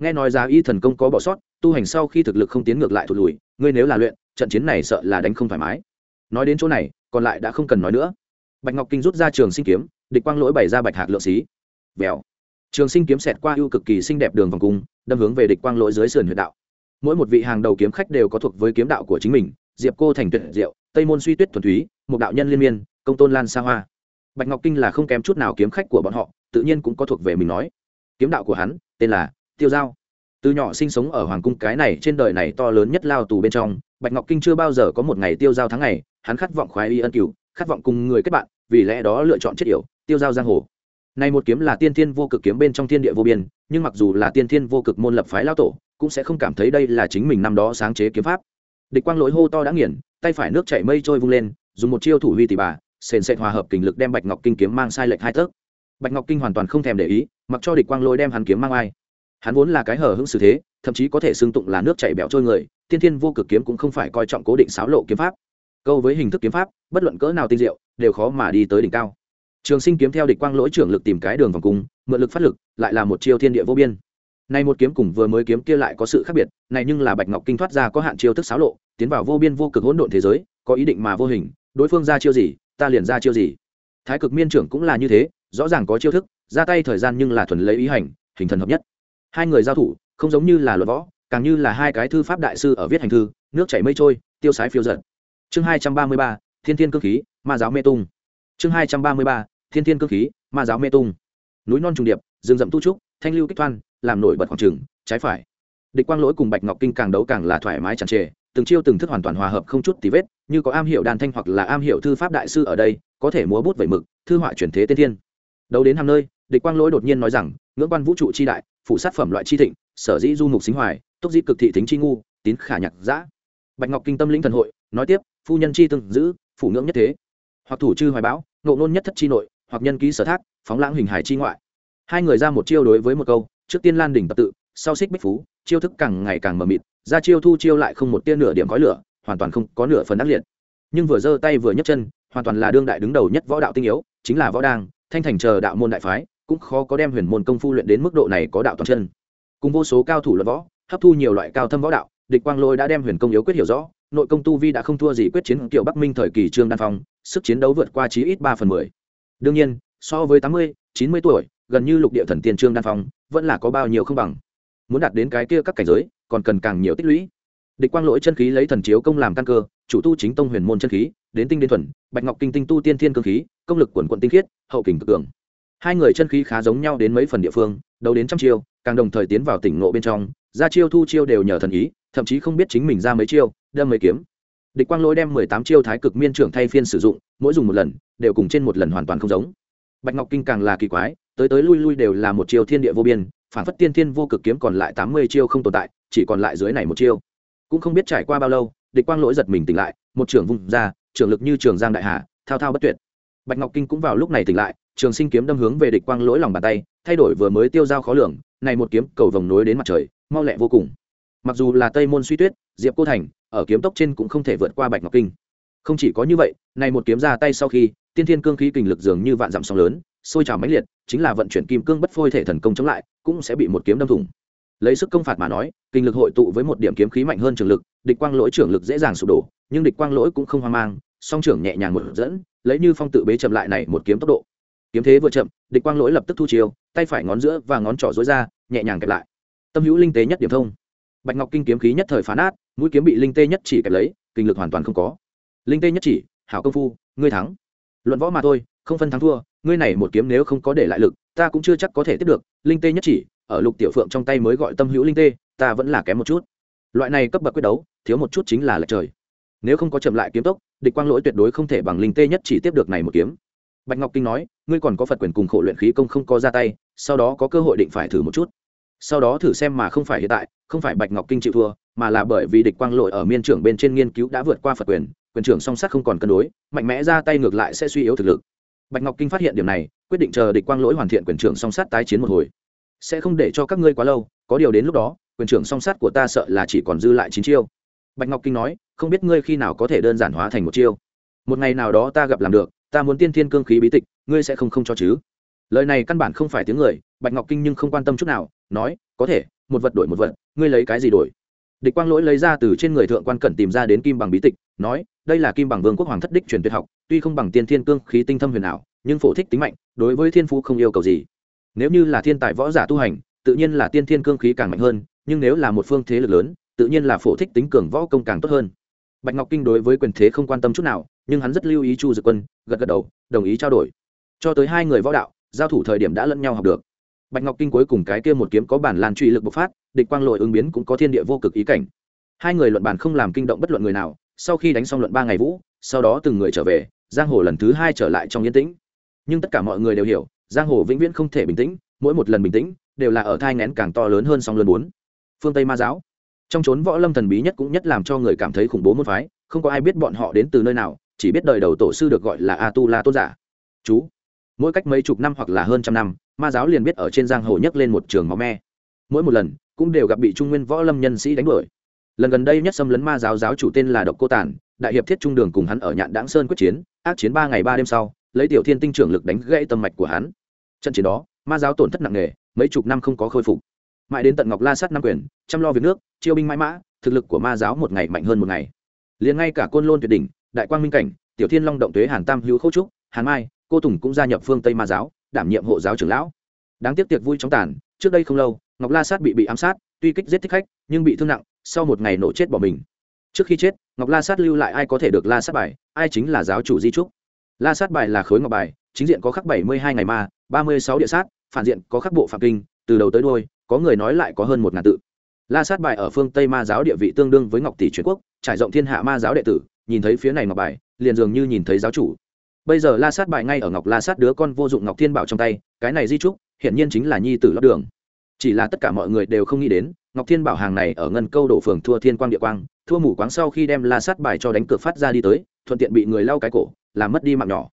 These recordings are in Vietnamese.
nghe nói giá y thần công có bỏ sót, tu hành sau khi thực lực không tiến ngược lại thụt lùi, ngươi nếu là luyện, trận chiến này sợ là đánh không thoải mái. Nói đến chỗ này, còn lại đã không cần nói nữa. Bạch ngọc kinh rút ra trường sinh kiếm, địch quang lỗi bày ra bạch hạc lượng xí. Vèo. Trường sinh kiếm xẹt qua ưu cực kỳ xinh đẹp đường vòng cung, đâm hướng về địch quang lỗi dưới sườn huyệt đạo. Mỗi một vị hàng đầu kiếm khách đều có thuộc với kiếm đạo của chính mình, diệp cô thành tuyệt diệu, tây môn suy tuyết thuần túy một đạo nhân liên miên, công tôn lan xa hoa. Bạch ngọc kinh là không kém chút nào kiếm khách của bọn họ, tự nhiên cũng có thuộc về mình nói. Kiếm đạo của hắn, tên là tiêu giao từ nhỏ sinh sống ở hoàng cung, cái này trên đời này to lớn nhất lao tù bên trong, bạch ngọc kinh chưa bao giờ có một ngày tiêu giao tháng ngày, hắn khát vọng khoái y ân cửu, khát vọng cùng người kết bạn, vì lẽ đó lựa chọn chết yểu, tiêu giao giang hồ. Này một kiếm là tiên thiên vô cực kiếm bên trong thiên địa vô biên, nhưng mặc dù là tiên thiên vô cực môn lập phái lao tổ, cũng sẽ không cảm thấy đây là chính mình năm đó sáng chế kiếm pháp. Địch quang lỗi hô to đã nghiền, tay phải nước chảy mây trôi vung lên, dùng một chiêu thủ huy tỷ bà, sền sệt hòa hợp kình lực đem bạch ngọc kinh kiếm mang sai lệch hai tấc. Bạch ngọc kinh hoàn toàn không thèm để ý, mặc cho địch quang lỗi đem hắn kiếm mang ai hắn vốn là cái hở hững xử thế, thậm chí có thể xương tụng là nước chảy bẹo trôi người, tiên thiên vô cực kiếm cũng không phải coi trọng cố định sáo lộ kiếm pháp. Câu với hình thức kiếm pháp, bất luận cỡ nào tinh diệu, đều khó mà đi tới đỉnh cao. Trường sinh kiếm theo địch quang lỗi trưởng lực tìm cái đường vòng cung, mượn lực phát lực, lại là một chiêu thiên địa vô biên. Nay một kiếm cùng vừa mới kiếm kia lại có sự khác biệt, này nhưng là bạch ngọc kinh thoát ra có hạn chiêu thức xáo lộ, tiến vào vô biên vô cực hỗn độn thế giới, có ý định mà vô hình, đối phương ra chiêu gì, ta liền ra chiêu gì. Thái cực miên trưởng cũng là như thế, rõ ràng có chiêu thức, ra tay thời gian nhưng là thuần lấy ý hành, hình thần hợp nhất hai người giao thủ, không giống như là luật võ, càng như là hai cái thư pháp đại sư ở viết hành thư, nước chảy mây trôi, tiêu sái phiêu giật chương hai trăm ba mươi ba, thiên thiên cơ khí, ma giáo mê tung. Chương hai trăm ba mươi ba, thiên thiên cơ khí, ma giáo mê tung. Núi non trùng điệp, rừng rậm tu trúc, thanh lưu kích thoan làm nổi bật khoảng trừng, trái phải. Địch quang lỗi cùng bạch ngọc kinh càng đấu càng là thoải mái chẳng trề, từng chiêu từng thức hoàn toàn hòa hợp không chút tí vết, như có am hiểu đàn thanh hoặc là am hiểu thư pháp đại sư ở đây, có thể múa bút vẩy mực, thư họa chuyển thế tiên thiên. Đấu đến hàm nơi, địch quang lỗi đột nhiên nói rằng, ngưỡng quan vũ trụ chi đại phụ sát phẩm loại chi thịnh, sở dĩ du mục sinh hoài, túc dĩ cực thị thính chi ngu, tín khả nhạc giã bạch ngọc kinh tâm linh thần hội, nói tiếp, phu nhân chi từng giữ, phủ ngưỡng nhất thế. Hoặc thủ chư hoài bão, ngộ nôn nhất thất chi nội, hoặc nhân ký sở thác, phóng lãng hình hải chi ngoại. Hai người ra một chiêu đối với một câu, trước tiên lan đỉnh tập tự, sau xích bích phú, chiêu thức càng ngày càng mờ mịt, ra chiêu thu chiêu lại không một tia nửa điểm khói lửa, hoàn toàn không có nửa phần đắc liệt. Nhưng vừa giơ tay vừa nhấc chân, hoàn toàn là đương đại đứng đầu nhất võ đạo tinh yếu, chính là võ đang, thanh thành chờ đạo môn đại phái cũng khó có đem huyền môn công phu luyện đến mức độ này có đạo toàn chân. Cùng vô số cao thủ luận võ, hấp thu nhiều loại cao thâm võ đạo, địch quang lôi đã đem huyền công yếu quyết hiểu rõ, nội công tu vi đã không thua gì quyết chiến kiểu bắc minh thời kỳ trương đan phong, sức chiến đấu vượt qua chí ít ba phần mười. Đương nhiên, so với tám mươi, chín mươi tuổi, gần như lục địa thần tiên trương đan phong, vẫn là có bao nhiêu không bằng. Muốn đạt đến cái kia các cảnh giới, còn cần càng nhiều tích lũy. Địch quang lỗi chân khí lấy thần chiếu công làm căn cơ, chủ tu chính tông huyền môn chân khí, đến tinh đến thuần, bạch ngọc kinh tinh tu tiên thiên cơ khí, công lực quần quận tinh khiết, hậu kình cực cường hai người chân khí khá giống nhau đến mấy phần địa phương, đấu đến trăm chiêu, càng đồng thời tiến vào tỉnh ngộ bên trong, ra chiêu thu chiêu đều nhờ thần ý, thậm chí không biết chính mình ra mấy chiêu, đâm mấy kiếm. Địch quang lỗi đem mười tám chiêu thái cực miên trưởng thay phiên sử dụng, mỗi dùng một lần, đều cùng trên một lần hoàn toàn không giống. Bạch ngọc kinh càng là kỳ quái, tới tới lui lui đều là một chiêu thiên địa vô biên, phản phất tiên thiên vô cực kiếm còn lại tám mươi chiêu không tồn tại, chỉ còn lại dưới này một chiêu. Cũng không biết trải qua bao lâu, địch quang lỗi giật mình tỉnh lại, một trưởng vùng ra, trưởng lực như trường giang đại hà, thao thao bất tuyệt. Bạch ngọc kinh cũng vào lúc này tỉnh lại trường sinh kiếm đâm hướng về địch quang lỗi lòng bàn tay, thay đổi vừa mới tiêu dao khó lường, này một kiếm cầu vồng nối đến mặt trời, mau lẹ vô cùng. Mặc dù là tây môn suy tuyết, diệp cô thành, ở kiếm tốc trên cũng không thể vượt qua bạch ngọc kinh. Không chỉ có như vậy, này một kiếm ra tay sau khi, tiên thiên cương khí kình lực dường như vạn dặm sóng lớn, sôi trào mãnh liệt, chính là vận chuyển kim cương bất phôi thể thần công chống lại, cũng sẽ bị một kiếm đâm thủng. Lấy sức công phạt mà nói, kinh lực hội tụ với một điểm kiếm khí mạnh hơn trường lực, địch quang lỗi trưởng lực dễ dàng sụp đổ, nhưng địch quang lỗi cũng không hoang mang, song trưởng nhẹ nhàng một dẫn, lấy như phong tự bế chậm lại này một kiếm tốc độ kiếm thế vừa chậm, địch quang lỗi lập tức thu chiều tay phải ngón giữa và ngón trỏ dối ra, nhẹ nhàng kẹp lại. Tâm hữu linh tế nhất điểm thông. Bạch ngọc kinh kiếm khí nhất thời phá nát, mũi kiếm bị linh tê nhất chỉ kẹp lấy, kinh lực hoàn toàn không có. Linh tê nhất chỉ, hảo công phu, ngươi thắng. Luận võ mà thôi, không phân thắng thua, ngươi này một kiếm nếu không có để lại lực, ta cũng chưa chắc có thể tiếp được. Linh tê nhất chỉ, ở lục tiểu phượng trong tay mới gọi tâm hữu linh tê ta vẫn là kém một chút. Loại này cấp bậc quyết đấu, thiếu một chút chính là lệch trời. Nếu không có chậm lại kiếm tốc, địch quang lỗi tuyệt đối không thể bằng linh tê nhất chỉ tiếp được này một kiếm bạch ngọc kinh nói, ngươi còn có phật quyền cùng khổ luyện khí công không có ra tay, sau đó có cơ hội định phải thử một chút. Sau đó thử xem mà không phải hiện tại, không phải bạch ngọc kinh chịu thua, mà là bởi vì địch quang lội ở miên trưởng bên trên nghiên cứu đã vượt qua phật quyền quyền trưởng song sát không còn cân đối, mạnh mẽ ra tay ngược lại sẽ suy yếu thực lực. Bạch ngọc kinh phát hiện điểm này, quyết định chờ địch quang lỗi hoàn thiện quyền trưởng song sát tái chiến một hồi. Sẽ không để cho các ngươi quá lâu, có điều đến lúc đó, quyền trưởng song sát của ta sợ là chỉ còn dư lại chín chiêu. Bạch ngọc kinh nói, không biết ngươi khi nào có thể đơn giản hóa thành một chiêu. Một ngày nào đó ta gặp làm được ta muốn tiên thiên cương khí bí tịch, ngươi sẽ không không cho chứ. Lời này căn bản không phải tiếng người, bạch ngọc kinh nhưng không quan tâm chút nào, nói, có thể, một vật đổi một vật, ngươi lấy cái gì đổi? Địch quang lỗi lấy ra từ trên người thượng quan cẩn tìm ra đến kim bằng bí tịch, nói, đây là kim bằng vương quốc hoàng thất đích truyền tuyệt học, tuy không bằng tiên thiên cương khí tinh thâm huyền ảo, nhưng phổ thích tính mạnh, đối với thiên phú không yêu cầu gì. Nếu như là thiên tài võ giả tu hành, tự nhiên là tiên thiên cương khí càng mạnh hơn, nhưng nếu là một phương thế lực lớn, tự nhiên là phổ thích tính cường võ công càng tốt hơn bạch ngọc kinh đối với quyền thế không quan tâm chút nào, nhưng hắn rất lưu ý chu dực quân, gật gật đầu, đồng ý trao đổi. Cho tới hai người võ đạo, giao thủ thời điểm đã lẫn nhau học được. Bạch ngọc kinh cuối cùng cái kia một kiếm có bản lan truy lực bộc phát, địch quang lội ứng biến cũng có thiên địa vô cực ý cảnh. Hai người luận bàn không làm kinh động bất luận người nào, sau khi đánh xong luận ba ngày vũ, sau đó từng người trở về, giang hồ lần thứ hai trở lại trong yên tĩnh. Nhưng tất cả mọi người đều hiểu, giang hồ vĩnh viễn không thể bình tĩnh, mỗi một lần bình tĩnh, đều là ở thai ngén càng to lớn hơn song lớn bốn. Phương tây ma giáo trong chốn võ lâm thần bí nhất cũng nhất làm cho người cảm thấy khủng bố môn phái, không có ai biết bọn họ đến từ nơi nào, chỉ biết đời đầu tổ sư được gọi là a tu la tôn giả. Chú, mỗi cách mấy chục năm hoặc là hơn trăm năm, ma giáo liền biết ở trên giang hồ nhấc lên một trường máu me. Mỗi một lần, cũng đều gặp bị trung nguyên võ lâm nhân sĩ đánh đuổi. Lần gần đây nhất xâm lấn ma giáo giáo chủ tên là độc cô tản đại hiệp thiết trung đường cùng hắn ở nhạn đáng sơn quyết chiến, ác chiến ba ngày ba đêm sau, lấy tiểu thiên tinh trưởng lực đánh gãy tâm mạch của hắn. Trận chiến đó, ma giáo tổn thất nặng nề, mấy chục năm không có khôi phục mãi đến tận ngọc la sát năm quyền, chăm lo việc nước, chiêu binh mãi mã, thực lực của ma giáo một ngày mạnh hơn một ngày. Liền ngay cả côn lôn tuyệt đỉnh, đại quang minh cảnh, tiểu thiên long động tuế hàn tam hữu khấu trúc, hàn mai, cô tùng cũng gia nhập phương tây ma giáo, đảm nhiệm hộ giáo trưởng lão. Đáng tiếc tiệc vui trong tàn, trước đây không lâu, ngọc la sát bị bị ám sát, tuy kích giết thích khách, nhưng bị thương nặng, sau một ngày nổ chết bỏ mình. Trước khi chết, ngọc la sát lưu lại ai có thể được la sát bài, ai chính là giáo chủ di trúc. La sát bài là khối ngọc bài, chính diện có khắc bảy mươi hai ngày ma, ba mươi sáu địa sát, phản diện có khắc bộ phạm kinh, từ đầu tới đôi có người nói lại có hơn một ngàn tự. La sát bài ở phương tây ma giáo địa vị tương đương với ngọc tỷ truyền quốc, trải rộng thiên hạ ma giáo đệ tử, nhìn thấy phía này ngọc bài, liền dường như nhìn thấy giáo chủ. Bây giờ la sát bài ngay ở ngọc la sát đứa con vô dụng ngọc thiên bảo trong tay, cái này di trúc hiện nhiên chính là nhi tử lót đường. Chỉ là tất cả mọi người đều không nghĩ đến, ngọc thiên bảo hàng này ở ngân câu đổ phường thua thiên quang địa quang, thua mù quáng sau khi đem la sát bài cho đánh cược phát ra đi tới, thuận tiện bị người lau cái cổ, làm mất đi mạng nhỏ.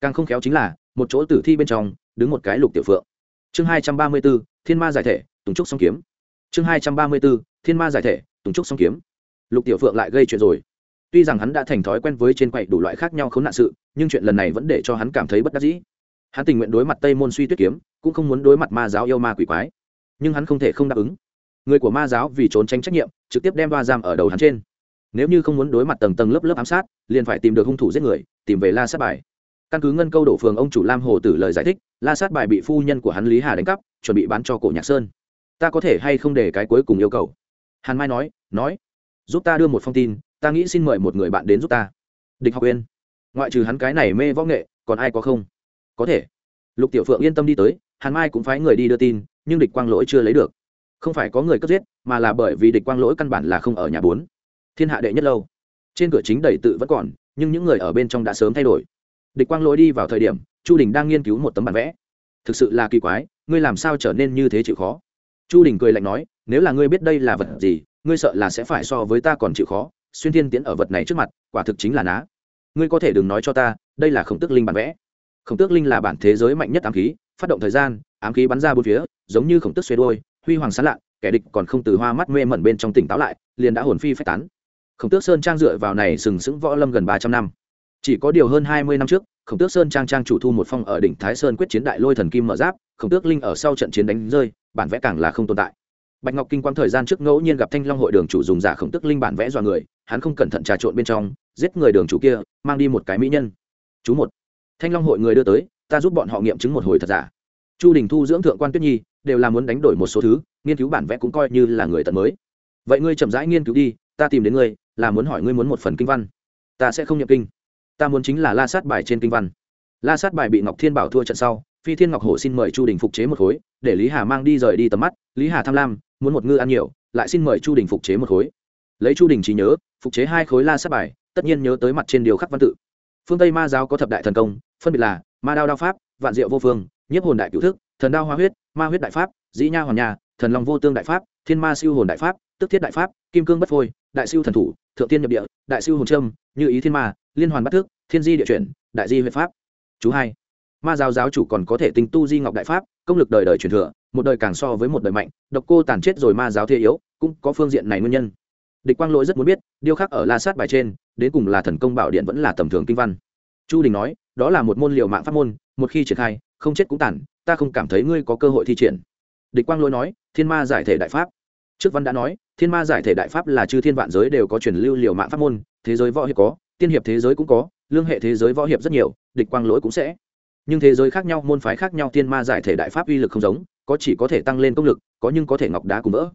Càng không khéo chính là, một chỗ tử thi bên trong, đứng một cái lục tiểu phượng. Chương hai trăm ba mươi b ố thiên ma giải thể tùng trúc song kiếm. Chương hai trăm ba mươi b ố thiên ma giải thể, tùng trúc song kiếm. Lục tiểu phượng lại gây chuyện rồi. Tuy rằng hắn đã thành thói quen với trên quậy đủ loại khác nhau khốn nạn sự, nhưng chuyện lần này vẫn để cho hắn cảm thấy bất đắc dĩ. Hắn tình nguyện đối mặt tây môn suy tuyết kiếm, cũng không muốn đối mặt ma giáo yêu ma quỷ quái. Nhưng hắn không thể không đáp ứng. Người của ma giáo vì trốn tránh trách nhiệm, trực tiếp đem ba giam ở đầu hắn trên. Nếu như không muốn đối mặt tầng tầng lớp lớp ám sát, liền phải tìm được hung thủ giết người, tìm về la sát bài. Căn cứ ngân câu đổ phường ông chủ lam hồ tử lời giải thích, la sát bài bị phu nhân của hắn lý hà đánh cắp, chuẩn bị bán cho cổ nhạc sơn ta có thể hay không để cái cuối cùng yêu cầu? Hàn mai nói nói, giúp ta đưa một phong tin, ta nghĩ xin mời một người bạn đến giúp ta. Địch học uyên, ngoại trừ hắn cái này mê võ nghệ, còn ai có không? Có thể. Lục tiểu phượng yên tâm đi tới, hàn mai cũng phái người đi đưa tin, nhưng địch quang lỗi chưa lấy được. Không phải có người cất giết, mà là bởi vì địch quang lỗi căn bản là không ở nhà bốn. Thiên hạ đệ nhất lâu. Trên cửa chính đầy tự vẫn còn, nhưng những người ở bên trong đã sớm thay đổi. Địch quang lỗi đi vào thời điểm, chu đình đang nghiên cứu một tấm bản vẽ. Thực sự là kỳ quái, ngươi làm sao trở nên như thế chịu khó? Chu đình cười lạnh nói, nếu là ngươi biết đây là vật gì, ngươi sợ là sẽ phải so với ta còn chịu khó, xuyên thiên tiến ở vật này trước mặt, quả thực chính là ná. Ngươi có thể đừng nói cho ta, đây là khổng tước linh bản vẽ. Khổng tước linh là bản thế giới mạnh nhất ám khí, phát động thời gian, ám khí bắn ra bốn phía, giống như khổng tước xuê đôi huy hoàng sán lạ, kẻ địch còn không từ hoa mắt mê mẩn bên trong tỉnh táo lại, liền đã hồn phi phách tán. Khổng tước sơn trang dựa vào này sừng sững võ lâm gần ba trăm năm. Chỉ có điều hơn hai mươi năm trước, khổng tước sơn trang trang chủ thu một phong ở đỉnh thái sơn quyết chiến đại lôi thần kim mở giáp, khổng tước linh ở sau trận chiến đánh rơi bản vẽ càng là không tồn tại. Bạch ngọc kinh quang thời gian trước ngẫu nhiên gặp thanh long hội đường chủ dùng giả khổng tức linh bản vẽ dọa người, hắn không cẩn thận trà trộn bên trong, giết người đường chủ kia, mang đi một cái mỹ nhân. Chú một, thanh long hội người đưa tới, ta giúp bọn họ nghiệm chứng một hồi thật giả. Chu đình thu dưỡng thượng quan tuyết nhi, đều là muốn đánh đổi một số thứ, nghiên cứu bản vẽ cũng coi như là người tận mới. Vậy ngươi chậm rãi nghiên cứu đi, ta tìm đến ngươi, là muốn hỏi ngươi muốn một phần kinh văn. Ta sẽ không nhập kinh. Ta muốn chính là la sát bài trên kinh văn. La sát bài bị ngọc thiên bảo thua trận sau phi thiên ngọc hổ xin mời chu đình phục chế một khối, để lý hà mang đi rời đi tầm mắt. Lý hà tham lam, muốn một ngư ăn nhiều, lại xin mời chu đình phục chế một khối. Lấy chu đình trí nhớ, phục chế hai khối la sát bài, tất nhiên nhớ tới mặt trên điều khắc văn tự. Phương tây ma giáo có thập đại thần công, phân biệt là ma đao đao pháp, vạn diệu vô phương, nhiếp hồn đại cựu thức, thần đao hoa huyết, ma huyết đại pháp, dĩ nha hoàn nhà thần long vô tương đại pháp, thiên ma siêu hồn đại pháp, tức thiết đại pháp, kim cương bất phôi, đại siêu thần thủ, thượng tiên nhập địa, đại siêu hồn trâm, như ý thiên ma, liên hoàn bắt thức, thiên di địa chuyển, đại di huyết pháp. Chú hai ma giáo giáo chủ còn có thể tinh tu di ngọc đại pháp, công lực đời đời truyền thừa, một đời càng so với một đời mạnh, độc cô tàn chết rồi ma giáo thế yếu, cũng có phương diện này nguyên nhân. Địch quang lỗi rất muốn biết, điêu khắc ở la sát bài trên, đến cùng là thần công bảo điện vẫn là tầm thường kinh văn. Chu đình nói, đó là một môn liệu mạng pháp môn, một khi triển khai, không chết cũng tản ta không cảm thấy ngươi có cơ hội thi triển. Địch quang lỗi nói, thiên ma giải thể đại pháp. Trước văn đã nói, thiên ma giải thể đại pháp là chư thiên vạn giới đều có truyền lưu liều mạng pháp môn, thế giới võ hiệp có, tiên hiệp thế giới cũng có, lương hệ thế giới võ hiệp rất nhiều, địch quang lỗi cũng sẽ nhưng thế giới khác nhau, môn phái khác nhau, thiên ma giải thể đại pháp uy lực không giống, có chỉ có thể tăng lên công lực, có nhưng có thể ngọc đá cùng vỡ.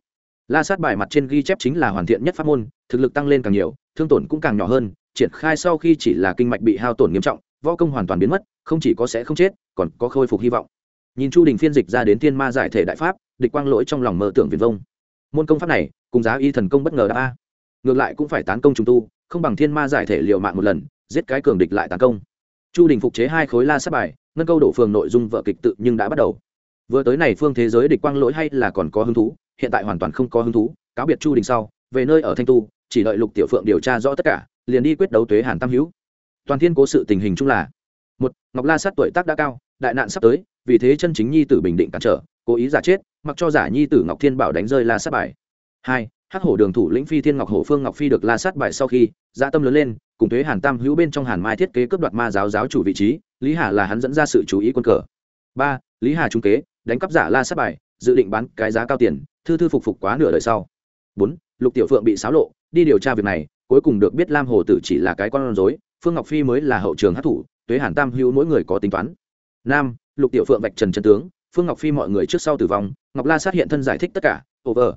La sát bài mặt trên ghi chép chính là hoàn thiện nhất pháp môn, thực lực tăng lên càng nhiều, thương tổn cũng càng nhỏ hơn, triển khai sau khi chỉ là kinh mạch bị hao tổn nghiêm trọng, võ công hoàn toàn biến mất, không chỉ có sẽ không chết, còn có khôi phục hy vọng. Nhìn chu đình phiên dịch ra đến thiên ma giải thể đại pháp, địch quang lỗi trong lòng mơ tưởng viền vông. Môn công pháp này, cùng giá y thần công bất ngờ đã a ngược lại cũng phải tán công trùng tu, không bằng thiên ma giải thể liều mạng một lần, giết cái cường địch lại tấn công chu đình phục chế hai khối la sát bài, ngân câu đổ phường nội dung vợ kịch tự nhưng đã bắt đầu. Vừa tới này phương thế giới địch quang lỗi hay là còn có hứng thú, hiện tại hoàn toàn không có hứng thú, cáo biệt chu đình sau, về nơi ở thanh tu, chỉ đợi lục tiểu phượng điều tra rõ tất cả, liền đi quyết đấu tuế hàn tam hữu. Toàn thiên cố sự tình hình chung là, một, ngọc la sát tuổi tác đã cao, đại nạn sắp tới, vì thế chân chính nhi tử bình định cản trở, cố ý giả chết, mặc cho giả nhi tử ngọc thiên bảo đánh rơi la sát bài. Hai, hắc hổ đường thủ lĩnh phi thiên ngọc hổ phương ngọc phi được la sát bài sau khi dạ tâm lớn lên cùng thuế hàn tam hữu bên trong hàn mai thiết kế cướp đoạt ma giáo giáo chủ vị trí, lý hà là hắn dẫn ra sự chú ý quân cờ. Ba, lý hà trung kế, đánh cắp giả la sát bài, dự định bán cái giá cao tiền, thư thư phục phục quá nửa đời sau. Bốn, lục tiểu phượng bị xáo lộ, đi điều tra việc này, cuối cùng được biết lam hồ tử chỉ là cái con rối, phương ngọc phi mới là hậu trường hát thủ tuế hàn tam hữu mỗi người có tính toán. Năm, lục tiểu phượng vạch trần chân tướng, phương ngọc phi mọi người trước sau tử vong, ngọc la sát hiện thân giải thích tất cả, over.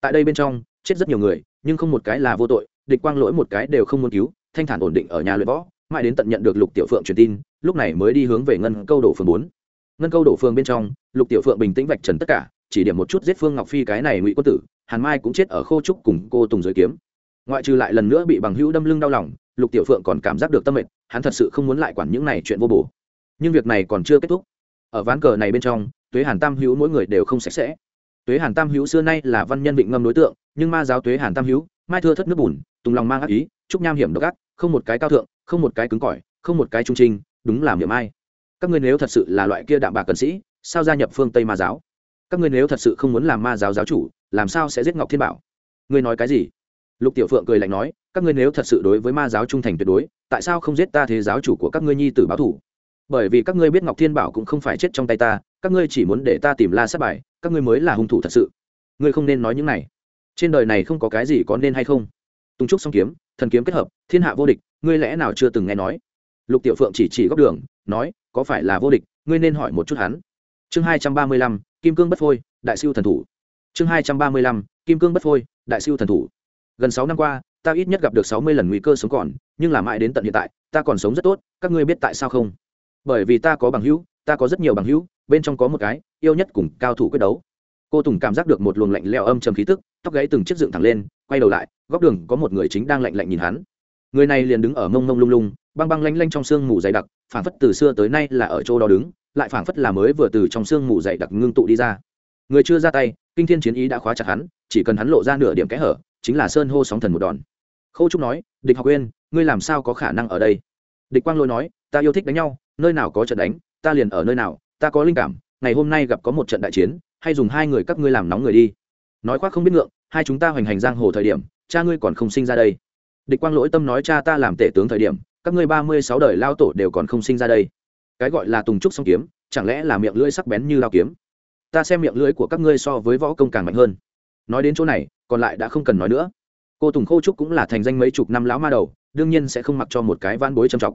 Tại đây bên trong, chết rất nhiều người, nhưng không một cái là vô tội, địch quang lỗi một cái đều không muốn cứu thanh thản ổn định ở nhà luyện võ, mãi đến tận nhận được lục tiểu phượng truyền tin, lúc này mới đi hướng về ngân câu đổ phường bốn. Ngân câu đổ phường bên trong, lục tiểu phượng bình tĩnh vạch trần tất cả, chỉ điểm một chút giết phương ngọc phi cái này ngụy quân tử, hàn mai cũng chết ở khô trúc cùng cô tùng giới kiếm. Ngoại trừ lại lần nữa bị bằng hữu đâm lưng đau lòng, lục tiểu phượng còn cảm giác được tâm mệnh hắn thật sự không muốn lại quản những này chuyện vô bổ. Nhưng việc này còn chưa kết thúc. Ở ván cờ này bên trong, tuế hàn tam hữu mỗi người đều không sạch sẽ. Tuế hàn tam hữu xưa nay là văn nhân định ngâm đối tượng, nhưng ma giáo tuế hàn tam hữu, mai thưa thất nước bùn, tùng lòng mang ác ý trúc nham hiểm độc ác không một cái cao thượng, không một cái cứng cỏi, không một cái trung trinh, đúng là miệng ai. Các ngươi nếu thật sự là loại kia đạm bạc cận sĩ, sao gia nhập phương tây ma giáo? Các ngươi nếu thật sự không muốn làm ma giáo giáo chủ, làm sao sẽ giết ngọc thiên bảo? Ngươi nói cái gì? Lục tiểu phượng cười lạnh nói, các ngươi nếu thật sự đối với ma giáo trung thành tuyệt đối, tại sao không giết ta thế giáo chủ của các ngươi nhi tử báo thủ? Bởi vì các ngươi biết ngọc thiên bảo cũng không phải chết trong tay ta, các ngươi chỉ muốn để ta tìm la sát bài, các ngươi mới là hung thủ thật sự. Ngươi không nên nói những này. Trên đời này không có cái gì có nên hay không? Tung trúc song kiếm thần kiếm kết hợp, thiên hạ vô địch, ngươi lẽ nào chưa từng nghe nói? Lục tiểu phượng chỉ chỉ góc đường, nói, có phải là vô địch? Ngươi nên hỏi một chút hắn. Chương hai trăm ba mươi lăm, kim cương bất phôi, đại siêu thần thủ. Chương hai trăm ba mươi lăm, kim cương bất phôi, đại siêu thần thủ. Gần sáu năm qua, ta ít nhất gặp được sáu mươi lần nguy cơ sống còn, nhưng là mãi đến tận hiện tại, ta còn sống rất tốt, các ngươi biết tại sao không? Bởi vì ta có bằng hữu, ta có rất nhiều bằng hữu, bên trong có một cái, yêu nhất cùng cao thủ quyết đấu cô tùng cảm giác được một luồng lạnh leo âm trầm khí tức, tóc gáy từng chiếc dựng thẳng lên, quay đầu lại, góc đường có một người chính đang lạnh lạnh nhìn hắn. Người này liền đứng ở mông mông lung lung, băng băng lanh lanh trong sương mù dày đặc, phảng phất từ xưa tới nay là ở chỗ đó đứng, lại phảng phất là mới vừa từ trong sương mù dày đặc ngưng tụ đi ra. Người chưa ra tay, kinh thiên chiến ý đã khóa chặt hắn, chỉ cần hắn lộ ra nửa điểm kẽ hở, chính là sơn hô sóng thần một đòn. Khâu trúc nói, địch học quên ngươi làm sao có khả năng ở đây? Địch quang lôi nói, ta yêu thích đánh nhau, nơi nào có trận đánh, ta liền ở nơi nào, ta có linh cảm ngày hôm nay gặp có một trận đại chiến, hay dùng hai người các ngươi làm nóng người đi. Nói khoác không biết ngượng, hai chúng ta hoành hành giang hồ thời điểm, cha ngươi còn không sinh ra đây. Địch quang lỗi tâm nói cha ta làm tể tướng thời điểm, các ngươi ba mươi sáu đời lao tổ đều còn không sinh ra đây. Cái gọi là tùng trúc song kiếm, chẳng lẽ là miệng lưỡi sắc bén như lao kiếm? Ta xem miệng lưỡi của các ngươi so với võ công càng mạnh hơn. Nói đến chỗ này, còn lại đã không cần nói nữa. Cô tùng khô trúc cũng là thành danh mấy chục năm lão ma đầu, đương nhiên sẽ không mặc cho một cái van bối trầm trọc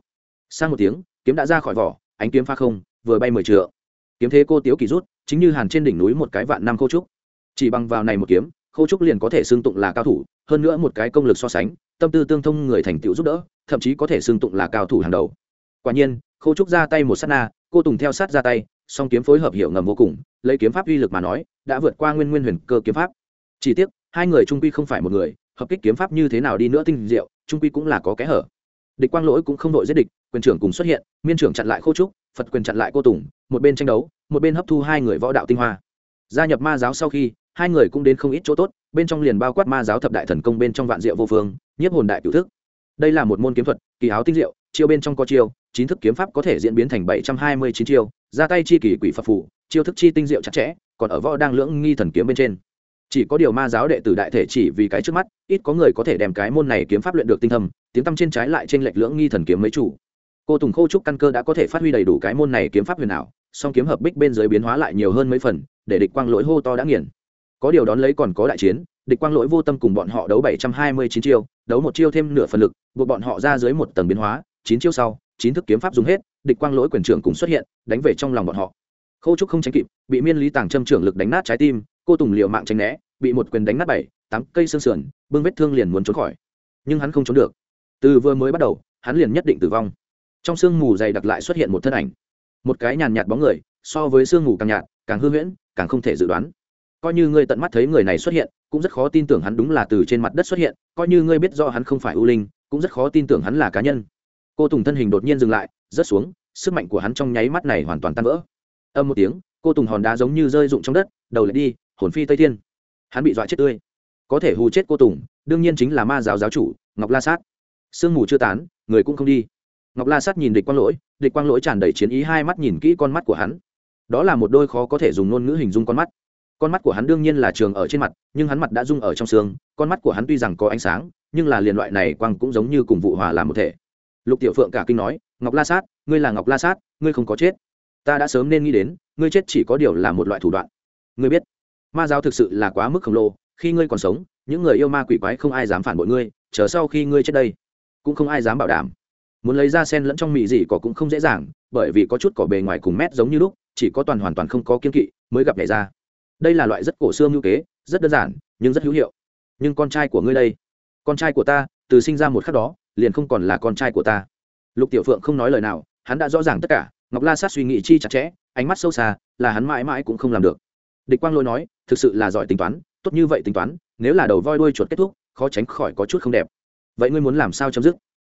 sang một tiếng, kiếm đã ra khỏi vỏ, ánh kiếm pha không, vừa bay mười trượng kiếm thế cô tiếu kỳ rút, chính như hàn trên đỉnh núi một cái vạn năm khô trúc. Chỉ bằng vào này một kiếm khô trúc liền có thể xương tụng là cao thủ, hơn nữa một cái công lực so sánh, tâm tư tương thông người thành tựu giúp đỡ, thậm chí có thể xương tụng là cao thủ hàng đầu. Quả nhiên khô trúc ra tay một sát na, cô tùng theo sát ra tay, song kiếm phối hợp hiệu ngầm vô cùng, lấy kiếm pháp uy lực mà nói, đã vượt qua nguyên nguyên huyền cơ kiếm pháp. Chỉ tiếc, hai người trung quy không phải một người, hợp kích kiếm pháp như thế nào đi nữa tinh diệu, trung quy cũng là có kẽ hở. Địch quang lỗi cũng không đội giết địch, quyền trưởng cùng xuất hiện, miên trưởng chặn lại khô trúc phật quyền chặn lại cô tùng, một bên tranh đấu, một bên hấp thu hai người võ đạo tinh hoa. Gia nhập ma giáo sau khi, hai người cũng đến không ít chỗ tốt, bên trong liền bao quát ma giáo thập đại thần công bên trong vạn diệu vô phương, nhiếp hồn đại cửu thức. Đây là một môn kiếm thuật, kỳ áo tinh diệu, chiêu bên trong có chiêu, chín thức kiếm pháp có thể diễn biến thành bảy trăm hai mươi chín chiêu, ra tay chi kỳ quỷ phật phủ chiêu thức chi tinh diệu chặt chẽ, còn ở võ đang lưỡng nghi thần kiếm bên trên. Chỉ có điều ma giáo đệ tử đại thể chỉ vì cái trước mắt, ít có người có thể đem cái môn này kiếm pháp luyện được tinh thầm tiếng tăm trên trái lại trên lệch lưỡng nghi thần kiếm mấy chủ cô tùng khô trúc căn cơ đã có thể phát huy đầy đủ cái môn này kiếm pháp huyền ảo, song kiếm hợp bích bên dưới biến hóa lại nhiều hơn mấy phần, để địch quang lỗi hô to đã nghiền. Có điều đón lấy còn có đại chiến, địch quang lỗi vô tâm cùng bọn họ đấu bảy trăm hai mươi chín chiêu, đấu một chiêu thêm nửa phần lực, buộc bọn họ ra dưới một tầng biến hóa, chín chiêu sau chín thức kiếm pháp dùng hết, địch quang lỗi quyền trưởng cùng xuất hiện, đánh về trong lòng bọn họ. Khâu trúc không tránh kịp, bị miên lý tàng châm trưởng lực đánh nát trái tim, cô tùng liều mạng tránh né, bị một quyền đánh nát bảy, tám cây xương sườn, bưng vết thương liền muốn trốn khỏi. Nhưng hắn không trốn được. Từ vừa mới bắt đầu, hắn liền nhất định tử vong trong sương mù dày đặc lại xuất hiện một thân ảnh. Một cái nhàn nhạt bóng người, so với sương mù càng nhạt, càng hư huyễn, càng không thể dự đoán. Coi như ngươi tận mắt thấy người này xuất hiện, cũng rất khó tin tưởng hắn đúng là từ trên mặt đất xuất hiện, coi như ngươi biết do hắn không phải ưu linh, cũng rất khó tin tưởng hắn là cá nhân. Cô tùng thân hình đột nhiên dừng lại, rớt xuống, sức mạnh của hắn trong nháy mắt này hoàn toàn tan vỡ. Âm một tiếng, cô tùng hòn đá giống như rơi rụng trong đất, đầu lại đi, hồn phi tây thiên. Hắn bị dọa chết tươi. Có thể hù chết cô tùng, đương nhiên chính là ma giáo giáo chủ, ngọc la sát. Sương mù chưa tán, người cũng không đi ngọc la sát nhìn địch quang lỗi, địch quang lỗi tràn đầy chiến ý, hai mắt nhìn kỹ con mắt của hắn. Đó là một đôi khó có thể dùng ngôn ngữ hình dung con mắt. Con mắt của hắn đương nhiên là trường ở trên mặt, nhưng hắn mặt đã dung ở trong xương. Con mắt của hắn tuy rằng có ánh sáng, nhưng là liền loại này quang cũng giống như cùng vụ hòa làm một thể. Lục tiểu phượng cả kinh nói, ngọc la sát, ngươi là ngọc la sát, ngươi không có chết. Ta đã sớm nên nghĩ đến, ngươi chết chỉ có điều là một loại thủ đoạn. Ngươi biết, ma giáo thực sự là quá mức khổng lồ, khi ngươi còn sống, những người yêu ma quỷ quái không ai dám phản bội ngươi, chờ sau khi ngươi chết đây, cũng không ai dám bảo đảm muốn lấy ra sen lẫn trong mị gì cỏ cũng không dễ dàng, bởi vì có chút cỏ bề ngoài cùng mét giống như lúc, chỉ có toàn hoàn toàn không có kiên kỵ mới gặp nhảy ra. Đây là loại rất cổ xương như kế, rất đơn giản, nhưng rất hữu hiệu. Nhưng con trai của ngươi đây, con trai của ta, từ sinh ra một khắc đó, liền không còn là con trai của ta. Lục tiểu phượng không nói lời nào, hắn đã rõ ràng tất cả, ngọc la sát suy nghĩ chi chặt chẽ, ánh mắt sâu xa, là hắn mãi mãi cũng không làm được. Địch quang lôi nói, thực sự là giỏi tính toán, tốt như vậy tính toán, nếu là đầu voi đuôi chuột kết thúc, khó tránh khỏi có chút không đẹp. Vậy ngươi muốn làm sao chấm dứt?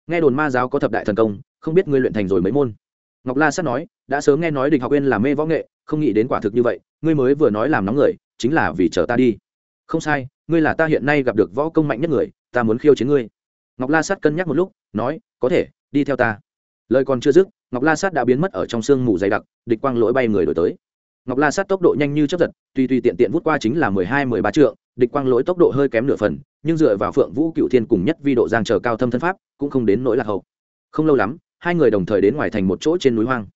Nghe đồn ma giáo có thập đại thần công, không biết ngươi luyện thành rồi mấy môn. Ngọc la sát nói, đã sớm nghe nói địch học uyên là mê võ nghệ, không nghĩ đến quả thực như vậy, ngươi mới vừa nói làm nóng người, chính là vì chờ ta đi. Không sai, ngươi là ta hiện nay gặp được võ công mạnh nhất người, ta muốn khiêu chiến ngươi. Ngọc la sát cân nhắc một lúc, nói, có thể, đi theo ta. Lời còn chưa dứt, ngọc la sát đã biến mất ở trong sương mù dày đặc, địch quang lỗi bay người đổi tới. Ngọc la sát tốc độ nhanh như chấp giật, tuy tuy tiện tiện vút qua chính là mười hai, mười ba trượng, địch quang lỗi tốc độ hơi kém nửa phần, nhưng dựa vào phượng vũ cựu thiên cùng nhất vi độ giang chờ cao thâm thân pháp cũng không đến nỗi lạc hậu. Không lâu lắm, hai người đồng thời đến ngoài thành một chỗ trên núi hoang.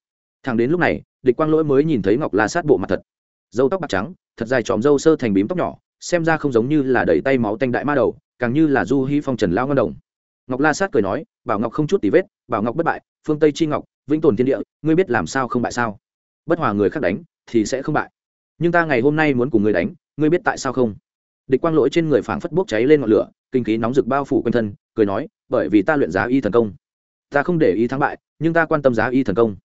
Thằng đến lúc này, địch quang lỗi mới nhìn thấy ngọc la sát bộ mặt thật. Dâu tóc bạc trắng, thật dài tròm dâu sơ thành bím tóc nhỏ, xem ra không giống như là đẩy tay máu tanh đại ma đầu, càng như là du hy phong trần lao ngân đồng. Ngọc la sát cười nói, bảo ngọc không chút tì vết, bảo ngọc bất bại, phương tây chi ngọc, vĩnh tồn thiên địa, ngươi biết làm sao không bại sao? Bất hòa người khác đánh, thì sẽ không bại. Nhưng ta ngày hôm nay muốn cùng người đánh, ngươi biết tại sao không? Địch quang lỗi trên người phảng phất bốc cháy lên ngọn lửa, kinh khí nóng rực bao phủ quanh thân, cười nói, bởi vì ta luyện giá y thần công. Ta không để ý thắng bại, nhưng ta quan tâm giá y thần công.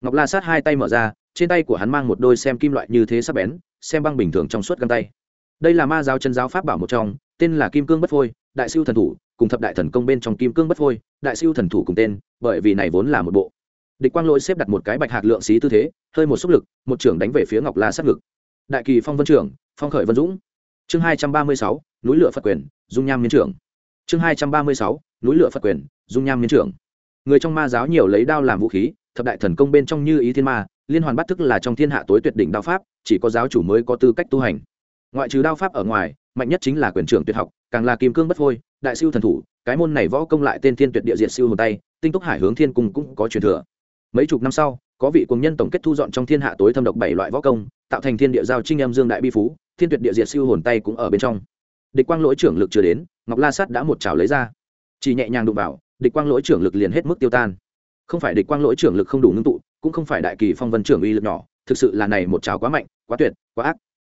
Ngọc la sát hai tay mở ra, trên tay của hắn mang một đôi xem kim loại như thế sắp bén, xem băng bình thường trong suốt găng tay. Đây là ma giáo chân giáo pháp bảo một trong, tên là kim cương bất phôi, đại siêu thần thủ, cùng thập đại thần công bên trong kim cương bất phôi, đại siêu thần thủ cùng tên, bởi vì này vốn là một bộ. Địch quang lỗi xếp đặt một cái bạch hạc lượng xí tư thế, hơi một xúc lực, một trưởng đánh về phía ngọc la sát ngực. Đại kỳ phong vân trưởng, phong khởi vân dũng chương hai trăm ba mươi sáu, núi lửa phật quyền, dung nham miến trưởng. Chương hai trăm ba mươi sáu, núi lửa phật quyền, dung nham miến trưởng. Người trong ma giáo nhiều lấy đao làm vũ khí, thập đại thần công bên trong như ý thiên ma, liên hoàn bắt thức là trong thiên hạ tối tuyệt đỉnh đao pháp, chỉ có giáo chủ mới có tư cách tu hành. Ngoại trừ đao pháp ở ngoài, mạnh nhất chính là quyền trưởng tuyệt học, càng là kim cương bất phôi, đại siêu thần thủ, cái môn này võ công lại tên thiên tuyệt địa diệt siêu hồn tay, tinh túc hải hướng thiên cung cũng có truyền thừa. Mấy chục năm sau, có vị cùng nhân tổng kết thu dọn trong thiên hạ tối thâm độc bảy loại võ công, tạo thành thiên địa giao trinh em dương đại bi phú thiên tuyệt địa diệt siêu hồn tay cũng ở bên trong. Địch quang lỗi trưởng lực chưa đến, ngọc la sắt đã một chảo lấy ra. Chỉ nhẹ nhàng đụng vào, địch quang lỗi trưởng lực liền hết mức tiêu tan. Không phải địch quang lỗi trưởng lực không đủ ngưng tụ, cũng không phải đại kỳ phong vân trưởng uy lực nhỏ, thực sự là này một chảo quá mạnh, quá tuyệt, quá ác.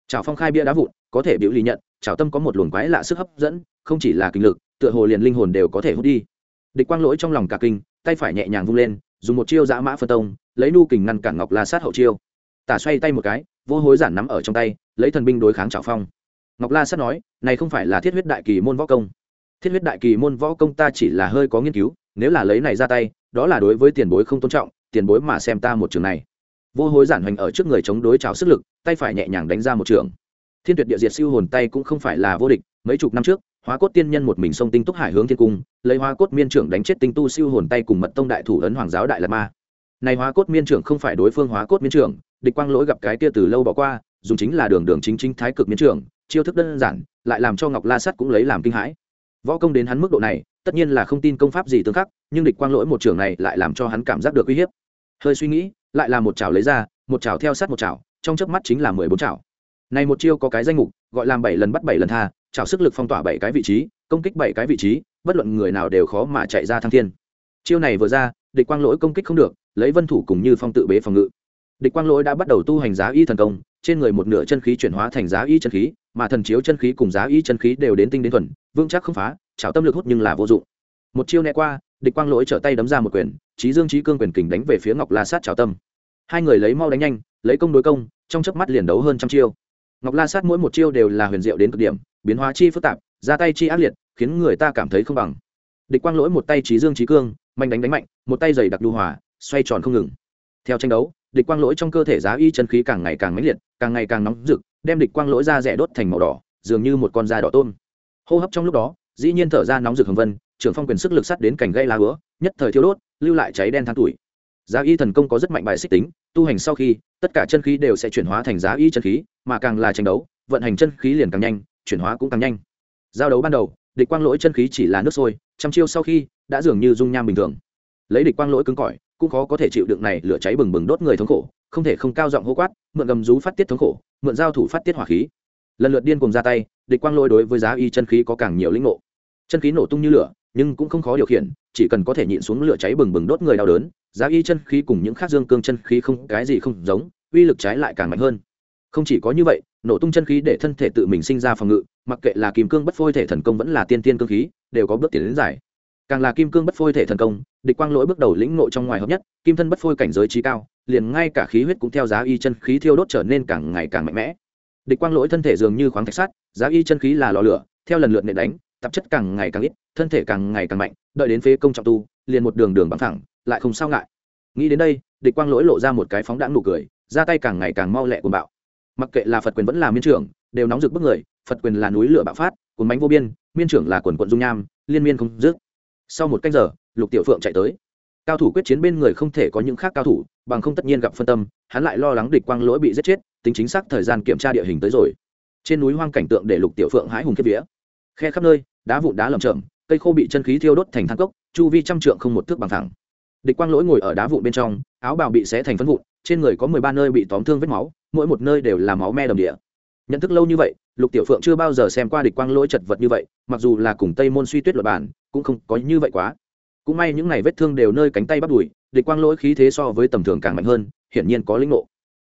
Chảo phong khai bia đá vụn, có thể biểu lý nhận, chảo tâm có một luồng quái lạ sức hấp dẫn, không chỉ là kinh lực, tựa hồ liền linh hồn đều có thể hút đi. Địch quang lỗi trong lòng cả kinh, tay phải nhẹ nhàng vung lên, dùng một chiêu giã mã phân tông, lấy nu kình ngăn cản ngọc la sát hậu chiêu. Tả xoay tay một cái, vô hối giản nắm ở trong tay lấy thần binh đối kháng trào phong. Ngọc la sát nói, này không phải là thiết huyết đại kỳ môn võ công. Thiết huyết đại kỳ môn võ công ta chỉ là hơi có nghiên cứu, nếu là lấy này ra tay, đó là đối với tiền bối không tôn trọng, tiền bối mà xem ta một trường này. Vô hối giản hoành ở trước người chống đối trào sức lực, tay phải nhẹ nhàng đánh ra một trường. Thiên tuyệt địa diệt siêu hồn tay cũng không phải là vô địch, mấy chục năm trước, hóa cốt tiên nhân một mình sông tinh túc hải hướng thiên cung, lấy hóa cốt miên trưởng đánh chết tinh tu siêu hồn tay cùng mật tông đại thủ ấn hoàng giáo đại lạt ma. Này hóa cốt miên trưởng không phải đối phương hóa cốt miên trưởng, địch quang lỗi gặp cái kia từ lâu bỏ qua dùng chính là đường đường chính chính thái cực miến trường, chiêu thức đơn giản, lại làm cho ngọc la sắt cũng lấy làm kinh hãi. Võ công đến hắn mức độ này, tất nhiên là không tin công pháp gì tương khắc, nhưng địch quang lỗi một trường này lại làm cho hắn cảm giác được uy hiếp. Hơi suy nghĩ, lại là một chảo lấy ra, một chảo theo sát một chảo, trong chớp mắt chính là mười bốn chảo. Này một chiêu có cái danh mục, gọi làm bảy lần bắt bảy lần tha, chảo sức lực phong tỏa bảy cái vị trí, công kích bảy cái vị trí, bất luận người nào đều khó mà chạy ra thăng thiên. Chiêu này vừa ra, địch quang lỗi công kích không được, lấy vân thủ cùng như phong tự bế phòng ngự. Địch quang lỗi đã bắt đầu tu hành giá y thần công trên người một nửa chân khí chuyển hóa thành giá y chân khí, mà thần chiếu chân khí cùng giá y chân khí đều đến tinh đến thuần, vững chắc không phá chảo tâm lực hút nhưng là vô dụng. Một chiêu né qua, địch quang lỗi trở tay đấm ra một quyền trí dương trí cương quyền kình đánh về phía ngọc la sát chảo tâm. Hai người lấy mau đánh nhanh, lấy công đối công, trong chớp mắt liền đấu hơn trăm chiêu. Ngọc la sát mỗi một chiêu đều là huyền diệu đến cực điểm, biến hóa chi phức tạp, ra tay chi ác liệt, khiến người ta cảm thấy không bằng. Địch quang lỗi một tay trí dương trí cương mạnh đánh đánh mạnh, một tay giày đặc đu hòa, xoay tròn không ngừng. Theo tranh đấu địch quang lỗi trong cơ thể giá y chân khí càng ngày càng mãnh liệt, càng ngày càng nóng rực, đem địch quang lỗi ra rẻ đốt thành màu đỏ, dường như một con da đỏ tôm. Hô hấp trong lúc đó, dĩ nhiên thở ra nóng rực hồng vân, trưởng phong quyền sức lực sắt đến cành gây lá hứa nhất thời thiếu đốt, lưu lại cháy đen than tuổi giá y thần công có rất mạnh bài xích tính, tu hành sau khi, tất cả chân khí đều sẽ chuyển hóa thành giá y chân khí, mà càng là tranh đấu, vận hành chân khí liền càng nhanh, chuyển hóa cũng càng nhanh. Giao đấu ban đầu, địch quang lỗi chân khí chỉ là nước sôi, trăm chiêu sau khi, đã dường như dung nham bình thường. Lấy địch quang lỗi cứng cỏi cũng khó có thể chịu đựng này lửa cháy bừng bừng đốt người thống khổ, không thể không cao giọng hô quát, mượn gầm rú phát tiết thống khổ, mượn giao thủ phát tiết hỏa khí. Lần lượt điên cùng ra tay, địch quang lôi đối với giá y chân khí có càng nhiều lĩnh ngộ. Chân khí nổ tung như lửa, nhưng cũng không khó điều khiển, chỉ cần có thể nhịn xuống lửa cháy bừng bừng đốt người đau đớn, giá y chân khí cùng những khác dương cương chân khí không, cái gì không giống, uy lực trái lại càng mạnh hơn. Không chỉ có như vậy, nổ tung chân khí để thân thể tự mình sinh ra phòng ngự, mặc kệ là kim cương bất phôi thể thần công vẫn là tiên tiên cương khí, đều có bước tiến đến giải càng là kim cương bất phôi thể thần công, địch quang lỗi bước đầu lĩnh ngộ trong ngoài hợp nhất, kim thân bất phôi cảnh giới trí cao, liền ngay cả khí huyết cũng theo giá y chân khí thiêu đốt trở nên càng ngày càng mạnh mẽ. Địch quang lỗi thân thể dường như khoáng thạch sắt, giá y chân khí là lò lửa, theo lần lượt nện đánh, tạp chất càng ngày càng ít, thân thể càng ngày càng mạnh, đợi đến phế công trọng tu, liền một đường đường bằng thẳng, lại không sao ngại. Nghĩ đến đây, địch quang lỗi lộ ra một cái phóng đãng nụ cười, ra tay càng ngày càng mau lẹ cuồng bạo. Mặc kệ là phật quyền vẫn là miên trưởng, đều nóng rực bức người, phật quyền là núi lửa bạo phát cuốn bánh vô biên, miên trưởng là quần quận dung nham, liên miên không dứt sau một canh giờ, lục tiểu phượng chạy tới. Cao thủ quyết chiến bên người không thể có những khác cao thủ, bằng không tất nhiên gặp phân tâm, hắn lại lo lắng địch quang lỗi bị giết chết, tính chính xác thời gian kiểm tra địa hình tới rồi. Trên núi hoang cảnh tượng để lục tiểu phượng hãi hùng kiếp vía. Khe khắp nơi, đá vụn đá lầm chậm cây khô bị chân khí thiêu đốt thành thang cốc, chu vi trăm trượng không một thước bằng thẳng. Địch quang lỗi ngồi ở đá vụn bên trong, áo bào bị xé thành phân vụn, trên người có mười ba nơi bị tóm thương vết máu, mỗi một nơi đều là máu me đầm địa nhận thức lâu như vậy lục tiểu phượng chưa bao giờ xem qua địch quang lỗi chật vật như vậy mặc dù là cùng tây môn suy tuyết luật bản cũng không có như vậy quá. Cũng may những ngày vết thương đều nơi cánh tay bắt đùi địch quang lỗi khí thế so với tầm thường càng mạnh hơn hiển nhiên có linh ngộ.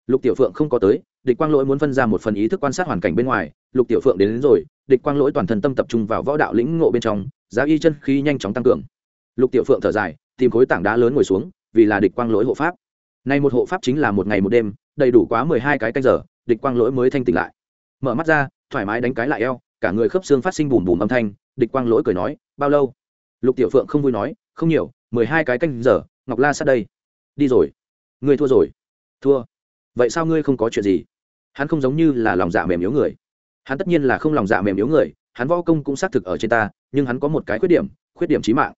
Lục tiểu phượng không có tới địch quang lỗi muốn phân ra một phần ý thức quan sát hoàn cảnh bên ngoài lục tiểu phượng đến, đến rồi địch quang lỗi toàn thân tâm tập trung vào võ đạo lĩnh ngộ bên trong giá y chân khí nhanh chóng tăng cường. Lục tiểu phượng thở dài tìm khối tảng đá lớn ngồi xuống vì là địch quang lỗi hộ pháp. Nay một hộ pháp chính là một ngày một đêm đầy đủ quá mười hai cái canh giờ địch quang lỗi mới thanh tỉnh lại mở mắt ra, thoải mái đánh cái lại eo, cả người khớp xương phát sinh bùm bùm âm thanh, địch quang lỗi cười nói, bao lâu? Lục tiểu phượng không vui nói, không nhiều, mười hai cái canh giờ, ngọc la sát đây. Đi rồi. Ngươi thua rồi. Thua? Vậy sao ngươi không có chuyện gì? Hắn không giống như là lòng dạ mềm yếu người. Hắn tất nhiên là không lòng dạ mềm yếu người, hắn võ công cũng xác thực ở trên ta, nhưng hắn có một cái khuyết điểm khuyết điểm trí mạng.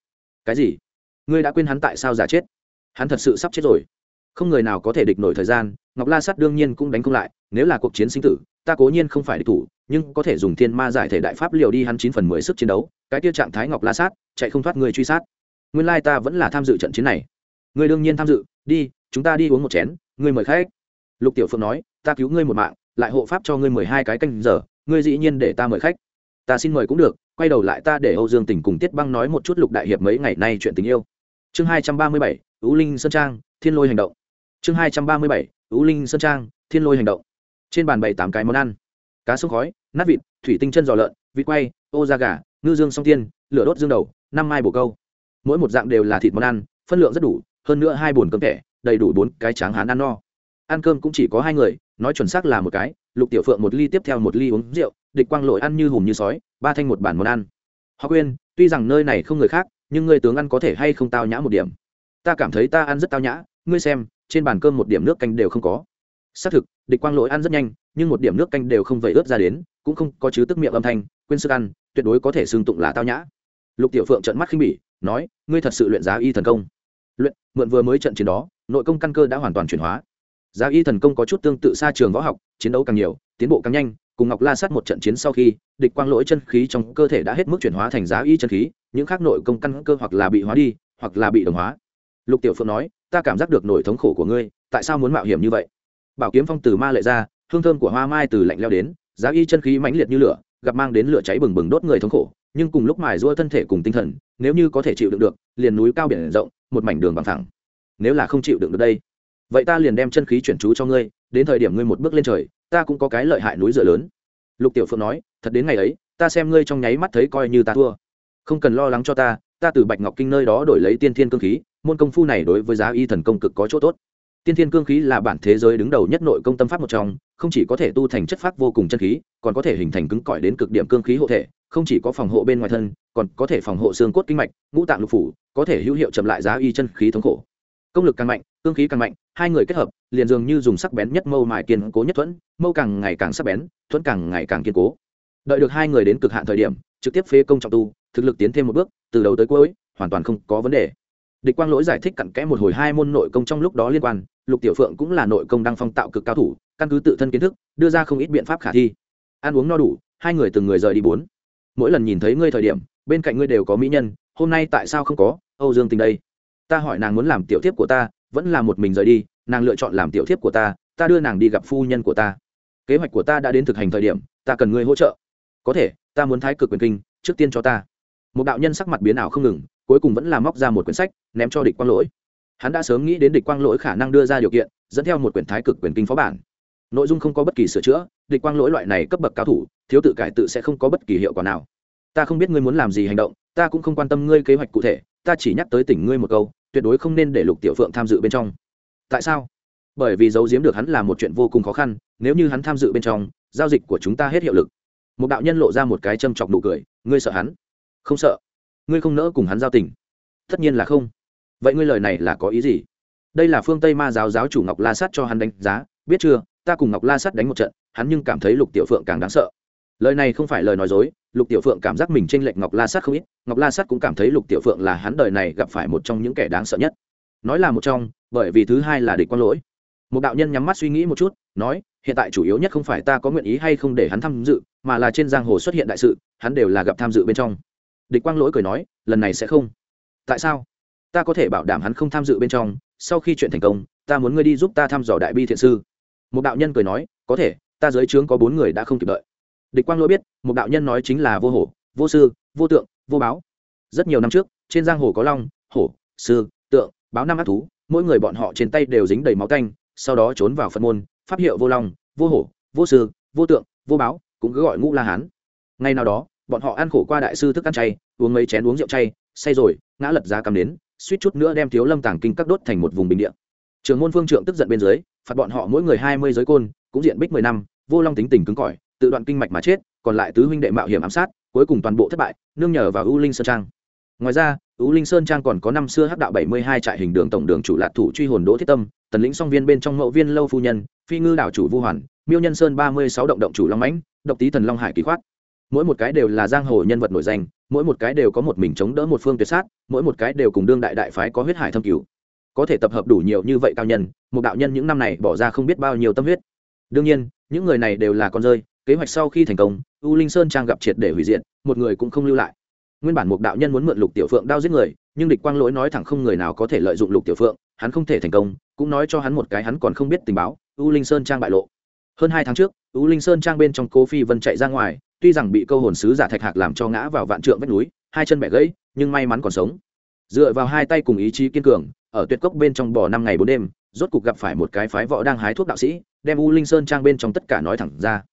Cái gì? Ngươi đã quên hắn tại sao giả chết? Hắn thật sự sắp chết rồi. Không người nào có thể địch nổi thời gian, ngọc la sắt đương nhiên cũng đánh không lại nếu là cuộc chiến sinh tử, ta cố nhiên không phải địch thủ, nhưng có thể dùng thiên ma giải thể đại pháp liều đi hắn chín phần mười sức chiến đấu, cái tiêu trạng thái ngọc la sát, chạy không thoát người truy sát. Nguyên lai ta vẫn là tham dự trận chiến này. Ngươi đương nhiên tham dự, đi, chúng ta đi uống một chén ngươi mời khách. Lục tiểu phượng nói, ta cứu ngươi một mạng, lại hộ pháp cho ngươi mười hai cái canh giờ, ngươi dĩ nhiên để ta mời khách. Ta xin mời cũng được, quay đầu lại ta để âu dương tình cùng tiết băng nói một chút lục đại hiệp mấy ngày nay chuyện tình yêu. Chương hai trăm ba mươi bảy, ú linh sơn trang, thiên lôi hành động. Chương hai trăm ba mươi bảy, ú linh sơn trang, thiên lôi hành động trên bàn bày tám cái món ăn. Cá sông khói, nát vịt, thủy tinh chân giò lợn, vịt quay, ô da gà, ngư dương song tiên, lửa đốt dương đầu, năm mai bổ câu. Mỗi một dạng đều là thịt món ăn, phân lượng rất đủ, hơn nữa hai bồn cơm thẻ, đầy đủ bốn cái tráng hán ăn no. Ăn cơm cũng chỉ có hai người, nói chuẩn xác là một cái, lục tiểu phượng một ly tiếp theo một ly uống rượu, địch quang lội ăn như hùm như sói, ba thanh một bản món ăn. Họ quên tuy rằng nơi này không người khác, nhưng người tướng ăn có thể hay không tao nhã một điểm. Ta cảm thấy ta ăn rất tao nhã, ngươi xem, trên bàn cơm một điểm nước canh đều không có. Xác thực địch quang lỗi ăn rất nhanh, nhưng một điểm nước canh đều không vẩy ướt ra đến, cũng không có chứ tức miệng âm thanh, quên sức ăn, tuyệt đối có thể xương tụng là tao nhã. Lục tiểu phượng trận mắt khinh bỉ, nói, ngươi thật sự luyện giá y thần công. Luyện, mượn vừa mới trận chiến đó, nội công căn cơ đã hoàn toàn chuyển hóa. Giá y thần công có chút tương tự xa trường võ học, chiến đấu càng nhiều, tiến bộ càng nhanh, cùng ngọc la sát một trận chiến sau khi, địch quang lỗi chân khí trong cơ thể đã hết mức chuyển hóa thành giá y chân khí, những khác nội công căn cơ hoặc là bị hóa đi, hoặc là bị đồng hóa. Lục tiểu phượng nói, ta cảm giác được nỗi thống khổ của ngươi, tại sao muốn mạo hiểm như vậy? Bảo kiếm phong từ ma lệ ra, hương thơm của hoa mai từ lạnh leo đến, giá y chân khí mãnh liệt như lửa, gặp mang đến lửa cháy bừng bừng đốt người thống khổ, nhưng cùng lúc mài giũa thân thể cùng tinh thần, nếu như có thể chịu đựng được, liền núi cao biển rộng, một mảnh đường bằng thẳng nếu là không chịu đựng được đây, vậy ta liền đem chân khí chuyển chú cho ngươi, đến thời điểm ngươi một bước lên trời, ta cũng có cái lợi hại núi dựa lớn. Lục tiểu phượng nói, thật đến ngày ấy, ta xem ngươi trong nháy mắt thấy coi như ta thua. Không cần lo lắng cho ta ta từ bạch ngọc kinh nơi đó đổi lấy tiên thiên cương khí, môn công phu này đối với giá y thần công cực có chỗ tốt tiên thiên cương khí là bản thế giới đứng đầu nhất nội công tâm pháp một trong, không chỉ có thể tu thành chất pháp vô cùng chân khí, còn có thể hình thành cứng cỏi đến cực điểm cương khí hộ thể, không chỉ có phòng hộ bên ngoài thân, còn có thể phòng hộ xương cốt kinh mạch, ngũ tạng lục phủ, có thể hữu hiệu chậm lại giá y chân khí thống khổ. Công lực càng mạnh, cương khí càng mạnh, hai người kết hợp, liền dường như dùng sắc bén nhất mâu mài kiên cố nhất thuẫn, mâu càng ngày càng sắc bén, thuẫn càng ngày càng kiên cố. Đợi được hai người đến cực hạn thời điểm, trực tiếp phê công trọng tu, thực lực tiến thêm một bước, từ đầu tới cuối, hoàn toàn không có vấn đề. Địch quang lỗi giải thích cặn kẽ một hồi hai môn nội công trong lúc đó liên quan lục tiểu phượng cũng là nội công đăng phong tạo cực cao thủ, căn cứ tự thân kiến thức, đưa ra không ít biện pháp khả thi. Ăn uống no đủ, hai người từng người rời đi bốn. Mỗi lần nhìn thấy ngươi thời điểm, bên cạnh ngươi đều có mỹ nhân, hôm nay tại sao không có? Âu dương tình đây. Ta hỏi nàng muốn làm tiểu thiếp của ta, vẫn là một mình rời đi, nàng lựa chọn làm tiểu thiếp của ta ta đưa nàng đi gặp phu nhân của ta. Kế hoạch của ta đã đến thực hành thời điểm, ta cần ngươi hỗ trợ. Có thể, ta muốn thái cực quyền kinh, trước tiên cho ta. Một đạo nhân sắc mặt biến ảo không ngừng, cuối cùng vẫn là móc ra một quyển sách, ném cho địch quang lỗi hắn đã sớm nghĩ đến địch quang lỗi khả năng đưa ra điều kiện, dẫn theo một quyển thái cực quyền kinh phó bản. Nội dung không có bất kỳ sửa chữa, địch quang lỗi loại này cấp bậc cao thủ, thiếu tự cải tự sẽ không có bất kỳ hiệu quả nào. Ta không biết ngươi muốn làm gì hành động, ta cũng không quan tâm ngươi kế hoạch cụ thể, ta chỉ nhắc tới tỉnh ngươi một câu, tuyệt đối không nên để lục tiểu phượng tham dự bên trong. Tại sao? Bởi vì giấu giếm được hắn là một chuyện vô cùng khó khăn, nếu như hắn tham dự bên trong, giao dịch của chúng ta hết hiệu lực. Một đạo nhân lộ ra một cái châm chọc nụ cười, ngươi sợ hắn? Không sợ. Ngươi không nỡ cùng hắn giao tình. Tất nhiên là không vậy ngươi lời này là có ý gì? Đây là phương tây ma giáo giáo chủ ngọc la sát cho hắn đánh giá, biết chưa? Ta cùng ngọc la sát đánh một trận, hắn nhưng cảm thấy lục tiểu phượng càng đáng sợ. Lời này không phải lời nói dối, lục tiểu phượng cảm giác mình tranh lệch ngọc la sát không ít, ngọc la sát cũng cảm thấy lục tiểu phượng là hắn đời này gặp phải một trong những kẻ đáng sợ nhất. Nói là một trong, bởi vì thứ hai là địch quang lỗi. Một đạo nhân nhắm mắt suy nghĩ một chút, nói, hiện tại chủ yếu nhất không phải ta có nguyện ý hay không để hắn tham dự, mà là trên giang hồ xuất hiện đại sự, hắn đều là gặp tham dự bên trong. Địch quang lỗi cười nói, lần này sẽ không. Tại sao? Ta có thể bảo đảm hắn không tham dự bên trong, sau khi chuyện thành công, ta muốn ngươi đi giúp ta thăm dò đại bi thiện sư. Một đạo nhân cười nói, có thể, ta dưới trướng có bốn người đã không kịp đợi. Địch quang lỗi biết, một đạo nhân nói chính là vô hổ, vô sư, vô tượng, vô báo. Rất nhiều năm trước, trên giang hồ có long, hổ, sư, tượng, báo năm ác thú, mỗi người bọn họ trên tay đều dính đầy máu canh sau đó trốn vào phân môn, pháp hiệu vô long, vô hổ, vô sư, vô tượng, vô báo, cũng cứ gọi ngũ la hán. Ngay nào đó, bọn họ ăn khổ qua đại sư thức ăn chay, uống mấy chén uống rượu chay, say rồi, ngã lật ra cầm đến suýt chút nữa đem thiếu lâm tàng kinh các đốt thành một vùng bình địa. Trường môn phương trượng tức giận bên dưới, phạt bọn họ mỗi người hai mươi giới côn, cũng diện bích mười năm, vô long tính tình cứng cỏi, tự đoạn kinh mạch mà chết, còn lại tứ huynh đệ mạo hiểm ám sát, cuối cùng toàn bộ thất bại, nương nhờ vào u linh sơn trang. Ngoài ra, u linh sơn trang còn có năm xưa hắc đạo bảy mươi hai trại hình đường tổng đường chủ lạc thủ truy hồn đỗ thiết tâm, tần lĩnh song viên bên trong mậu viên lâu phu nhân, phi ngư đảo chủ vu hoàn, miêu nhân sơn ba mươi sáu động động chủ long mãnh, độc tý thần long hải kỳ khoát mỗi một cái đều là giang hồ nhân vật nổi danh, mỗi một cái đều có một mình chống đỡ một phương tuyệt sát, mỗi một cái đều cùng đương đại đại phái có huyết hải thâm cứu có thể tập hợp đủ nhiều như vậy cao nhân, một đạo nhân những năm này bỏ ra không biết bao nhiêu tâm huyết. Đương nhiên, những người này đều là con rơi, kế hoạch sau khi thành công, u linh sơn trang gặp triệt để hủy diện một người cũng không lưu lại. Nguyên bản một đạo nhân muốn mượn lục tiểu phượng đao giết người, nhưng địch quang lỗi nói thẳng không người nào có thể lợi dụng lục tiểu phượng, hắn không thể thành công, cũng nói cho hắn một cái hắn còn không biết tình báo, u linh sơn trang bại lộ. Hơn hai tháng trước, u linh sơn trang bên trong cô phi vân chạy ra ngoài tuy rằng bị câu hồn sứ giả thạch hạc làm cho ngã vào vạn trượng vách núi, hai chân bẻ gãy, nhưng may mắn còn sống. Dựa vào hai tay cùng ý chí kiên cường, ở tuyệt cốc bên trong bò năm ngày bốn đêm, rốt cục gặp phải một cái phái võ đang hái thuốc đạo sĩ, đem u linh sơn trang bên trong tất cả nói thẳng ra.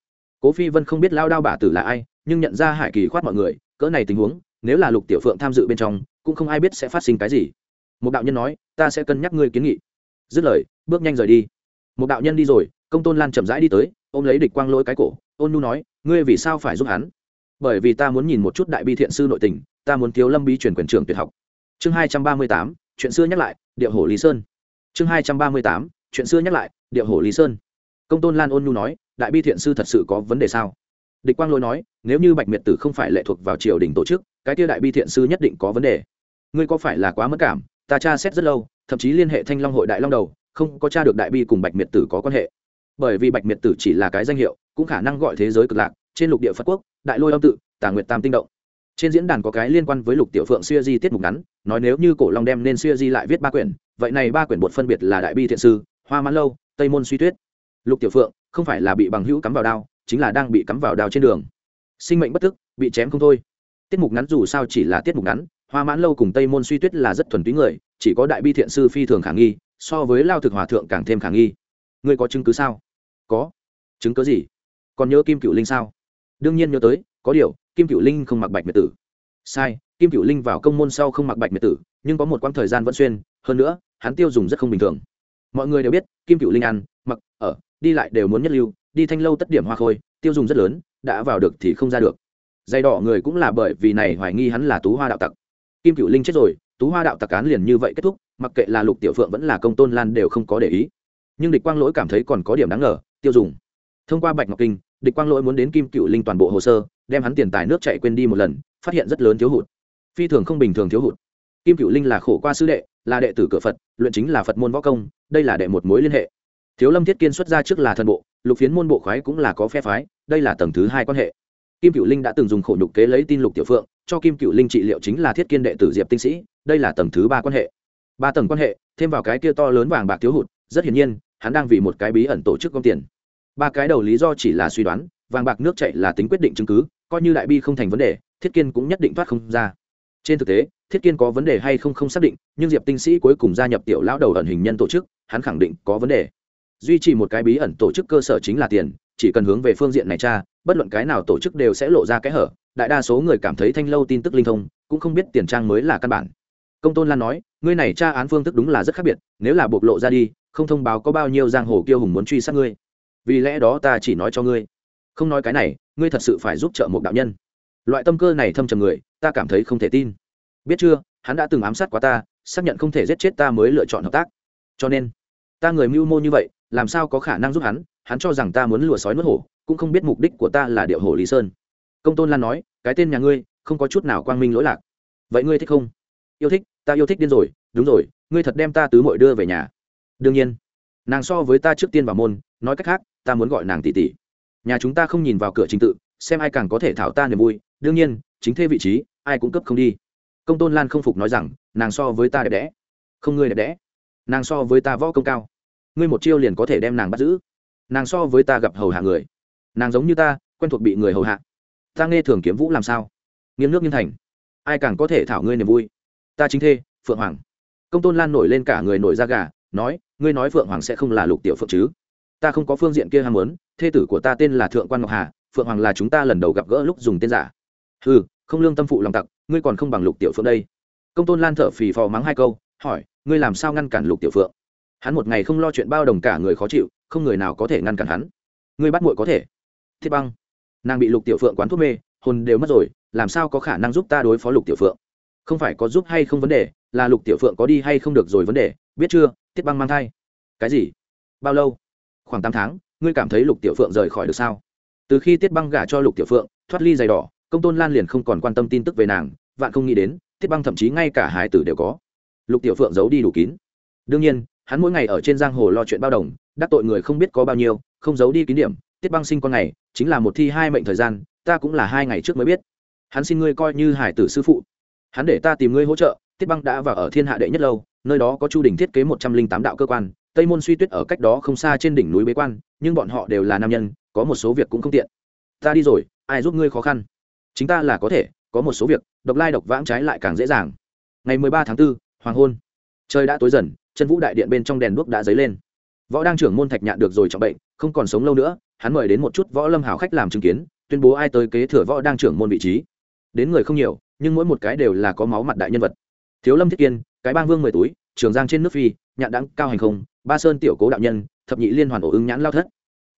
Cố phi vân không biết lao đao bà tử là ai, nhưng nhận ra hải kỳ khoát mọi người, cỡ này tình huống, nếu là lục tiểu phượng tham dự bên trong, cũng không ai biết sẽ phát sinh cái gì. Một đạo nhân nói, ta sẽ cân nhắc ngươi kiến nghị. Dứt lời, bước nhanh rời đi. Một đạo nhân đi rồi công tôn lan chậm rãi đi tới, ôm lấy địch quang lỗi cái cổ, ôn nu nói, ngươi vì sao phải giúp hắn? Bởi vì ta muốn nhìn một chút đại bi thiện sư nội tình, ta muốn thiếu lâm bi truyền quyền trường tuyệt học. Chương hai trăm ba mươi tám, chuyện xưa nhắc lại địa hồ lý sơn. Chương hai trăm ba mươi tám, chuyện xưa nhắc lại địa hồ lý sơn. Công tôn lan ôn Nu nói, đại bi thiện sư thật sự có vấn đề sao? Địch quang lỗi nói, nếu như bạch miệt tử không phải lệ thuộc vào triều đình tổ chức, cái tia đại bi thiện sư nhất định có vấn đề. Ngươi có phải là quá mất cảm? Ta tra xét rất lâu, thậm chí liên hệ thanh long hội đại long đầu, không có tra được đại bi cùng bạch miệt tử có quan hệ bởi vì bạch miệt tử chỉ là cái danh hiệu, cũng khả năng gọi thế giới cực lạc, trên lục địa phật quốc, đại lôi âm tự, tà nguyệt tam tinh động. Trên diễn đàn có cái liên quan với lục tiểu phượng xuya di tiết mục ngắn, nói nếu như cổ long đem nên xuya di lại viết ba quyển, vậy này ba quyển bột phân biệt là đại bi thiện sư, hoa mãn lâu, tây môn suy tuyết. Lục tiểu phượng không phải là bị bằng hữu cắm vào đao, chính là đang bị cắm vào đao trên đường. Sinh mệnh bất thức bị chém không thôi. Tiết mục ngắn dù sao chỉ là tiết mục ngắn, hoa mãn lâu cùng tây môn suy tuyết là rất thuần túy người, chỉ có đại bi thiện sư phi thường khả nghi, so với lao thực hòa thượng càng thêm khả nghi. Ngươi có chứng cứ sao? Có. Chứng cứ gì? Còn nhớ kim cựu linh sao? Đương nhiên nhớ tới, có điều, kim cựu linh không mặc bạch miệt tử. Sai, kim cựu linh vào công môn sau không mặc bạch miệt tử, nhưng có một quãng thời gian vẫn xuyên, hơn nữa, hắn tiêu dùng rất không bình thường. Mọi người đều biết, kim cựu linh ăn, mặc, ở, đi lại đều muốn nhất lưu, đi thanh lâu tất điểm hoa khôi, tiêu dùng rất lớn, đã vào được thì không ra được. Dây đỏ người cũng là bởi vì này hoài nghi hắn là tú hoa đạo tặc. Kim cựu linh chết rồi, tú hoa đạo tặc cán liền như vậy kết thúc, mặc kệ là lục tiểu phượng vẫn là công tôn lan đều không có để ý. Nhưng địch quang lỗi cảm thấy còn có điểm đáng ngờ tiêu dùng. Thông qua bạch ngọc kinh, địch quang lỗi muốn đến kim cựu linh toàn bộ hồ sơ, đem hắn tiền tài nước chạy quên đi một lần, phát hiện rất lớn thiếu hụt. Phi thường không bình thường thiếu hụt. Kim cựu linh là khổ qua sư đệ, là đệ tử cửa phật, luyện chính là phật môn võ công, đây là đệ một mối liên hệ. Thiếu lâm thiết kiên xuất ra trước là thần bộ, lục phiến môn bộ khoái cũng là có phe phái, đây là tầng thứ hai quan hệ. Kim cựu linh đã từng dùng khổ nhục kế lấy tin lục tiểu phượng, cho kim cựu linh trị liệu chính là thiết kiên đệ tử diệp tinh sĩ, đây là tầng thứ ba quan hệ. Ba tầng quan hệ, thêm vào cái kia to lớn vàng bạc thiếu hụt, rất hiển nhiên hắn đang vì một cái bí ẩn tổ chức gom tiền. Ba cái đầu lý do chỉ là suy đoán, vàng bạc nước chạy là tính quyết định chứng cứ, coi như đại bi không thành vấn đề, thiết kiên cũng nhất định thoát không ra. Trên thực tế, thiết kiên có vấn đề hay không không xác định, nhưng diệp tinh sĩ cuối cùng gia nhập tiểu lão đầu ẩn hình nhân tổ chức, hắn khẳng định có vấn đề. Duy trì một cái bí ẩn tổ chức cơ sở chính là tiền, chỉ cần hướng về phương diện này cha bất luận cái nào tổ chức đều sẽ lộ ra cái hở, đại đa số người cảm thấy thanh lâu tin tức linh thông, cũng không biết tiền trang mới là căn bản. Công tôn lan nói, ngươi này tra án phương thức đúng là rất khác biệt, nếu là bộc lộ ra đi không thông báo có bao nhiêu giang hồ kiêu hùng muốn truy sát ngươi. Vì lẽ đó ta chỉ nói cho ngươi. Không nói cái này, ngươi thật sự phải giúp trợ một đạo nhân. Loại tâm cơ này thâm trầm người, ta cảm thấy không thể tin. Biết chưa, hắn đã từng ám sát quá ta, xác nhận không thể giết chết ta mới lựa chọn hợp tác. Cho nên, ta người mưu mô như vậy, làm sao có khả năng giúp hắn? Hắn cho rằng ta muốn lùa sói nuốt hổ, cũng không biết mục đích của ta là điệu hổ lý sơn. Công tôn lan nói, cái tên nhà ngươi, không có chút nào quang minh lỗi lạc. Vậy ngươi thích không? Yêu thích, ta yêu thích điên rồi, đúng rồi, ngươi thật đem ta tứ mội đưa về nhà đương nhiên, nàng so với ta trước tiên vào môn, nói cách khác, ta muốn gọi nàng tỷ tỷ. Nhà chúng ta không nhìn vào cửa trình tự, xem ai càng có thể thảo ta niềm vui. Đương nhiên, chính thế vị trí, ai cũng cấp không đi. Công tôn lan không phục nói rằng, nàng so với ta đẹp đẽ. Không ngươi đẹp đẽ. Nàng so với ta võ công cao. Ngươi một chiêu liền có thể đem nàng bắt giữ. Nàng so với ta gặp hầu hạ người. Nàng giống như ta, quen thuộc bị người hầu hạ. Ta nghe thường kiếm vũ làm sao? Nghiêng nước nghiêng thành. Ai càng có thể thảo ngươi niềm vui? Ta chính thê, phượng hoàng. Công tôn lan nổi lên cả người nổi da gà, nói ngươi nói phượng hoàng sẽ không là lục tiểu phượng chứ? Ta không có phương diện kia ham muốn, thê tử của ta tên là thượng quan ngọc hà, phượng hoàng là chúng ta lần đầu gặp gỡ lúc dùng tên giả. Ừ không lương tâm phụ lòng tặc, ngươi còn không bằng lục tiểu phượng đây. Công tôn lan thở phì phò mắng hai câu, hỏi, ngươi làm sao ngăn cản lục tiểu phượng? Hắn một ngày không lo chuyện bao đồng cả người khó chịu, không người nào có thể ngăn cản hắn. Ngươi bắt muội có thể. Thiết băng. Nàng bị lục tiểu phượng quán thuốc mê, hồn đều mất rồi, làm sao có khả năng giúp ta đối phó lục tiểu phượng? Không phải có giúp hay không vấn đề, là lục tiểu phượng có đi hay không được rồi vấn đề, biết chưa? Tiết băng mang thai. Cái gì? Bao lâu? Khoảng tám tháng ngươi cảm thấy lục tiểu phượng rời khỏi được sao? Từ khi tiết băng gả cho lục tiểu phượng thoát ly giày đỏ công tôn lan liền không còn quan tâm tin tức về nàng vạn không nghĩ đến tiết băng thậm chí ngay cả hải tử đều có. Lục tiểu phượng giấu đi đủ kín. Đương nhiên hắn mỗi ngày ở trên giang hồ lo chuyện bao đồng đắc tội người không biết có bao nhiêu không giấu đi kín điểm tiết băng sinh con này, chính là một thi hai mệnh thời gian ta cũng là hai ngày trước mới biết. Hắn xin ngươi coi như hải tử sư phụ. Hắn để ta tìm ngươi hỗ trợ tiết băng đã vào ở thiên hạ đệ nhất lâu nơi đó có chu đình thiết kế một trăm linh tám đạo cơ quan tây môn suy tuyết ở cách đó không xa trên đỉnh núi bế quan nhưng bọn họ đều là nam nhân có một số việc cũng không tiện. Ta đi rồi ai giúp ngươi khó khăn? Chính ta là có thể có một số việc độc lai độc vãng trái lại càng dễ dàng. Ngày mười ba tháng 4, hoàng hôn. Trời đã tối dần chân vũ đại điện bên trong đèn đuốc đã dấy lên. Võ đang trưởng môn thạch nhạn được rồi trọng bệnh không còn sống lâu nữa hắn mời đến một chút võ lâm hảo khách làm chứng kiến tuyên bố ai tới kế thừa võ đang trưởng môn vị trí. Đến người không nhiều nhưng mỗi một cái đều là có máu mặt đại nhân vật. Thiếu lâm thiết kiên cái bang vương mười túi, trường giang trên nước phi, nhạn đắng cao hành không, ba sơn tiểu cố đạo nhân, thập nhị liên hoàn ổ ứng nhãn lao thất.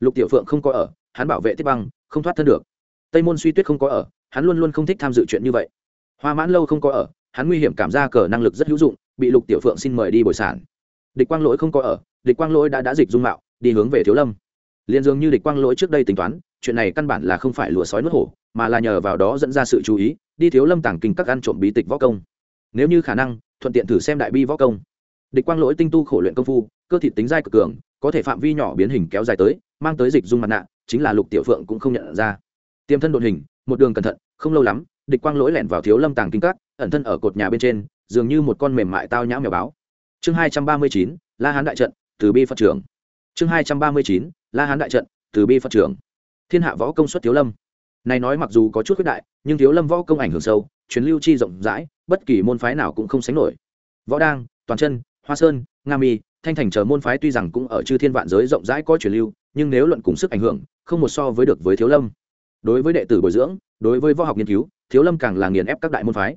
Lục tiểu phượng không có ở, hắn bảo vệ tiếp băng, không thoát thân được. Tây môn suy tuyết không có ở, hắn luôn luôn không thích tham dự chuyện như vậy. Hoa mãn lâu không có ở, hắn nguy hiểm cảm ra cờ năng lực rất hữu dụng, bị lục tiểu phượng xin mời đi bồi sản. Địch quang lỗi không có ở, địch quang lỗi đã đã dịch dung mạo, đi hướng về thiếu lâm. Liền dường như địch quang lỗi trước đây tính toán, chuyện này căn bản là không phải lùa sói nước hổ, mà là nhờ vào đó dẫn ra sự chú ý, đi thiếu lâm tàng kinh các ăn trộm bí tịch võ công nếu như khả năng, thuận tiện thử xem đại bi võ công. Địch quang lỗi tinh tu khổ luyện công phu, cơ thị tính dai cực cường, có thể phạm vi nhỏ biến hình kéo dài tới, mang tới dịch dung mặt nạ, chính là lục tiểu phượng cũng không nhận ra. Tiềm thân đột hình, một đường cẩn thận, không lâu lắm, địch quang lỗi lẻn vào thiếu lâm tàng kinh cắt ẩn thân ở cột nhà bên trên, dường như một con mềm mại tao nhã mèo báo. Chương hai trăm ba mươi chín, la hán đại trận, từ bi phật trưởng. Chương hai trăm ba mươi chín, la hán đại trận, từ bi phật trưởng. Thiên hạ võ công suất thiếu lâm. Này nói mặc dù có chút khuyết đại, nhưng thiếu lâm võ công ảnh hưởng sâu truyền lưu chi rộng rãi, bất kỳ môn phái nào cũng không sánh nổi. Võ đang toàn chân, hoa sơn, nga mi, thanh thành chờ môn phái tuy rằng cũng ở chư thiên vạn giới rộng rãi có truyền lưu, nhưng nếu luận cùng sức ảnh hưởng, không một so với được với thiếu lâm. Đối với đệ tử bồi dưỡng, đối với võ học nghiên cứu, thiếu lâm càng là nghiền ép các đại môn phái.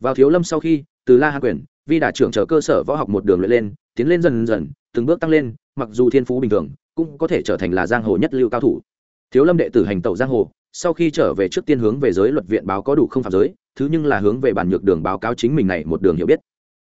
Vào thiếu lâm sau khi, từ la hạ quyền vi đại trưởng trở cơ sở võ học một đường luyện lên, tiến lên dần dần, từng bước tăng lên, mặc dù thiên phú bình thường, cũng có thể trở thành là giang hồ nhất lưu cao thủ. Thiếu lâm đệ tử hành tẩu giang hồ, sau khi trở về trước tiên hướng về giới luật viện báo có đủ không phạm giới thứ nhưng là hướng về bản nhược đường báo cáo chính mình này một đường hiểu biết.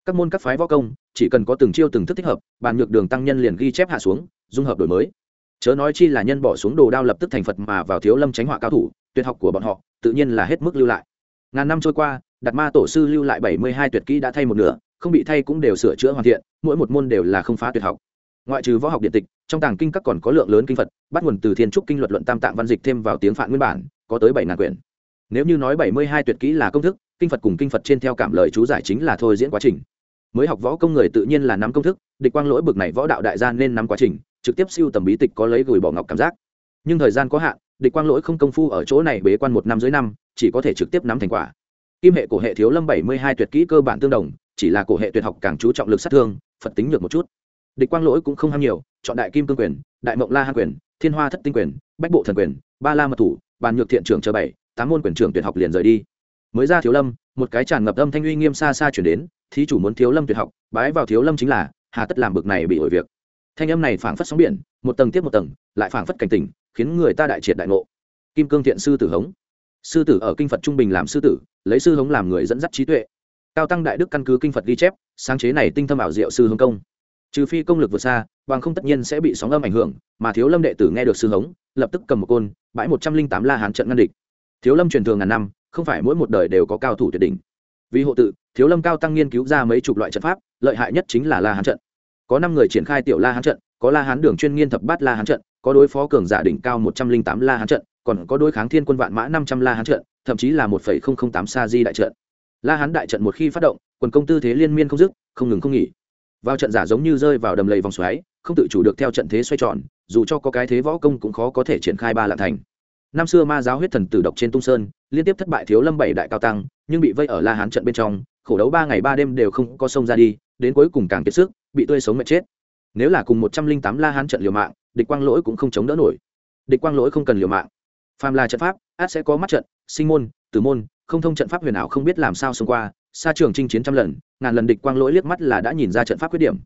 Các môn các phái võ công, chỉ cần có từng chiêu từng thức thích hợp, bản nhược đường tăng nhân liền ghi chép hạ xuống, dung hợp đổi mới. Chớ nói chi là nhân bỏ xuống đồ đao lập tức thành phật mà vào thiếu lâm tránh họa cao thủ, tuyệt học của bọn họ, tự nhiên là hết mức lưu lại. Ngàn năm trôi qua, đạt ma tổ sư lưu lại bảy mươi hai tuyệt kỹ đã thay một nửa, không bị thay cũng đều sửa chữa hoàn thiện, mỗi một môn đều là không phá tuyệt học. Ngoại trừ võ học điện tịch, trong tàng kinh các còn có lượng lớn kinh phật, bắt nguồn từ thiên trúc kinh luật luận tam tạng văn dịch thêm vào tiếng phạn nguyên bản, có tới bảy ngàn quyển nếu như nói bảy mươi hai tuyệt kỹ là công thức, kinh phật cùng kinh phật trên theo cảm lời chú giải chính là thôi diễn quá trình. Mới học võ công người tự nhiên là nắm công thức, địch quang lỗi bực này võ đạo đại gia nên nắm quá trình, trực tiếp siêu tầm bí tịch có lấy gửi bỏ ngọc cảm giác. Nhưng thời gian có hạn, địch quang lỗi không công phu ở chỗ này bế quan một năm dưới năm, chỉ có thể trực tiếp nắm thành quả. Kim hệ cổ hệ thiếu lâm bảy mươi hai tuyệt kỹ cơ bản tương đồng, chỉ là cổ hệ tuyệt học càng chú trọng lực sát thương, phật tính nhược một chút. Địch quang lỗi cũng không ham nhiều, chọn đại kim cương quyền, đại mộng la hạ quyền, thiên hoa thất tinh quyền, bách bộ thần quyền, ba la mật thủ, bàn nhược thiện trưởng chờ bảy tám môn quyền trưởng tuyệt học liền rời đi. Mới ra thiếu lâm, một cái tràn ngập âm thanh uy nghiêm xa xa chuyển đến, thí chủ muốn thiếu lâm tuyệt học, bái vào thiếu lâm chính là, hà tất làm bực này bị ổi việc. Thanh âm này phảng phất sóng biển, một tầng tiếp một tầng, lại phảng phất cảnh tỉnh, khiến người ta đại triệt đại ngộ. Kim cương thiện sư tử hống. Sư tử ở kinh phật trung bình làm sư tử, lấy sư hống làm người dẫn dắt trí tuệ. Cao tăng đại đức căn cứ kinh phật ghi chép, sáng chế này tinh thâm ảo diệu sư hống công. Trừ phi công lực vượt xa, bằng không tất nhiên sẽ bị sóng âm ảnh hưởng, mà thiếu lâm đệ tử nghe được sư hống, lập tức cầm một côn, bãi một trăm linh tám la hán trận ngăn địch thiếu lâm truyền thường ngàn năm, không phải mỗi một đời đều có cao thủ tuyệt đỉnh. Vì hộ tự, thiếu lâm cao tăng nghiên cứu ra mấy chục loại trận pháp, lợi hại nhất chính là la hán trận. Có năm người triển khai tiểu la hán trận, có la hán đường chuyên nghiên thập bát la hán trận, có đối phó cường giả đỉnh cao một trăm linh tám la hán trận, còn có đối kháng thiên quân vạn mã năm trăm la hán trận, thậm chí là một phẩy không không tám sa di đại trận. La hán đại trận một khi phát động, quần công tư thế liên miên không dứt, không ngừng không nghỉ. Vào trận giả giống như rơi vào đầm lầy vòng xoáy, không tự chủ được theo trận thế xoay tròn, dù cho có cái thế võ công cũng khó có thể triển khai ba lạng thành năm xưa ma giáo huyết thần tử độc trên tung sơn, liên tiếp thất bại thiếu lâm bảy đại cao tăng, nhưng bị vây ở la hán trận bên trong, khổ đấu ba ngày ba đêm đều không có sông ra đi, đến cuối cùng càng kiệt sức, bị tươi sống mệt chết. Nếu là cùng một trăm linh tám la hán trận liều mạng, địch quang lỗi cũng không chống đỡ nổi. Địch quang lỗi không cần liều mạng. Phàm là trận pháp, át sẽ có mắt trận, sinh môn, tử môn, không thông trận pháp huyền ảo không biết làm sao xông qua, xa trường chinh chiến trăm lần, ngàn lần địch quang lỗi liếc mắt là đã nhìn ra trận pháp khuyết điểm.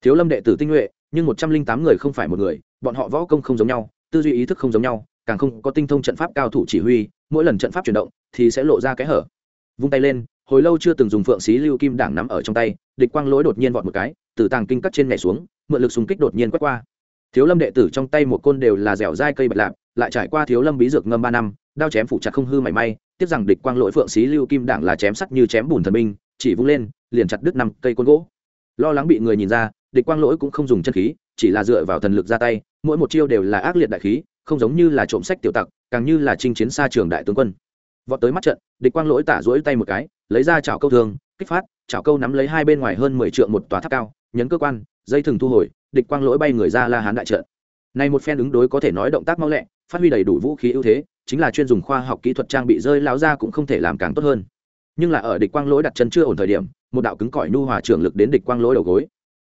Thiếu lâm đệ tử tinh nhuệ, nhưng một trăm linh tám người không phải một người, bọn họ võ công không giống nhau, tư duy ý thức không giống nhau càng không có tinh thông trận pháp cao thủ chỉ huy, mỗi lần trận pháp chuyển động thì sẽ lộ ra cái hở. Vung tay lên, hồi lâu chưa từng dùng phượng xí lưu kim đảng nắm ở trong tay, địch quang lỗi đột nhiên vọt một cái, từ tàng kinh cắt trên nhảy xuống, mượn lực súng kích đột nhiên quét qua. Thiếu lâm đệ tử trong tay một côn đều là dẻo dai cây bạch lạp, lại trải qua thiếu lâm bí dược ngâm ba năm, đao chém phủ chặt không hư mảy may tiếp rằng địch quang lỗi phượng xí lưu kim đảng là chém sắt như chém bùn thần minh chỉ vung lên, liền chặt đứt năm cây côn gỗ. Lo lắng bị người nhìn ra, địch quang lỗi cũng không dùng chân khí, chỉ là dựa vào thần lực ra tay, mỗi một chiêu đều là ác liệt đại khí không giống như là trộm sách tiểu tặc, càng như là chinh chiến xa trường đại tướng quân. Vọt tới mắt trận, địch quang lỗi tả rỗi tay một cái, lấy ra chảo câu thường kích phát, chảo câu nắm lấy hai bên ngoài hơn mười trượng một tòa tháp cao, nhấn cơ quan, dây thừng thu hồi, địch quang lỗi bay người ra la hán đại trận. Này một phen ứng đối có thể nói động tác mau lẹ, phát huy đầy đủ vũ khí ưu thế, chính là chuyên dùng khoa học kỹ thuật trang bị rơi láo ra cũng không thể làm càng tốt hơn. Nhưng là ở địch quang lỗi đặt chân chưa ổn thời điểm, một đạo cứng cỏi nu hòa trưởng lực đến địch quang lỗi đầu gối.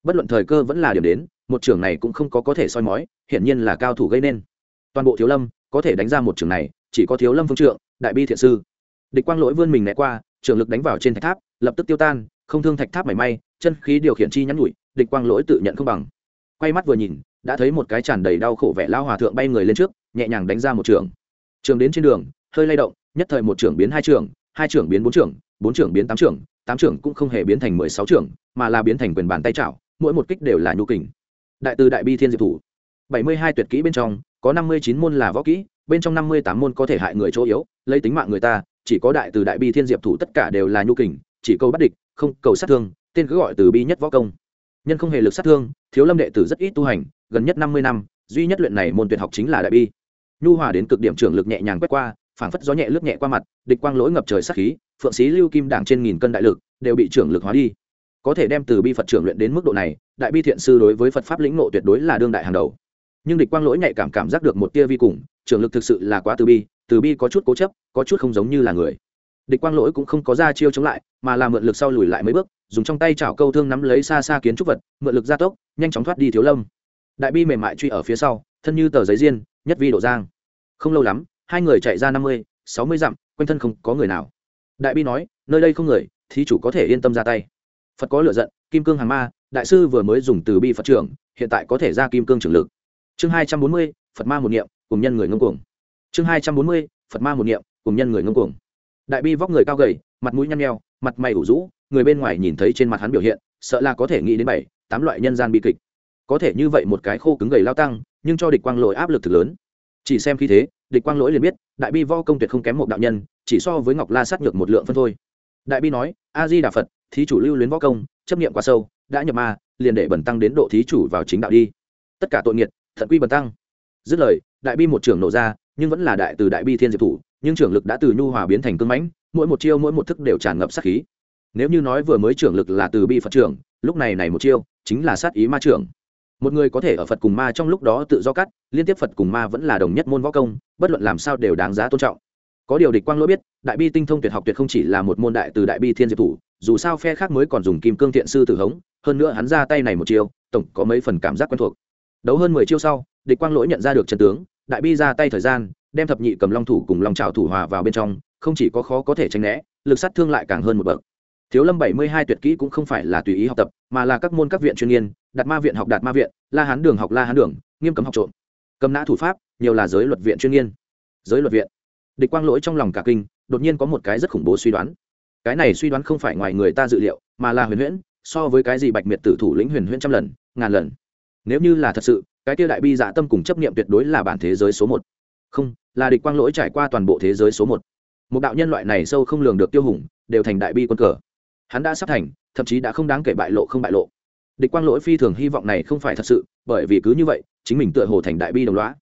Bất luận thời cơ vẫn là điểm đến, một trưởng này cũng không có có thể soi mói, hiển nhiên là cao thủ gây nên toàn bộ thiếu lâm có thể đánh ra một trường này, chỉ có thiếu lâm phương trượng, đại bi thiện sư. Địch quang lỗi vươn mình né qua, trường lực đánh vào trên thạch tháp, lập tức tiêu tan, không thương thạch tháp mảy may, chân khí điều khiển chi nhắn nhủi, địch quang lỗi tự nhận không bằng. Quay mắt vừa nhìn, đã thấy một cái tràn đầy đau khổ vẻ lao hòa thượng bay người lên trước, nhẹ nhàng đánh ra một trường. Trường đến trên đường, hơi lay động, nhất thời một trường biến hai trường hai trường biến bốn trường bốn trường biến tám trường tám trường cũng không hề biến thành mười sáu trường, mà là biến thành quyền bàn tay chảo, mỗi một kích đều là nhu kình. Đại từ đại bi thiên diệp thủ bảy mươi hai tuyệt kỹ bên trong, có năm mươi chín môn là võ kỹ, bên trong năm mươi tám môn có thể hại người chỗ yếu, lấy tính mạng người ta, chỉ có đại từ đại bi thiên diệp thủ tất cả đều là nhu kình, chỉ câu bắt địch, không cầu sát thương, tên cứ gọi từ bi nhất võ công. Nhân không hề lực sát thương, thiếu lâm đệ tử rất ít tu hành, gần nhất năm mươi năm, duy nhất luyện này môn tuyệt học chính là đại bi. Nhu hòa đến cực điểm trưởng lực nhẹ nhàng quét qua, phảng phất gió nhẹ lướt nhẹ qua mặt, địch quang lỗi ngập trời sát khí, phượng sĩ lưu kim đảng trên nghìn cân đại lực, đều bị trưởng lực hóa đi. Có thể đem từ bi phật trưởng luyện đến mức độ này, đại bi thiện sư đối với phật pháp lĩnh ngộ tuyệt đối là đương đại hàng đầu nhưng địch quang lỗi nhạy cảm cảm giác được một tia vi cùng, trưởng lực thực sự là quá từ bi từ bi có chút cố chấp, có chút không giống như là người. Địch quang lỗi cũng không có ra chiêu chống lại, mà là mượn lực sau lùi lại mấy bước, dùng trong tay chảo câu thương nắm lấy xa xa kiến trúc vật, mượn lực gia tốc, nhanh chóng thoát đi thiếu lâm. Đại bi mềm mại truy ở phía sau, thân như tờ giấy riêng, nhất vi độ giang. Không lâu lắm, hai người chạy ra năm mươi, sáu mươi dặm, quanh thân không có người nào. Đại bi nói, nơi đây không người, thí chủ có thể yên tâm ra tay. Phật có lựa giận, kim cương hàng ma, đại sư vừa mới dùng từ bi phật trưởng, hiện tại có thể ra kim cương trưởng lực chương hai trăm bốn mươi, phật ma một niệm, cùng nhân người ngông cuồng. Chương hai trăm bốn mươi, phật ma một niệm, cùng nhân người ngông cuồng. Đại bi vóc người cao gầy, mặt mũi nhăn nheo, mặt mày ủ rũ, người bên ngoài nhìn thấy trên mặt hắn biểu hiện, sợ là có thể nghĩ đến bảy, tám loại nhân gian bi kịch. Có thể như vậy một cái khô cứng gầy lao tăng, nhưng cho địch quang lỗi áp lực thực lớn. Chỉ xem khi thế, địch quang lỗi liền biết, đại bi vo công tuyệt không kém một đạo nhân, chỉ so với ngọc la sát nhược một lượng phân thôi. Đại bi nói, a di đà phật, thí chủ lưu luyến võ công, chấp niệm quá sâu, đã nhập ma, liền để bẩn tăng đến độ thí chủ vào chính đạo đi. Tất cả tội nghiệt thận quy bần tăng. Dứt lời, đại bi một trưởng nổ ra, nhưng vẫn là đại từ đại bi thiên diệp thủ, nhưng trưởng lực đã từ nhu hòa biến thành cưng mãnh, mỗi một chiêu mỗi một thức đều tràn ngập sát khí. Nếu như nói vừa mới trưởng lực là từ bi phật trưởng, lúc này này một chiêu chính là sát ý ma trưởng. Một người có thể ở phật cùng ma trong lúc đó tự do cắt, liên tiếp phật cùng ma vẫn là đồng nhất môn võ công, bất luận làm sao đều đáng giá tôn trọng. Có điều địch quang lỗi biết, đại bi tinh thông tuyệt học tuyệt không chỉ là một môn đại từ đại bi thiên diệp thủ, dù sao phe khác mới còn dùng kim cương thiện sư tử hống, hơn nữa hắn ra tay này một chiêu, tổng có mấy phần cảm giác quen thuộc đấu hơn mười chiêu sau, địch quang lỗi nhận ra được chân tướng, đại bi ra tay thời gian, đem thập nhị cầm long thủ cùng long trào thủ hòa vào bên trong, không chỉ có khó có thể tránh né, lực sát thương lại càng hơn một bậc. Thiếu lâm bảy mươi hai tuyệt kỹ cũng không phải là tùy ý học tập, mà là các môn các viện chuyên nghiên, đạt ma viện học đạt ma viện, la hán đường học la hán đường, nghiêm cấm học trộm. Cầm nã thủ pháp, nhiều là giới luật viện chuyên nghiên. Giới luật viện. Địch quang lỗi trong lòng cả kinh, đột nhiên có một cái rất khủng bố suy đoán. Cái này suy đoán không phải ngoài người ta dự liệu, mà là huyền huyễn, so với cái gì bạch miệt tử thủ lĩnh huyền huyễn trăm lần, ngàn lần nếu như là thật sự, cái tiêu đại bi dạ tâm cùng chấp niệm tuyệt đối là bản thế giới số một. Không, là địch quang lỗi trải qua toàn bộ thế giới số một. Một đạo nhân loại này sâu không lường được tiêu hùng, đều thành đại bi quân cờ. Hắn đã sắp thành, thậm chí đã không đáng kể bại lộ không bại lộ. Địch quang lỗi phi thường hy vọng này không phải thật sự, bởi vì cứ như vậy, chính mình tựa hồ thành đại bi đồng loá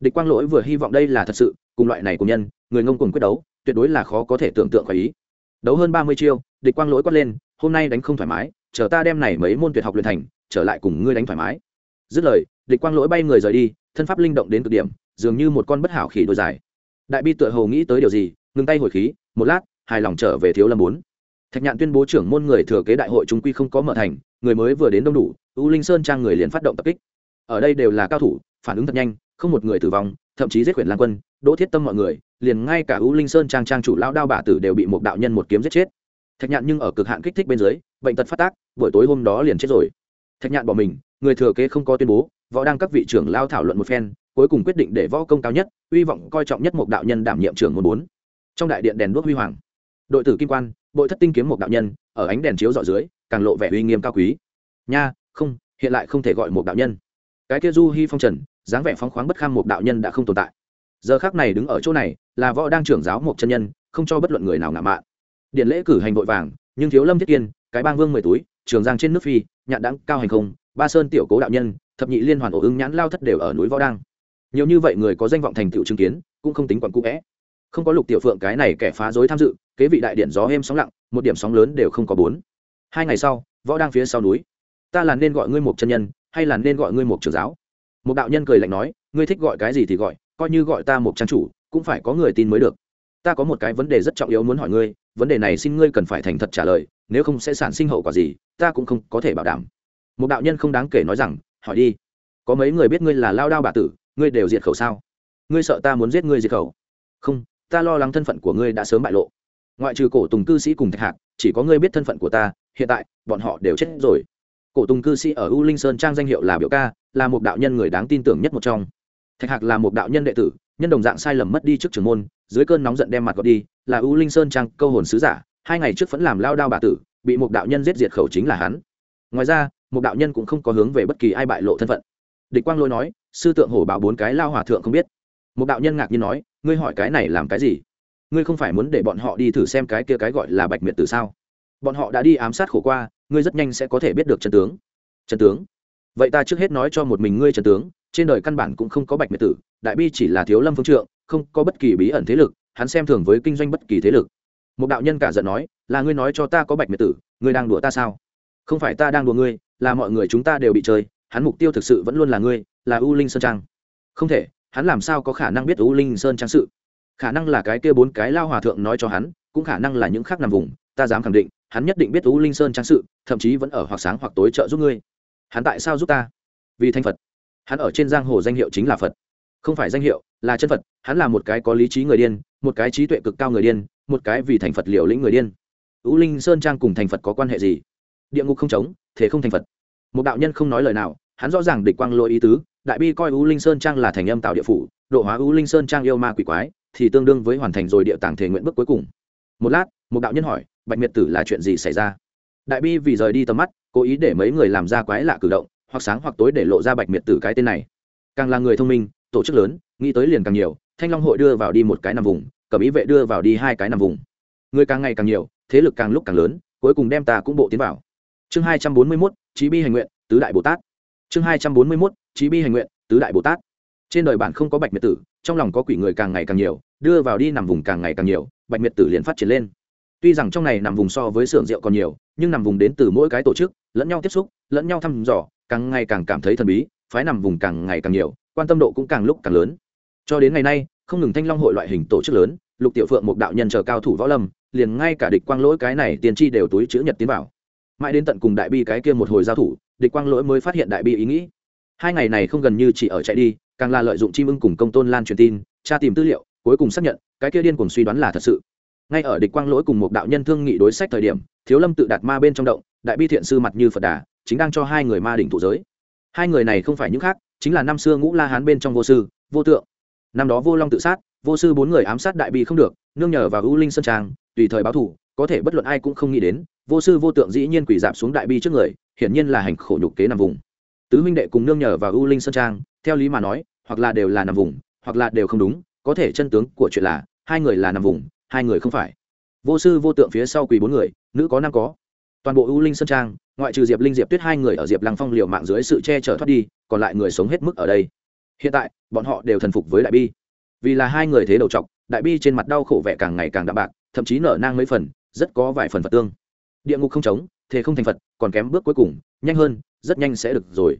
địch quang lỗi vừa hy vọng đây là thật sự, cùng loại này của nhân, người ngông cùng quyết đấu, tuyệt đối là khó có thể tưởng tượng khỏi ý. Đấu hơn ba mươi chiêu, địch quang lỗi quát lên, hôm nay đánh không thoải mái, chờ ta đem này mấy môn tuyệt học luyện thành, trở lại cùng ngươi đánh thoải mái dứt lời, địch quang lỗi bay người rời đi, thân pháp linh động đến cực điểm, dường như một con bất hảo khỉ đôi dài. Đại bi tựa hồ nghĩ tới điều gì, ngừng tay hồi khí, một lát, hài lòng trở về thiếu lâm bốn. Thạch nhạn tuyên bố trưởng môn người thừa kế đại hội chúng quy không có mở thành, người mới vừa đến đông đủ, u linh sơn trang người liền phát động tập kích. Ở đây đều là cao thủ, phản ứng thật nhanh, không một người tử vong, thậm chí giết quyển lan quân, đỗ thiết tâm mọi người, liền ngay cả u linh sơn trang trang chủ lão đao bà tử đều bị một đạo nhân một kiếm giết chết. Thạch nhạn nhưng ở cực hạn kích thích bên dưới, bệnh tật phát tác, buổi tối hôm đó liền chết rồi. Thạch nhạn bỏ mình người thừa kế không có tuyên bố, võ đang các vị trưởng lao thảo luận một phen, cuối cùng quyết định để võ công cao nhất, uy vọng coi trọng nhất một đạo nhân đảm nhiệm trưởng môn bốn. Trong đại điện đèn đuốc huy hoàng, đội tử kim quan, bội thất tinh kiếm một đạo nhân, ở ánh đèn chiếu dọi dưới, càng lộ vẻ uy nghiêm cao quý. Nha, không, hiện lại không thể gọi một đạo nhân. Cái kia du hy phong trần, dáng vẻ phóng khoáng bất kham một đạo nhân đã không tồn tại. Giờ khác này đứng ở chỗ này, là võ đang trưởng giáo một chân nhân, không cho bất luận người nào ngạo mạn. Điện lễ cử hành vội vàng, nhưng thiếu lâm thiết kiên, cái bang vương mười túi, trường giang trên nước phi, nhạn đắng cao hành không ba sơn tiểu cố đạo nhân, thập nhị liên hoàn ổ ứng nhãn lao thất đều ở núi võ đang nhiều như vậy người có danh vọng thành tựu chứng kiến, cũng không tính quặn cũ vẽ. Không có lục tiểu phượng cái này kẻ phá rối tham dự, kế vị đại điện gió êm sóng lặng, một điểm sóng lớn đều không có bốn. Hai ngày sau, võ đang phía sau núi. Ta là nên gọi ngươi một chân nhân, hay là nên gọi ngươi một trưởng giáo? Một đạo nhân cười lạnh nói, ngươi thích gọi cái gì thì gọi, coi như gọi ta một trang chủ, cũng phải có người tin mới được. Ta có một cái vấn đề rất trọng yếu muốn hỏi ngươi, vấn đề này xin ngươi cần phải thành thật trả lời, nếu không sẽ sản sinh hậu quả gì, ta cũng không có thể bảo đảm một đạo nhân không đáng kể nói rằng, hỏi đi, có mấy người biết ngươi là lao đao bà tử, ngươi đều diệt khẩu sao? Ngươi sợ ta muốn giết ngươi diệt khẩu? Không, ta lo lắng thân phận của ngươi đã sớm bại lộ. Ngoại trừ cổ tùng cư sĩ cùng thạch hạc, chỉ có ngươi biết thân phận của ta, hiện tại, bọn họ đều chết rồi. Cổ tùng cư sĩ ở u linh sơn trang danh hiệu là biểu ca, là một đạo nhân người đáng tin tưởng nhất một trong. Thạch hạc là một đạo nhân đệ tử, nhân đồng dạng sai lầm mất đi trước trường môn, dưới cơn nóng giận đem mặt gọt đi, là u linh sơn trang câu hồn sứ giả, hai ngày trước vẫn làm lao đao bà tử, bị một đạo nhân giết diệt khẩu chính là hắn. Ngoài ra một đạo nhân cũng không có hướng về bất kỳ ai bại lộ thân phận. Địch quang lôi nói, sư tượng hổ bảo bốn cái lao hòa thượng không biết. Một đạo nhân ngạc nhiên nói, ngươi hỏi cái này làm cái gì? Ngươi không phải muốn để bọn họ đi thử xem cái kia cái gọi là bạch miệt từ sao? Bọn họ đã đi ám sát khổ qua, ngươi rất nhanh sẽ có thể biết được chân tướng. Chân tướng? Vậy ta trước hết nói cho một mình ngươi chân tướng, trên đời căn bản cũng không có bạch miệt tử, đại bi chỉ là thiếu lâm phương trượng, không có bất kỳ bí ẩn thế lực, hắn xem thường với kinh doanh bất kỳ thế lực. Một đạo nhân cả giận nói, là ngươi nói cho ta có bạch miệt tử, ngươi đang đùa ta sao? Không phải ta đang đùa ngươi là mọi người chúng ta đều bị chơi, hắn mục tiêu thực sự vẫn luôn là ngươi, là u linh sơn trang. Không thể, hắn làm sao có khả năng biết u linh sơn trang sự? Khả năng là cái kia bốn cái lao hòa thượng nói cho hắn, cũng khả năng là những khác nằm vùng, ta dám khẳng định, hắn nhất định biết u linh sơn trang sự, thậm chí vẫn ở hoặc sáng hoặc tối trợ giúp ngươi. Hắn tại sao giúp ta? Vì thanh phật. Hắn ở trên giang hồ danh hiệu chính là phật. Không phải danh hiệu, là chân phật, hắn là một cái có lý trí người điên, một cái trí tuệ cực cao người điên, một cái vì thành phật liều lĩnh người điên. U linh sơn trang cùng thành phật có quan hệ gì? Địa ngục không chống thế không thành phật. Một đạo nhân không nói lời nào, hắn rõ ràng địch quang lỗi ý tứ, đại bi coi u linh sơn trang là thành âm tạo địa phủ, độ hóa u linh sơn trang yêu ma quỷ quái, thì tương đương với hoàn thành rồi địa tàng thể nguyện bước cuối cùng. Một lát, một đạo nhân hỏi, bạch miệt tử là chuyện gì xảy ra? Đại bi vì rời đi tầm mắt, cố ý để mấy người làm ra quái lạ cử động, hoặc sáng hoặc tối để lộ ra bạch miệt tử cái tên này. Càng là người thông minh, tổ chức lớn, nghĩ tới liền càng nhiều, thanh long hội đưa vào đi một cái nằm vùng, cẩm ý vệ đưa vào đi hai cái nằm vùng. Người càng ngày càng nhiều, thế lực càng lúc càng lớn, cuối cùng đem ta cũng bộ tiến vào chương hai trăm bốn mươi mốt bi hành nguyện, tứ đại bồ tát. Chương hai trăm bốn mươi mốt bi hành nguyện, tứ đại bồ tát. Trên đời bản không có bạch miệt tử, trong lòng có quỷ người càng ngày càng nhiều, đưa vào đi nằm vùng càng ngày càng nhiều, bạch miệt tử liền phát triển lên. Tuy rằng trong này nằm vùng so với xưởng rượu còn nhiều, nhưng nằm vùng đến từ mỗi cái tổ chức, lẫn nhau tiếp xúc, lẫn nhau thăm dò, càng ngày càng cảm thấy thần bí, phái nằm vùng càng ngày càng nhiều, quan tâm độ cũng càng lúc càng lớn. Cho đến ngày nay, không ngừng thanh long hội loại hình tổ chức lớn, lục tiểu phượng một đạo nhân chờ cao thủ võ lâm, liền ngay cả địch quang lỗi cái này tiền chi đều túi chữ nhật tiến vào mãi đến tận cùng đại bi cái kia một hồi giao thủ, địch quang lỗi mới phát hiện đại bi ý nghĩ. Hai ngày này không gần như chỉ ở chạy đi, càng là lợi dụng chim ưng cùng công tôn lan truyền tin, tra tìm tư liệu, cuối cùng xác nhận, cái kia điên cùng suy đoán là thật sự. Ngay ở địch quang lỗi cùng một đạo nhân thương nghị đối sách thời điểm, thiếu lâm tự đạt ma bên trong động, đại bi thiện sư mặt như phật đà, chính đang cho hai người ma đỉnh thủ giới. Hai người này không phải những khác, chính là năm xưa ngũ la hán bên trong vô sư, vô tượng. Năm đó vô long tự sát, vô sư bốn người ám sát đại bi không được, nương nhờ vào ưu linh sơn trang, tùy thời báo thủ, có thể bất luận ai cũng không nghĩ đến vô sư vô tượng dĩ nhiên quỷ dạp xuống đại bi trước người, hiển nhiên là hành khổ nhục kế nằm vùng. Tứ huynh đệ cùng nương nhờ và ưu linh sơn trang, theo lý mà nói, hoặc là đều là nằm vùng, hoặc là đều không đúng, có thể chân tướng của chuyện là, hai người là nằm vùng, hai người không phải. Vô sư vô tượng phía sau quỳ bốn người, nữ có năm có. Toàn bộ ưu linh sơn trang, ngoại trừ diệp linh, diệp tuyết hai người ở diệp lăng phong liều mạng dưới sự che chở thoát đi, còn lại người sống hết mức ở đây. Hiện tại, bọn họ đều thần phục với đại bi. Vì là hai người thế đầu t đại bi trên mặt đau khổ vẻ càng ngày càng đạm bạc, thậm chí nở nang mấy phần, rất có vài phần phật tương địa ngục không trống, thế không thành phật còn kém bước cuối cùng nhanh hơn rất nhanh sẽ được rồi.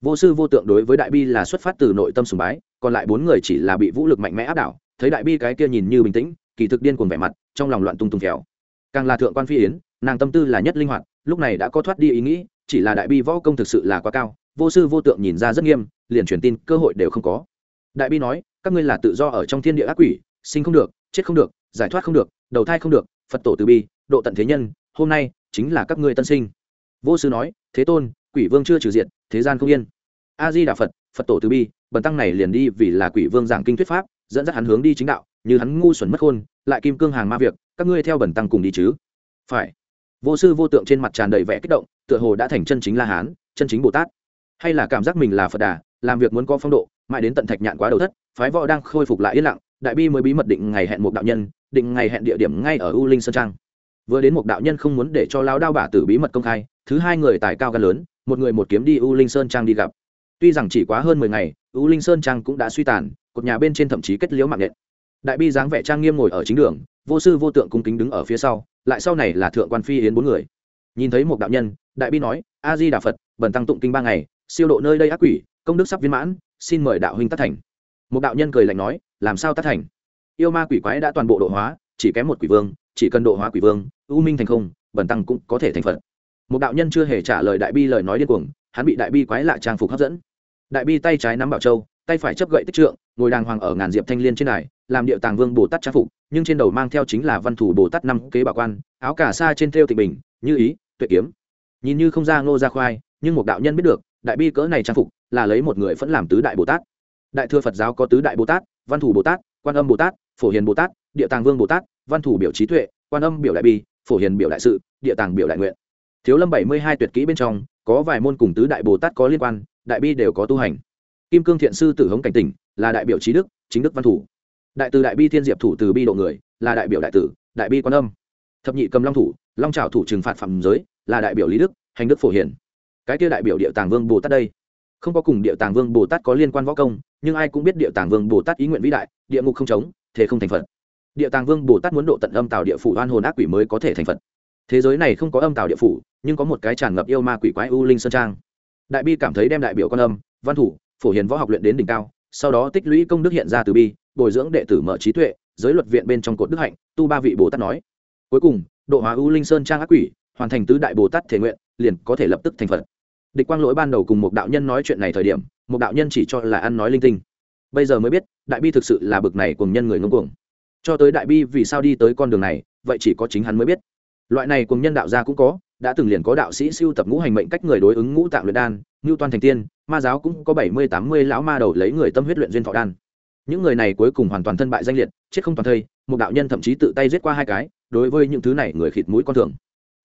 Vô sư vô tượng đối với đại bi là xuất phát từ nội tâm sùng bái còn lại bốn người chỉ là bị vũ lực mạnh mẽ áp đảo thấy đại bi cái kia nhìn như bình tĩnh kỳ thực điên cuồng vẻ mặt trong lòng loạn tung tung khéo càng là thượng quan phi yến nàng tâm tư là nhất linh hoạt lúc này đã có thoát đi ý nghĩ chỉ là đại bi võ công thực sự là quá cao vô sư vô tượng nhìn ra rất nghiêm liền truyền tin cơ hội đều không có. Đại bi nói các ngươi là tự do ở trong thiên địa ác quỷ sinh không được chết không được giải thoát không được đầu thai không được phật tổ từ bi độ tận thế nhân hôm nay chính là các ngươi tân sinh. Vô sư nói, thế tôn, quỷ vương chưa trừ diện thế gian không yên. A di đà phật phật tổ từ bi, bần tăng này liền đi vì là quỷ vương giảng kinh thuyết pháp, dẫn dắt hắn hướng đi chính đạo, như hắn ngu xuẩn mất khôn, lại kim cương hàng ma việc, các ngươi theo bần tăng cùng đi chứ? Phải. Vô sư vô tượng trên mặt tràn đầy vẻ kích động, tựa hồ đã thành chân chính la hán, chân chính bồ tát. Hay là cảm giác mình là phật đà, làm việc muốn có phong độ, mãi đến tận thạch nhạn quá đầu thất, phái võ đang khôi phục lại yên lặng, đại bi mới bí mật định ngày hẹn một đạo nhân, định ngày hẹn địa điểm ngay ở u linh sơn trang vừa đến một đạo nhân không muốn để cho lao đao bả tử bí mật công khai, thứ hai người tài cao gan lớn, một người một kiếm đi u linh sơn trang đi gặp. Tuy rằng chỉ quá hơn mười ngày, u linh sơn trang cũng đã suy tàn, cột nhà bên trên thậm chí kết liễu mạng nhện đại bi dáng vẻ trang nghiêm ngồi ở chính đường, vô sư vô tượng cung kính đứng ở phía sau, lại sau này là thượng quan phi yến bốn người. Nhìn thấy một đạo nhân, đại bi nói, a di đà phật, bần tăng tụng kinh ba ngày, siêu độ nơi đây ác quỷ, công đức sắp viên mãn, xin mời đạo huynh tác thành. Một đạo nhân cười lạnh nói, làm sao tác thành? Yêu ma quỷ quái đã toàn bộ độ hóa, chỉ kém một quỷ vương, chỉ cần độ hóa quỷ vương u minh thành không, bẩn tăng cũng có thể thành phật. Một đạo nhân chưa hề trả lời đại bi lời nói điên cuồng, hắn bị đại bi quái lạ trang phục hấp dẫn. Đại bi tay trái nắm bảo châu, tay phải chấp gậy tích trượng, ngồi đàng hoàng ở ngàn diệp thanh liên trên đài, làm điệu tàng vương bồ tát trang phục, nhưng trên đầu mang theo chính là văn thủ bồ tát năm kế bảo quan, áo cả sa trên thêu tịch bình, như ý, tuệ kiếm. Nhìn như không ra ngô ra khoai, nhưng một đạo nhân biết được, đại bi cỡ này trang phục là lấy một người vẫn làm tứ đại bồ tát. Đại thừa phật giáo có tứ đại bồ tát, văn thủ bồ tát, quan âm bồ tát, phổ hiền bồ tát, địa tàng vương bồ tát, văn thủ biểu trí tuệ, quan âm biểu đại bi phổ hiền biểu đại sự, địa tàng biểu đại nguyện. Thiếu lâm bảy mươi hai tuyệt kỹ bên trong, có vài môn cùng tứ đại bồ tát có liên quan, đại bi đều có tu hành. Kim cương thiện sư tử hống cảnh tỉnh là đại biểu trí đức, chính đức văn thủ. Đại từ đại bi thiên diệp thủ từ bi độ người, là đại biểu đại tử, đại bi quan âm. Thập nhị cầm long thủ, long trào thủ trừng phạt phạm giới, là đại biểu lý đức, hành đức phổ hiển cái kia đại biểu địa tàng vương bồ tát đây. Không có cùng địa tàng vương bồ tát có liên quan võ công, nhưng ai cũng biết địa tàng vương bồ tát ý nguyện vĩ đại, địa ngục không chống thế không thành phật địa tàng vương bồ tát muốn độ tận âm tào địa phủ oan hồn ác quỷ mới có thể thành phật. Thế giới này không có âm tào địa phủ, nhưng có một cái tràn ngập yêu ma quỷ quái u linh sơn trang. Đại bi cảm thấy đem đại biểu con âm, văn thủ, phổ hiền võ học luyện đến đỉnh cao, sau đó tích lũy công đức hiện ra từ bi, bồi dưỡng đệ tử mở trí tuệ, giới luật viện bên trong cột đức hạnh, tu ba vị bồ tát nói. Cuối cùng, độ hóa u linh sơn trang ác quỷ, hoàn thành tứ đại bồ tát thể nguyện, liền có thể lập tức thành phật. Địch quang lỗi ban đầu cùng một đạo nhân nói chuyện này thời điểm, một đạo nhân chỉ cho là ăn nói linh tinh. Bây giờ mới biết, đại bi thực sự là bực này cùng nhân người ngông cuồng cho tới đại bi vì sao đi tới con đường này, vậy chỉ có chính hắn mới biết. Loại này cùng nhân đạo gia cũng có, đã từng liền có đạo sĩ siêu tập ngũ hành mệnh cách người đối ứng ngũ tạng luyện đan, ngưu toan thành tiên, ma giáo cũng có bảy mươi, tám mươi lão ma đầu lấy người tâm huyết luyện duyên thọ đan. Những người này cuối cùng hoàn toàn thân bại danh liệt, chết không toàn thây, một đạo nhân thậm chí tự tay giết qua hai cái, đối với những thứ này người khịt mũi con thường.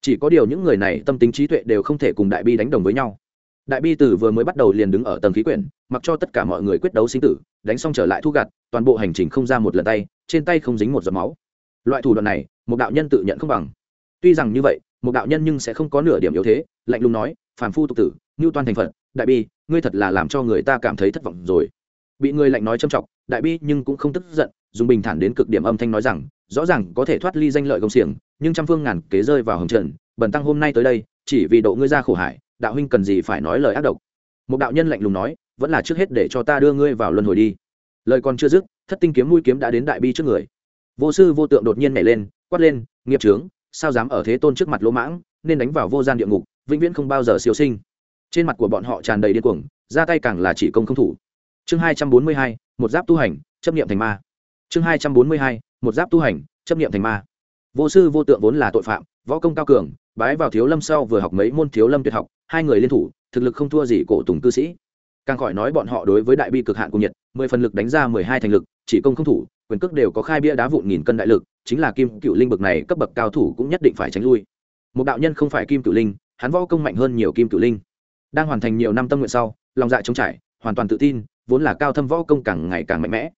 Chỉ có điều những người này tâm tính trí tuệ đều không thể cùng đại bi đánh đồng với nhau. Đại bi tử vừa mới bắt đầu liền đứng ở tầng khí quyển, mặc cho tất cả mọi người quyết đấu sinh tử đánh xong trở lại thu gặt, toàn bộ hành trình không ra một lần tay, trên tay không dính một giọt máu. Loại thủ đoạn này, một đạo nhân tự nhận không bằng. Tuy rằng như vậy, một đạo nhân nhưng sẽ không có nửa điểm yếu thế, lạnh lùng nói, phàm phu tục tử, ngưu toan thành phật, đại bi, ngươi thật là làm cho người ta cảm thấy thất vọng rồi. Bị người lạnh nói châm trọng đại bi nhưng cũng không tức giận, dùng bình thản đến cực điểm âm thanh nói rằng, rõ ràng có thể thoát ly danh lợi công xiềng, nhưng trăm phương ngàn kế rơi vào hồng trần, bần tăng hôm nay tới đây, chỉ vì độ ngươi ra khổ hải đạo huynh cần gì phải nói lời ác độc. Một đạo nhân lạnh lùng nói vẫn là trước hết để cho ta đưa ngươi vào luân hồi đi. Lời còn chưa dứt, thất tinh kiếm mũi kiếm đã đến đại bi trước người. Vô sư vô tượng đột nhiên nhảy lên, quát lên, nghiệp trướng sao dám ở thế tôn trước mặt lỗ mãng, nên đánh vào vô gian địa ngục, vĩnh viễn không bao giờ siêu sinh. Trên mặt của bọn họ tràn đầy điên cuồng, ra tay càng là chỉ công không thủ. Chương hai trăm bốn mươi hai, một giáp tu hành, chấp niệm thành ma. Chương hai trăm bốn mươi hai, một giáp tu hành, chấp niệm thành ma. Vô sư vô tượng vốn là tội phạm, võ công cao cường, bái vào thiếu lâm sau vừa học mấy môn thiếu lâm tuyệt học, hai người liên thủ, thực lực không thua gì cổ tùng cư sĩ càng khỏi nói bọn họ đối với đại bi cực hạn cùng nhiệt mười phần lực đánh ra mười hai thành lực, chỉ công không thủ, quyền cước đều có khai bia đá vụn nghìn cân đại lực, chính là kim cựu linh bực này cấp bậc cao thủ cũng nhất định phải tránh lui. Một đạo nhân không phải kim cựu linh, hắn võ công mạnh hơn nhiều kim cựu linh. Đang hoàn thành nhiều năm tâm nguyện sau, lòng dạ chống trải, hoàn toàn tự tin, vốn là cao thâm võ công càng ngày càng mạnh mẽ.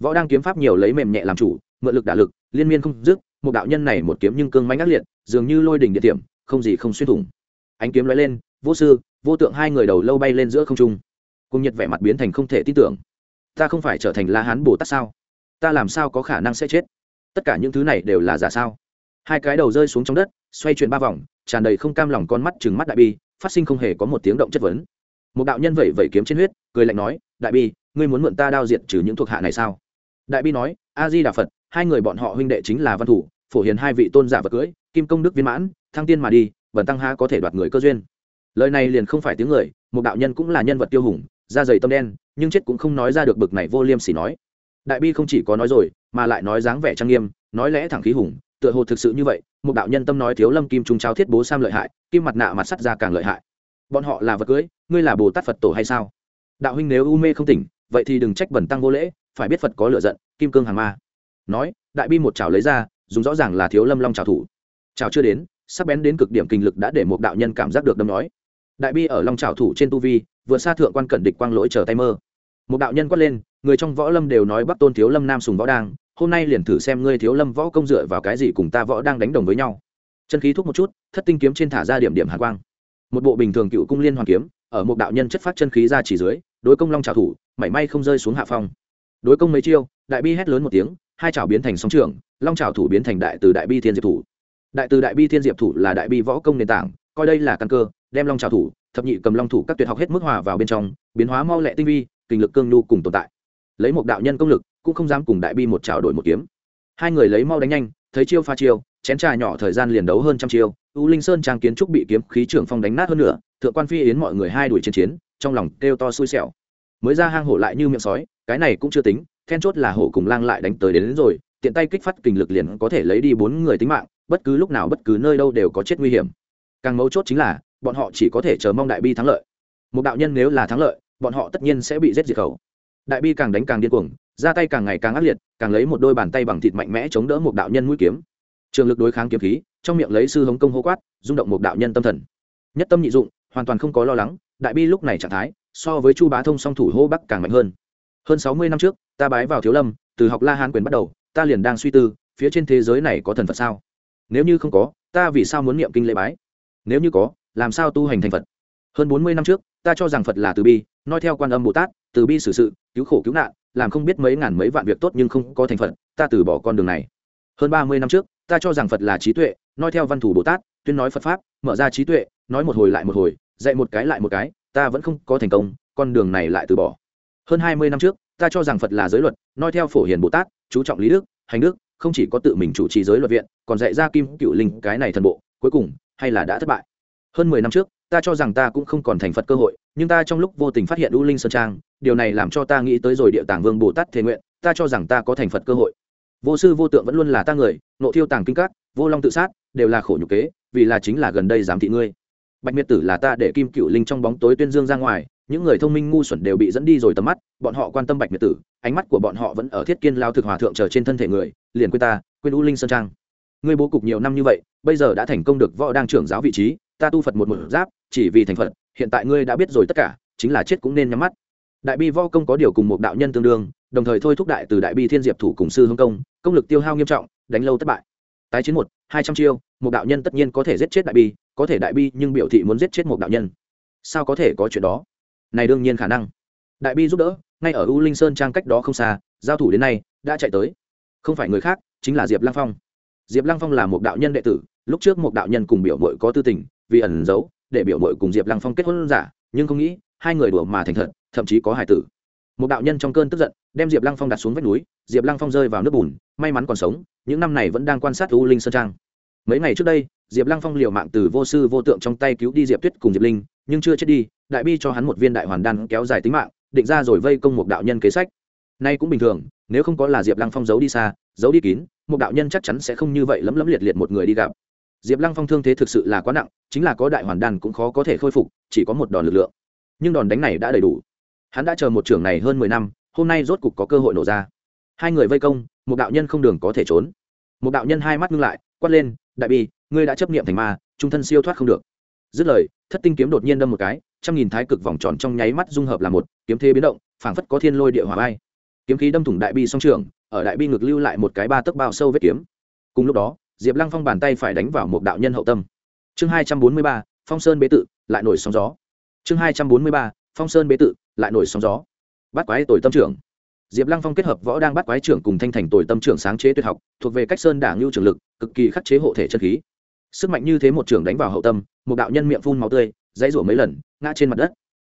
Võ đang kiếm pháp nhiều lấy mềm nhẹ làm chủ, mượn lực đả lực, liên miên không dứt, một đạo nhân này một kiếm nhưng cương mãnh ác liệt, dường như lôi đỉnh địa điểm, không gì không xuyên thủng. Ánh kiếm lóe lên, vô sư, vô tượng hai người đầu lâu bay lên giữa không trung cùng nhiệt vẻ mặt biến thành không thể tin tưởng. Ta không phải trở thành la hán bồ tát sao? Ta làm sao có khả năng sẽ chết? Tất cả những thứ này đều là giả sao? Hai cái đầu rơi xuống trong đất, xoay chuyển ba vòng, tràn đầy không cam lòng con mắt chừng mắt đại bi, phát sinh không hề có một tiếng động chất vấn. Một đạo nhân vẩy vẩy kiếm trên huyết, cười lạnh nói, đại bi, ngươi muốn mượn ta đao diện trừ những thuộc hạ này sao? Đại bi nói, a di đà phật, hai người bọn họ huynh đệ chính là văn thủ, phổ hiền hai vị tôn giả vật cưỡi kim công đức viên mãn, thăng tiên mà đi bẩn tăng ha có thể đoạt người cơ duyên. Lời này liền không phải tiếng người, một đạo nhân cũng là nhân vật tiêu hùng da dày tâm đen, nhưng chết cũng không nói ra được bực này vô liêm sỉ nói. Đại bi không chỉ có nói rồi, mà lại nói dáng vẻ trang nghiêm, nói lẽ thẳng khí hùng, tựa hồ thực sự như vậy, một đạo nhân tâm nói thiếu lâm kim trung trao thiết bố sam lợi hại, kim mặt nạ mặt sắt ra càng lợi hại. Bọn họ là vật cưới, ngươi là bồ tát phật tổ hay sao? Đạo huynh nếu u mê không tỉnh, vậy thì đừng trách bẩn tăng vô lễ, phải biết phật có lựa giận, kim cương hàng ma. Nói, đại bi một chảo lấy ra, dùng rõ ràng là thiếu lâm long trào thủ. Trào chưa đến sắp bén đến cực điểm kinh lực đã để một đạo nhân cảm giác được đâm nói đại bi ở long trào thủ trên tu vi, vừa xa thượng quan cẩn địch quang lỗi chờ tay mơ. Một đạo nhân quát lên, người trong võ lâm đều nói bắc tôn thiếu lâm nam sùng võ đang, hôm nay liền thử xem ngươi thiếu lâm võ công dựa vào cái gì cùng ta võ đang đánh đồng với nhau. Chân khí thúc một chút, thất tinh kiếm trên thả ra điểm điểm hạ quang. Một bộ bình thường cựu cung liên hoàn kiếm, ở một đạo nhân chất phát chân khí ra chỉ dưới, đối công long trào thủ, mảy may không rơi xuống hạ phong. Đối công mấy chiêu, đại bi hét lớn một tiếng, hai trào biến thành sóng trường long trào thủ biến thành đại từ đại bi thiên diệp thủ. Đại từ đại bi thiên diệp thủ là đại bi võ công nền tảng, coi đây là căn cơ đem long trào thủ thập nhị cầm long thủ các tuyệt học hết mức hòa vào bên trong biến hóa mau lẹ tinh vi kinh lực cương nhu cùng tồn tại. Lấy một đạo nhân công lực cũng không dám cùng đại bi một trào đổi một kiếm. Hai người lấy mau đánh nhanh thấy chiêu pha chiêu chén trà nhỏ thời gian liền đấu hơn trăm chiêu u linh sơn trang kiến trúc bị kiếm khí trưởng phong đánh nát hơn nữa thượng quan phi yến mọi người hai đuổi chiến chiến trong lòng kêu to xui xẻo. Mới ra hang hổ lại như miệng sói cái này cũng chưa tính then chốt là hổ cùng lang lại đánh tới đến, đến rồi tiện tay kích phát kình lực liền có thể lấy đi bốn người tính mạng bất cứ lúc nào bất cứ nơi đâu đều có chết nguy hiểm. Càng mấu chốt chính là bọn họ chỉ có thể chờ mong đại bi thắng lợi. Một đạo nhân nếu là thắng lợi, bọn họ tất nhiên sẽ bị giết diệt khẩu. Đại bi càng đánh càng điên cuồng, ra tay càng ngày càng ác liệt, càng lấy một đôi bàn tay bằng thịt mạnh mẽ chống đỡ một đạo nhân mũi kiếm. Trường lực đối kháng kiếm khí, trong miệng lấy sư hống công hô quát, rung động một đạo nhân tâm thần. Nhất tâm nhị dụng, hoàn toàn không có lo lắng, đại bi lúc này trạng thái, so với chu bá thông song thủ hô bắc càng mạnh hơn. Hơn sáu mươi năm trước, ta bái vào thiếu lâm, từ học la hán quyền bắt đầu, ta liền đang suy tư, phía trên thế giới này có thần phật sao? Nếu như không có, ta vì sao muốn niệm kinh lễ bái? Nếu như có làm sao tu hành thành phật? Hơn bốn mươi năm trước, ta cho rằng phật là từ bi nói theo quan âm bồ tát, từ bi xử sự, cứu khổ cứu nạn, làm không biết mấy ngàn mấy vạn việc tốt nhưng không có thành phật, ta từ bỏ con đường này. Hơn ba mươi năm trước, ta cho rằng phật là trí tuệ nói theo văn thủ bồ tát, tuyên nói phật pháp, mở ra trí tuệ, nói một hồi lại một hồi, dạy một cái lại một cái, ta vẫn không có thành công, con đường này lại từ bỏ. Hơn hai mươi năm trước, ta cho rằng phật là giới luật nói theo phổ hiền bồ tát, chú trọng lý đức, hành đức, không chỉ có tự mình chủ trì giới luật viện, còn dạy ra kim cựu linh cái này thần bộ, cuối cùng, hay là đã thất bại hơn mười năm trước, ta cho rằng ta cũng không còn thành phật cơ hội, nhưng ta trong lúc vô tình phát hiện u linh sơn trang, điều này làm cho ta nghĩ tới rồi địa tàng vương bồ tát thế nguyện, ta cho rằng ta có thành phật cơ hội. Vô sư vô tượng vẫn luôn là ta người nộ thiêu tàng kinh các, vô long tự sát, đều là khổ nhục kế, vì là chính là gần đây giám thị ngươi. Bạch miệt tử là ta để kim cựu linh trong bóng tối tuyên dương ra ngoài, những người thông minh ngu xuẩn đều bị dẫn đi rồi tầm mắt, bọn họ quan tâm bạch miệt tử, ánh mắt của bọn họ vẫn ở thiết kiên lao thực hòa thượng chờ trên thân thể người, liền quên ta, quên u linh sơn trang. Ngươi bố cục nhiều năm như vậy, bây giờ đã thành công được võ đang trưởng giáo vị trí ta tu phật một một giáp, chỉ vì thành phật, hiện tại ngươi đã biết rồi tất cả, chính là chết cũng nên nhắm mắt. Đại bi võ công có điều cùng một đạo nhân tương đương, đồng thời thôi thúc đại từ đại bi thiên diệp thủ cùng sư hương công công lực tiêu hao nghiêm trọng, đánh lâu thất bại. Tái chiến một, hai trăm chiêu, một đạo nhân tất nhiên có thể giết chết đại bi, có thể đại bi nhưng biểu thị muốn giết chết một đạo nhân. Sao có thể có chuyện đó? Này đương nhiên khả năng. Đại bi giúp đỡ, ngay ở u linh sơn trang cách đó không xa, giao thủ đến nay, đã chạy tới. Không phải người khác, chính là diệp lăng phong. Diệp lăng phong là một đạo nhân đệ tử, lúc trước một đạo nhân cùng biểu mội có tư tình vì ẩn giấu, để biểu mội cùng diệp lăng phong kết hôn giả, nhưng không nghĩ hai người đùa mà thành thật, thậm chí có hải tử. Một đạo nhân trong cơn tức giận, đem diệp lăng phong đặt xuống vách núi, diệp lăng phong rơi vào nước bùn, may mắn còn sống, những năm này vẫn đang quan sát u linh sơn trang. Mấy ngày trước đây, diệp lăng phong liều mạng từ vô sư vô tượng trong tay cứu đi diệp tuyết cùng diệp linh, nhưng chưa chết đi, đại bi cho hắn một viên đại hoàn đan kéo dài tính mạng, định ra rồi vây công một đạo nhân kế sách. Nay cũng bình thường, nếu không có là diệp lăng phong giấu đi xa, giấu đi kín, một đạo nhân chắc chắn sẽ không như vậy lấm lấm liệt liệt một người đi gặp diệp lăng phong thương thế thực sự là quá nặng, chính là có đại hoàn đan cũng khó có thể khôi phục, chỉ có một đòn lực lượng. Nhưng đòn đánh này đã đầy đủ. Hắn đã chờ một trưởng này hơn mười năm, hôm nay rốt cục có cơ hội nổ ra. Hai người vây công, một đạo nhân không đường có thể trốn. Một đạo nhân hai mắt ngưng lại, quát lên, đại bi, ngươi đã chấp nghiệm thành ma, trung thân siêu thoát không được. Dứt lời, thất tinh kiếm đột nhiên đâm một cái, trăm nghìn thái cực vòng tròn trong nháy mắt dung hợp là một, kiếm thế biến động, phảng phất có thiên lôi địa hỏa bay. Kiếm khí đâm thủng đại bi song trường ở đại bi ngực lưu lại một cái ba tấc bao sâu vết kiếm. Cùng lúc đó diệp lăng phong bàn tay phải đánh vào một đạo nhân hậu tâm. Chương hai trăm bốn mươi ba, phong sơn bế tự, lại nổi sóng gió. Chương hai trăm bốn mươi ba, phong sơn bế tự, lại nổi sóng gió. Bắt quái tội tâm trưởng. Diệp lăng phong kết hợp võ đang bắt quái trưởng cùng thanh thành tội tâm trưởng sáng chế tuyệt học, thuộc về cách sơn đảng lưu trường lực, cực kỳ khắc chế hộ thể chân khí. Sức mạnh như thế một trưởng đánh vào hậu tâm, một đạo nhân miệng phun máu tươi, dãy rủa mấy lần, ngã trên mặt đất.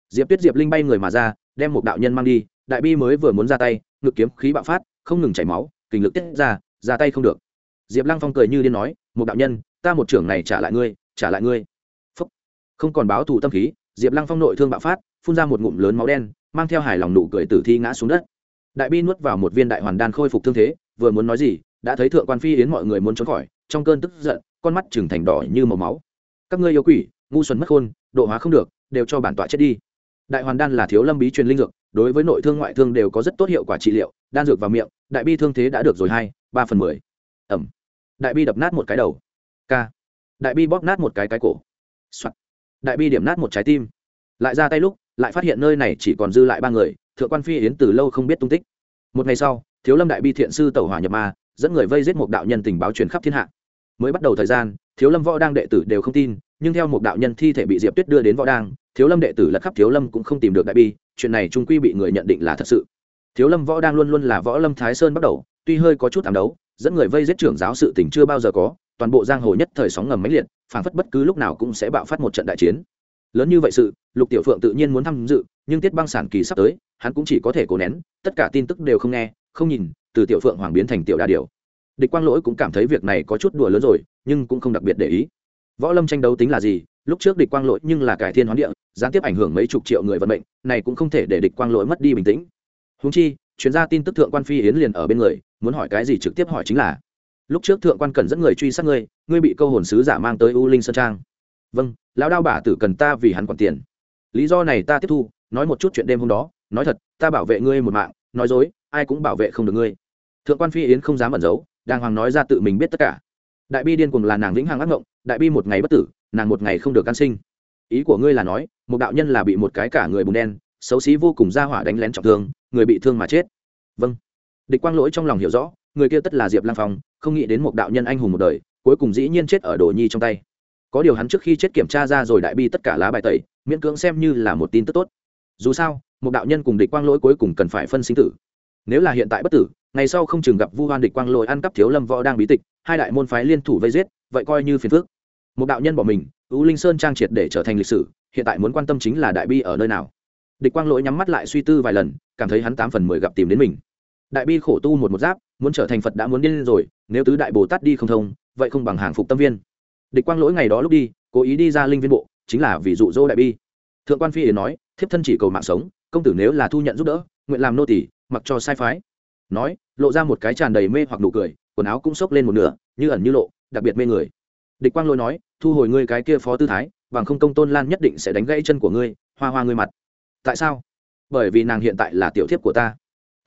Diệp tuyết diệp linh bay người mà ra, đem một đạo nhân mang đi, đại bi mới vừa muốn ra tay, ngực kiếm khí bạo phát, không ngừng chảy máu kình lực tiết ra ra tay không được diệp lăng phong cười như điên nói một đạo nhân, ta một trưởng này trả lại ngươi, trả lại ngươi. Phúc. không còn báo thù tâm khí, diệp lăng phong nội thương bạo phát, phun ra một ngụm lớn máu đen, mang theo hài lòng nụ cười tử thi ngã xuống đất. Đại bi nuốt vào một viên đại hoàn đan khôi phục thương thế, vừa muốn nói gì, đã thấy thượng quan phi yến mọi người muốn trốn khỏi, trong cơn tức giận, con mắt trừng thành đỏ như màu máu. Các ngươi yêu quỷ, ngu xuẩn mất khôn, độ hóa không được, đều cho bản tọa chết đi. Đại hoàn đan là thiếu lâm bí truyền linh dược, đối với nội thương ngoại thương đều có rất tốt hiệu quả trị liệu, đan dược vào miệng, đại bi thương thế đã được rồi hai, ba phần mười. Ẩm đại bi đập nát một cái đầu. K. Đại bi bóp nát một cái cái cổ、Soạn. đại bi điểm nát một trái tim. Lại ra tay lúc, lại phát hiện nơi này chỉ còn dư lại ba người, thượng quan phi yến từ lâu không biết tung tích. Một ngày sau, thiếu lâm đại bi thiện sư tẩu hỏa nhập ma, dẫn người vây giết một đạo nhân tình báo truyền khắp thiên hạ. Mới bắt đầu thời gian, thiếu lâm võ đang đệ tử đều không tin, nhưng theo một đạo nhân thi thể bị diệp tuyết đưa đến võ đang, thiếu lâm đệ tử lật khắp thiếu lâm cũng không tìm được đại bi, chuyện này trung quy bị người nhận định là thật sự. Thiếu lâm võ đang luôn luôn là võ lâm thái sơn bắt đầu, tuy hơi có chút thảm đấu dẫn người vây giết trưởng giáo sự tình chưa bao giờ có, toàn bộ giang hồ nhất thời sóng ngầm máy liệt, phảng phất bất cứ lúc nào cũng sẽ bạo phát một trận đại chiến. Lớn như vậy sự, lục tiểu phượng tự nhiên muốn tham dự, nhưng tiết băng sản kỳ sắp tới, hắn cũng chỉ có thể cố nén, tất cả tin tức đều không nghe, không nhìn, từ tiểu phượng hoàng biến thành tiểu đa điều địch quang lỗi cũng cảm thấy việc này có chút đùa lớn rồi, nhưng cũng không đặc biệt để ý. Võ lâm tranh đấu tính là gì? Lúc trước địch quang lỗi nhưng là cải thiên hoán địa, gián tiếp ảnh hưởng mấy chục triệu người vận mệnh, này cũng không thể để địch quang lỗi mất đi bình tĩnh. Húng chi, chuyên gia tin tức thượng quan phi yến liền ở bên người muốn hỏi cái gì trực tiếp hỏi chính là, lúc trước thượng quan cần dẫn người truy sát ngươi ngươi bị câu hồn sứ giả mang tới u linh sơn trang. Vâng lão đao bà tử cần ta vì hắn quản tiền. Lý do này ta tiếp thu, nói một chút chuyện đêm hôm đó, nói thật, ta bảo vệ ngươi một mạng, nói dối, ai cũng bảo vệ không được ngươi. Thượng quan phi yến không dám ẩn giấu, đàng hoàng nói ra tự mình biết tất cả. Đại bi điên cùng là nàng vĩnh hằng ác ngộng, đại bi một ngày bất tử, nàng một ngày không được can sinh. Ý của ngươi là nói, một đạo nhân là bị một cái cả người bùn đen, xấu xí vô cùng ra hỏa đánh lén trọng thương, người bị thương mà chết. Vâng địch quang lỗi trong lòng hiểu rõ, người kia tất là diệp lang phong, không nghĩ đến một đạo nhân anh hùng một đời, cuối cùng dĩ nhiên chết ở đồ nhi trong tay. Có điều hắn trước khi chết kiểm tra ra rồi đại bi tất cả lá bài tẩy, miễn cưỡng xem như là một tin tức tốt. Dù sao, một đạo nhân cùng địch quang lỗi cuối cùng cần phải phân sinh tử. Nếu là hiện tại bất tử, ngày sau không chừng gặp vu hoan địch quang lỗi ăn cắp thiếu lâm võ đang bí tịch, hai đại môn phái liên thủ vây giết, vậy coi như phiền phước một đạo nhân bỏ mình ưu linh sơn trang triệt để trở thành lịch sử, hiện tại muốn quan tâm chính là đại bi ở nơi nào. Địch quang lỗi nhắm mắt lại suy tư vài lần, cảm thấy hắn tám phần mười gặp tìm đến mình đại bi khổ tu một một giáp, muốn trở thành phật đã muốn điên lên rồi, nếu tứ đại bồ tát đi không thông, vậy không bằng hàng phục tâm viên. Địch quang lỗi ngày đó lúc đi, cố ý đi ra linh viên bộ, chính là vì dụ dỗ đại bi. Thượng quan phi yến nói, thiếp thân chỉ cầu mạng sống, công tử nếu là thu nhận giúp đỡ, nguyện làm nô tỷ mặc cho sai phái. Nói, lộ ra một cái tràn đầy mê hoặc nụ cười, quần áo cũng xốc lên một nửa, như ẩn như lộ, đặc biệt mê người. Địch quang lỗi nói, thu hồi ngươi cái kia phó tư thái, bằng không công tôn lan nhất định sẽ đánh gãy chân của ngươi, hoa hoa ngươi mặt. Tại sao? Bởi vì nàng hiện tại là tiểu thiếp của ta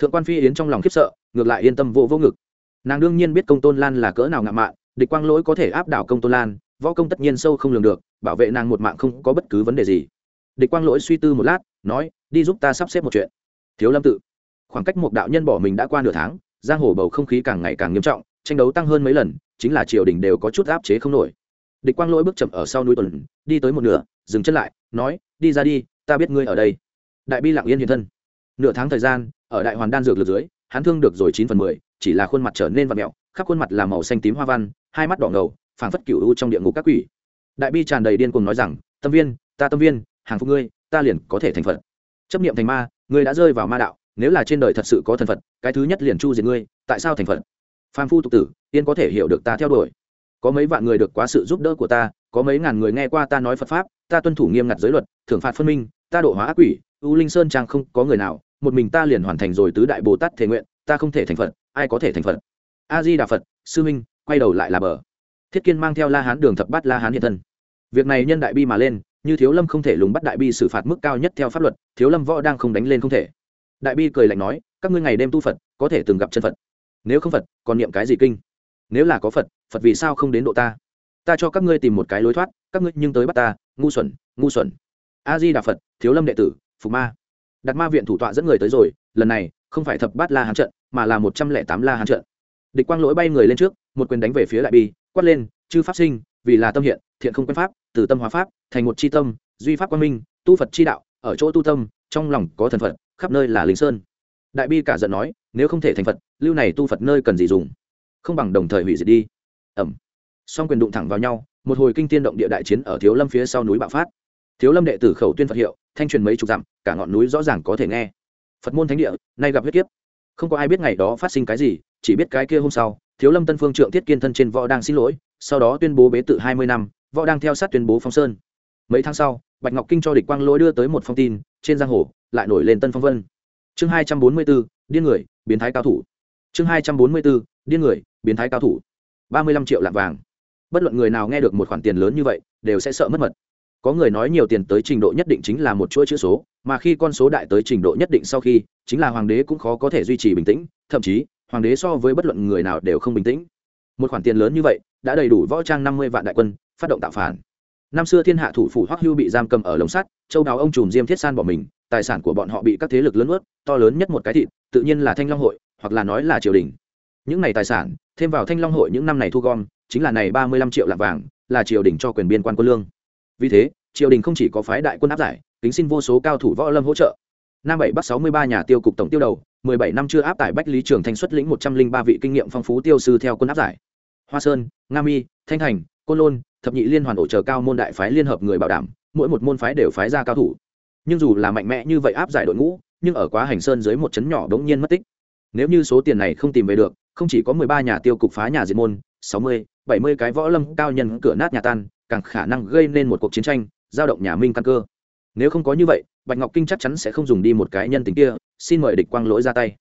thượng quan phi yến trong lòng khiếp sợ, ngược lại yên tâm vô vô ngực. Nàng đương nhiên biết công tôn lan là cỡ nào ngạo mạn, địch quang lỗi có thể áp đảo công tôn lan, võ công tất nhiên sâu không lường được, bảo vệ nàng một mạng không có bất cứ vấn đề gì. Địch quang lỗi suy tư một lát, nói, đi giúp ta sắp xếp một chuyện. Thiếu lâm tự. Khoảng cách một đạo nhân bỏ mình đã qua nửa tháng, giang hồ bầu không khí càng ngày càng nghiêm trọng, tranh đấu tăng hơn mấy lần, chính là triều đình đều có chút áp chế không nổi. Địch quang lỗi bước chậm ở sau núi tuần, đi tới một nửa, dừng chân lại, nói, đi ra đi, ta biết ngươi ở đây. Đại bi lặng yên hiện thân nửa tháng thời gian, ở đại hoàn đan dược lượt dưới, hắn thương được rồi chín phần mười, chỉ là khuôn mặt trở nên vặn mẹo, khắp khuôn mặt là màu xanh tím hoa văn, hai mắt đỏ ngầu, phảng phất cựu u trong địa ngục các quỷ. Đại bi tràn đầy điên cuồng nói rằng, tâm viên, ta tâm viên, hàng phục ngươi, ta liền có thể thành phật. Chấp niệm thành ma, ngươi đã rơi vào ma đạo, nếu là trên đời thật sự có thần phật, cái thứ nhất liền chu diệt ngươi, tại sao thành phật? Phan phu tục tử, tiên có thể hiểu được ta theo đuổi. Có mấy vạn người được quá sự giúp đỡ của ta, có mấy ngàn người nghe qua ta nói phật pháp, ta tuân thủ nghiêm ngặt giới luật, thưởng phạt phân minh, ta độ hóa ác quỷ, u linh sơn trang không có người nào một mình ta liền hoàn thành rồi tứ đại bồ tát thể nguyện, ta không thể thành phật, ai có thể thành phật? A di đà phật, sư minh quay đầu lại là bờ. Thiết kiên mang theo la hán đường thập bát la hán hiện thân. Việc này nhân đại bi mà lên, như thiếu lâm không thể lùng bắt đại bi xử phạt mức cao nhất theo pháp luật, thiếu lâm võ đang không đánh lên không thể. Đại bi cười lạnh nói, các ngươi ngày đêm tu phật, có thể từng gặp chân phật. Nếu không phật, còn niệm cái gì kinh? Nếu là có phật phật vì sao không đến độ ta? Ta cho các ngươi tìm một cái lối thoát, các ngươi nhưng tới bắt ta, ngu xuẩn ngu xuẩn. A di đà phật, thiếu lâm đệ tử phục ma đặt ma viện thủ tọa dẫn người tới rồi, lần này, không phải thập bát la hán trận, mà là một trăm lẻ tám la hán trận. Địch quang lỗi bay người lên trước, một quyền đánh về phía đại bi, quát lên, chư pháp sinh, vì là tâm hiện, thiện không quen pháp, từ tâm hóa pháp, thành một c h i tâm, duy pháp quang minh, tu phật chi đạo, ở chỗ tu tâm, trong lòng có thần phật, khắp nơi là lính sơn. Đại bi cả giận nói, nếu không thể thành phật, lưu này tu phật nơi cần gì dùng? Không bằng đồng thời hủy diệt đi. Ẩm. Song quyền đụng thẳng vào nhau, một hồi kinh tiên động địa đại chiến ở thiếu lâm phía sau núi bạo phát. Thiếu lâm đệ tử khẩu tuyên phật hiệu thanh truyền mấy chục dặm, cả ngọn núi rõ ràng có thể nghe. Phật môn thánh địa, nay gặp huyết kiếp. Không có ai biết ngày đó phát sinh cái gì, chỉ biết cái kia hôm sau, thiếu lâm tân phương trượng thiết kiên thân trên võ đang xin lỗi, sau đó tuyên bố bế tự hai mươi năm, võ đang theo sát tuyên bố phong sơn. Mấy tháng sau, bạch ngọc kinh cho địch quang lỗi đưa tới một phong tin, trên giang hồ, lại nổi lên tân phong vân. Chương hai trăm bốn mươi bốn điên người, biến thái cao thủ. Chương hai trăm bốn mươi bốn điên người, biến thái cao thủ. ba mươi lăm triệu lạng vàng. Bất luận người nào nghe được một khoản tiền lớn như vậy, đều sẽ sợ mất mật có người nói nhiều tiền tới trình độ nhất định chính là một chuỗi chữ số, mà khi con số đại tới trình độ nhất định sau khi, chính là hoàng đế cũng khó có thể duy trì bình tĩnh, thậm chí, hoàng đế so với bất luận người nào đều không bình tĩnh. Một khoản tiền lớn như vậy, đã đầy đủ võ trang năm mươi vạn đại quân, phát động tạo phản. Năm xưa thiên hạ thủ phủ hoắc hưu bị giam cầm ở lồng sắt, châu đào ông trùm diêm thiết san bỏ mình, tài sản của bọn họ bị các thế lực lớn ướt to lớn nhất một cái thịt, tự nhiên là thanh long hội, hoặc là nói là triều đình. Những này tài sản, thêm vào thanh long hội những năm này thu gom, chính là này ba mươi lăm triệu lạc vàng, là triều đình cho quyền biên quan quân lương vì thế, triều đình không chỉ có phái đại quân áp giải, kính xin vô số cao thủ võ lâm hỗ trợ. Nam bảy bắc sáu mươi ba nhà tiêu cục tổng tiêu đầu, mười bảy năm chưa áp tải bách lý trường thanh xuất lĩnh một trăm linh ba vị kinh nghiệm phong phú tiêu sư theo quân áp giải. Hoa sơn, nga mi, thanh thành, côn lôn, thập nhị liên hoàn ổ chờ cao môn đại phái liên hợp người bảo đảm, mỗi một môn phái đều phái ra cao thủ. Nhưng dù là mạnh mẽ như vậy áp giải đội ngũ, nhưng ở quá hành sơn dưới một chấn nhỏ đống nhiên mất tích. Nếu như số tiền này không tìm về được, không chỉ có mười ba nhà tiêu cục phá nhà diệt môn, sáu mươi, bảy mươi cái võ lâm cao nhân cửa nát nhà tan càng khả năng gây nên một cuộc chiến tranh, giao động nhà minh căn cơ. Nếu không có như vậy, bạch ngọc kinh chắc chắn sẽ không dùng đi một cái nhân tình kia, xin mời địch quang lỗi ra tay.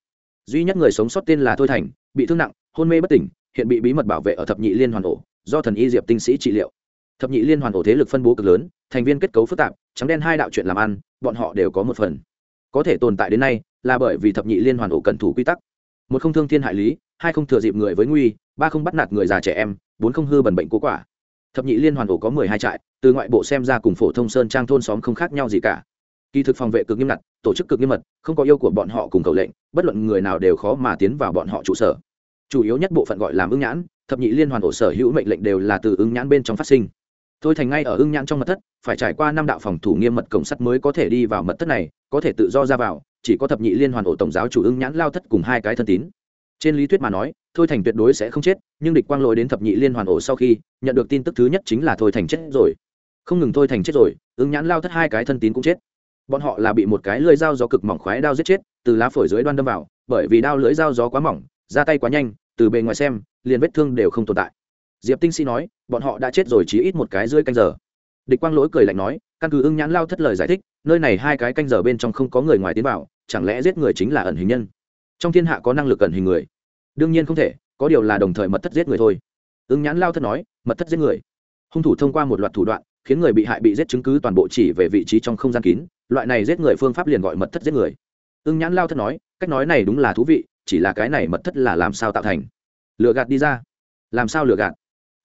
Duy nhất người sống sót tên là thôi thành, bị thương nặng, hôn mê bất tỉnh, hiện bị bí mật bảo vệ ở thập nhị liên hoàn ổ, do thần y diệp tinh sĩ trị liệu. Thập nhị liên hoàn ổ thế lực phân bố cực lớn, thành viên kết cấu phức tạp, trắng đen hai đạo chuyện làm ăn, bọn họ đều có một phần. Có thể tồn tại đến nay là bởi vì thập nhị liên hoàn ổ cẩn thủ quy tắc. Một không thương thiên hại lý, hai không thừa dịp người với nguy, ba không bắt nạt người già trẻ em, bốn không hư bẩn bệnh cố quả thập nhị liên hoàn ổ có mười hai trại, từ ngoại bộ xem ra cùng phổ thông sơn trang thôn xóm không khác nhau gì cả. Kỳ thực phòng vệ cực nghiêm ngặt, tổ chức cực nghiêm mật, không có yêu của bọn họ cùng cầu lệnh, bất luận người nào đều khó mà tiến vào bọn họ trụ sở. Chủ yếu nhất bộ phận gọi là ưng nhãn, thập nhị liên hoàn ổ sở hữu mệnh lệnh đều là từ ưng nhãn bên trong phát sinh. Thôi thành ngay ở ưng nhãn trong mật thất, phải trải qua năm đạo phòng thủ nghiêm mật cổng sắt mới có thể đi vào mật thất này, có thể tự do ra vào, chỉ có thập nhị liên hoàn ổ tổng giáo chủ ưng nhãn lao thất cùng hai cái thân tín. Trên lý thuyết mà nói thôi thành tuyệt đối sẽ không chết, nhưng địch quang lỗi đến thập nhị liên hoàn ổ sau khi nhận được tin tức thứ nhất chính là thôi thành chết rồi. Không ngừng thôi thành chết rồi, ứng nhãn lao thất hai cái thân tín cũng chết. Bọn họ là bị một cái lưỡi dao gió cực mỏng khoái đao giết chết, từ lá phổi dưới đoan đâm vào, bởi vì đao lưỡi dao gió quá mỏng, ra tay quá nhanh, từ bề ngoài xem, liền vết thương đều không tồn tại. Diệp tinh sĩ nói, bọn họ đã chết rồi chỉ ít một cái rưỡi canh giờ. Địch quang lỗi cười lạnh nói, căn cứ ưng nhãn lao thất lời giải thích, nơi này hai cái canh giờ bên trong không có người ngoài tiến vào, chẳng lẽ giết người chính là ẩn hình nhân? Trong thiên hạ có năng lực ẩn hình người đương nhiên không thể, có điều là đồng thời mật thất giết người thôi. Ứng nhãn lao thất nói, mật thất giết người. Hung thủ thông qua một loạt thủ đoạn, khiến người bị hại bị giết chứng cứ toàn bộ chỉ về vị trí trong không gian kín, loại này giết người phương pháp liền gọi mật thất giết người. Ưng nhãn lao thất nói, cách nói này đúng là thú vị, chỉ là cái này mật thất là làm sao tạo thành? Lừa gạt đi ra. Làm sao lừa gạt?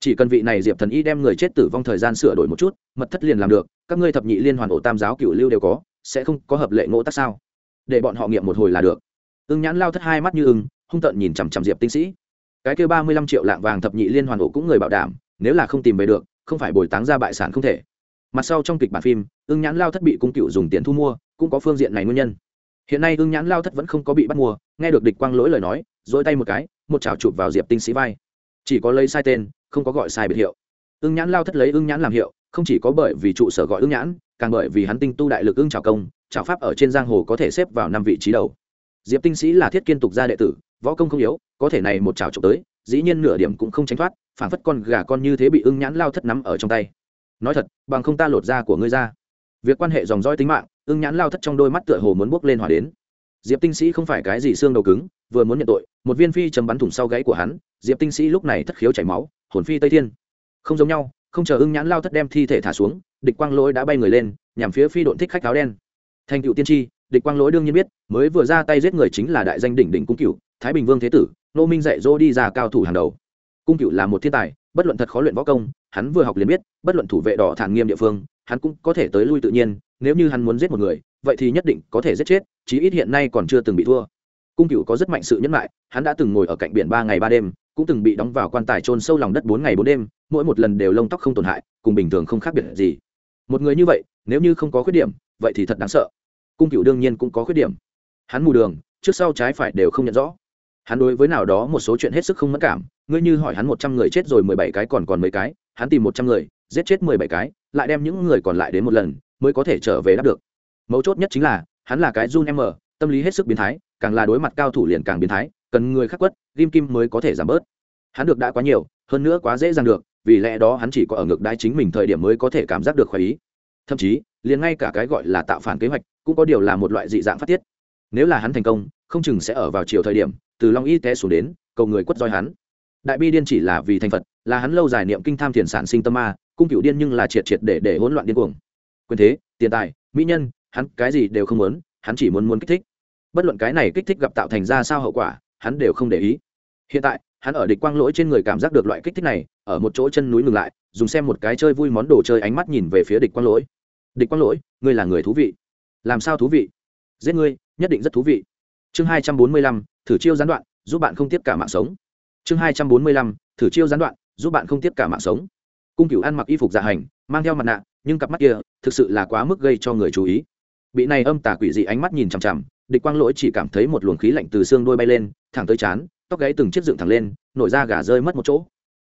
Chỉ cần vị này diệp thần y đem người chết tử vong thời gian sửa đổi một chút, mật thất liền làm được, các ngươi thập nhị liên hoàn ổ tam giáo cựu lưu đều có, sẽ không có hợp lệ ngộ tác sao? Để bọn họ nghiệm một hồi là được. Ưng nhãn lao thất hai mắt như ưng hung tợn nhìn chằm chằm diệp tinh sĩ. Cái kêu ba mươi lăm triệu lạng vàng thập nhị liên hoàn ổ cũng người bảo đảm, nếu là không tìm về được, không phải bồi táng ra bại sản không thể. Mặt sau trong kịch bản phim, ưng nhãn lao thất bị cung cựu dùng tiền thu mua, cũng có phương diện này nguyên nhân. Hiện nay ưng nhãn lao thất vẫn không có bị bắt mua, nghe được địch quang lỗi lời nói, dỗi tay một cái, một chảo chụp vào diệp tinh sĩ vai. Chỉ có lấy sai tên, không có gọi sai biệt hiệu. Ưng nhãn lao thất lấy ưng nhãn làm hiệu, không chỉ có bởi vì trụ sở gọi ưng nhãn, càng bởi vì hắn tinh tu đại lực ưng trào công trào pháp ở trên giang hồ có thể xếp vào năm vị trí đầu diệp tinh sĩ là thiết kiên tục gia đệ tử, võ công không yếu, có thể này một trào trộm tới, dĩ nhiên nửa điểm cũng không tránh thoát, phảng phất con gà con như thế bị ưng nhãn lao thất nắm ở trong tay. Nói thật, bằng không ta lột da của ngươi ra. Việc quan hệ dòng dõi tính mạng, ưng nhãn lao thất trong đôi mắt tựa hồ muốn bốc lên hỏa đến. Diệp tinh sĩ không phải cái gì xương đầu cứng, vừa muốn nhận tội, một viên phi chấm bắn thủng sau gáy của hắn, diệp tinh sĩ lúc này thất khiếu chảy máu, hồn phi tây thiên. Không giống nhau, không chờ ưng nhãn lao thất đem thi thể thả xuống, địch quang lỗi đã bay người lên, nhằm phía phi độn thích khách áo đen. Thành cựu tiên tri địch quang lỗi đương nhiên biết, mới vừa ra tay giết người chính là đại danh đỉnh đỉnh cung cựu thái bình vương thế tử, nô minh dạy dỗ đi ra cao thủ hàng đầu. Cung cựu là một thiên tài, bất luận thật khó luyện võ công, hắn vừa học liền biết, bất luận thủ vệ đỏ thản nghiêm địa phương, hắn cũng có thể tới lui tự nhiên, nếu như hắn muốn giết một người, vậy thì nhất định có thể giết chết, chí ít hiện nay còn chưa từng bị thua. Cung cựu có rất mạnh sự nhẫn lại hắn đã từng ngồi ở cạnh biển ba ngày ba đêm, cũng từng bị đóng vào quan tài trôn sâu lòng đất bốn ngày bốn đêm, mỗi một lần đều lông tóc không tổn hại, cùng bình thường không khác biệt gì. Một người như vậy, nếu như không có khuyết điểm, vậy thì thật đáng sợ cung cựu đương nhiên cũng có khuyết điểm. Hắn mù đường trước sau trái phải đều không nhận rõ. Hắn đối với nào đó một số chuyện hết sức không mất cảm ngươi như hỏi hắn một trăm người chết rồi mười bảy cái còn còn mấy cái hắn tìm một trăm người giết chết mười bảy cái lại đem những người còn lại đến một lần mới có thể trở về đáp được. Mấu chốt nhất chính là hắn là cái run em Mờ, tâm lý hết sức biến thái càng là đối mặt cao thủ liền càng biến thái cần người khắc quất ghim kim mới có thể giảm bớt. Hắn được đã quá nhiều hơn nữa quá dễ dàng được vì lẽ đó hắn chỉ có ở ngược đáy chính mình thời điểm mới có thể cảm giác được khoái ý. Thậm chí liền ngay cả cái gọi là tạo phản kế hoạch cũng có điều là một loại dị dạng phát tiết. Nếu là hắn thành công, không chừng sẽ ở vào chiều thời điểm, từ long y té xuống đến, cầu người quất roi hắn. Đại bi điên chỉ là vì thành phật, là hắn lâu dài niệm kinh tham thiền sản sinh tâm ma, cung cựu điên nhưng là triệt triệt để để hỗn loạn điên cuồng. Quyền thế, tiền tài, mỹ nhân, hắn cái gì đều không muốn, hắn chỉ muốn muốn kích thích. Bất luận cái này kích thích gặp tạo thành ra sao hậu quả, hắn đều không để ý. Hiện tại, hắn ở địch quang lỗi trên người cảm giác được loại kích thích này, ở một chỗ chân núi ngừng lại, dùng xem một cái chơi vui món đồ chơi ánh mắt nhìn về phía địch quang lỗi. Địch quang lỗi, ngươi là người thú vị làm sao thú vị? Giết ngươi, nhất định rất thú vị. Chương hai trăm bốn mươi lăm, thử chiêu gián đoạn, giúp bạn không tiếp cả mạng sống. Chương hai trăm bốn mươi lăm, thử chiêu gián đoạn, giúp bạn không tiếp cả mạng sống. Cung cửu ăn mặc y phục dạ hành, mang theo mặt nạ, nhưng cặp mắt kia thực sự là quá mức gây cho người chú ý. Bị này âm tà quỷ dị ánh mắt nhìn chằm chằm, địch quang lỗi chỉ cảm thấy một luồng khí lạnh từ xương đôi bay lên, thẳng tới chán tóc gáy từng chiếc dựng thẳng lên, nổi ra gà rơi mất một chỗ.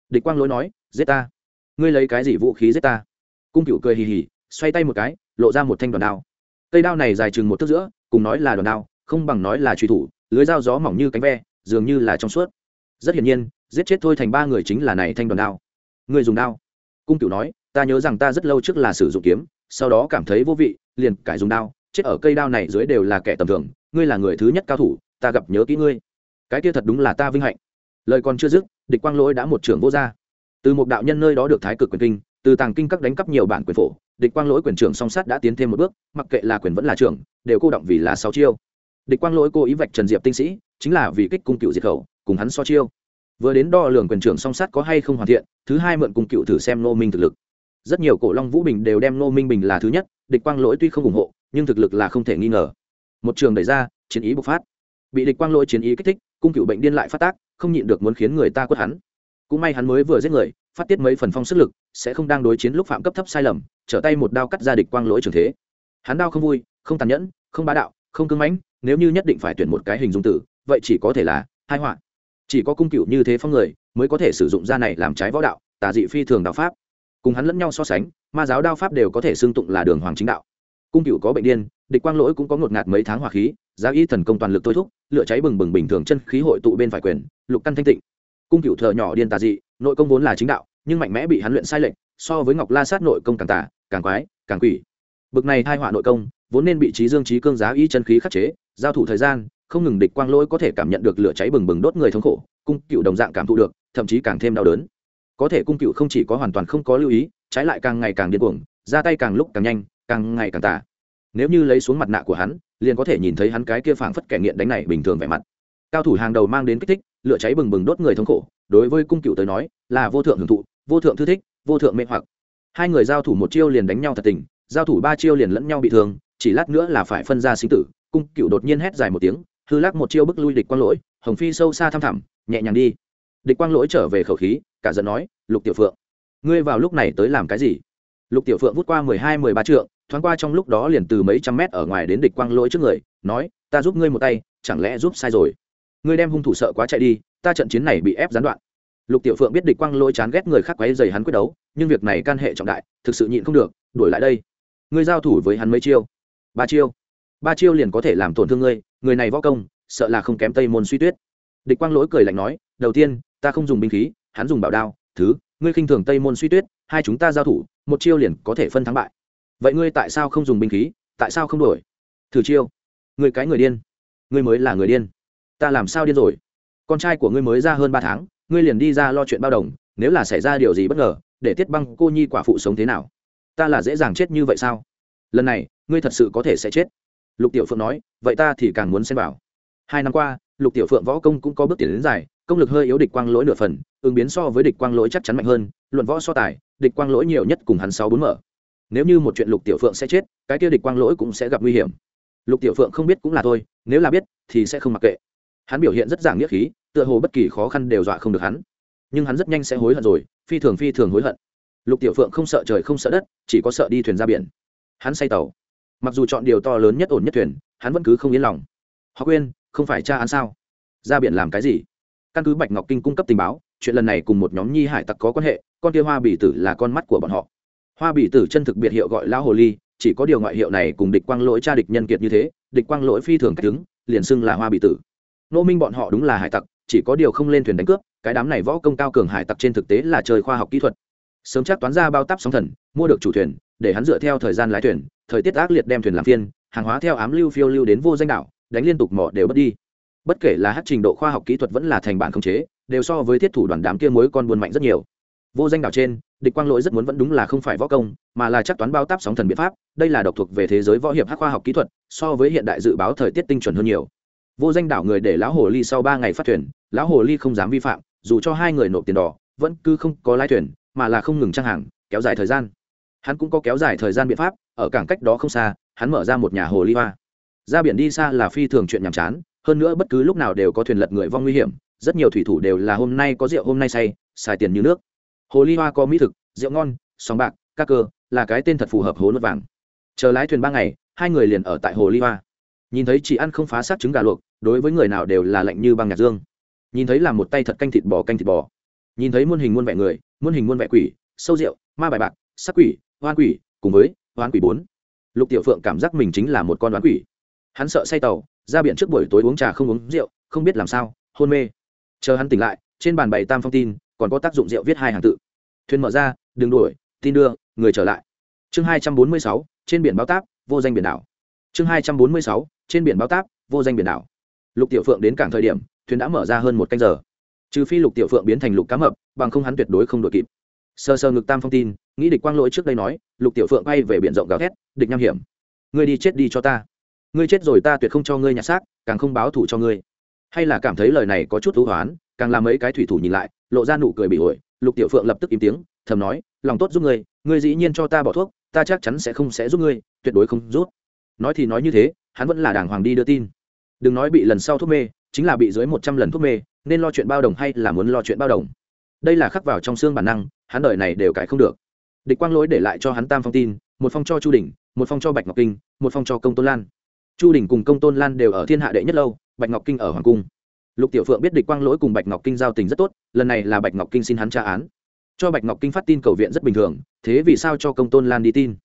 Địch quang lỗi nói, giết ta. Ngươi lấy cái gì vũ khí giết ta? Cung cựu cười hì hì, xoay tay một cái, lộ ra một thanh đoàn đao cây đao này dài chừng một thước giữa, cùng nói là đòn đao, không bằng nói là truy thủ, lưới dao gió mỏng như cánh ve, dường như là trong suốt. Rất hiển nhiên, giết chết thôi thành ba người chính là này thanh đòn đao. Người dùng đao. Cung cựu nói, ta nhớ rằng ta rất lâu trước là sử dụng kiếm, sau đó cảm thấy vô vị, liền cải dùng đao, chết ở cây đao này dưới đều là kẻ tầm thường, ngươi là người thứ nhất cao thủ, ta gặp nhớ kỹ ngươi. Cái kia thật đúng là ta vinh hạnh. Lời còn chưa dứt, địch quang lỗi đã một trưởng vô gia. Từ một đạo nhân nơi đó được thái cực quyền kinh, từ tàng kinh các đánh cắp nhiều bản quyền phổ địch quang lỗi quyền trưởng song sát đã tiến thêm một bước, mặc kệ là quyền vẫn là trưởng, đều cô động vì là sáu chiêu. Địch quang lỗi cố ý vạch trần diệp tinh sĩ, chính là vì kích cung cựu diệt khẩu, cùng hắn so chiêu. Vừa đến đo lường quyền trưởng song sát có hay không hoàn thiện, thứ hai mượn cung cựu thử xem nô minh thực lực. Rất nhiều cổ long vũ bình đều đem nô minh bình là thứ nhất, địch quang lỗi tuy không ủng hộ, nhưng thực lực là không thể nghi ngờ. Một trường đẩy ra, chiến ý bộc phát. Bị địch quang lỗi chiến ý kích thích, cung cựu bệnh điên lại phát tác, không nhịn được muốn khiến người ta quất hắn. Cũng may hắn mới vừa giết người, phát tiết mấy phần phong sức lực sẽ không đang đối chiến lúc phạm cấp thấp sai lầm, trở tay một đao cắt ra địch quang lỗi trường thế. Hắn đao không vui, không tàn nhẫn, không bá đạo, không cưng mãnh, nếu như nhất định phải tuyển một cái hình dung tử, vậy chỉ có thể là hai họa. Chỉ có cung cựu như thế phong người, mới có thể sử dụng ra này làm trái võ đạo, tà dị phi thường đạo pháp. Cùng hắn lẫn nhau so sánh, ma giáo đao pháp đều có thể xưng tụng là đường hoàng chính đạo. Cung cựu có bệnh điên, địch quang lỗi cũng có ngột ngạt mấy tháng hỏa khí giá y thần công toàn lực thôi thúc, lửa cháy bừng bừng bình thường chân khí hội tụ bên phải quyền, lục căn thanh tịnh. Cung cựu thợ nhỏ điên tà dị, nội công vốn là chính đạo nhưng mạnh mẽ bị hắn luyện sai lệch, so với ngọc la sát nội công càng tả càng quái, càng quỷ. Bực này thai họa nội công, vốn nên bị trí dương trí cương giá y chân khí khắc chế, giao thủ thời gian, không ngừng địch quang lỗi có thể cảm nhận được lửa cháy bừng bừng đốt người thống khổ, cung cựu đồng dạng cảm thụ được, thậm chí càng thêm đau đớn. Có thể cung cựu không chỉ có hoàn toàn không có lưu ý, trái lại càng ngày càng điên cuồng, ra tay càng lúc càng nhanh, càng ngày càng tả nếu như lấy xuống mặt nạ của hắn, liền có thể nhìn thấy hắn cái kia phảng phất kẻ nghiện đánh này bình thường vẻ mặt. Cao thủ hàng đầu mang đến kích thích lửa cháy bừng bừng đốt người thống khổ, đối với cung cựu tới nói, là vô thượng hưởng thụ, vô thượng thư thích, vô thượng mê hoặc. Hai người giao thủ một chiêu liền đánh nhau thật tình, giao thủ ba chiêu liền lẫn nhau bị thương, chỉ lát nữa là phải phân ra sinh tử, cung cựu đột nhiên hét dài một tiếng, hư lắc một chiêu bức lui địch quang lỗi, hồng phi sâu xa thăm thẳm, nhẹ nhàng đi. Địch quang lỗi trở về khẩu khí, cả giận nói, lục tiểu phượng, ngươi vào lúc này tới làm cái gì? Lục tiểu phượng vút qua mười hai, mười ba trượng, thoáng qua trong lúc đó liền từ mấy trăm mét ở ngoài đến địch quang lỗi trước người, nói, ta giúp ngươi một tay, chẳng lẽ giúp sai rồi? Ngươi đem hung thủ sợ quá chạy đi, ta trận chiến này bị ép gián đoạn. Lục tiểu phượng biết địch quang lỗi chán ghét người khác quấy dày hắn quyết đấu, nhưng việc này can hệ trọng đại, thực sự nhịn không được, đuổi lại đây. Ngươi giao thủ với hắn mấy chiêu? Ba chiêu. Ba chiêu liền có thể làm tổn thương ngươi, người này võ công, sợ là không kém tây môn suy tuyết. Địch quang lỗi cười lạnh nói, đầu tiên, ta không dùng binh khí, hắn dùng bảo đao, thứ, ngươi khinh thường tây môn suy tuyết, hai chúng ta giao thủ, một chiêu liền có thể phân thắng bại. Vậy ngươi tại sao không dùng binh khí, tại sao không đổi thử chiêu. Người cái người điên. Ngươi mới là người điên ta làm sao điên rồi? Con trai của ngươi mới ra hơn ba tháng, ngươi liền đi ra lo chuyện bao đồng, nếu là xảy ra điều gì bất ngờ, để tiết băng cô nhi quả phụ sống thế nào? Ta là dễ dàng chết như vậy sao? Lần này, ngươi thật sự có thể sẽ chết. Lục tiểu phượng nói, vậy ta thì càng muốn xem vào. Hai năm qua, lục tiểu phượng võ công cũng có bước tiến đến dài, công lực hơi yếu địch quang lỗi nửa phần, ứng biến so với địch quang lỗi chắc chắn mạnh hơn, luận võ so tài, địch quang lỗi nhiều nhất cùng hắn sáu bốn mở. Nếu như một chuyện lục tiểu phượng sẽ chết, cái kia địch quang lỗi cũng sẽ gặp nguy hiểm. Lục tiểu phượng không biết cũng là thôi, nếu là biết, thì sẽ không mặc kệ hắn biểu hiện rất giảng nghĩa khí, tựa hồ bất kỳ khó khăn đều dọa không được hắn. Nhưng hắn rất nhanh sẽ hối hận rồi, phi thường phi thường hối hận. Lục tiểu phượng không sợ trời không sợ đất, chỉ có sợ đi thuyền ra biển. Hắn say tàu. Mặc dù chọn điều to lớn nhất ổn nhất thuyền, hắn vẫn cứ không yên lòng. Họ quên, không phải cha hắn sao? Ra biển làm cái gì? Căn cứ bạch ngọc kinh cung cấp tình báo, chuyện lần này cùng một nhóm nhi hải tặc có quan hệ, con kia hoa bỉ tử là con mắt của bọn họ. Hoa bỉ tử chân thực biệt hiệu gọi lão hồ ly, chỉ có điều ngoại hiệu này cùng địch quang lỗi cha địch nhân kiệt như thế, địch quang lỗi phi thường cách đứng, liền xưng là hoa bỉ tử nô minh bọn họ đúng là hải tặc, chỉ có điều không lên thuyền đánh cướp, cái đám này võ công cao cường hải tặc trên thực tế là chơi khoa học kỹ thuật. Sớm chắc toán ra bao tắp sóng thần, mua được chủ thuyền, để hắn dựa theo thời gian lái thuyền, thời tiết ác liệt đem thuyền làm phiên, hàng hóa theo ám lưu phiêu lưu đến vô danh đảo, đánh liên tục mỏ đều bất đi. Bất kể là hát trình độ khoa học kỹ thuật vẫn là thành bản khống chế, đều so với thiết thủ đoàn đám kia mối con buôn mạnh rất nhiều. Vô danh đảo trên, địch quang lỗi rất muốn vẫn đúng là không phải võ công, mà là chắc toán bao táp sóng thần biện pháp, đây là độc thuộc về thế giới võ hiệp hát khoa học kỹ thuật, so với hiện đại dự báo thời tiết tinh chuẩn hơn nhiều vô danh đảo người để lão hồ ly sau ba ngày phát thuyền, lão hồ ly không dám vi phạm, dù cho hai người nộp tiền đỏ, vẫn cứ không có lái thuyền, mà là không ngừng trang hàng, kéo dài thời gian. Hắn cũng có kéo dài thời gian biện pháp, ở cảng cách đó không xa, hắn mở ra một nhà hồ ly hoa. Ra biển đi xa là phi thường chuyện nhàm chán, hơn nữa bất cứ lúc nào đều có thuyền lật người vong nguy hiểm, rất nhiều thủy thủ đều là hôm nay có rượu hôm nay say, xài tiền như nước. Hồ ly hoa có mỹ thực, rượu ngon sóng bạc các cơ, là cái tên thật phù hợp hố nước vàng. Chờ lái thuyền ba ngày, hai người liền ở tại hồ ly hoa. Nhìn thấy chị ăn không phá sát trứng gà luộc đối với người nào đều là lạnh như băng nhạc dương. Nhìn thấy là một tay thật canh thịt bò canh thịt bò. Nhìn thấy muôn hình muôn vẻ người, muôn hình muôn vẻ quỷ, sâu rượu, ma bài bạc, sắc quỷ, hoan quỷ, cùng với hoan quỷ bốn. Lục tiểu phượng cảm giác mình chính là một con đoán quỷ. Hắn sợ say tàu, ra biển trước buổi tối uống trà không uống rượu, không biết làm sao, hôn mê. Chờ hắn tỉnh lại, trên bàn bày tam phong tin, còn có tác dụng rượu viết hai hàng tự. Thuyền mở ra đường đuổi, tin đưa, người trở lại. Chương hai trăm bốn mươi sáu, trên biển báo táp, vô danh biển đảo. Chương hai trăm bốn mươi sáu, trên biển báo táp, vô danh biển đảo lục tiểu phượng đến cảng thời điểm, thuyền đã mở ra hơn một canh giờ. Trừ phi lục tiểu phượng biến thành lục cá mập, bằng không hắn tuyệt đối không đội kịp. Sơ sơ ngực tam phong tin, nghĩ địch quang lỗi trước đây nói, lục tiểu phượng bay về biển rộng gào thét, địch nham hiểm, ngươi đi chết đi cho ta. Ngươi chết rồi ta tuyệt không cho ngươi nhặt xác, càng không báo thủ cho ngươi. Hay là cảm thấy lời này có chút thú hoán, càng làm mấy cái thủy thủ nhìn lại, lộ ra nụ cười bị ổi, lục tiểu phượng lập tức im tiếng, thầm nói, lòng tốt giúp ngươi ngươi dĩ nhiên cho ta bỏ thuốc, ta chắc chắn sẽ không sẽ giúp ngươi, tuyệt đối không rút. Nói thì nói như thế, hắn vẫn là đàng hoàng đi đưa tin đừng nói bị lần sau thuốc mê, chính là bị dưới một trăm lần thuốc mê, nên lo chuyện bao đồng hay là muốn lo chuyện bao đồng? Đây là khắc vào trong xương bản năng, hắn đời này đều cải không được. Địch quang lỗi để lại cho hắn tam phong tin, một phong cho chu đình một phong cho bạch ngọc kinh, một phong cho công tôn lan. Chu đình cùng công tôn lan đều ở thiên hạ đệ nhất lâu, bạch ngọc kinh ở hoàng cung. Lục tiểu phượng biết địch quang lỗi cùng bạch ngọc kinh giao tình rất tốt, lần này là bạch ngọc kinh xin hắn tra án. Cho bạch ngọc kinh phát tin cầu viện rất bình thường, thế vì sao cho công tôn lan đi tin?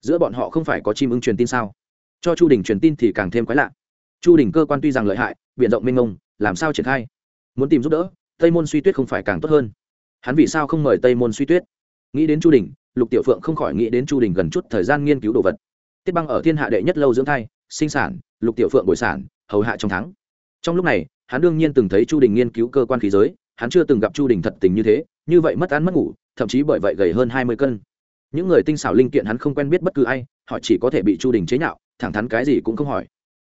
Giữa bọn họ không phải có chim ưng truyền tin sao? Cho chu đình truyền tin thì càng thêm quái lạ chu Đỉnh cơ quan tuy rằng lợi hại b i ể n rộng mênh mông, làm sao triển khai? Muốn tìm giúp đỡ, tây môn suy tuyết không phải càng tốt hơn. Hắn vì sao không mời tây môn suy tuyết? Nghĩ đến chu đình, lục tiểu phượng không khỏi nghĩ đến chu đình gần chút thời gian nghiên cứu đồ vật. Tiết băng ở thiên hạ đệ nhất lâu dưỡng thai, sinh sản, lục tiểu phượng bồi sản, hầu hạ trong tháng. Trong lúc này, hắn đương nhiên từng thấy chu đình nghiên cứu cơ quan khí giới, hắn chưa từng gặp chu đình thật tình như thế, như vậy mất ăn mất ngủ, thậm chí bởi vậy gầy hơn hai mươi cân. Những người tinh xảo linh kiện hắn không quen biết bất cứ ai, họ chỉ có thể bị chu đình chế nhạo, thẳng thắn cái gì cũng không hỏi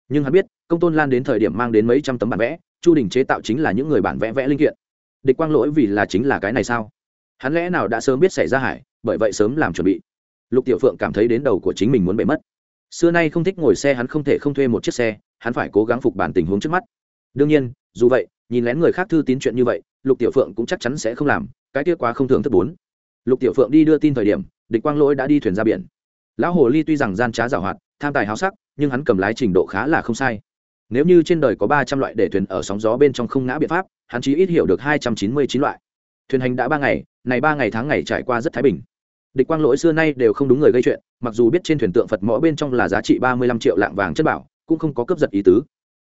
nhưng hắn biết, công tôn lan đến thời điểm mang đến mấy trăm tấm bản vẽ, chu đình chế tạo chính là những người bản vẽ vẽ linh kiện. Địch quang lỗi vì là chính là cái này sao? Hắn lẽ nào đã sớm biết xảy ra hải bởi vậy sớm làm chuẩn bị. Lục tiểu phượng cảm thấy đến đầu của chính mình muốn bể mất. Xưa nay không thích ngồi xe hắn không thể không thuê một chiếc xe, hắn phải cố gắng phục bản tình huống trước mắt. Đương nhiên, dù vậy, nhìn lén người khác thư tín chuyện như vậy, lục tiểu phượng cũng chắc chắn sẽ không làm, cái kia quá không thường thất bốn. Lục tiểu phượng đi đưa tin thời điểm, địch quang lỗi đã đi thuyền ra biển lão hồ ly tuy rằng gian trá giảo hoạt, tham tài háo sắc, nhưng hắn cầm lái trình độ khá là không sai. Nếu như trên đời có ba trăm loại để thuyền ở sóng gió bên trong không ngã biện pháp, hắn chỉ ít hiểu được hai trăm chín mươi chín loại. Thuyền hành đã ba ngày, này ba ngày tháng ngày trải qua rất thái bình. Địch quang lỗi xưa nay đều không đúng người gây chuyện, mặc dù biết trên thuyền tượng phật mõ bên trong là giá trị ba mươi lăm triệu lạng vàng chất bảo, cũng không có cấp giật ý tứ.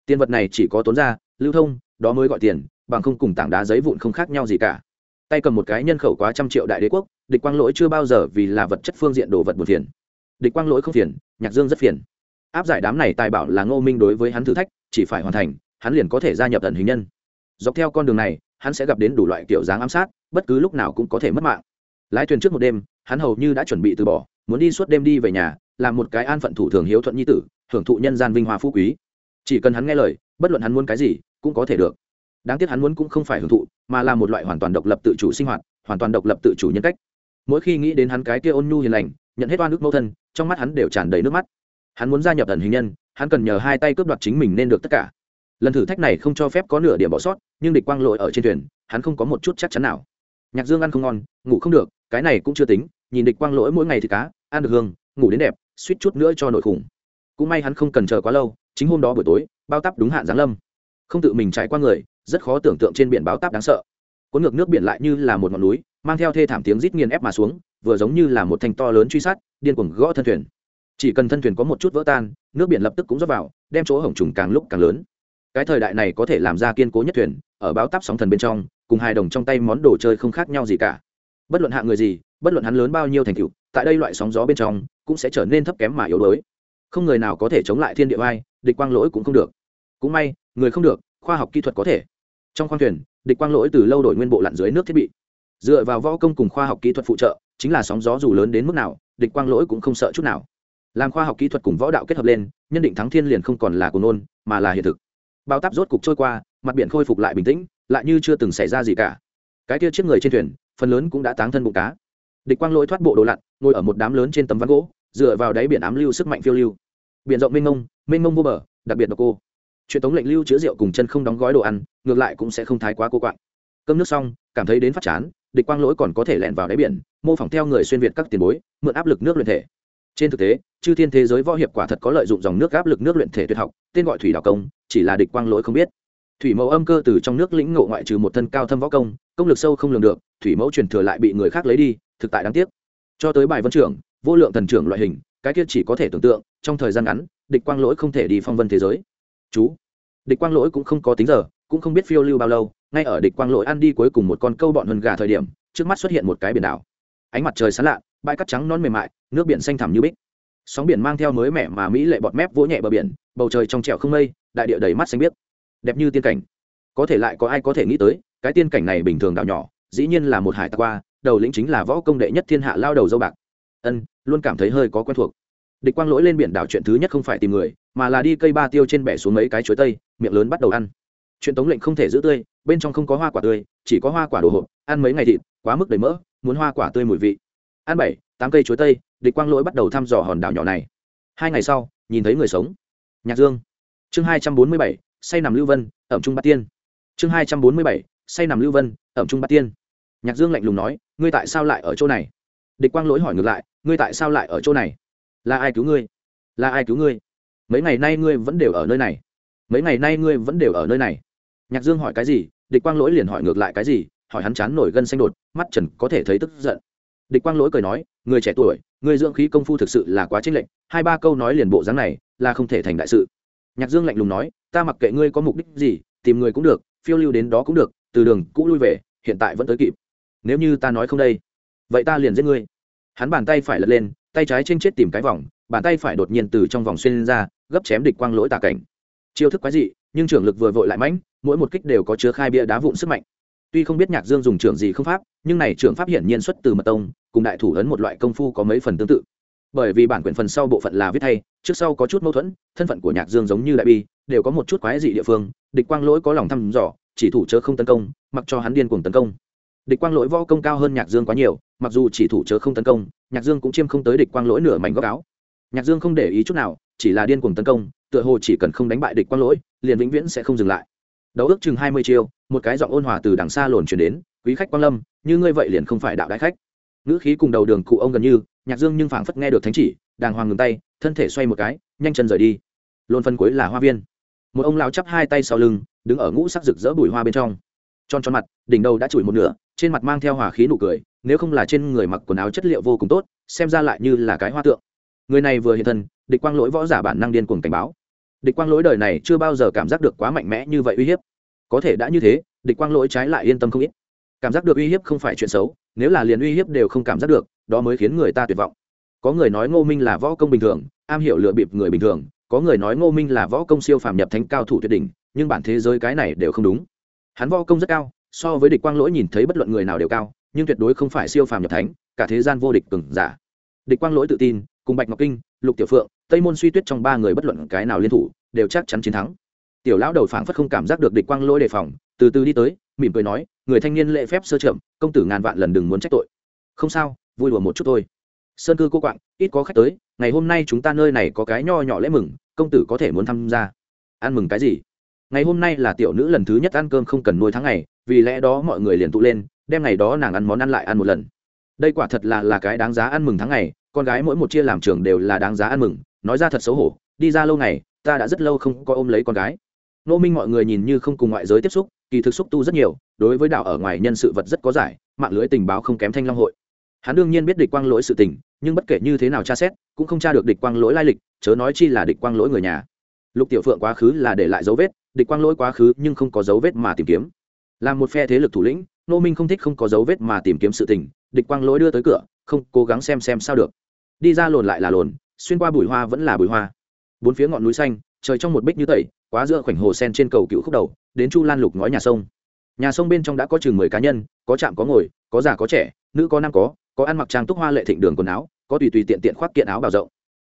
Tiền vật này chỉ có tốn ra, lưu thông, đó mới gọi tiền, bằng không cùng tảng đá giấy vụn không khác nhau gì cả. Tay cầm một cái nhân khẩu quá trăm triệu đại đế quốc, địch quang lỗi chưa bao giờ vì là vật chất phương diện đồ vật buồn phiền địch quang lỗi không phiền, nhạc dương rất phiền. Áp giải đám này tài bảo là ngô minh đối với hắn thử thách, chỉ phải hoàn thành, hắn liền có thể gia nhập tận hình nhân. Dọc theo con đường này, hắn sẽ gặp đến đủ loại kiểu dáng ám sát, bất cứ lúc nào cũng có thể mất mạng. Lái thuyền trước một đêm, hắn hầu như đã chuẩn bị từ bỏ, muốn đi suốt đêm đi về nhà, làm một cái an phận thủ thường hiếu thuận nhi tử, hưởng thụ nhân gian vinh hoa phú quý. Chỉ cần hắn nghe lời, bất luận hắn muốn cái gì, cũng có thể được. Đáng tiếc hắn muốn cũng không phải hưởng thụ, mà là một loại hoàn toàn độc lập tự chủ sinh hoạt, hoàn toàn độc lập tự chủ nhân cách. Mỗi khi nghĩ đến hắn cái kia ôn nhu hiền lành nhận hết oan ức mẫu thân, trong mắt hắn đều tràn đầy nước mắt. Hắn muốn gia nhập ẩn hình nhân, hắn cần nhờ hai tay cướp đoạt chính mình nên được tất cả. Lần thử thách này không cho phép có nửa điểm bỏ sót, nhưng địch quang lội ở trên thuyền, hắn không có một chút chắc chắn nào. Nhạc dương ăn không ngon, ngủ không được, cái này cũng chưa tính, nhìn địch quang lỗi mỗi ngày thì cá, ăn được hương, ngủ đến đẹp, suýt chút nữa cho nội khủng. Cũng may hắn không cần chờ quá lâu, chính hôm đó buổi tối, bao tắp đúng hạn giáng lâm. Không tự mình trải qua người, rất khó tưởng tượng trên biển báo táp đáng sợ. Cuốn ngược nước biển lại như là một ngọn núi, mang theo thê thảm tiếng rít nghiền ép mà xuống vừa giống như là một thanh to lớn truy sát, điên cuồng gõ thân thuyền. Chỉ cần thân thuyền có một chút vỡ tan, nước biển lập tức cũng rót vào, đem chỗ hổng trùng càng lúc càng lớn. Cái thời đại này có thể làm ra kiên cố nhất thuyền, ở báo táp sóng thần bên trong, cùng hai đồng trong tay món đồ chơi không khác nhau gì cả. Bất luận hạng người gì, bất luận hắn lớn bao nhiêu thành tựu, tại đây loại sóng gió bên trong, cũng sẽ trở nên thấp kém mà yếu đuối. Không người nào có thể chống lại thiên địa vai địch quang lỗi cũng không được. Cũng may, người không được, khoa học kỹ thuật có thể. Trong khoang thuyền, địch quang lỗi từ lâu đổi nguyên bộ lặn dưới nước thiết bị. Dựa vào võ công cùng khoa học kỹ thuật phụ trợ chính là sóng gió dù lớn đến mức nào, địch quang lỗi cũng không sợ chút nào. Làm khoa học kỹ thuật cùng võ đạo kết hợp lên, nhân định thắng thiên liền không còn là cổ nôn, mà là hiện thực. Bao táp rốt cục trôi qua, mặt biển khôi phục lại bình tĩnh, lại như chưa từng xảy ra gì cả. Cái kia chiếc người trên thuyền, phần lớn cũng đã táng thân bụng cá. Địch quang lỗi thoát bộ đồ lặn, ngồi ở một đám lớn trên tấm ván gỗ, dựa vào đáy biển ám lưu sức mạnh phiêu lưu. Biển rộng mênh mông mênh mông vô bờ, đặc biệt độc cô. Truyền tống lệnh lưu chứa rượu cùng chân không đóng gói đồ ăn, ngược lại cũng sẽ không thái quá cô quạng. Cơm nước xong, cảm thấy đến phát chán địch quang lỗi còn có thể lẻn vào đáy biển, mô phỏng theo người xuyên việt các tiền bối, mượn áp lực nước luyện thể. Trên thực tế, chư thiên thế giới võ hiệp quả thật có lợi dụng dòng nước áp lực nước luyện thể tuyệt học, tên gọi thủy đạo công, chỉ là địch quang lỗi không biết. Thủy mẫu âm cơ từ trong nước lĩnh ngộ ngoại trừ một thân cao thâm võ công công lực sâu không lường được, thủy mẫu truyền thừa lại bị người khác lấy đi, thực tại đáng tiếc. Cho tới bài vân trưởng, vô lượng thần trưởng loại hình, cái kia chỉ có thể tưởng tượng, trong thời gian ngắn, địch quang lỗi không thể đi phong vân thế giới. Chú, địch quang lỗi cũng không có tính giờ cũng không biết phiêu lưu bao lâu, ngay ở địch quang lội ăn đi cuối cùng một con câu bọn hần gà thời điểm, trước mắt xuất hiện một cái biển đảo. Ánh mặt trời sáng lạ, bãi cát trắng non mềm mại, nước biển xanh thẳm như bích. Sóng biển mang theo mới mẻ mà mỹ lệ bọt mép vỗ nhẹ bờ biển, bầu trời trong trẻo không mây, đại địa đầy mắt xanh biếc. Đẹp như tiên cảnh. Có thể lại có ai có thể nghĩ tới, cái tiên cảnh này bình thường đảo nhỏ, dĩ nhiên là một hải tặc qua, đầu lĩnh chính là võ công đệ nhất thiên hạ lao đầu dâu bạc. Ân, luôn cảm thấy hơi có quen thuộc. Địch quang lỗi lên biển đảo chuyện thứ nhất không phải tìm người, mà là đi cây ba tiêu trên bẻ xuống mấy cái chuối tây, miệng lớn bắt đầu ăn chuyện tống lệnh không thể giữ tươi, bên trong không có hoa quả tươi, chỉ có hoa quả đồ hộp, ăn mấy ngày thịt, quá mức đầy mỡ, muốn hoa quả tươi mùi vị. Ăn bảy, tám cây chuối tây, địch quang lỗi bắt đầu thăm dò hòn đảo nhỏ này. Hai ngày sau, nhìn thấy người sống. Nhạc dương. Chương hai trăm bốn mươi bảy, say nằm lưu vân, ẩm trung bát tiên. Chương hai trăm bốn mươi bảy, say nằm lưu vân, ẩm trung bát tiên. Nhạc dương lạnh lùng nói, ngươi tại sao lại ở chỗ này? Địch quang lỗi hỏi ngược lại, ngươi tại sao lại ở chỗ này? Là ai cứu ngươi? Là ai cứu ngươi? Mấy ngày nay ngươi vẫn đều ở nơi này. Mấy ngày nay ngươi vẫn đều ở nơi này nhạc dương hỏi cái gì, địch quang lỗi liền hỏi ngược lại cái gì, hỏi hắn chán nổi gân xanh đột, mắt trần có thể thấy tức giận. Địch quang lỗi cười nói, người trẻ tuổi, người dưỡng khí công phu thực sự là quá chênh lệch, hai ba câu nói liền bộ dáng này, là không thể thành đại sự. Nhạc dương lạnh lùng nói, ta mặc kệ ngươi có mục đích gì, tìm người cũng được, phiêu lưu đến đó cũng được, từ đường, cũ lui về, hiện tại vẫn tới kịp. Nếu như ta nói không đây, vậy ta liền giết ngươi. Hắn bàn tay phải lật lên, tay trái trên chết tìm cái vòng, bàn tay phải đột nhiên từ trong vòng xuyên ra, gấp chém địch quang lỗi tà cảnh. Chiêu thức quái dị nhưng trưởng lực vừa vội lại mãnh, mỗi một kích đều có chứa khai bia đá vụn sức mạnh. Tuy không biết nhạc dương dùng trưởng gì không pháp, nhưng này trưởng pháp hiển nhiên xuất từ mật tông, cùng đại thủ ấn một loại công phu có mấy phần tương tự. Bởi vì bản quyển phần sau bộ phận là viết thay, trước sau có chút mâu thuẫn, thân phận của nhạc dương giống như đại bi, đều có một chút quái dị địa phương, địch quang lỗi có lòng thăm dò, chỉ thủ chớ không tấn công, mặc cho hắn điên cuồng tấn công. Địch quang lỗi võ công cao hơn nhạc dương quá nhiều, mặc dù chỉ thủ chớ không tấn công, nhạc dương cũng chiêm không tới địch quang lỗi nửa mảnh góc áo. Nhạc dương không để ý chút nào, chỉ là điên cuồng tấn công tựa hồ chỉ cần không đánh bại địch quang lỗi, liền vĩnh viễn sẽ không dừng lại. Đấu ước chừng hai mươi chiêu, một cái giọng ôn hòa từ đằng xa lồn chuyển đến, quý khách quang lâm, như ngươi vậy liền không phải đạo đại khách. Ngữ khí cùng đầu đường cụ ông gần như, nhạc dương nhưng phảng phất nghe được thánh chỉ, đàng hoàng ngừng tay, thân thể xoay một cái, nhanh chân rời đi. Lôn phân cuối là hoa viên. Một ông lao chắp hai tay sau lưng, đứng ở ngũ sắc rực rỡ bùi hoa bên trong. Tròn tròn mặt, đỉnh đầu đã chùi một nửa, trên mặt mang theo hòa khí nụ cười, nếu không là trên người mặc quần áo chất liệu vô cùng tốt, xem ra lại như là cái hoa tượng người này vừa hiện thân, địch quang lỗi võ giả bản năng điên cuồng cảnh báo. Địch quang lỗi đời này chưa bao giờ cảm giác được quá mạnh mẽ như vậy uy hiếp. Có thể đã như thế, địch quang lỗi trái lại yên tâm không ít. Cảm giác được uy hiếp không phải chuyện xấu, nếu là liền uy hiếp đều không cảm giác được, đó mới khiến người ta tuyệt vọng. Có người nói ngô minh là võ công bình thường, am hiểu lựa bịp người bình thường, có người nói ngô minh là võ công siêu phàm nhập thánh cao thủ tuyệt đỉnh, nhưng bản thế giới cái này đều không đúng. Hắn võ công rất cao, so với địch quang lỗi nhìn thấy bất luận người nào đều cao, nhưng tuyệt đối không phải siêu phàm nhập thánh, cả thế gian vô địch cừng giả. Địch quang lỗi tự tin cùng bạch ngọc kinh, lục tiểu phượng, tây môn suy tuyết trong ba người bất luận cái nào liên thủ, đều chắc chắn chiến thắng. Tiểu lão đầu phảng phất không cảm giác được địch quang lỗi đề phòng, từ từ đi tới, mỉm cười nói, người thanh niên lệ phép sơ chậm công tử ngàn vạn lần đừng muốn trách tội. Không sao, vui đùa một chút thôi. Sơn cư cô quạng, ít có khách tới, ngày hôm nay chúng ta nơi này có cái nho nhỏ lễ mừng, công tử có thể muốn tham gia. Ăn mừng cái gì? Ngày hôm nay là tiểu nữ lần thứ nhất ăn cơm không cần nuôi tháng ngày, vì lẽ đó mọi người liền tụ lên, đem ngày đó nàng ăn món ăn lại ăn một lần. Đây quả thật là là cái đáng giá ăn mừng tháng ngày con gái mỗi một chia làm trường đều là đáng giá ăn mừng, nói ra thật xấu hổ, đi ra lâu ngày, ta đã rất lâu không có ôm lấy con gái. Nô minh mọi người nhìn như không cùng ngoại giới tiếp xúc, kỳ thực xúc tu rất nhiều, đối với đạo ở ngoài nhân sự vật rất có giải, mạng lưới tình báo không kém thanh long hội. Hắn đương nhiên biết địch quang lỗi sự tình, nhưng bất kể như thế nào tra xét, cũng không tra được địch quang lỗi lai lịch, chớ nói chi là địch quang lỗi người nhà. Lục tiểu phượng quá khứ là để lại dấu vết, địch quang lỗi quá khứ nhưng không có dấu vết mà tìm kiếm. Là một phe thế lực thủ lĩnh nô minh không thích không có dấu vết mà tìm kiếm sự tình, địch quang lỗi đưa tới cửa, không cố gắng xem xem sao được đi ra lồn lại là lồn, xuyên qua bụi hoa vẫn là bụi hoa. Bốn phía ngọn núi xanh, trời trong một bích như tẩy, quá giữa khoảnh hồ sen trên cầu cựu khúc đầu, đến chu lan lục ngói nhà sông. Nhà sông bên trong đã có chừng mười cá nhân, có chạm có ngồi, có già có trẻ, nữ có nam có có ăn mặc trang túc hoa lệ thịnh đường quần áo, có tùy tùy tiện tiện khoác kiện áo bào rộng.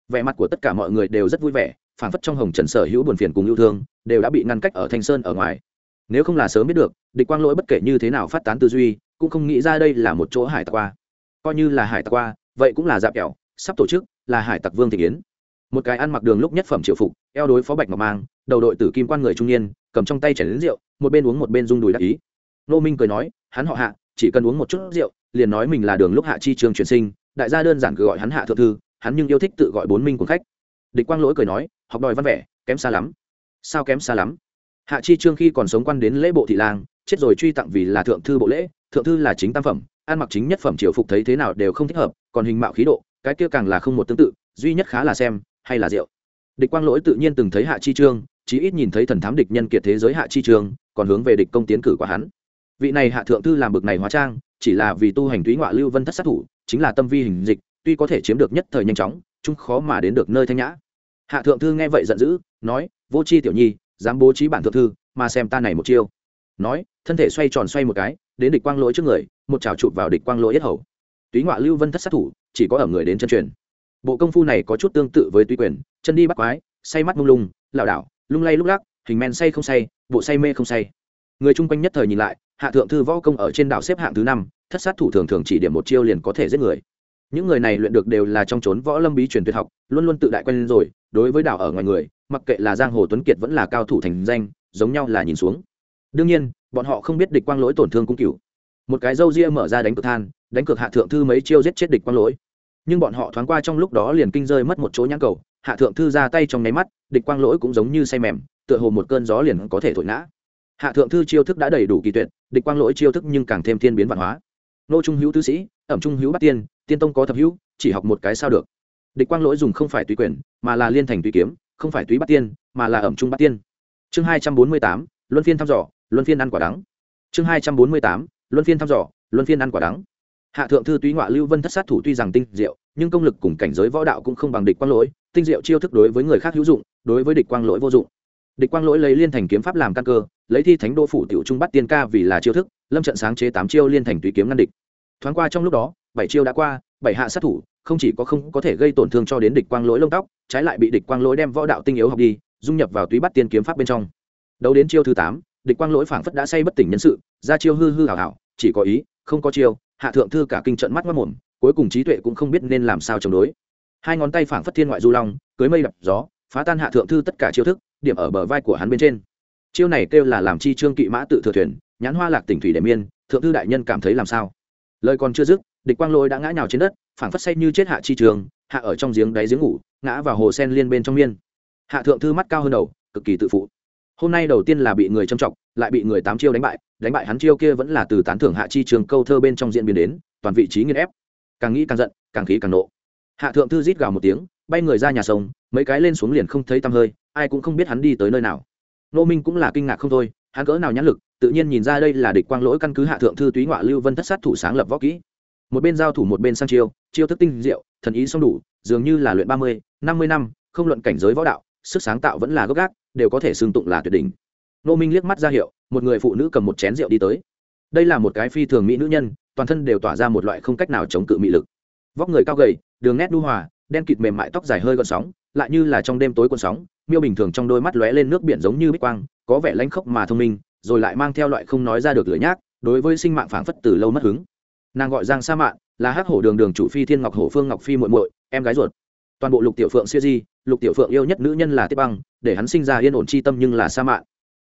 Vẻ mặt của tất cả mọi người đều rất vui vẻ phản phất trong hồng trần sở hữu buồn phiền cùng yêu thương, đều đã bị ngăn cách ở thanh sơn ở ngoài. Nếu không là sớm biết được, địch quang lỗi bất kể như thế nào phát tán tư duy, cũng không nghĩ ra đây là một chỗ hải tặc qua. Coi như là hải tặc qua, vậy cũng là dạp kẹo sắp tổ chức là hải tặc vương thị yến. Một cái ăn mặc đường lúc nhất phẩm triệu phục, eo đối phó bạch ngọc mang, đầu đội tử kim quan người trung niên, cầm trong tay chảy đến rượu, một bên uống một bên rung đùi đắc ý. Nô minh cười nói, hắn họ hạ, chỉ cần uống một chút rượu, liền nói mình là đường lúc hạ chi trường truyền sinh, đại gia đơn giản cứ gọi hắn hạ thượng thư, hắn nhưng yêu thích tự gọi bốn minh của khách. Địch quang lỗi cười nói, học đòi văn vẻ, kém xa lắm. Sao kém xa lắm? Hạ chi trương khi còn sống quan đến lễ bộ thị lang, chết rồi truy tặng vì là thượng thư bộ lễ, thượng thư là chính tam phẩm, ăn mặc chính nhất phẩm triều phục thấy thế nào đều không thích hợp, còn hình mạo khí độ cái kia càng là không một tương tự, duy nhất khá là xem, hay là rượu. Địch quang lỗi tự nhiên từng thấy hạ chi trương, chí ít nhìn thấy thần thám địch nhân kiệt thế giới hạ chi trương, còn hướng về địch công tiến cử của hắn. Vị này hạ thượng thư làm bực này hóa trang, chỉ là vì tu hành túy ngoại lưu vân thất sát thủ, chính là tâm vi hình dịch, tuy có thể chiếm được nhất thời nhanh chóng chúng khó mà đến được nơi thanh nhã. Hạ thượng thư nghe vậy giận dữ, nói, vô c h i tiểu nhi, dám bố trí bản thượng thư, mà xem ta này một chiêu. Nói, thân thể xoay tròn xoay một cái, đến địch quang lỗi trước người, một trào chụp vào địch quang lỗi yết hầu. Túy ngoại lưu vân thất sát thủ chỉ có ở người đến chân truyền. Bộ công phu này có chút tương tự với tuy quyền, chân đi bắt quái, say mắt mông lung, lảo đảo, lung lay lúc lắc, hình men say không say, bộ say mê không say. Người chung quanh nhất thời nhìn lại, hạ thượng thư võ công ở trên đảo xếp hạng thứ năm, thất sát thủ thường thường chỉ điểm một chiêu liền có thể giết người. Những người này luyện được đều là trong trốn võ lâm bí truyền tuyệt học, luôn luôn tự đại quen rồi, đối với đảo ở ngoài người, mặc kệ là giang hồ tuấn kiệt vẫn là cao thủ thành danh, giống nhau là nhìn xuống. Đương nhiên, bọn họ không biết địch quang lỗi tổn thương cung cửu. Một cái râu ria mở ra đánh cược than, đánh cược hạ thượng thư mấy chiêu giết chết địch quang lỗi nhưng bọn họ thoáng qua trong lúc đó liền kinh rơi mất một chỗ nhãn cầu, hạ thượng thư ra tay trong nháy mắt, địch quang lỗi cũng giống như say mềm, tựa hồ một cơn gió liền có thể thổi ngã. Hạ thượng thư chiêu thức đã đầy đủ kỳ tuyệt, địch quang lỗi chiêu thức nhưng càng thêm thiên biến văn hóa. Nô trung hữu tứ sĩ, ẩm trung hữu bắt tiên tiên tông có thập hữu, chỉ học một cái sao được. Địch quang lỗi dùng không phải tùy quyền, mà là liên thành tùy kiếm, không phải tùy bắt tiên, mà là ẩm trung bắt tiên. Chương hai trăm bốn mươi tám, luân phiên thăm dò, luân phiên ăn quả đắng. Chương hai trăm bốn mươi tám, luân phiên thăm dò, luân phiên ăn quả đắng hạ thượng thư túy ngoại lưu vân thất sát thủ tuy rằng tinh diệu, nhưng công lực cùng cảnh giới võ đạo cũng không bằng địch quang lỗi, tinh diệu chiêu thức đối với người khác hữu dụng, đối với địch quang lỗi vô dụng. Địch quang lỗi lấy liên thành kiếm pháp làm căn cơ, lấy thi thánh đô phủ tiểu trung bắt tiên ca vì là chiêu thức, lâm trận sáng chế tám chiêu liên thành tùy kiếm ngăn địch. Thoáng qua trong lúc đó, bảy chiêu đã qua, bảy hạ sát thủ, không chỉ có không có thể gây tổn thương cho đến địch quang lỗi lông tóc, trái lại bị địch quang lỗi đem võ đạo tinh yếu học đi, dung nhập vào túy bắt tiên kiếm pháp bên trong. Đấu đến chiêu thứ tám, địch quang lỗi phảng phất đã say bất tỉnh nhân sự, ra chiêu hư hư hảo hảo, chỉ có ý, không có chiêu hạ thượng thư cả kinh trận mắt mất mồm, cuối cùng trí tuệ cũng không biết nên làm sao chống đối. Hai ngón tay phảng phất thiên ngoại du long, cưới mây đập gió, phá tan hạ thượng thư tất cả chiêu thức, điểm ở bờ vai của hắn bên trên. Chiêu này kêu là làm chi trương kỵ mã tự thừa thuyền, nhãn hoa lạc tỉnh thủy đệ miên, thượng thư đại nhân cảm thấy làm sao? Lời còn chưa dứt, địch quang lôi đã ngã nhào trên đất, phảng phất say như chết hạ chi trường, hạ ở trong giếng đáy giếng ngủ, ngã vào hồ sen liên bên trong miên. Hạ thượng thư mắt cao hơn đầu, cực kỳ tự phụ. Hôm nay đầu tiên là bị người châm trọng lại bị người tám chiêu đánh bại đánh bại hắn chiêu kia vẫn là từ tán thưởng hạ chi trường câu thơ bên trong diễn biến đến, toàn vị trí nghiên ép. Càng nghĩ càng giận, càng khí càng nộ. Hạ thượng thư rít gào một tiếng, bay người ra nhà sông, mấy cái lên xuống liền không thấy tăm hơi, ai cũng không biết hắn đi tới nơi nào. Nô minh cũng là kinh ngạc không thôi, hắn cỡ nào nhãn lực, tự nhiên nhìn ra đây là địch quang lỗi căn cứ hạ thượng thư túy ngoại lưu vân thất sát thủ sáng lập võ kỹ. Một bên giao thủ một bên sang chiêu chiêu thức tinh diệu, thần ý song đủ, dường như là luyện ba mươi, năm mươi năm, không luận cảnh giới võ đạo, sức sáng tạo vẫn là gốc gác, đều có thể xương tụng là tuyệt đỉnh nô minh liếc mắt ra hiệu, một người phụ nữ cầm một chén rượu đi tới. Đây là một cái phi thường mỹ nữ nhân, toàn thân đều tỏa ra một loại không cách nào chống cự mị lực. Vóc người cao gầy, đường nét đu hòa, đen kịt mềm mại tóc dài hơi gọn sóng, lại như là trong đêm tối cuộn sóng, miêu bình thường trong đôi mắt lóe lên nước biển giống như bích quang, có vẻ lanh khốc mà thông minh, rồi lại mang theo loại không nói ra được lửa nhác, đối với sinh mạng phảng phất từ lâu mất hứng. Nàng gọi giang sa mạn, là hắc hổ đường đường chủ phi thiên ngọc hổ phương ngọc phi muội muội, em gái ruột. Toàn bộ lục tiểu phượng siêu di, lục tiểu phượng yêu nhất nữ nhân là tiếp băng, để hắn sinh ra yên ổn chi tâm nhưng là sa mạn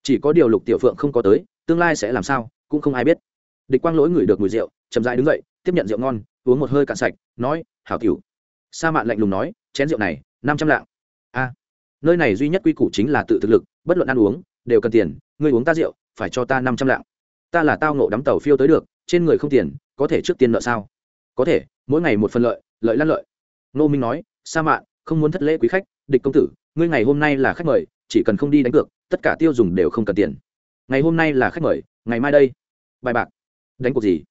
chỉ có điều lục tiểu phượng không có tới, tương lai sẽ làm sao, cũng không ai biết. Địch quang lỗi ngửi được mùi rượu, chậm rãi đứng dậy, tiếp nhận rượu ngon, uống một hơi cạn sạch, nói, hảo cửu sa mạn lạnh lùng nói, chén rượu này, năm trăm lạng. A, nơi này duy nhất quy củ chính là tự thực lực, bất luận ăn uống, đều cần tiền, ngươi uống ta rượu, phải cho ta năm trăm lạng. Ta là tao ngộ đắm tàu phiêu tới được, trên người không tiền, có thể trước tiên nợ sao? Có thể, mỗi ngày một phần lợi lợi lăn lợi. Nô minh nói, sa mạn, không muốn thất lễ quý khách, địch công tử, ngươi ngày hôm nay là khách mời chỉ cần không đi đánh cược, tất cả tiêu dùng đều không cần tiền. Ngày hôm nay là khách mời, ngày mai đây. Bài bạc. Đánh cuộc gì?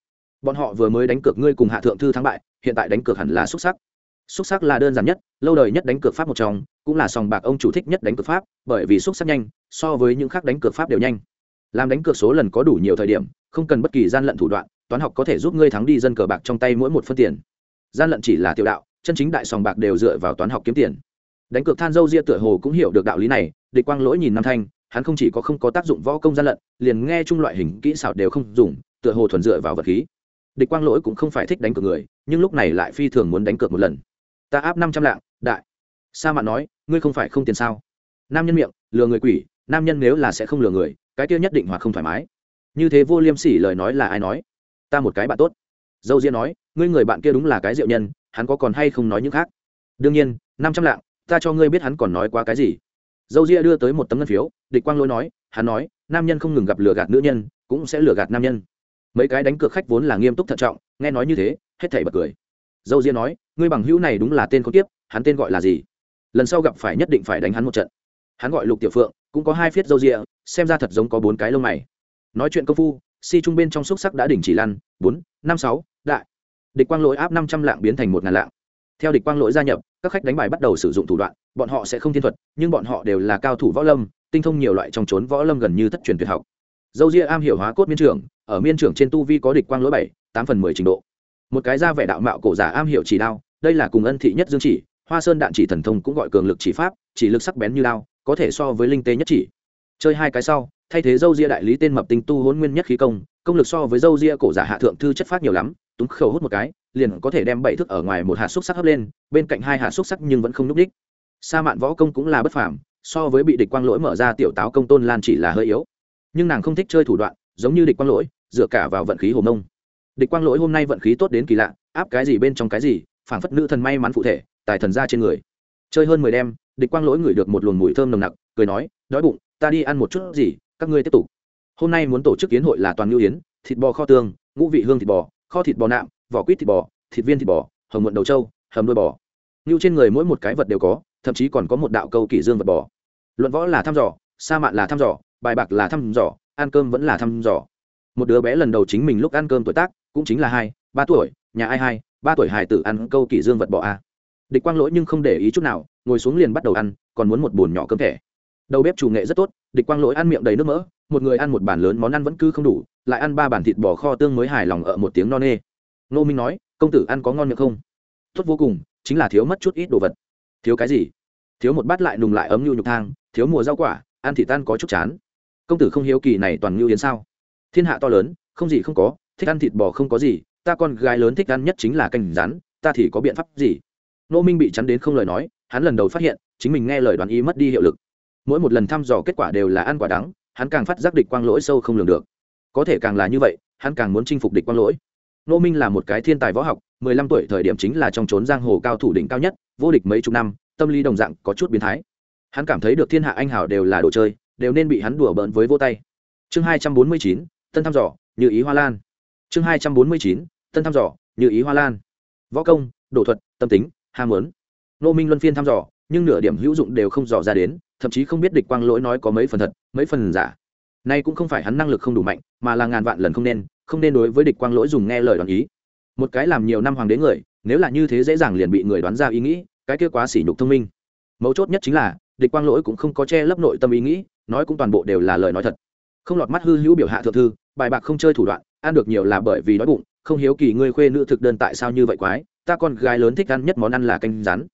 Bọn họ vừa mới đánh cược ngươi cùng hạ thượng thư thắng bại, hiện tại đánh cược hẳn là xuất sắc. Xuất sắc là đơn giản nhất, lâu đời nhất đánh cược pháp một trong, cũng là sòng bạc ông chủ thích nhất đánh cược pháp, bởi vì xuất sắc nhanh, so với những khác đánh cược pháp đều nhanh. Làm đánh cược số lần có đủ nhiều thời điểm, không cần bất kỳ gian lận thủ đoạn, toán học có thể giúp ngươi thắng đi dân cờ bạc trong tay mỗi một phân tiền. Gian lận chỉ là tiểu đạo, chân chính đại sòng bạc đều dựa vào toán học kiếm tiền. Đánh cược than dâu ria tựa hồ cũng hiểu được đạo lý này địch quang lỗi nhìn nam thanh, hắn không chỉ có không có tác dụng võ công gian lận, liền nghe chung loại hình kỹ xảo đều không dùng, tựa hồ thuần dựa vào vật khí. Địch quang lỗi cũng không phải thích đánh cược người, nhưng lúc này lại phi thường muốn đánh cược một lần. Ta áp năm trăm lạng, đại. Sa mạn nói, ngươi không phải không tiền sao? Nam nhân miệng, lừa người quỷ, nam nhân nếu là sẽ không lừa người, cái kia nhất định hoặc không thoải mái. Như thế vô liêm sỉ lời nói là ai nói? Ta một cái bạn tốt. Dâu diễn nói, ngươi người bạn kia đúng là cái diệu nhân, hắn có còn hay không nói những khác? Đương nhiên, năm trăm lạng, ta cho ngươi biết hắn còn nói qua cái gì dâu ria đưa tới một tấm ngân phiếu, địch quang lỗi nói, hắn nói, nam nhân không ngừng gặp lừa gạt nữ nhân, cũng sẽ lừa gạt nam nhân. Mấy cái đánh cược khách vốn là nghiêm túc thận trọng, nghe nói như thế, hết thảy bật cười. Dâu ria nói, ngươi bằng hữu này đúng là tên có tiếp hắn tên gọi là gì? Lần sau gặp phải nhất định phải đánh hắn một trận. Hắn gọi lục tiểu phượng, cũng có hai phiết dâu ria xem ra thật giống có bốn cái lông mày. Nói chuyện công phu, si trung bên trong xúc sắc đã đỉnh chỉ lăn, bốn, năm, sáu, đại. Địch quang lỗi áp năm trăm lạng biến thành một ngàn lạng theo địch quang lỗi gia nhập, các khách đánh bài bắt đầu sử dụng thủ đoạn, bọn họ sẽ không thiên thuật, nhưng bọn họ đều là cao thủ võ lâm, tinh thông nhiều loại trong trốn võ lâm gần như thất truyền tuyệt học. Dâu ria am hiểu hóa cốt miên trưởng, ở miên trưởng trên tu vi có địch quang lỗi bảy, tám phần mười trình độ. Một cái ra vẻ đạo mạo cổ giả am hiểu chỉ đao, đây là cùng ân thị nhất dương chỉ, hoa sơn đạn chỉ thần thông cũng gọi cường lực chỉ pháp, chỉ lực sắc bén như đao, có thể so với linh tế nhất chỉ. Chơi hai cái sau, thay thế dâu ria đại lý tên mập tinh tu hôn nguyên nhất khí công công lực so với dâu ria cổ giả hạ thượng thư chất phát nhiều lắm túng khẩu hút một cái, liền có thể đem bảy thước ở ngoài một hạt xúc sắc hấp lên, bên cạnh hai hạt xúc sắc nhưng vẫn không núp đích sa mạn võ công cũng là bất phàm, so với bị địch quang lỗi mở ra tiểu táo công tôn lan chỉ là hơi yếu. Nhưng nàng không thích chơi thủ đoạn, giống như địch quang lỗi, dựa cả vào vận khí hồ mông. Địch quang lỗi hôm nay vận khí tốt đến kỳ lạ, áp cái gì bên trong cái gì, phảng phất nữ thần may mắn phụ thể, tài thần ra trên người. Chơi hơn mười đêm, địch quang lỗi ngửi được một luồng mùi thơm nồng nặc, cười nói, đói bụng, ta đi ăn một chút gì, các ngươi tiếp tục. Hôm nay muốn tổ chức yến hội là toàn ngưu yến, thịt bò kho tương, ngũ vị hương thịt bò kho thịt bò nạm, vỏ quýt thịt bò, thịt viên thịt bò, hầm muộn đầu trâu, hầm đuôi bò. Ngưu trên người mỗi một cái vật đều có, thậm chí còn có một đạo câu kỷ dương vật bò. Luận võ là thăm dò, sa mạn là thăm dò, bài bạc là thăm dò, ăn cơm vẫn là thăm dò. Một đứa bé lần đầu chính mình lúc ăn cơm tuổi tác, cũng chính là hai, ba tuổi, nhà ai hai, ba tuổi hài tử ăn câu kỷ dương vật bò a. Địch quang lỗi nhưng không để ý chút nào, ngồi xuống liền bắt đầu ăn, còn muốn một bồn nhỏ cơm thẻ. Đầu bếp chủ nghệ rất tốt, địch quang lỗi ăn miệng đầy nước mỡ, một người ăn một bàn lớn món ăn vẫn cứ không đủ lại ăn ba bản thịt bò kho tương mới hài lòng ở một tiếng no nê. Nô minh nói, công tử ăn có ngon miệng không? Tốt vô cùng, chính là thiếu mất chút ít đồ vật. Thiếu cái gì? Thiếu một bát lại nùng lại ấm nhu nhục thang, thiếu mùa rau quả, ăn thịt tan có chút chán. Công tử không hiếu kỳ này toàn nhu yến sao? Thiên hạ to lớn, không gì không có, thích ăn thịt bò không có gì, ta con gái lớn thích ăn nhất chính là canh rán, ta thì có biện pháp gì? Nô minh bị chắn đến không lời nói, hắn lần đầu phát hiện, chính mình nghe lời đoàn ý mất đi hiệu lực. Mỗi một lần thăm dò kết quả đều là ăn quả đắng, hắn càng phát giác địch quang lỗi sâu không lường được có thể càng là như vậy, hắn càng muốn chinh phục địch quang lỗi. Nô minh là một cái thiên tài võ học, mười lăm tuổi thời điểm chính là trong trốn giang hồ cao thủ đỉnh cao nhất, vô địch mấy chục năm, tâm lý đồng dạng có chút biến thái. Hắn cảm thấy được thiên hạ anh hào đều là đồ chơi, đều nên bị hắn đùa bỡn với vô tay. Chương hai trăm bốn mươi chín, tân thăm dò, như ý hoa lan. Chương hai trăm bốn mươi chín, tân thăm dò, như ý hoa lan. Võ công đổ thuật, tâm tính, ham muốn. Nô minh luân phiên thăm dò, nhưng nửa điểm hữu dụng đều không dò ra đến, thậm chí không biết địch quang lỗi nói có mấy phần thật, mấy phần giả nay cũng không phải hắn năng lực không đủ mạnh, mà là ngàn vạn lần không nên không nên đối với địch quang lỗi dùng nghe lời đoán ý. Một cái làm nhiều năm hoàng đế người, nếu là như thế dễ dàng liền bị người đoán ra ý nghĩ, cái kia quá sỉ nhục thông minh. Mấu chốt nhất chính là, địch quang lỗi cũng không có che lấp nội tâm ý nghĩ, nói cũng toàn bộ đều là lời nói thật. Không lọt mắt hư hữu biểu hạ thượng thư, bài bạc không chơi thủ đoạn, ăn được nhiều là bởi vì đói bụng, không hiếu kỳ ngươi khuê nữ thực đơn tại sao như vậy quái, ta con gái lớn thích ăn nhất món ăn là canh rắn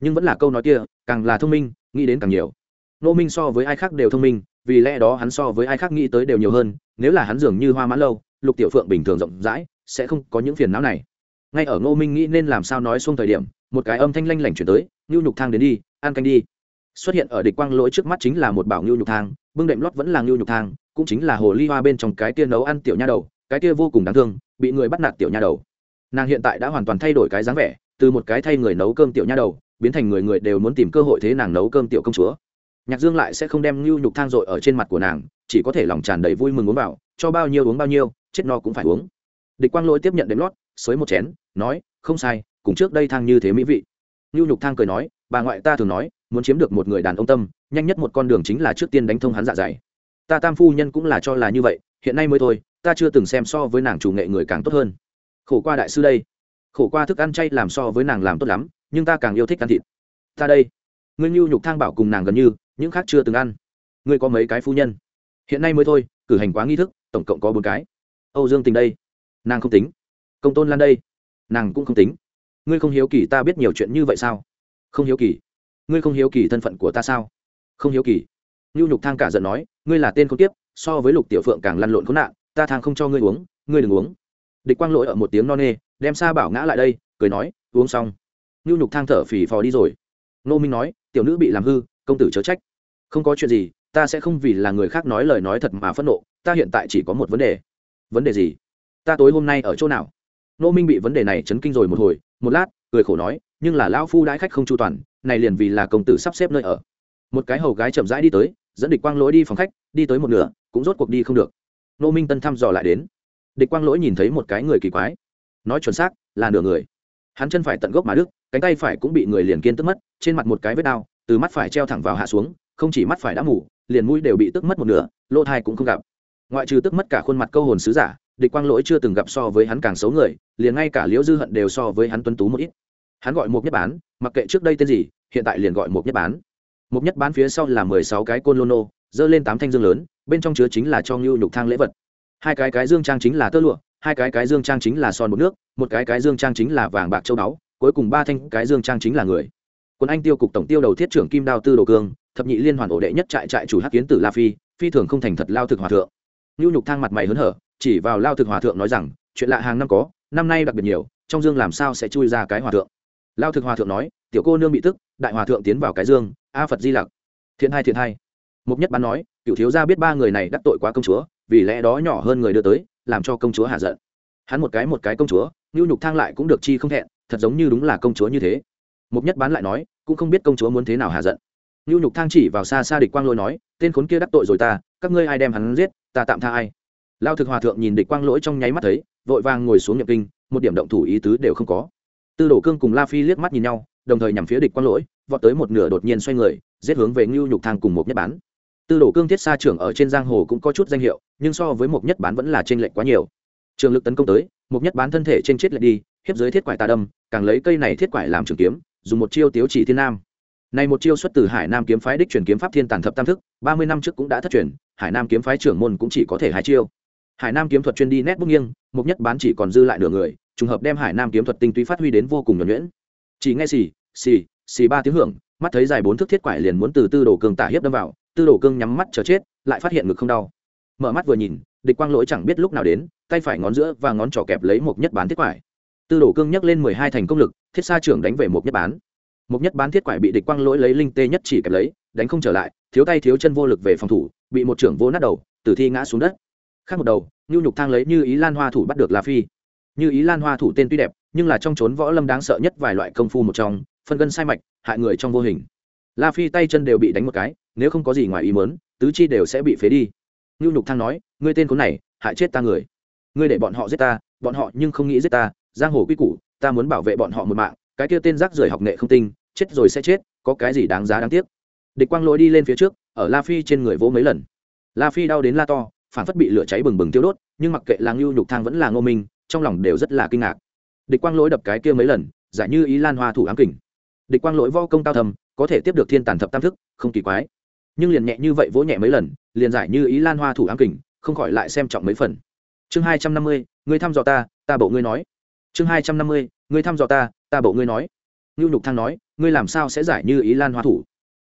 nhưng vẫn là câu nói kia, càng là thông minh, nghĩ đến càng nhiều. Nô minh so với ai khác đều thông minh vì lẽ đó hắn so với ai khác nghĩ tới đều nhiều hơn, nếu là hắn dường như hoa mãn lâu, lục tiểu phượng bình thường rộng rãi, sẽ không có những phiền não này. Ngay ở ngô minh nghĩ nên làm sao nói xuông thời điểm, một cái âm thanh lanh lảnh chuyển tới ngưu nhục thang đến đi, ăn canh đi. Xuất hiện ở địch quang lỗi trước mắt chính là một bảo ngưu nhục thang, bưng đệm lót vẫn là ngưu nhục thang, cũng chính là hồ ly hoa bên trong cái kia nấu ăn tiểu nha đầu, cái kia vô cùng đáng thương, bị người bắt nạt tiểu nha đầu. Nàng hiện tại đã hoàn toàn thay đổi cái dáng vẻ, từ một cái thay người nấu cơm tiểu nha đầu, biến thành người người đều muốn tìm cơ hội thế nàng nấu cơm tiểu công chúa nhạc dương lại sẽ không đem ngưu nhục thang dội ở trên mặt của nàng, chỉ có thể lòng tràn đầy vui mừng uống vào, cho bao nhiêu uống bao nhiêu, chết no cũng phải uống. Địch quang lỗi tiếp nhận đếm lót, xới một chén, nói, không sai, cùng trước đây thang như thế mỹ vị. Ngưu nhục thang cười nói, bà ngoại ta thường nói, muốn chiếm được một người đàn ông tâm, nhanh nhất một con đường chính là trước tiên đánh thông hắn dạ dày. Ta tam phu nhân cũng là cho là như vậy, hiện nay mới thôi, ta chưa từng xem so với nàng chủ nghệ người càng tốt hơn. Khổ qua đại sư đây. Khổ qua thức ăn chay làm so với nàng làm tốt lắm, nhưng ta càng yêu thích ăn thịt. Ta đây. Ngươi nhu nhục thang bảo cùng nàng gần như những khác chưa từng ăn. Ngươi có mấy cái phu nhân? Hiện nay mới thôi, cử hành quá nghi thức, tổng cộng có bốn cái. Âu dương tình đây. Nàng không tính. Công tôn lan đây. Nàng cũng không tính. Ngươi không hiếu kỳ ta biết nhiều chuyện như vậy sao? Không hiếu kỳ. Ngươi không hiếu kỳ thân phận của ta sao? Không hiếu kỳ. Nhu nhục thang cả giận nói, ngươi là tên không tiếp so với lục tiểu phượng càng lăn lộn khốn nạn, ta thang không cho ngươi uống, ngươi đừng uống. Địch quang lỗi ở một tiếng no nê, đem sa bảo ngã lại đây, cười nói, uống xong. Nhu nhục thang thở phì phò đi rồi. Nô minh nói, tiểu nữ bị làm hư, công tử chớ trách không có chuyện gì, ta sẽ không vì là người khác nói lời nói thật mà phẫn nộ, ta hiện tại chỉ có một vấn đề. Vấn đề gì? Ta tối hôm nay ở chỗ nào? Nô minh bị vấn đề này chấn kinh rồi một hồi, một lát, cười khổ nói, nhưng là lão phu đãi khách không chu toàn, này liền vì là công tử sắp xếp nơi ở. Một cái hầu gái chậm rãi đi tới, dẫn địch quang lỗi đi phòng khách, đi tới một nửa, cũng rốt cuộc đi không được. Nô minh tân thăm dò lại đến. Địch quang lỗi nhìn thấy một cái người kỳ quái. Nói chuẩn xác, là nửa người. Hắn chân phải tận gốc mà đức cánh tay phải cũng bị người liền kiên tức mất, trên mặt một cái vết đao từ mắt phải treo thẳng vào hạ xuống không chỉ mắt phải đã mù, liền mũi đều bị tức mất một nửa, lỗ thai cũng không gặp. Ngoại trừ tức mất cả khuôn mặt câu hồn sứ giả, địch quang lỗi chưa từng gặp so với hắn càng xấu người, liền ngay cả liễu dư hận đều so với hắn tuân tú một ít. Hắn gọi một nhất bán, mặc kệ trước đây tên gì, hiện tại liền gọi một nhất bán. Một nhất bán phía sau là mười sáu cái côn lô nô dơ lên tám thanh dương lớn, bên trong chứa chính là cho ngưu nhục thang lễ vật. Hai cái cái dương trang chính là tơ lụa, hai cái cái dương trang chính là son bột nước, một cái cái dương trang chính là vàng bạc châu báu, cuối cùng ba thanh cái dương trang chính là người. Quân anh tiêu cục tổng tiêu đầu thiết trưởng kim đao tư đồ cương thập nhị liên hoàn ổ đệ nhất trại trại chủ hắc kiến tử la phi phi thường không thành thật lao thực hòa thượng. Nhu nhục thang mặt mày hớn hở, chỉ vào lao thực hòa thượng nói rằng, chuyện lạ hàng năm có, năm nay đặc biệt nhiều, trong dương làm sao sẽ chui ra cái hòa thượng? Lao thực hòa thượng nói, tiểu cô nương bị tức, đại hòa thượng tiến vào cái dương, a phật di lặc. Thiện hai thiện hai. Mục nhất bán nói cựu thiếu gia biết ba người này đắc tội quá công chúa, vì lẽ đó nhỏ hơn người đưa tới, làm cho công chúa hạ giận. Hắn một cái một cái công chúa nhu nhục thang lại cũng được chi không thẹn, thật giống như đúng là công chúa như thế. Mục nhất bán lại nói, cũng không biết công chúa muốn thế nào hạ giận ngưu nhục thang chỉ vào xa xa địch quang lỗi nói, tên khốn kia đắc tội rồi ta, các ngươi ai đem hắn giết, ta tạm tha ai. Lao thực hòa thượng nhìn địch quang lỗi trong nháy mắt thấy, vội vàng ngồi xuống nhập kinh, một điểm động thủ ý tứ đều không có. Tư đồ cương cùng la phi liếc mắt nhìn nhau, đồng thời nhằm phía địch quang lỗi, vọt tới một nửa đột nhiên xoay người, giết hướng về ngưu nhục thang cùng một nhất bán. Tư đồ cương thiết xa trưởng ở trên giang hồ cũng có chút danh hiệu, nhưng so với một nhất bán vẫn là trên lệch quá nhiều. Trường lực tấn công tới, một nhất bán thân thể trên chết lệch đi, hiếp dưới thiết quải tà đâm, càng lấy cây này thiết quải làm trường kiếm, dùng một chiêu tiếu chỉ thiên nam này một chiêu xuất từ hải nam kiếm phái đích truyền kiếm pháp thiên tàn thập tam thức, ba mươi năm trước cũng đã thất truyền, hải nam kiếm phái trưởng môn cũng chỉ có thể hai chiêu. Hải nam kiếm thuật chuyên đi nét bước nghiêng, mục nhất bán chỉ còn dư lại nửa người, trùng hợp đem hải nam kiếm thuật tinh túy phát huy đến vô cùng nhuẩn nhuyễn. Chỉ nghe xì xì xì ba tiếng hưởng, mắt thấy dài bốn thước thiết quải liền muốn từ tư đồ cương tả hiếp đâm vào, tư đồ cương nhắm mắt chờ chết, lại phát hiện ngực không đau. Mở mắt vừa nhìn, địch quang lỗi chẳng biết lúc nào đến, tay phải ngón giữa và ngón trỏ kẹp lấy một nhất bán thiết quải. Tư đồ cương nhắc lên mười hai thành công lực, thiết sa trưởng đánh về một nhất bán. Mục nhất bán thiết quải bị địch quang lỗi lấy linh tê nhất chỉ kẹp lấy đánh không trở lại thiếu tay thiếu chân vô lực về phòng thủ bị một trưởng vô nát đầu tử thi ngã xuống đất. Khác một đầu Nưu nhục thang lấy như ý lan hoa thủ bắt được la phi. Như ý lan hoa thủ tên tuy đẹp nhưng là trong trốn võ lâm đáng sợ nhất vài loại công phu một trong phân gân sai mạch hại người trong vô hình. La phi tay chân đều bị đánh một cái nếu không có gì ngoài ý muốn, tứ chi đều sẽ bị phế đi. Nưu nhục thang nói ngươi tên con này hại chết ta người. Ngươi để bọn họ giết ta bọn họ nhưng không nghĩ giết ta giang hồ quy củ ta muốn bảo vệ bọn họ một mạng cái kia tên rác rưởi học nghệ không tinh chết rồi sẽ chết, có cái gì đáng giá đáng tiếc? Địch quang lỗi đi lên phía trước, ở la phi trên người vỗ mấy lần. La phi đau đến la to, phản phất bị lửa cháy bừng bừng tiêu đốt, nhưng mặc kệ là ngưu nhục thang vẫn là ngô minh, trong lòng đều rất là kinh ngạc. Địch quang lỗi đập cái kia mấy lần, giải như ý lan hoa thủ ám kình. Địch quang lỗi vo công cao thầm có thể tiếp được thiên tàn thập tam thức, không kỳ quái. Nhưng liền nhẹ như vậy vỗ nhẹ mấy lần, liền giải như ý lan hoa thủ ám kình, không khỏi lại xem trọng mấy phần. Chương hai trăm năm mươi người thăm dò ta ta bộ ngươi nói. Chương hai trăm năm mươi người thăm dò ta ta bộ ngươi nói ngưu nhục thang nói, ngươi làm sao sẽ giải như ý lan hoa thủ?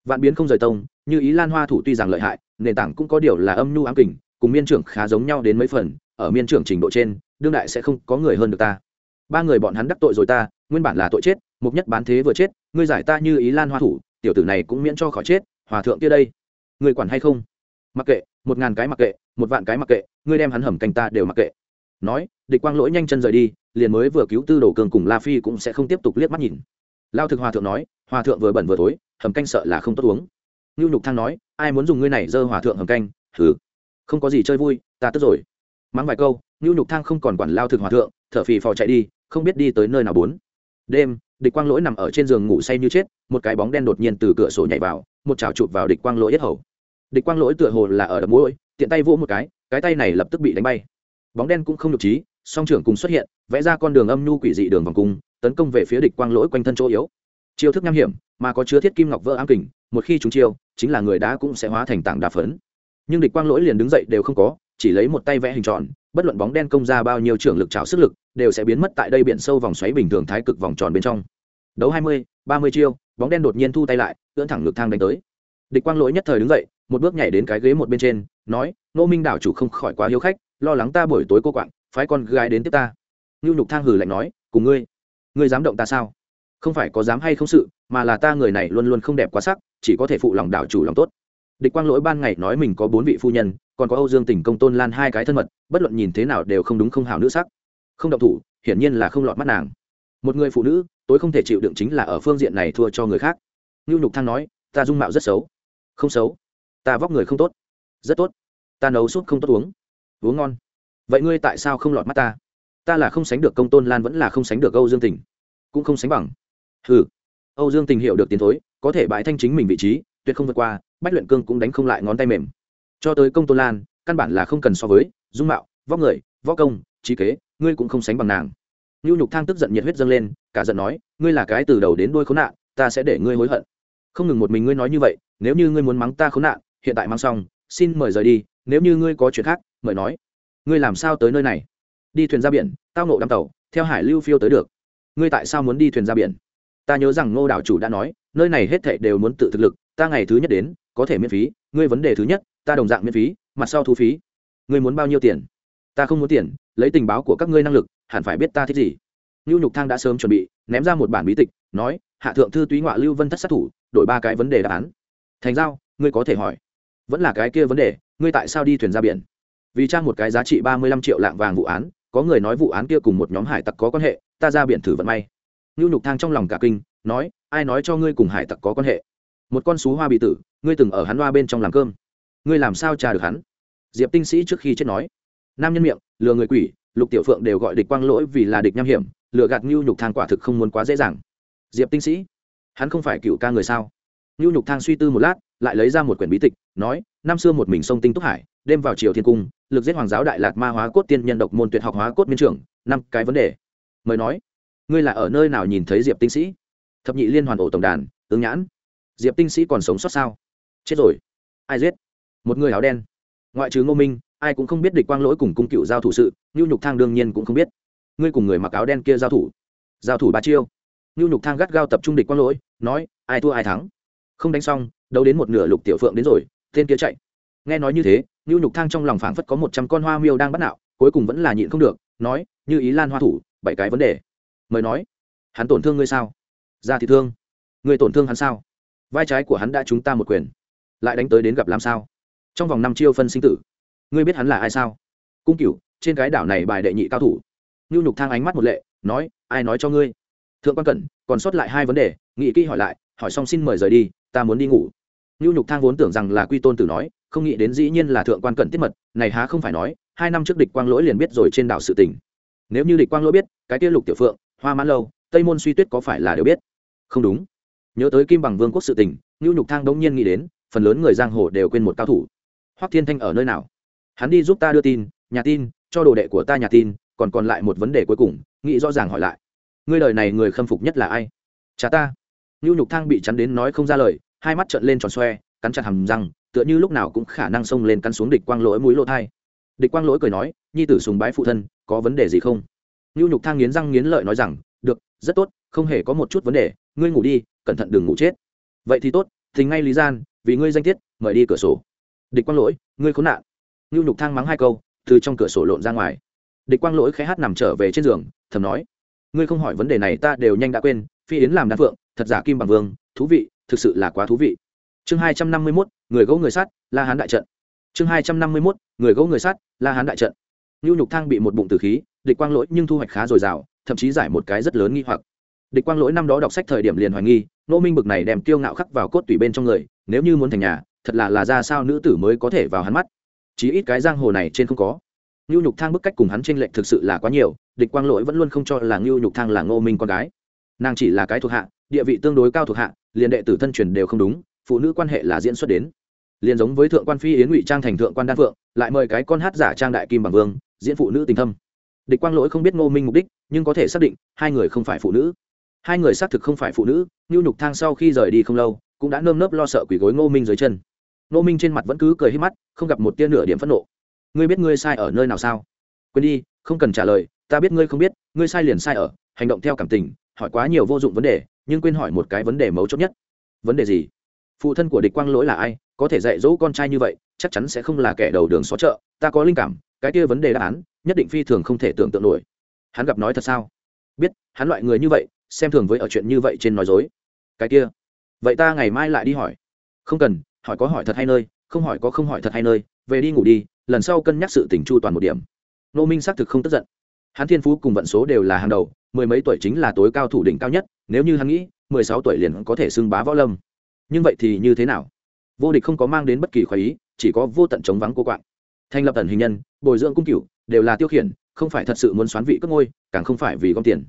Vạn biến không rời tông, như ý lan hoa thủ tuy rằng lợi hại, nền tảng cũng có điều là âm nhu ám kình, cùng miên trưởng khá giống nhau đến mấy phần, ở miên trưởng trình độ trên, đương đại sẽ không có người hơn được ta. Ba người bọn hắn đắc tội rồi ta, nguyên bản là tội chết, mục nhất bán thế vừa chết, ngươi giải ta như ý lan hoa thủ, tiểu tử này cũng miễn cho khỏi chết, hòa thượng kia đây. Người quản hay không? Mặc kệ, một ngàn cái mặc kệ, một vạn cái mặc kệ, ngươi đem hắn hầm canh ta đều mặc kệ. Nói, địch quang lỗi nhanh chân rời đi, liền mới vừa cứu tư đồ cường cùng la phi cũng sẽ không tiếp tục liếc mắt nhìn lao thực hòa thượng nói, hòa thượng vừa bẩn vừa tối hầm canh sợ là không tốt uống. Ngưu nhục thang nói, ai muốn dùng ngươi này dơ hòa thượng hầm canh thử không có gì chơi vui, ta tức rồi. Mắng vài câu, ngưu nhục thang không còn quản lao thực hòa thượng, thở phì phò chạy đi, không biết đi tới nơi nào bốn. Đêm, địch quang lỗi nằm ở trên giường ngủ say như chết, một cái bóng đen đột nhiên từ cửa sổ nhảy vào, một chảo chụp vào địch quang lỗi yết hầu. Địch quang lỗi tựa hồ là ở đập mũi, tiện tay vỗ một cái cái tay này lập tức bị đánh bay. Bóng đen cũng không nhục trí, song trưởng cùng xuất hiện, vẽ ra con đường âm nhu quỷ dị đường vòng cung tấn công về phía địch quang lỗi quanh thân chỗ yếu. Chiêu thức nham hiểm, mà có chứa thiết kim ngọc vỡ ám kình, một khi chúng chiêu, chính là người đá cũng sẽ hóa thành tảng đá phấn. Nhưng địch quang lỗi liền đứng dậy đều không có, chỉ lấy một tay vẽ hình tròn, bất luận bóng đen công ra bao nhiêu trưởng lực trào sức lực, đều sẽ biến mất tại đây biển sâu vòng xoáy bình thường thái cực vòng tròn bên trong. Đấu hai mươi, ba mươi chiêu, bóng đen đột nhiên thu tay lại, ưỡn thẳng ngực thang đánh tới. Địch quang lỗi nhất thời đứng dậy, một bước nhảy đến cái ghế một bên trên, nói nô minh đảo chủ không khỏi quá hiếu khách, lo lắng ta buổi tối cô quạng, phái con gái đến tiếp ta. Ngưu nhục thang hừ lạnh nói, cùng ngươi ngươi dám động ta sao? Không phải có dám hay không sự, mà là ta người này luôn luôn không đẹp quá sắc, chỉ có thể phụ lòng đảo chủ lòng tốt. Địch quang lỗi ban ngày nói mình có bốn vị phu nhân, còn có âu dương tỉnh công tôn lan hai cái thân mật, bất luận nhìn thế nào đều không đúng không hào nữ sắc. Không động thủ, hiển nhiên là không lọt mắt nàng. Một người phụ nữ, tối không thể chịu đựng chính là ở phương diện này thua cho người khác. Ngưu nhục thang nói, ta dung mạo rất xấu. Không xấu? Ta vóc người không tốt. Rất tốt. Ta nấu súp không tốt uống. Uống ngon. Vậy ngươi tại sao không lọt mắt ta? Ta là không sánh được công tôn lan vẫn là không sánh được âu dương Tỉnh cũng không sánh bằng. Ừ âu dương tình hiểu được tiến thối, có thể bãi thanh chính mình vị trí, tuyệt không vượt qua, bách luyện cương cũng đánh không lại ngón tay mềm. Cho tới công tôn lan, căn bản là không cần so với, dung mạo, vóc người, võ công, trí kế, ngươi cũng không sánh bằng nàng. Ngưu nhục thang tức giận nhiệt huyết dâng lên, cả giận nói, ngươi là cái từ đầu đến đôi khốn nạn, ta sẽ để ngươi hối hận. Không ngừng một mình ngươi nói như vậy, nếu như ngươi muốn mắng ta khốn nạn, hiện tại mang xong, xin mời rời đi, nếu như ngươi có chuyện khác, mời nói. Ngươi làm sao tới nơi này? Đi thuyền ra biển, tao nộ đám tàu, theo hải lưu phiêu tới được ngươi tại sao muốn đi thuyền ra biển? Ta nhớ rằng ngô đảo chủ đã nói, nơi này hết thệ đều muốn tự thực lực, ta ngày thứ nhất đến, có thể miễn phí, ngươi vấn đề thứ nhất, ta đồng dạng miễn phí, mặt sau thu phí. Ngươi muốn bao nhiêu tiền? Ta không muốn tiền, lấy tình báo của các ngươi năng lực, hẳn phải biết ta thích gì. Ngưu nhục thang đã sớm chuẩn bị, ném ra một bản bí tịch, nói, hạ thượng thư túy ngoại lưu vân thất sát thủ, đổi ba cái vấn đề đáp án. Thành giao, ngươi có thể hỏi. Vẫn là cái kia vấn đề, ngươi tại sao đi thuyền ra biển? Vì trang một cái giá trị ba mươi lăm triệu lạng vàng vụ án có người nói vụ án kia cùng một nhóm hải tặc có quan hệ, ta ra biển thử vận may. Ngưu nhục thang trong lòng cả kinh, nói, ai nói cho ngươi cùng hải tặc có quan hệ? Một con xú hoa bị tử, ngươi từng ở hắn hoa bên trong làm cơm. Ngươi làm sao trà được hắn? Diệp tinh sĩ trước khi chết nói, nam nhân miệng, lừa người quỷ, lục tiểu phượng đều gọi địch quang lỗi vì là địch nham hiểm, lừa gạt ngưu nhục thang quả thực không muốn quá dễ dàng. Diệp tinh sĩ, hắn không phải cựu ca người sao? Ngưu nhục thang suy tư một lát, lại lấy ra một quyển bí tịch, nói, năm xưa một mình sông tinh túc hải đêm vào triều thiên cung, lực giết hoàng giáo đại lạt ma hóa cốt tiên nhân độc môn tuyệt học hóa cốt miên trưởng, năm cái vấn đề. Mời nói, ngươi là ở nơi nào nhìn thấy diệp tinh sĩ? Thập nhị liên hoàn ổ tổng đàn, ứng nhãn. Diệp tinh sĩ còn sống sót sao? Chết rồi. Ai giết? Một người áo đen. Ngoại trừ ngô minh, ai cũng không biết địch quang lỗi cùng cung cựu giao thủ sự nhu nhục thang đương nhiên cũng không biết. Ngươi cùng người mặc áo đen kia giao thủ. Giao thủ ba chiêu. Nhu nhục thang gắt gao tập trung địch quang lỗi, nói, ai thua ai thắng. Không đánh xong, đấu đến một nửa lục tiểu phượng đến rồi, tên kia chạy. Nghe nói như thế Nưu nhục thang trong lòng phảng phất có một trăm con hoa miêu đang bắt nạo, cuối cùng vẫn là nhịn không được, nói, như ý lan hoa thủ, bảy cái vấn đề. Mời nói, hắn tổn thương ngươi sao? Ra thì thương. Ngươi tổn thương hắn sao? Vai trái của hắn đã chúng ta một quyền, lại đánh tới đến gặp làm sao? Trong vòng năm chiêu phân sinh tử. Ngươi biết hắn là ai sao? Cung cửu, trên cái đảo này bài đệ nhị cao thủ. Nưu nhục thang ánh mắt một lệ, nói, ai nói cho ngươi? Thượng quan cẩn, còn sót lại hai vấn đề nghĩ kỹ hỏi lại, hỏi xong xin mời rời đi, ta muốn đi ngủ. Nưu nhục thang vốn tưởng rằng là quy tôn tử nói không nghĩ đến dĩ nhiên là thượng quan cận tiết mật, này há không phải nói, hai năm trước địch quang lỗi liền biết rồi trên đảo sự tình. Nếu như địch quang lỗi biết, cái kia lục tiểu phượng, hoa mãn lâu, tây môn suy tuyết có phải là đều biết? Không đúng. Nhớ tới kim bằng vương quốc sự tình, ngưu nhục thang đống nhiên nghĩ đến, phần lớn người giang hồ đều quên một cao thủ. Hoắc thiên thanh ở nơi nào? Hắn đi giúp ta đưa tin, nhà tin, cho đồ đệ của ta nhà tin, còn còn lại một vấn đề cuối cùng, nghĩ rõ ràng hỏi lại. Ngươi đời này người khâm phục nhất là ai? Cha ta. Ngưu nhục thang bị chắn đến nói không ra lời, hai mắt trợn lên tròn xoe, cắn chặt hầm răng tựa như lúc nào cũng khả năng xông lên căn xuống địch quang lỗi mũi lỗ thai. Địch quang lỗi cười nói, nhi tử sùng bái phụ thân, có vấn đề gì không? Ngưu nhục thang nghiến răng nghiến lợi nói rằng, được, rất tốt, không hề có một chút vấn đề, ngươi ngủ đi, cẩn thận đừng ngủ chết. Vậy thì tốt, thì ngay lý gian, vì ngươi danh tiết, mời đi cửa sổ. Địch quang lỗi, ngươi khốn nạn. Ngưu nhục thang mắng hai câu, từ trong cửa sổ lộn ra ngoài. Địch quang lỗi khẽ hát nằm trở về trên giường, thầm nói, ngươi không hỏi vấn đề này ta đều nhanh đã quên, phi yến làm đan phượng, thật giả kim bằng vương, thú vị, thực sự là quá thú vị chương hai trăm năm mươi mốt, người gỗ người sát la hán đại trận. Chương hai trăm năm mươi mốt, người gỗ người sát la hán đại trận. Ngưu nhục thang bị một bụng tử khí, địch quang lỗi nhưng thu hoạch khá dồi dào, thậm chí giải một cái rất lớn nghi hoặc. Địch quang lỗi năm đó đọc sách thời điểm liền hoài nghi, nô minh bực này đem tiêu ngạo khắc vào cốt tủy bên trong người, nếu như muốn thành nhà, thật là là ra sao nữ tử mới có thể vào hắn mắt. Chí ít cái giang hồ này trên không có. Ngưu nhục thang bức cách cùng hắn tranh lệch thực sự là quá nhiều, địch quang lỗi vẫn luôn không cho là ngưu nhục thang là ngô minh con gái. Nàng chỉ là cái thuộc hạ, địa vị tương đối cao thuộc hạ, liền đệ tử thân truyền đều không đúng phụ nữ quan hệ là diễn xuất đến. Liền giống với thượng quan phi yến ngụy trang thành thượng quan đan phượng, lại mời cái con hát giả trang đại kim bằng vương, diễn phụ nữ tình thâm. Địch quang lỗi không biết ngô minh mục đích, nhưng có thể xác định, hai người không phải phụ nữ. Hai người xác thực không phải phụ nữ ngưu nhục thang sau khi rời đi không lâu, cũng đã nơm nớp lo sợ quỷ gối ngô minh dưới chân. Ngô minh trên mặt vẫn cứ cười hết mắt, không gặp một tia nửa điểm phẫn nộ. Ngươi biết ngươi sai ở nơi nào sao? Quên đi, không cần trả lời, ta biết ngươi không biết, ngươi sai liền sai ở, hành động theo cảm tình, hỏi quá nhiều vô dụng vấn đề, nhưng quên hỏi một cái vấn đề mấu chốt nhất. Vấn đề gì? Phụ thân của địch quang lỗi là ai, có thể dạy dỗ con trai như vậy, chắc chắn sẽ không là kẻ đầu đường xó chợ, ta có linh cảm, cái kia vấn đề đáp án, nhất định phi thường không thể tưởng tượng nổi. Hắn gặp nói thật sao? Biết, hắn loại người như vậy, xem thường với ở chuyện như vậy trên nói dối. Cái kia, vậy ta ngày mai lại đi hỏi. Không cần, hỏi có hỏi thật hay nơi, không hỏi có không hỏi thật hay nơi, về đi ngủ đi, lần sau cân nhắc sự tình chu toàn một điểm. Nô minh xác thực không tức giận. Hắn thiên phú cùng vận số đều là hàng đầu, mười mấy tuổi chính là tối cao thủ đỉnh cao nhất, nếu như hắn nghĩ, mười sáu tuổi liền có thể xưng bá võ lâm nhưng vậy thì như thế nào? Vô địch không có mang đến bất kỳ khoái ý, chỉ có vô tận chống vắng cô quạng. Thành lập tần hình nhân, bồi dưỡng cung cửu, đều là tiêu khiển, không phải thật sự muốn xoán vị cất ngôi, càng không phải vì gom tiền.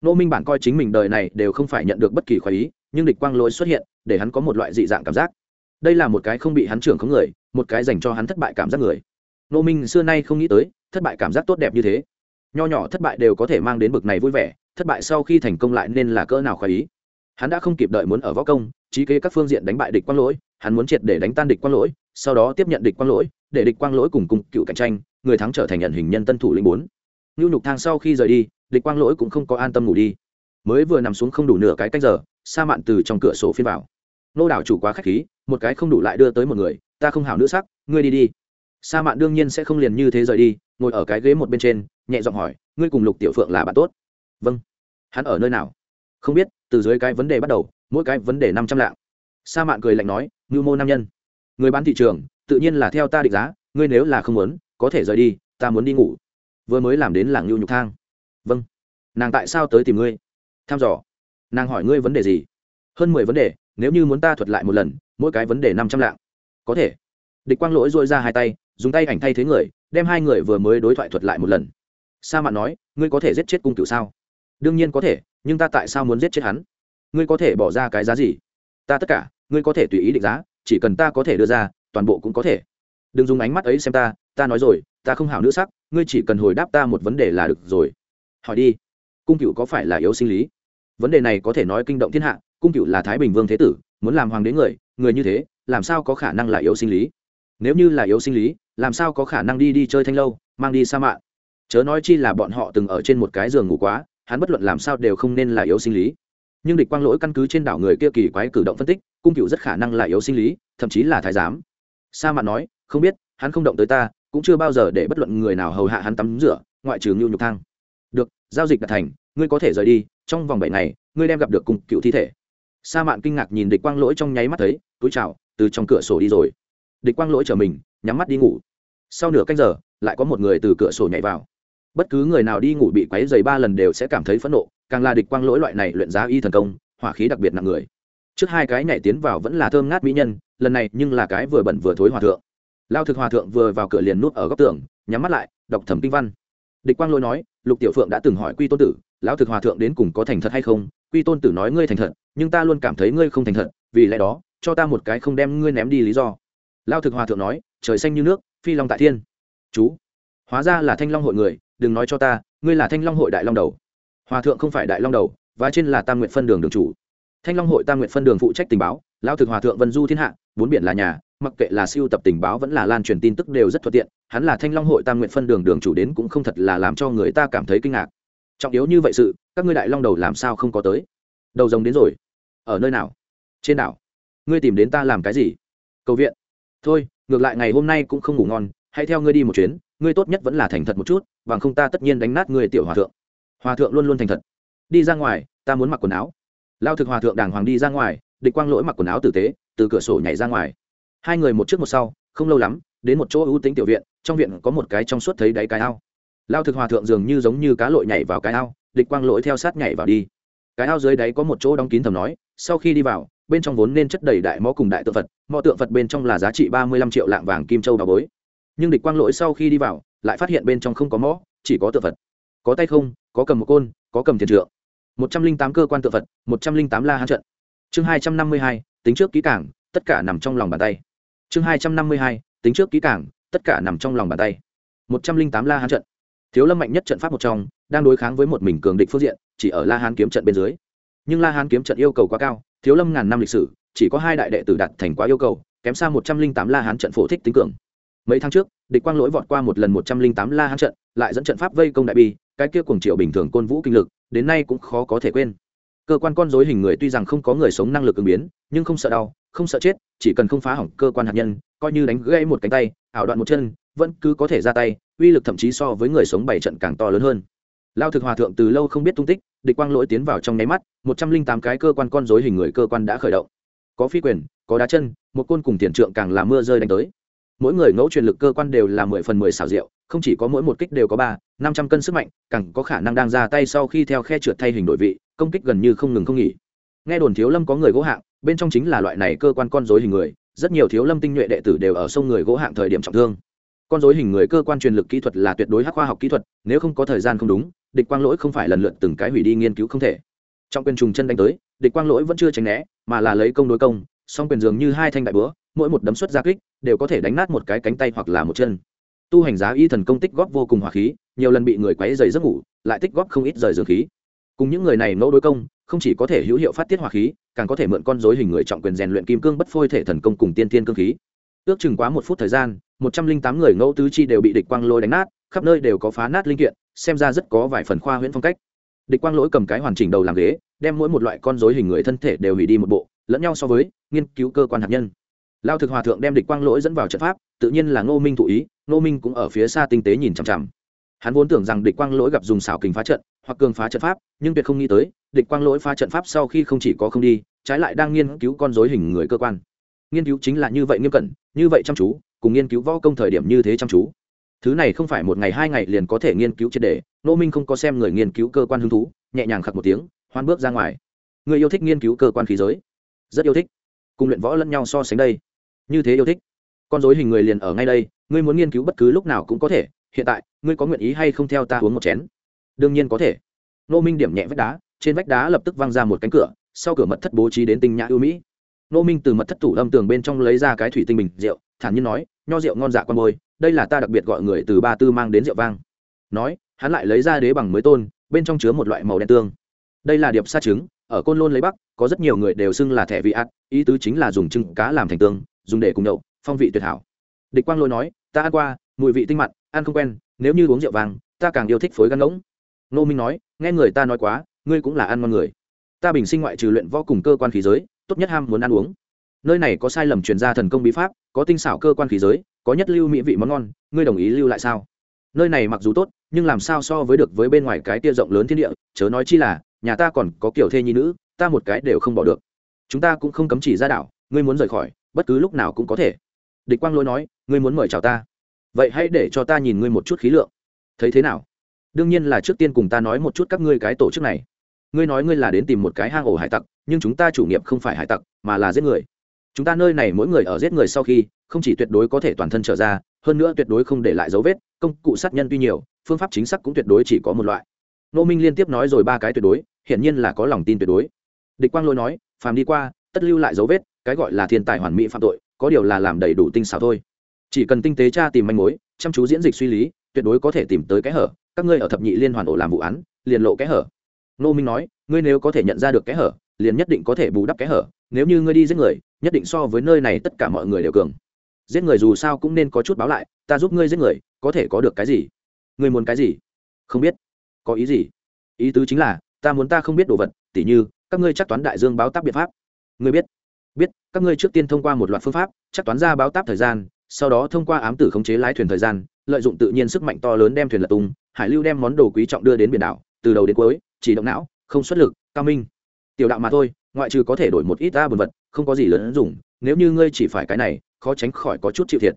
Nô minh bản coi chính mình đời này đều không phải nhận được bất kỳ khoái ý, nhưng địch quang lỗi xuất hiện, để hắn có một loại dị dạng cảm giác. Đây là một cái không bị hắn trưởng không người, một cái dành cho hắn thất bại cảm giác người. Nô minh xưa nay không nghĩ tới, thất bại cảm giác tốt đẹp như thế. Nho nhỏ thất bại đều có thể mang đến bực này vui vẻ, thất bại sau khi thành công lại nên là cỡ nào khoái ý hắn đã không kịp đợi muốn ở võ công, trí kế các phương diện đánh bại địch quang lỗi, hắn muốn triệt để đánh tan địch quang lỗi, sau đó tiếp nhận địch quang lỗi, để địch quang lỗi cùng cùng cựu cạnh tranh, người thắng trở thành nhận hình nhân tân thủ linh bốn. Nhu nhục thang sau khi rời đi, địch quang lỗi cũng không có an tâm ngủ đi. Mới vừa nằm xuống không đủ nửa cái cách giờ, sa mạn từ trong cửa sổ phiên vào. Nô đảo chủ quá k h á c h khí, một cái không đủ lại đưa tới một người, ta không hảo nữ sắc, ngươi đi đi. Sa mạn đương nhiên sẽ không liền như thế rời đi, ngồi ở cái ghế một bên trên, nhẹ giọng hỏi, ngươi cùng lục tiểu phượng là bạn tốt? Vâng. Hắn ở nơi nào? Không biết từ dưới cái vấn đề bắt đầu, mỗi cái vấn đề năm trăm lạng. Sa mạn cười lạnh nói ngưu mô nam nhân, người bán thị trường, tự nhiên là theo ta định giá, ngươi nếu là không muốn, có thể rời đi, ta muốn đi ngủ. Vừa mới làm đến làng ngưu nhục thang. Vâng nàng tại sao tới tìm ngươi? Tham dò. Nàng hỏi ngươi vấn đề gì? Hơn mười vấn đề, nếu như muốn ta thuật lại một lần, mỗi cái vấn đề năm trăm lạng. Có thể. Địch quang lỗi dội ra hai tay, dùng tay ảnh thay thế người, đem hai người vừa mới đối thoại thuật lại một lần. Sa mạn nói, ngươi có thể giết chết cung cựu sao? Đương nhiên có thể, nhưng ta tại sao muốn giết chết hắn? Ngươi có thể bỏ ra cái giá gì? Ta tất cả, ngươi có thể tùy ý định giá, chỉ cần ta có thể đưa ra, toàn bộ cũng có thể. Đừng dùng ánh mắt ấy xem ta ta nói rồi, ta không hảo nữ sắc, ngươi chỉ cần hồi đáp ta một vấn đề là được rồi. Hỏi đi, cung cựu có phải là yếu sinh lý? Vấn đề này có thể nói kinh động thiên hạ, cung cựu là thái bình vương thế tử, muốn làm hoàng đế người người như thế, làm sao có khả năng là yếu sinh lý? Nếu như là yếu sinh lý, làm sao có khả năng đi đi chơi thanh lâu, mang đi sa mạ chớ nói chi là bọn họ từng ở trên một cái giường ngủ quá hắn bất luận làm sao đều không nên là yếu sinh lý. Nhưng địch quang lỗi căn cứ trên đảo người kia kỳ quái cử động phân tích, cung cựu rất khả năng là yếu sinh lý, thậm chí là thái giám. Sa Mạn nói, không biết, hắn không động tới ta, cũng chưa bao giờ để bất luận người nào hầu hạ hắn tắm rửa, ngoại trừ ngưu nhục thang được, giao dịch đã thành, ngươi có thể rời đi, trong vòng bảy ngày, ngươi đem gặp được cùng cựu thi thể. Sa mạn kinh ngạc nhìn địch quang lỗi trong nháy mắt thấy, túi chào, từ trong cửa sổ đi rồi. Địch quang lỗi trở mình, nhắm mắt đi ngủ. Sau nửa canh giờ, lại có một người từ cửa sổ nhảy vào bất cứ người nào đi ngủ bị quấy dày ba lần đều sẽ cảm thấy phẫn nộ, càng là địch quang lỗi loại này luyện giá y thần công, hỏa khí đặc biệt nặng người. Trước hai cái nhảy tiến vào vẫn là thơm ngát mỹ nhân, lần này nhưng là cái vừa bẩn vừa thối hòa thượng. Lao thực hòa thượng vừa vào cửa liền nút ở góc tường, nhắm mắt lại, đọc thẩm kinh văn. Địch quang lỗi nói, lục tiểu phượng đã từng hỏi quy tôn tử, lão thực hòa thượng đến cùng có thành thật hay không? Quy tôn tử nói ngươi thành thật, nhưng ta luôn cảm thấy ngươi không thành thật, vì lẽ đó, cho ta một cái không đem ngươi ném đi lý do. Lao thực hòa thượng nói, trời xanh như nước, phi long tại thiên. Chú. Hóa ra là thanh long hội người đừng nói cho ta, ngươi là thanh long hội đại long đầu. Hòa thượng không phải đại long đầu, và trên là tam nguyện phân đường đường chủ. Thanh long hội tam nguyện phân đường phụ trách tình báo lao thực hòa thượng vân du thiên hạ, bốn biển là nhà, mặc kệ là siêu tập tình báo vẫn là lan truyền tin tức đều rất thuận tiện, hắn là thanh long hội tam nguyện phân đường đường chủ đến cũng không thật là làm cho người ta cảm thấy kinh ngạc. Trọng yếu như vậy sự, các ngươi đại long đầu làm sao không có tới? Đầu rồng đến rồi. Ở nơi nào? Trên đảo. Ngươi tìm đến ta làm cái gì? Cầu viện. Thôi, ngược lại ngày hôm nay cũng không ngủ ngon, hãy theo ngươi đi một chuyến ngươi tốt nhất vẫn là thành thật một chút, bằng không ta tất nhiên đánh nát ngươi tiểu hòa thượng. Hòa thượng luôn luôn thành thật. Đi ra ngoài, ta muốn mặc quần áo. Lao thực hòa thượng đàng hoàng đi ra ngoài, địch quang lỗi mặc quần áo tử tế, từ cửa sổ nhảy ra ngoài. Hai người một trước một sau, không lâu lắm, đến một chỗ ưu tính tiểu viện, trong viện có một cái trong suốt thấy đáy cái ao. Lao thực hòa thượng dường như giống như cá lội nhảy vào cái ao, địch quang lỗi theo sát nhảy vào đi. Cái ao dưới đáy có một chỗ đóng kín thầm nói, sau khi đi vào, bên trong vốn nên chất đầy đại mó cùng đại tượng phật mọi tượng phật bên trong là giá trị ba mươi lăm triệu lạng vàng kim châu bà bối nhưng địch quang lỗi sau khi đi vào lại phát hiện bên trong không có mõ chỉ có tượng vật. có tay không có cầm một côn có cầm thiền trượng. Một trăm linh tám cơ quan tượng vật, một trăm linh tám la hán trận. Chương hai trăm năm mươi hai tính trước kỹ cảng tất cả nằm trong lòng bàn tay. Chương hai trăm năm mươi hai tính trước kỹ cảng tất cả nằm trong lòng bàn tay. Một trăm linh tám la hán trận. Thiếu lâm mạnh nhất trận pháp một trong đang đối kháng với một mình cường địch phương diện chỉ ở la hán kiếm trận bên dưới. Nhưng la hán kiếm trận yêu cầu quá cao thiếu lâm ngàn năm lịch sử chỉ có hai đại đệ tử đặt thành quá yêu cầu kém xa một trăm linh tám la hán trận phổ thích tính cường mấy tháng trước, địch quang lỗi vọt qua một lần một trăm linh tám la hán trận, lại dẫn trận pháp vây công đại bi, cái kia cùng triệu bình thường côn vũ kinh lực, đến nay cũng khó có thể quên. Cơ quan con dối hình người tuy rằng không có người sống năng lực ứng biến, nhưng không sợ đau, không sợ chết, chỉ cần không phá hỏng cơ quan hạt nhân, coi như đánh gãy một cánh tay, ảo đoạn một chân, vẫn cứ có thể ra tay, uy lực thậm chí so với người sống bảy trận càng to lớn hơn. Lao thực hòa thượng từ lâu không biết tung tích, địch quang lỗi tiến vào trong nháy mắt, một trăm linh tám cái cơ quan con dối hình người cơ quan đã khởi động. Có phi quyền, có đá chân, một côn cùng tiền trượng càng là mưa rơi đánh tới mỗi người ngẫu truyền lực cơ quan đều là mười phần mười xào rượu, không chỉ có mỗi một kích đều có ba, năm trăm cân sức mạnh, càng có khả năng đang ra tay sau khi theo khe trượt thay hình đổi vị, công kích gần như không ngừng không nghỉ. Nghe đồn thiếu lâm có người gỗ hạng, bên trong chính là loại này cơ quan con dối hình người, rất nhiều thiếu lâm tinh nhuệ đệ tử đều ở sông người gỗ hạng thời điểm trọng thương. Con dối hình người cơ quan truyền lực kỹ thuật là tuyệt đối hắc khoa học kỹ thuật, nếu không có thời gian không đúng, địch quang lỗi không phải lần lượt từng cái hủy đi nghiên cứu không thể. Trong quyền trùng chân đánh tới, địch quang lỗi vẫn chưa tránh né, mà là lấy công đối công, song quyền dường như hai thanh đại búa mỗi một đấm xuất ra kích đều có thể đánh nát một cái cánh tay hoặc là một chân. Tu hành giá y thần công tích góp vô cùng hỏa khí, nhiều lần bị người quấy dày giấc ngủ, lại tích góp không ít rời dương khí. Cùng những người này ngẫu đối công, không chỉ có thể hữu hiệu phát tiết hỏa khí, càng có thể mượn con dối hình người trọng quyền rèn luyện kim cương bất phôi thể thần công cùng tiên tiên cương khí. Ước chừng quá một phút thời gian, một trăm linh tám người ngẫu tứ chi đều bị địch quang lôi đánh nát, khắp nơi đều có phá nát linh kiện, xem ra rất có vài phần khoa huyễn phong cách. Địch quang lỗi cầm cái hoàn chỉnh đầu làm ghế, đem mỗi một loại con dối hình người thân thể đều hủy đi một bộ, lẫn nhau so với nghiên cứu cơ quan hạt nhân lao thực hòa thượng đem địch quang lỗi dẫn vào trận pháp, tự nhiên là ngô minh thụ ý, ngô minh cũng ở phía xa tinh tế nhìn chằm chằm. Hắn vốn tưởng rằng địch quang lỗi gặp dùng xảo kình phá trận, hoặc cường phá trận pháp, nhưng tuyệt không nghĩ tới, địch quang lỗi phá trận pháp sau khi không chỉ có không đi, trái lại đang nghiên cứu con dối hình người cơ quan. Nghiên cứu chính là như vậy nghiêm cẩn, như vậy chăm chú, cùng nghiên cứu võ công thời điểm như thế chăm chú. Thứ này không phải một ngày hai ngày liền có thể nghiên cứu triệt đề nô minh không có xem người nghiên cứu cơ quan hứng thú, nhẹ nhàng khặt một tiếng, hoan bước ra ngoài. Người yêu thích nghiên cứu cơ quan khí giới. Rất yêu thích. Cùng luyện võ lẫn nhau so sánh đây như thế yêu thích. Con dối hình người liền ở ngay đây, ngươi muốn nghiên cứu bất cứ lúc nào cũng có thể, hiện tại, ngươi có nguyện ý hay không theo ta uống một chén? Đương nhiên có thể. Nô minh điểm nhẹ vách đá, trên vách đá lập tức văng ra một cánh cửa, sau cửa mật thất bố trí đến tinh nhã ưu mỹ. Nô minh từ mật thất tủ lâm tường bên trong lấy ra cái thủy tinh bình rượu, thản nhiên nói, nho rượu ngon dạ con môi đây là ta đặc biệt gọi người từ ba tư mang đến rượu vang. Nói, hắn lại lấy ra đế bằng mới tôn, bên trong chứa một loại màu đen tương. Đây là điệp sa trứng, ở côn lôn lấy bắc, có rất nhiều người đều xưng là thẻ vị ạt ý tứ chính là dùng trứng cá làm thành tương dùng để cùng nhậu, phong vị tuyệt hảo. Địch quang lôi nói, ta ăn qua, mùi vị tinh mặn, ăn không quen, nếu như uống rượu vàng, ta càng yêu thích phối gan ngỗng. Nô minh nói, nghe người ta nói quá, ngươi cũng là ăn ngon người. Ta bình sinh ngoại trừ luyện võ cùng cơ quan khí giới, tốt nhất ham muốn ăn uống. Nơi này có sai lầm truyền ra thần công bí pháp, có tinh xảo cơ quan khí giới, có nhất lưu mỹ vị món ngon, ngươi đồng ý lưu lại sao? Nơi này mặc dù tốt, nhưng làm sao so với được với bên ngoài cái tia rộng lớn thiên địa, chớ nói chi là, nhà ta còn có kiểu thê nhi nữ, ta một cái đều không bỏ được. Chúng ta cũng không cấm chỉ ra đảo, ngươi muốn rời khỏi bất cứ lúc nào cũng có thể. Địch quang lỗi nói, ngươi muốn mời chào ta? Vậy hãy để cho ta nhìn ngươi một chút khí lượng. Thấy thế nào? Đương nhiên là trước tiên cùng ta nói một chút các ngươi cái tổ chức này. Ngươi nói ngươi là đến tìm một cái hang ổ hải tặc, nhưng chúng ta chủ nghiệp không phải hải tặc, mà là giết người. Chúng ta nơi này mỗi người ở giết người sau khi, không chỉ tuyệt đối có thể toàn thân trở ra, hơn nữa tuyệt đối không để lại dấu vết, công cụ sát nhân tuy nhiều, phương pháp chính xác cũng tuyệt đối chỉ có một loại. Nô minh liên tiếp nói rồi ba cái tuyệt đối, hiển nhiên là có lòng tin tuyệt đối. Địch quang lôi nói, phàm đi qua, tất lưu lại dấu vết cái gọi là thiên tài hoàn mỹ phạm tội, có điều là làm đầy đủ tinh xảo thôi. Chỉ cần tinh tế tra tìm manh mối, chăm chú diễn dịch suy lý, tuyệt đối có thể tìm tới cái hở. Các ngươi ở thập nhị liên hoàn ổ làm vụ án, liền lộ cái hở. Nô minh nói, ngươi nếu có thể nhận ra được cái hở, liền nhất định có thể bù đắp cái hở. Nếu như ngươi đi giết người, nhất định so với nơi này tất cả mọi người đều cường. Giết người dù sao cũng nên có chút báo lại, ta giúp ngươi giết người, có thể có được cái gì? Ngươi muốn cái gì? Không biết. Có ý gì? Ý tứ chính là, ta muốn ta không biết đồ vật, tỉ như, các ngươi chắc toán đại dương báo tác biện pháp. Ngươi biết biết, các ngươi trước tiên thông qua một loạt phương pháp, chắc toán ra báo táp thời gian, sau đó thông qua ám tử khống chế lái thuyền thời gian, lợi dụng tự nhiên sức mạnh to lớn đem thuyền lật tung, hải lưu đem món đồ quý trọng đưa đến biển đảo, từ đầu đến cuối, chỉ động não, không xuất lực, cao minh. Tiểu đạo mà thôi, ngoại trừ có thể đổi một ít ta bần vật, không có gì lớn dùng, nếu như ngươi chỉ phải cái này, khó tránh khỏi có chút chịu thiệt.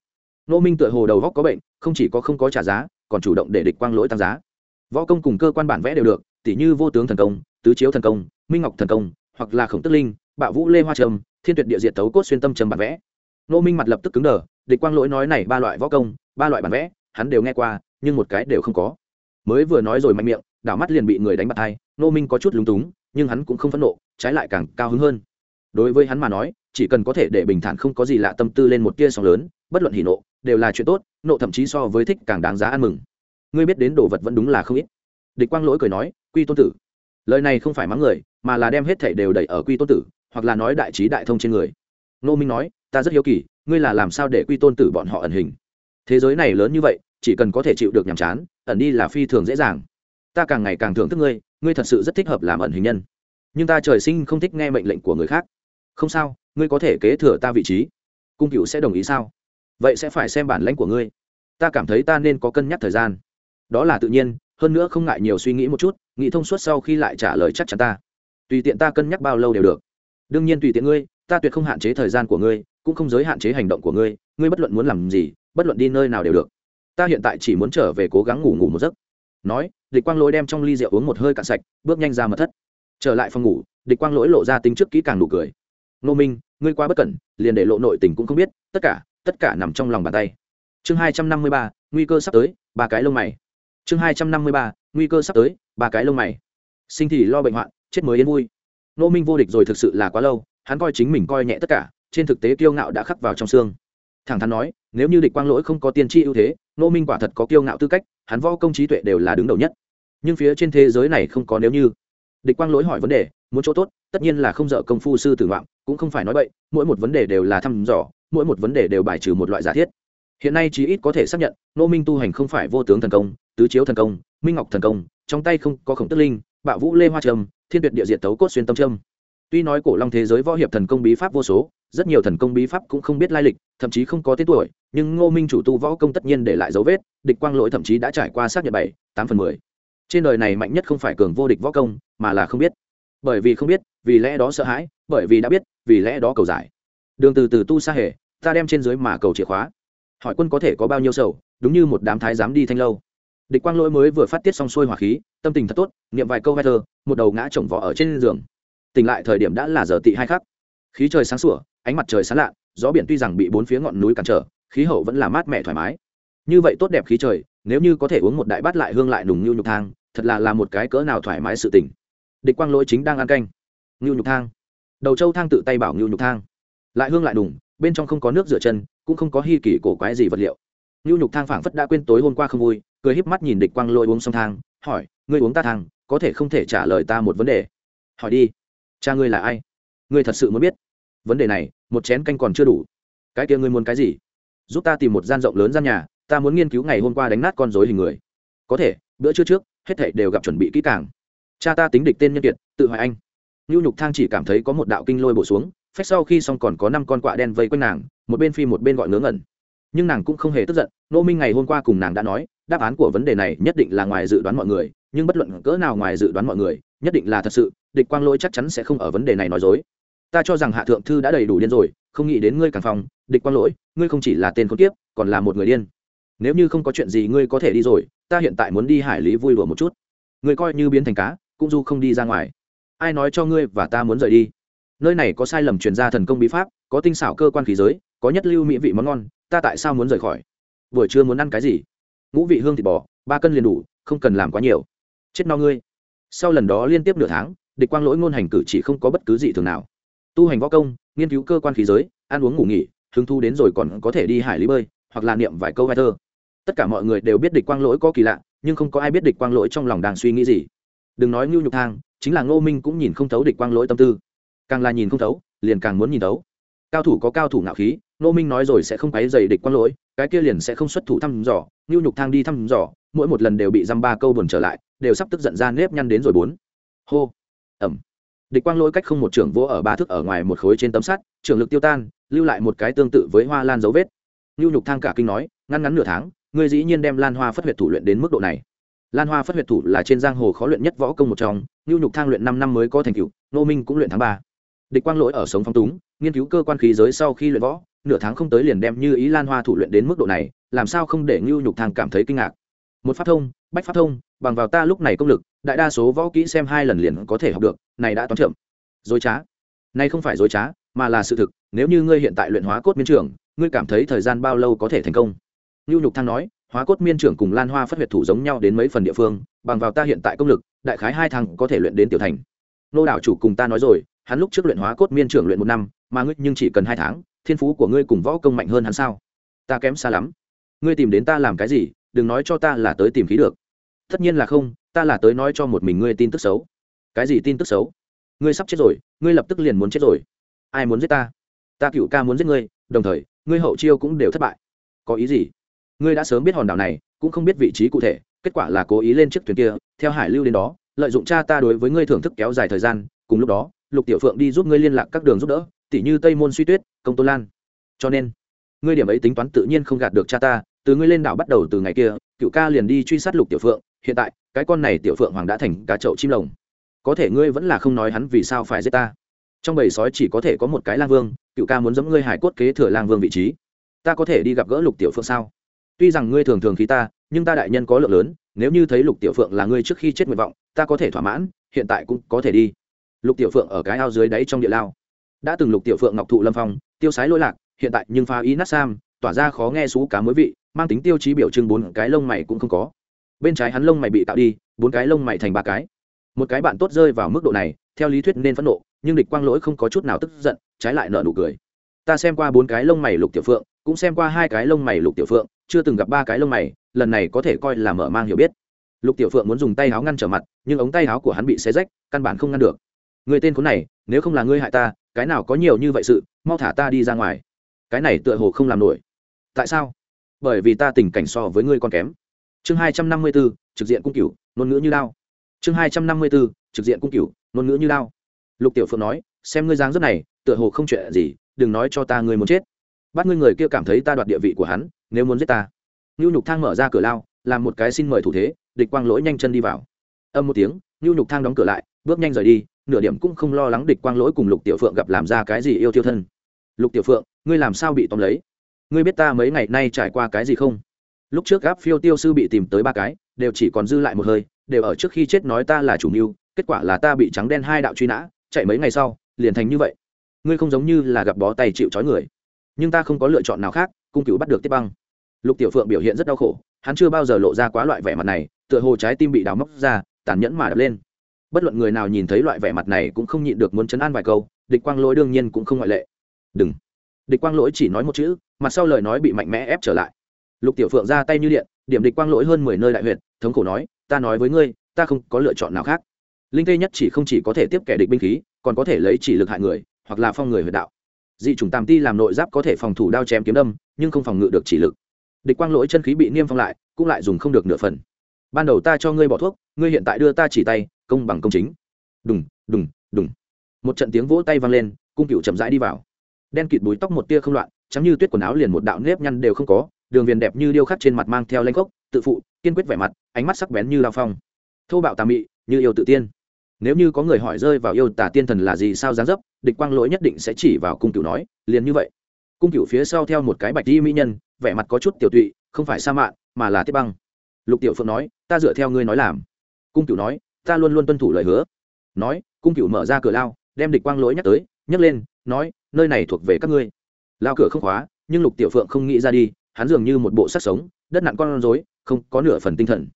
Nô minh tựa hồ đầu góc có bệnh, không chỉ có không có trả giá, còn chủ động để địch quang lỗi tăng giá. Võ công cùng cơ quan bản vẽ đều được, tỉ như vô tướng thần công, tứ chiếu thần công, minh ngọc thần công, hoặc là khổng tức linh, bạo vũ lê hoa trâm thiên tuyệt địa diệt tấu cốt xuyên tâm trầm bản vẽ. Nô minh mặt lập tức cứng đờ, địch quang lỗi nói này ba loại võ công, ba loại bản vẽ, hắn đều nghe qua, nhưng một cái đều không có. Mới vừa nói rồi mạnh miệng, đảo mắt liền bị người đánh bạt hai nô minh có chút lúng túng, nhưng hắn cũng không phẫn nộ, trái lại càng cao hứng hơn. Đối với hắn mà nói, chỉ cần có thể để bình thản không có gì lạ tâm tư lên một tia sóng lớn, bất luận hỉ nộ, đều là chuyện tốt, nộ thậm chí so với thích càng đáng giá ăn mừng. Ngươi biết đến đồ vật vẫn đúng là không ít. Địch quang lỗi cười nói, quy tôn tử. Lời này không phải mắng người, mà là đem hết thảy đều đẩy ở quy tôn tử hoặc là nói đại trí đại thông trên người. Nô minh nói, ta rất hiếu kỳ, ngươi là làm sao để quy tôn tử bọn họ ẩn hình? Thế giới này lớn như vậy, chỉ cần có thể chịu được nhàm chán, ẩn đi là phi thường dễ dàng. Ta càng ngày càng thưởng thức ngươi ngươi thật sự rất thích hợp làm ẩn hình nhân. Nhưng ta trời sinh không thích nghe mệnh lệnh của người khác. Không sao, ngươi có thể kế thừa ta vị trí. Cung cựu sẽ đồng ý sao? Vậy sẽ phải xem bản lãnh của ngươi. Ta cảm thấy ta nên có cân nhắc thời gian. Đó là tự nhiên, hơn nữa không ngại nhiều suy nghĩ một chút, nghĩ thông suốt sau khi lại trả lời chắc chắn ta. Tùy tiện ta cân nhắc bao lâu đều được đương nhiên tùy tiện ngươi, ta tuyệt không hạn chế thời gian của ngươi, cũng không giới hạn chế hành động của ngươi ngươi bất luận muốn làm gì, bất luận đi nơi nào đều được. Ta hiện tại chỉ muốn trở về cố gắng ngủ ngủ một giấc. Nói, địch quang lỗi đem trong ly rượu uống một hơi cạn sạch, bước nhanh ra mật thất. Trở lại phòng ngủ, địch quang lỗi lộ ra tính trước kỹ càng nụ cười. Nô minh, ngươi qua bất cẩn, liền để lộ nội tình cũng không biết, tất cả tất cả nằm trong lòng bàn tay. Chương hai trăm năm mươi ba, nguy cơ sắp tới, ba cái lông mày. Chương hai trăm năm mươi ba, nguy cơ sắp tới, ba cái lông mày. Sinh thì lo bệnh hoạn, chết mới yên vui nô minh vô địch rồi thực sự là quá lâu, hắn coi chính mình coi nhẹ tất cả, trên thực tế kiêu ngạo đã khắc vào trong xương. Thẳng thắn nói, nếu như địch quang lỗi không có tiên tri ưu thế nô minh quả thật có kiêu ngạo tư cách, hắn võ công trí tuệ đều là đứng đầu nhất. Nhưng phía trên thế giới này không có nếu như. Địch quang lỗi hỏi vấn đề, muốn chỗ tốt, tất nhiên là không dở công phu sư tử ngoạm, cũng không phải nói vậy mỗi một vấn đề đều là thăm dò, mỗi một vấn đề đều bài trừ một loại giả thiết. Hiện nay chí ít có thể xác nhận nô minh tu hành không phải vô tướng thần công, tứ chiếu thần công, minh ngọc thần công, trong tay không có khổng tức linh bạo vũ lê hoa trầm thiên tuyệt địa diệt tấu cốt xuyên tâm trâm. Tuy nói cổ long thế giới võ hiệp thần công bí pháp vô số, rất nhiều thần công bí pháp cũng không biết lai lịch, thậm chí không có tên tuổi, nhưng ngô minh chủ tu võ công tất nhiên để lại dấu vết, địch quang lỗi thậm chí đã trải qua xác nhận bảy, tám phần mười. Trên đời này mạnh nhất không phải cường vô địch võ công, mà là không biết. Bởi vì không biết, vì lẽ đó sợ hãi, bởi vì đã biết, vì lẽ đó cầu giải. Đường từ từ tu xa hề, ta đem trên dưới mà cầu chìa khóa. Hỏi quân có thể có bao nhiêu sầu, đúng như một đám thái dám đi thanh lâu địch quang lỗi mới vừa phát tiết xong xuôi hỏa khí, tâm tình thật tốt, niệm vài câu vai thơ, một đầu ngã chồng vỏ ở trên giường. Tỉnh lại thời điểm đã là giờ tị hai khắc. Khí trời sáng sủa, ánh mặt trời sáng lạ, gió biển tuy rằng bị bốn phía ngọn núi cản trở, khí hậu vẫn là mát mẻ thoải mái. Như vậy tốt đẹp khí trời, nếu như có thể uống một đại bát lại hương lại nùng như nhục thang, thật là là một cái cỡ nào thoải mái sự tình. Địch quang lỗi chính đang ăn canh. Ngưu nhục thang. Đầu châu thang tự tay bảo ngưu nhục thang. Lại hương lại đùng bên trong không có nước rửa chân, cũng không có hy kỳ cổ quái gì vật liệu ngưu nhục thang phảng phất đã quên tối hôm qua không vui, cười híp mắt nhìn địch quang lôi uống xong thang, hỏi, ngươi uống ta thang, có thể không thể trả lời ta một vấn đề? Hỏi đi, cha ngươi là ai? Ngươi thật sự muốn biết? Vấn đề này, một chén canh còn chưa đủ. Cái kia ngươi muốn cái gì? Giúp ta tìm một gian rộng lớn gian nhà, ta muốn nghiên cứu ngày hôm qua đánh nát con dối hình người. Có thể, bữa trưa trước, hết thảy đều gặp chuẩn bị kỹ càng. Cha ta tính địch tên nhân kiệt, tự hỏi anh. Nhu nhục thang chỉ cảm thấy có một đạo kinh lôi bổ xuống, phép sau khi xong còn có năm con quạ đen vây quanh nàng, một bên phi một bên gọi ngớ ngẩn nhưng nàng cũng không hề tức giận nô minh ngày hôm qua cùng nàng đã nói, đáp án của vấn đề này nhất định là ngoài dự đoán mọi người, nhưng bất luận cỡ nào ngoài dự đoán mọi người, nhất định là thật sự, địch quang lỗi chắc chắn sẽ không ở vấn đề này nói dối. Ta cho rằng hạ thượng thư đã đầy đủ điên rồi, không nghĩ đến ngươi càng phòng, địch quang lỗi, ngươi không chỉ là tên con tiếp còn là một người điên. Nếu như không có chuyện gì ngươi có thể đi rồi, ta hiện tại muốn đi hải lý vui đùa một chút. Ngươi coi như biến thành cá, cũng du không đi ra ngoài. Ai nói cho ngươi và ta muốn rời đi? Nơi này có sai lầm truyền ra thần công bí pháp, có tinh xảo cơ quan khí giới, có nhất lưu mỹ vị món ngon ta tại sao muốn rời khỏi? Buổi trưa muốn ăn cái gì? Ngũ vị hương thịt bò, ba cân liền đủ, không cần làm quá nhiều. Chết no ngươi. Sau lần đó liên tiếp nửa tháng, địch quang lỗi ngôn hành cử chỉ không có bất cứ gì thường nào. Tu hành võ công, nghiên cứu cơ quan khí giới, ăn uống ngủ nghỉ, hứng thu đến rồi còn có thể đi hải lý bơi, hoặc là niệm vài câu vai thơ. Tất cả mọi người đều biết địch quang lỗi có kỳ lạ, nhưng không có ai biết địch quang lỗi trong lòng đang suy nghĩ gì. Đừng nói ngưu nhục thang, chính là ngô minh cũng nhìn không thấu địch quang lỗi tâm tư. Càng là nhìn không thấu, liền càng muốn nhìn thấu. Cao thủ có cao thủ ngạo khí Nô minh nói rồi sẽ không quấy dày địch quang lỗi, cái kia liền sẽ không xuất thủ thăm dò, ngưu nhục thang đi thăm dò, mỗi một lần đều bị dăm ba câu buồn trở lại, đều sắp tức giận ra nếp nhăn đến rồi bốn. Hô. Ẩm. Địch quang lỗi cách không một trưởng vỗ ở ba thước ở ngoài một khối trên tấm sắt trường lực tiêu tan, lưu lại một cái tương tự với hoa lan dấu vết. Ngưu nhục thang cả kinh nói, ngăn ngắn nửa tháng, ngươi dĩ nhiên đem lan hoa phất huyệt thủ luyện đến mức độ này. Lan hoa phất huyệt thủ là trên giang hồ khó luyện nhất võ công một trong, ngưu nhục thang luyện năm năm mới có thành tựu, nô minh cũng luyện tháng ba. Địch quang lỗi ở sống phong túng, nghiên cứu cơ quan khí giới sau khi luyện võ nửa tháng không tới liền đem như ý lan hoa thủ luyện đến mức độ này, làm sao không để ngưu nhục thang cảm thấy kinh ngạc? Một pháp thông, bách pháp thông, bằng vào ta lúc này công lực, đại đa số võ kỹ xem hai lần liền có thể học được, này đã toán chậm. Dối trá. Nay không phải dối trá, mà là sự thực, nếu như ngươi hiện tại luyện hóa cốt miên trưởng, ngươi cảm thấy thời gian bao lâu có thể thành công? Ngưu nhục thang nói, hóa cốt miên trưởng cùng lan hoa phát huyệt thủ giống nhau đến mấy phần địa phương, bằng vào ta hiện tại công lực, đại khái hai tháng có thể luyện đến tiểu thành. Nô đảo chủ cùng ta nói rồi, hắn lúc trước luyện hóa cốt miên trưởng luyện một năm, mà ngươi nhưng chỉ cần hai tháng thiên phú của ngươi cùng võ công mạnh hơn hắn sao? Ta kém xa lắm. Ngươi tìm đến ta làm cái gì, đừng nói cho ta là tới tìm khí được. Tất nhiên là không, ta là tới nói cho một mình ngươi tin tức xấu. Cái gì tin tức xấu? Ngươi sắp chết rồi, ngươi lập tức liền muốn chết rồi. Ai muốn giết ta? Ta cựu ca muốn giết ngươi, đồng thời, ngươi hậu chiêu cũng đều thất bại. Có ý gì? Ngươi đã sớm biết hòn đảo này, cũng không biết vị trí cụ thể, kết quả là cố ý lên chiếc thuyền kia, theo hải lưu đến đó, lợi dụng cha ta đối với ngươi thưởng thức kéo dài thời gian, cùng lúc đó, lục tiểu phượng đi giúp ngươi liên lạc các đường giúp đỡ tỉ như tây môn suy tuyết, công tô lan. Cho nên, ngươi điểm ấy tính toán tự nhiên không gạt được cha ta, từ ngươi lên đảo bắt đầu từ ngày kia, cựu ca liền đi truy sát lục tiểu phượng, hiện tại, cái con này tiểu phượng hoàng đã thành cá chậu chim lồng. Có thể ngươi vẫn là không nói hắn vì sao phải giết ta. Trong bầy sói chỉ có thể có một cái lang vương, cựu ca muốn giống ngươi hải cốt kế thừa lang vương vị trí. Ta có thể đi gặp gỡ lục tiểu phượng sao? Tuy rằng ngươi thường thường khí ta, nhưng ta đại nhân có lượng lớn, nếu như thấy lục tiểu phượng là ngươi trước khi chết nguyện vọng, ta có thể thỏa mãn, hiện tại cũng có thể đi. Lục tiểu phượng ở cái ao dưới đáy trong địa lao đã từng lục tiểu phượng ngọc thụ lâm phong, tiêu sái lỗi lạc, hiện tại nhưng pha ý nát sam, tỏa ra khó nghe xú cá mối vị, mang tính tiêu chí biểu trưng bốn cái lông mày cũng không có. Bên trái hắn lông mày bị tạo đi, bốn cái lông mày thành ba cái. Một cái bạn tốt rơi vào mức độ này, theo lý thuyết nên phẫn nộ, nhưng địch quang lỗi không có chút nào tức giận, trái lại nợ nụ cười. Ta xem qua bốn cái lông mày lục tiểu phượng, cũng xem qua hai cái lông mày lục tiểu phượng, chưa từng gặp ba cái lông mày, lần này có thể coi là mở mang hiểu biết. Lục tiểu phượng muốn dùng tay áo ngăn trở mặt, nhưng ống tay áo của hắn bị xé rách, căn bản không ngăn được người tên khốn này, nếu không là ngươi hại ta, cái nào có nhiều như vậy sự, mau thả ta đi ra ngoài. Cái này tựa hồ không làm nổi. Tại sao? Bởi vì ta tình cảnh so với ngươi còn kém. Chương hai trăm năm mươi b ố trực diện cung cửu, ngôn ngữ như lao chương hai trăm năm mươi b ố trực diện cung cửu, ngôn ngữ như lao lục tiểu phượng nói, xem ngươi dáng rất này, tựa hồ không chuyện gì, đừng nói cho ta ngươi muốn chết. Bắt ngươi người kia cảm thấy ta đoạt địa vị của hắn, nếu muốn giết ta. Ngưu nhục thang mở ra cửa lao, làm một cái xin mời thủ thế, địch quang lỗi nhanh chân đi vào. Âm một tiếng ngưu nhục thang đóng cửa lại bước nhanh rời đi, nửa điểm cũng không lo lắng địch quang lỗi cùng lục tiểu phượng gặp làm ra cái gì yêu tiêu thân. Lục tiểu phượng, ngươi làm sao bị tóm lấy? Ngươi biết ta mấy ngày nay trải qua cái gì không? Lúc trước gáp phiêu tiêu sư bị tìm tới ba cái, đều chỉ còn dư lại một hơi, đều ở trước khi chết nói ta là chủ mưu, kết quả là ta bị trắng đen hai đạo truy nã, chạy mấy ngày sau, liền thành như vậy. Ngươi không giống như là gặp bó tay chịu trói người. Nhưng ta không có lựa chọn nào khác, cung cứu bắt được tiếp băng. Lục tiểu phượng biểu hiện rất đau khổ, hắn chưa bao giờ lộ ra quá loại vẻ mặt này, tựa hồ trái tim bị đào móc ra, tàn nhẫn mà đập lên bất luận người nào nhìn thấy loại vẻ mặt này cũng không nhịn được muốn chấn an vài câu, địch quang lỗi đương nhiên cũng không ngoại lệ. Đừng. Địch quang lỗi chỉ nói một chữ mặt sau lời nói bị mạnh mẽ ép trở lại. Lục tiểu phượng ra tay như điện, điểm địch quang lỗi hơn mười nơi đại huyện thống khổ nói, ta nói với ngươi, ta không có lựa chọn nào khác. Linh tê nhất chỉ không chỉ có thể tiếp kẻ địch binh khí, còn có thể lấy chỉ lực hại người, hoặc là phong người huyệt đạo. Dị chủng tàm ti làm nội giáp có thể phòng thủ đao chém kiếm đâm, nhưng không phòng ngự được chỉ lực. Địch quang lỗi chân khí bị niêm phong lại, cũng lại dùng không được nửa phần. Ban đầu ta cho ngươi bỏ thuốc, ngươi hiện tại đưa ta chỉ tay công bằng công chính. Đùng đùng đùng. Một trận tiếng vỗ tay vang lên, cung cựu chậm rãi đi vào. Đen kịt búi tóc một tia không loạn chắm như tuyết quần áo liền một đạo nếp nhăn đều không có, đường viền đẹp như điêu khắc trên mặt mang theo lanh gốc tự phụ, kiên quyết vẻ mặt, ánh mắt sắc bén như lao phong. Thô bạo tà mị, như yêu tự tiên. Nếu như có người hỏi rơi vào yêu tà tiên thần là gì sao dáng dấp, địch quang lỗi nhất định sẽ chỉ vào cung cựu nói, liền như vậy. Cung cựu phía sau theo một cái bạch đi mỹ nhân, vẻ mặt có chút tiểu tụy, không phải sa mạn mà là tiết băng. Lục tiểu phượng nói, ta dựa theo ngươi nói làm. Cung cựu nói ta luôn luôn tuân thủ lời hứa. Nói, cung cựu mở ra cửa lao, đem địch quang lỗi nhắc tới nhấc lên, nói, nơi này thuộc về các ngươi. Lao cửa không khóa, nhưng lục tiểu phượng không nghĩ ra đi, hắn dường như một bộ sắc sống, đất nặng con rối, không có nửa phần tinh thần.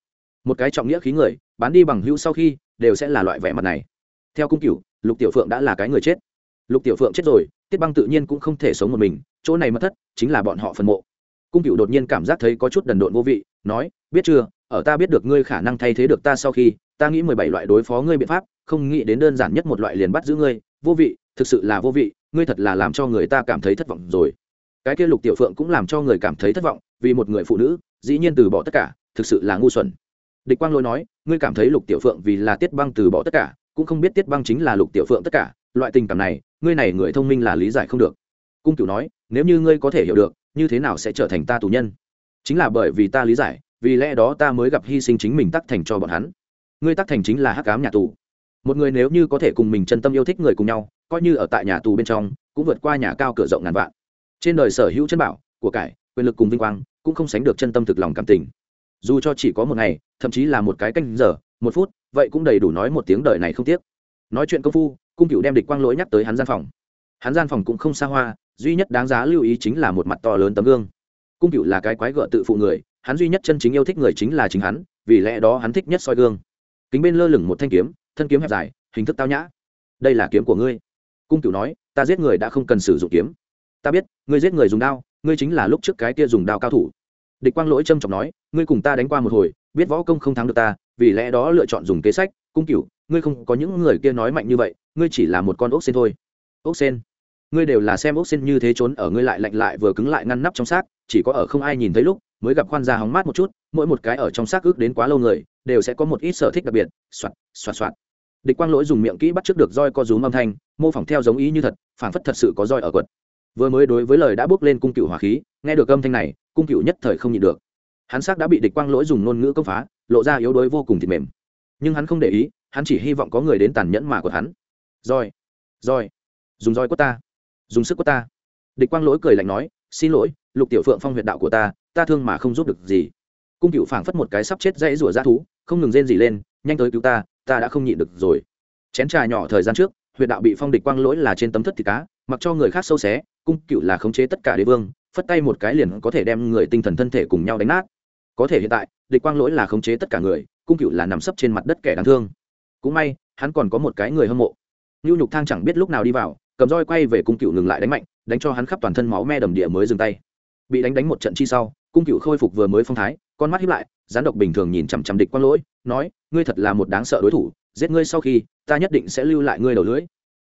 Một cái trọng nghĩa khí người, bán đi bằng hữu sau khi, đều sẽ là loại vẻ mặt này. Theo cung cựu lục tiểu phượng đã là cái người chết. Lục tiểu phượng chết rồi, tiết băng tự nhiên cũng không thể sống một mình, chỗ này mất thất, chính là bọn họ phần mộ. Cung cựu đột nhiên cảm giác thấy có chút đần độn vô vị, nói, biết chưa ở ta biết được ngươi khả năng thay thế được ta sau khi, ta nghĩ mười bảy loại đối phó ngươi biện pháp, không nghĩ đến đơn giản nhất một loại liền bắt giữ ngươi, vô vị, thực sự là vô vị, ngươi thật là làm cho người ta cảm thấy thất vọng rồi. Cái kia lục tiểu phượng cũng làm cho người cảm thấy thất vọng, vì một người phụ nữ, dĩ nhiên từ bỏ tất cả, thực sự là ngu xuẩn. Địch quang lôi nói, ngươi cảm thấy lục tiểu phượng vì là tiết băng từ bỏ tất cả, cũng không biết tiết băng chính là lục tiểu phượng tất cả, loại tình cảm này, ngươi này người thông minh là lý giải không được. Cung cửu nói, nếu như ngươi có thể hiểu được, như thế nào sẽ trở thành ta tù nhân? Chính là bởi vì ta lý giải vì lẽ đó ta mới gặp hy sinh chính mình tắc thành cho bọn hắn. Ngươi tắc thành chính là hắc cám nhà tù. Một người nếu như có thể cùng mình chân tâm yêu thích người cùng nhau, coi như ở tại nhà tù bên trong, cũng vượt qua nhà cao cửa rộng ngàn vạn. Trên đời sở hữu chân bảo, của cải, quyền lực cùng vinh quang, cũng không sánh được chân tâm thực lòng cảm tình. Dù cho chỉ có một ngày, thậm chí là một cái canh giờ, một phút, vậy cũng đầy đủ nói một tiếng đời này không tiếc. Nói chuyện công phu, cung cựu đem địch quang lỗi nhắc tới hắn gian phòng. Hắn gian phòng cũng không xa hoa, duy nhất đáng giá lưu ý chính là một mặt to lớn tấm gương. Cung cựu là cái quái gợ tự phụ người hắn duy nhất chân chính yêu thích người chính là chính hắn, vì lẽ đó hắn thích nhất soi gương. Kính bên lơ lửng một thanh kiếm, thân kiếm hẹp dài, hình thức tao nhã. Đây là kiếm của ngươi. Cung cửu nói, ta giết người đã không cần sử dụng kiếm. Ta biết, ngươi giết người dùng đao, ngươi chính là lúc trước cái kia dùng đao cao thủ. Địch quang lỗi trâm trọng nói, ngươi cùng ta đánh qua một hồi, biết võ công không thắng được ta, vì lẽ đó lựa chọn dùng kế sách. Cung cửu, ngươi không có những người kia nói mạnh như vậy, ngươi chỉ là một con ốc sen thôi. Ốc sen? Ngươi đều là xem ốc sen như thế trốn ở, ngươi lại lạnh lại vừa cứng lại ngăn nắp trong xác, chỉ có ở không ai nhìn thấy lúc mới gặp khoan ra hóng mát một chút, mỗi một cái ở trong xác ước đến quá lâu người, đều sẽ có một ít sở thích đặc biệt, soạt soạt soạt. Địch quang lỗi dùng miệng kỹ bắt trước được roi co rúm âm thanh, mô phỏng theo giống ý như thật phản phất thật sự có roi ở quật. Vừa mới đối với lời đã bước lên cung cựu hỏa khí, nghe được âm thanh này, cung cựu nhất thời không nhịn được. Hắn xác đã bị địch quang lỗi dùng ngôn ngữ công phá, lộ ra yếu đuối vô cùng thịt mềm. Nhưng hắn không để ý, hắn chỉ hy vọng có người đến tàn nhẫn mà của hắn. Roi roi, dùng roi của ta, dùng sức của ta. Địch quang lỗi cười lạnh nói, xin lỗi, lục tiểu phượng phong huyệt đạo của ta ta thương mà không giúp được gì. Cung cựu phảng phất một cái sắp chết dãy rủa ra thú, không ngừng rên gì lên, nhanh tới cứu ta ta đã không nhịn được rồi. Chén trà nhỏ thời gian trước, huyệt đạo bị phong địch quang lỗi là trên tấm thất thịt cá, mặc cho người khác sâu xé, cung cựu là khống chế tất cả đế vương, phất tay một cái liền có thể đem người tinh thần thân thể cùng nhau đánh nát. Có thể hiện tại, địch quang lỗi là khống chế tất cả người, cung cựu là nằm sấp trên mặt đất kẻ đáng thương. Cũng may, hắn còn có một cái người hâm mộ. Nhu nhục thang chẳng biết lúc nào đi vào, cầm roi quay về cung cựu ngừng lại đánh mạnh, đánh cho hắn khắp toàn thân máu me đầm địa mới dừng tay. Bị đánh đánh một trận chi sau cung cựu khôi phục vừa mới phong thái, con mắt hiếp lại, gián độc bình thường nhìn chằm chằm địch quang lỗi, nói, ngươi thật là một đáng sợ đối thủ, giết ngươi sau khi, ta nhất định sẽ lưu lại ngươi đầu lưỡi.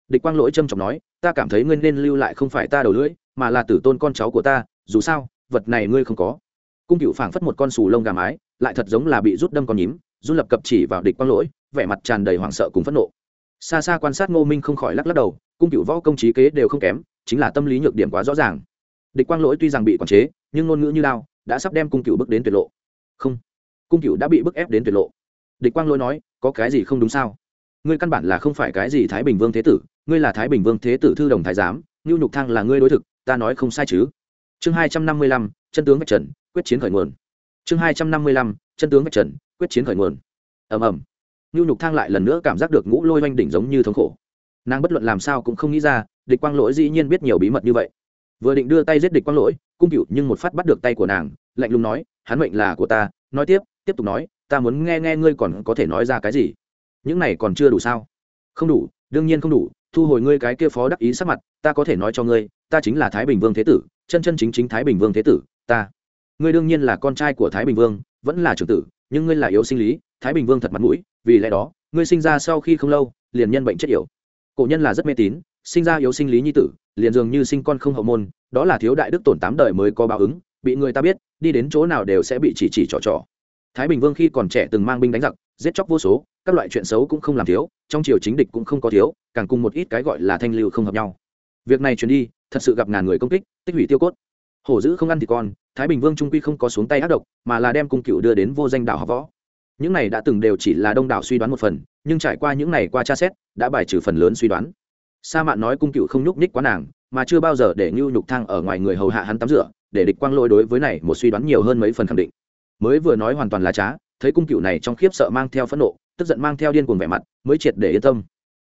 Địch quang lỗi trâm trọng nói, ta cảm thấy ngươi nên lưu lại không phải ta đầu lưỡi, mà là tử tôn con cháu của ta, dù sao, vật này ngươi không có. Cung cựu phảng phất một con sù lông gà mái, lại thật giống là bị rút đâm con nhím run lập cập chỉ vào địch quang lỗi, vẻ mặt tràn đầy hoảng sợ cùng phẫn nộ. Xa xa quan sát ngô minh không khỏi lắc lắc đầu, cung cựu võ công trí kế đều không kém, chính là tâm lý nhược điểm quá rõ ràng. Địch quang lỗi tuy rằng bị quản chế, nhưng ngôn ngữ như lao đã sắp đem cung cựu bước đến tuyệt lộ. Không, cung cựu đã bị bức ép đến tuyệt lộ. Địch quang lỗi nói, có cái gì không đúng sao? Ngươi căn bản là không phải cái gì thái bình vương thế tử, ngươi là thái bình vương thế tử thư đồng thái giám, ngưu nhục thăng là ngươi đối thực, ta nói không sai chứ. Chương hai trăm năm mươi lăm, chân tướng vạch trần, quyết chiến khởi nguồn. Chương hai trăm năm mươi lăm, chân tướng vạch trần, quyết chiến khởi nguồn. Ầm ầm. Ngưu nhục thang lại lần nữa cảm giác được ngũ lôi oanh đỉnh giống như thống khổ. Nàng bất luận làm sao cũng không nghĩ ra, địch quang lỗi dĩ nhiên biết nhiều bí mật như vậy. Vừa định đưa tay giết địch quang lỗi cung cựu nhưng một phát bắt được tay của nàng, lạnh lùng nói, hắn mệnh là của ta, nói tiếp tiếp tục nói, ta muốn nghe nghe ngươi còn có thể nói ra cái gì? Những này còn chưa đủ sao? Không đủ, đương nhiên không đủ, thu hồi ngươi cái kia phó đắc ý sắc mặt, ta có thể nói cho ngươi, ta chính là thái bình vương thế tử, chân chân chính chính thái bình vương thế tử, ta. Ngươi đương nhiên là con trai của thái bình vương, vẫn là trưởng tử, nhưng ngươi là yếu sinh lý, thái bình vương thật mặt mũi, vì lẽ đó, ngươi sinh ra sau khi không lâu, liền nhân bệnh chết yểu. Cổ nhân là rất mê tín, sinh ra yếu sinh lý nhi tử, liền dường như sinh con không hậu môn đó là thiếu đại đức tổn tám đời mới có báo ứng, bị người ta biết, đi đến chỗ nào đều sẽ bị chỉ chỉ trò trò. Thái bình vương khi còn trẻ từng mang binh đánh giặc, giết chóc vô số, các loại chuyện xấu cũng không làm thiếu, trong triều chính địch cũng không có thiếu, càng cùng một ít cái gọi là thanh lưu không hợp nhau. Việc này truyền đi, thật sự gặp ngàn người công kích, tích hủy tiêu cốt. Hổ dữ không ăn thì con, thái bình vương trung quy không có xuống tay ác độc, mà là đem cung cựu đưa đến vô danh đảo học võ. Những này đã từng đều chỉ là đông đảo suy đoán một phần, nhưng trải qua những này qua tra xét, đã bài trừ phần lớn suy đoán sa mạn nói cung cựu không nhúc nhích quá nàng, mà chưa bao giờ để ngưu nhục thang ở ngoài người hầu hạ hắn tắm rửa, để địch quang lôi đối với này một suy đoán nhiều hơn mấy phần khẳng định. Mới vừa nói hoàn toàn là trá, thấy cung cựu này trong khiếp sợ mang theo phẫn nộ, tức giận mang theo điên cuồng vẻ mặt, mới triệt để yên tâm.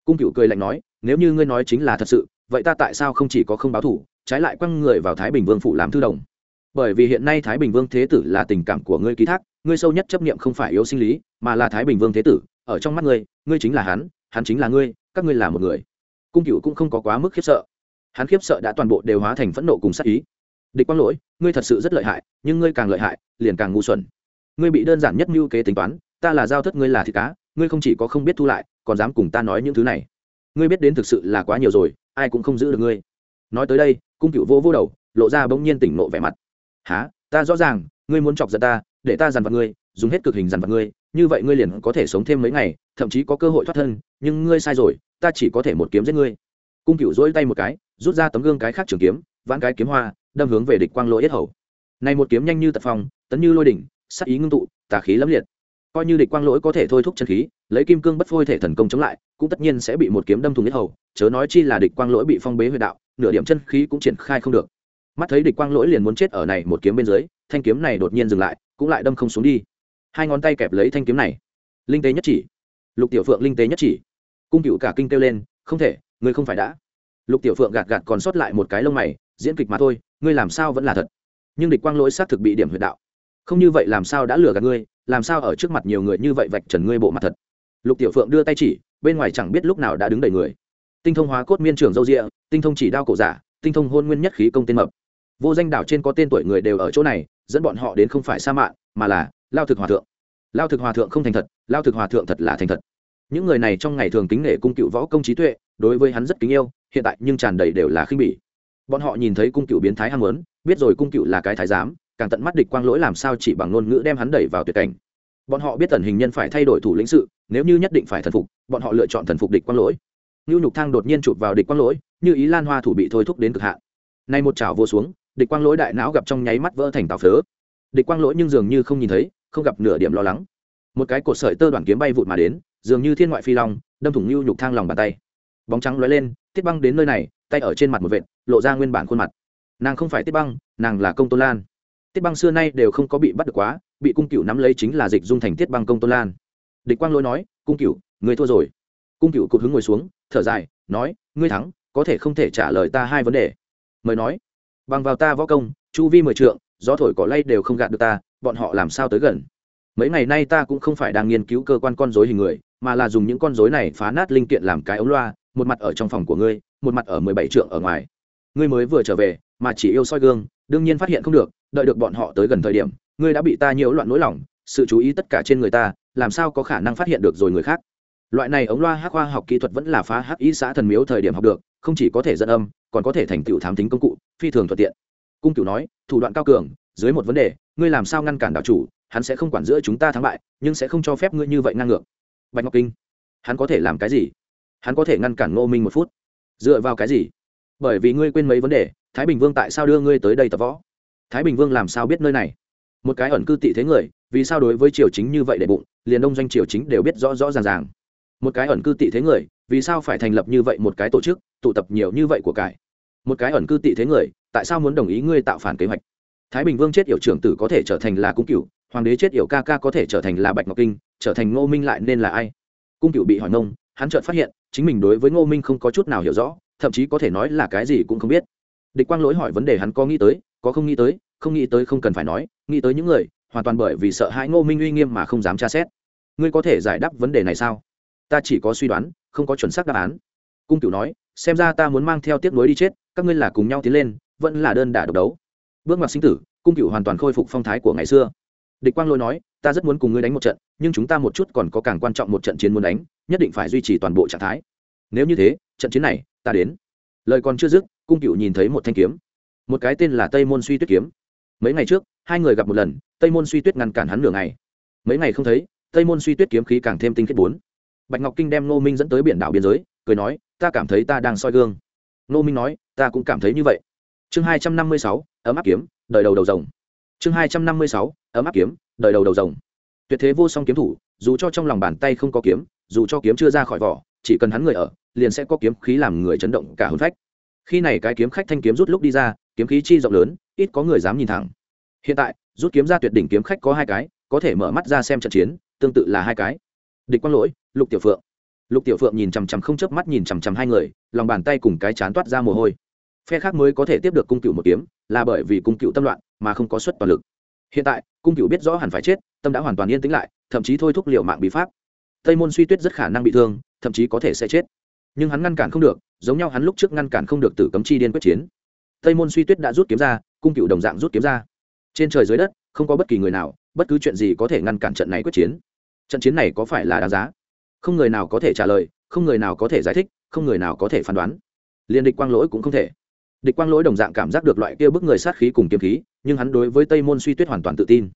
Cung cựu cười lạnh nói, nếu như ngươi nói chính là thật sự, vậy ta tại sao không chỉ có không báo thủ, trái lại quăng người vào thái bình vương phủ làm thư đồng? Bởi vì hiện nay thái bình vương thế tử là tình cảm của ngươi ký thác, ngươi sâu nhất chấp niệm không phải yếu sinh lý, mà là thái bình vương thế tử, ở trong mắt ngươi ngươi chính là hắn hắn chính là ngươi, các ngươi là một người cung cựu cũng không có quá mức khiếp sợ. Hắn khiếp sợ đã toàn bộ đều hóa thành phẫn nộ cùng sát ý. Địch quang lỗi, ngươi thật sự rất lợi hại, nhưng ngươi càng lợi hại, liền càng ngu xuẩn. Ngươi bị đơn giản nhất mưu kế tính toán, ta là giao thất ngươi là thịt cá, ngươi không chỉ có không biết thu lại, còn dám cùng ta nói những thứ này. Ngươi biết đến thực sự là quá nhiều rồi, ai cũng không giữ được ngươi. Nói tới đây, cung cựu vô vô đầu, lộ ra bỗng nhiên tỉnh nộ vẻ mặt. Há ta rõ ràng, ngươi muốn chọc giận ta, để ta dằn vặt ngươi, dùng hết cực hình dằn vặt ngươi, như vậy ngươi liền có thể sống thêm mấy ngày, thậm chí có cơ hội thoát thân, nhưng ngươi sai rồi ta chỉ có thể một kiếm giết ngươi. Cung cựu dỗi tay một cái, rút ra tấm gương cái khác trường kiếm, vãn cái kiếm hoa, đâm hướng về địch quang lỗ yết hầu. Này một kiếm nhanh như tật phong, tấn như lôi đỉnh sắc ý ngưng tụ, tà khí lẫm liệt. Coi như địch quang lỗi có thể thôi thúc chân khí, lấy kim cương bất phôi thể thần công chống lại, cũng tất nhiên sẽ bị một kiếm đâm thùng yết hầu, chớ nói chi là địch quang lỗi bị phong bế huyệt đạo, nửa điểm chân khí cũng triển khai không được. Mắt thấy địch quang lỗi liền muốn chết ở này một kiếm bên dưới, thanh kiếm này đột nhiên dừng lại, cũng lại đâm không xuống đi. Hai ngón tay kẹp lấy thanh kiếm này. Linh tế nhất chỉ. Lục tiểu phượng linh tế nhất chỉ cung cựu cả kinh kêu lên, không thể, ngươi không phải đã. Lục tiểu phượng gạt gạt còn sót lại một cái lông mày, diễn kịch mà thôi, ngươi làm sao vẫn là thật? Nhưng địch quang lỗi xác thực bị điểm huyệt đạo. Không như vậy làm sao đã lừa gạt ngươi, làm sao ở trước mặt nhiều người như vậy vạch trần ngươi bộ mặt thật? Lục tiểu phượng đưa tay chỉ, bên ngoài chẳng biết lúc nào đã đứng đầy người. Tinh thông hóa cốt miên trường dâu rịa, tinh thông chỉ đao cổ giả, tinh thông hôn nguyên nhất khí công tên mập. Vô danh đảo trên có tên tuổi người đều ở chỗ này, dẫn bọn họ đến không phải sa mạ mà là lao thực hòa thượng. Lao thực hòa thượng không thành thật, lao thực hòa thượng thật là thành thật những người này trong ngày thường kính nể cung cựu võ công trí tuệ, đối với hắn rất kính yêu, hiện tại nhưng tràn đầy đều là khinh bỉ. Bọn họ nhìn thấy cung cựu biến thái ham muốn, biết rồi cung cựu là cái thái giám, càng tận mắt địch quang lỗi làm sao chỉ bằng ngôn ngữ đem hắn đẩy vào tuyệt cảnh. Bọn họ biết tần hình nhân phải thay đổi thủ lĩnh sự, nếu như nhất định phải thần phục, bọn họ lựa chọn thần phục địch quang lỗi. Như nhục thang đột nhiên chụp vào địch quang lỗi, như ý lan hoa thủ bị thôi thúc đến cực hạn. Nay một chảo vô xuống, địch quang lỗi đại não gặp trong nháy mắt vỡ thành tàu phớ. Địch quang lỗi nhưng dường như không nhìn thấy, không gặp nửa điểm lo lắng. Một cái cột sợi tơ đoàn kiếm bay vụt mà đến dường như thiên ngoại phi long, đâm thủng lưu nhục thang lòng bàn tay. Bóng trắng lóe lên, tiết băng đến nơi này, tay ở trên mặt một vệt, lộ ra nguyên bản khuôn mặt. Nàng không phải tiết băng, nàng là công tôn lan. Tiết băng xưa nay đều không có bị bắt được quá, bị cung cựu nắm lấy chính là dịch dung thành tiết băng công tôn lan. Địch quang lỗi nói, cung cựu người thua rồi. Cung cựu cụt hứng ngồi xuống, thở dài, nói, ngươi thắng, có thể không thể trả lời ta hai vấn đề. Mời nói, bằng vào ta võ công, chu vi mười trượng, gió thổi cỏ lay đều không gạt được ta, bọn họ làm sao tới gần? Mấy ngày nay ta cũng không phải đang nghiên cứu cơ quan con dối hình người, mà là dùng những con dối này phá nát linh kiện làm cái ống loa, một mặt ở trong phòng của ngươi, một mặt ở mười bảy trượng ở ngoài. Ngươi mới vừa trở về, mà chỉ yêu soi gương, đương nhiên phát hiện không được, đợi được bọn họ tới gần thời điểm, ngươi đã bị ta nhiễu loạn nỗi lòng, sự chú ý tất cả trên người ta, làm sao có khả năng phát hiện được rồi người khác? Loại này ống loa hắc khoa học kỹ thuật vẫn là phá hắc ý xã thần miếu thời điểm học được, không chỉ có thể dẫn âm, còn có thể thành tựu thám tính công cụ, phi thường thuận tiện. Cung cửu nói, thủ đoạn cao cường, dưới một vấn đề, ngươi làm sao ngăn cản đạo chủ hắn sẽ không quản giữa chúng ta thắng bại, nhưng sẽ không cho phép ngươi như vậy ngang ngược. Bạch ngọc kinh, hắn có thể làm cái gì? Hắn có thể ngăn cản ngô minh một phút. Dựa vào cái gì? Bởi vì ngươi quên mấy vấn đề, thái bình vương tại sao đưa ngươi tới đây tập võ? Thái bình vương làm sao biết nơi này? Một cái ẩn cư tị thế người, vì sao đối với triều chính như vậy để bụng, liền đông doanh triều chính đều biết rõ rõ ràng ràng. Một cái ẩn cư tị thế người, vì sao phải thành lập như vậy một cái tổ chức, tụ tập nhiều như vậy của cải? Một cái ẩn cư tị thế người, tại sao muốn đồng ý ngươi tạo phản kế hoạch? Thái bình vương chết yểu trưởng tử có thể trở thành là cung cựu hoàng đế chết yểu ca ca có thể trở thành là bạch ngọc kinh, trở thành ngô minh lại nên là ai? Cung cựu bị hỏi nông hắn chợt phát hiện, chính mình đối với ngô minh không có chút nào hiểu rõ, thậm chí có thể nói là cái gì cũng không biết. Địch quang lỗi hỏi vấn đề hắn có nghĩ tới, có không nghĩ tới, không nghĩ tới không cần phải nói, nghĩ tới những người, hoàn toàn bởi vì sợ hãi ngô minh uy nghiêm mà không dám tra xét. Ngươi có thể giải đáp vấn đề này sao? Ta chỉ có suy đoán, không có chuẩn xác đáp án. Cung cửu nói, xem ra ta muốn mang theo tiếp nối đi chết, các ngươi là cùng nhau tiến lên, vẫn là đơn đả độc đấu. Bước ngoặt sinh tử, cung cửu hoàn toàn khôi phục phong thái của ngày xưa địch quang lôi nói, ta rất muốn cùng ngươi đánh một trận, nhưng chúng ta một chút còn có càng quan trọng một trận chiến muốn đánh, nhất định phải duy trì toàn bộ trạng thái. Nếu như thế, trận chiến này, ta đến. Lời còn chưa dứt, cung cựu nhìn thấy một thanh kiếm. Một cái tên là tây môn suy tuyết kiếm. Mấy ngày trước, hai người gặp một lần, tây môn suy tuyết ngăn cản hắn nửa ngày. Mấy ngày không thấy, tây môn suy tuyết kiếm khí càng thêm tinh khiết bốn. Bạch ngọc kinh đem nô minh dẫn tới biển đảo biên giới, cười nói, ta cảm thấy ta đang soi gương. Nô minh nói, ta cũng cảm thấy như vậy. Chương hai trăm năm mươi sáu, ấm áp kiếm, đời đầu đầu rồng chương hai trăm năm mươi sáu, ấm áp kiếm, đời đầu đầu rồng. Tuyệt thế vô song kiếm thủ, dù cho trong lòng bàn tay không có kiếm, dù cho kiếm chưa ra khỏi vỏ, chỉ cần hắn người ở, liền sẽ có kiếm khí làm người chấn động cả hồn phách. Khi này cái kiếm khách thanh kiếm rút lúc đi ra, kiếm khí chi rộng lớn, ít có người dám nhìn thẳng. Hiện tại, rút kiếm ra tuyệt đỉnh kiếm khách có hai cái, có thể mở mắt ra xem trận chiến, tương tự là hai cái. Địch quang lỗi, lục tiểu phượng. Lục tiểu phượng nhìn chằm chằm không chớp mắt nhìn chằm chằm hai người, lòng bàn tay cùng cái chán toát ra mồ hôi phe khác mới có thể tiếp được cung cựu một kiếm, là bởi vì cung cựu tâm loạn, mà không có suất toàn lực. Hiện tại, cung cựu biết rõ hẳn phải chết, tâm đã hoàn toàn yên tĩnh lại, thậm chí thôi thúc liệu mạng bị pháp. Tây môn suy tuyết rất khả năng bị thương, thậm chí có thể sẽ chết. Nhưng hắn ngăn cản không được, giống nhau hắn lúc trước ngăn cản không được tử cấm chi điên quyết chiến. Tây môn suy tuyết đã rút kiếm ra, cung cựu đồng dạng rút kiếm ra. Trên trời dưới đất, không có bất kỳ người nào, bất cứ chuyện gì có thể ngăn cản trận này quyết chiến. Trận chiến này có phải là đáng giá? Không người nào có thể trả lời, không người nào có thể giải thích, không người nào có thể phán đoán. Liên địch quang lỗi cũng không thể địch quang lỗi đồng dạng cảm giác được loại kia bức người sát khí cùng kiếm khí, nhưng hắn đối với tây môn suy tuyết hoàn toàn tự tin.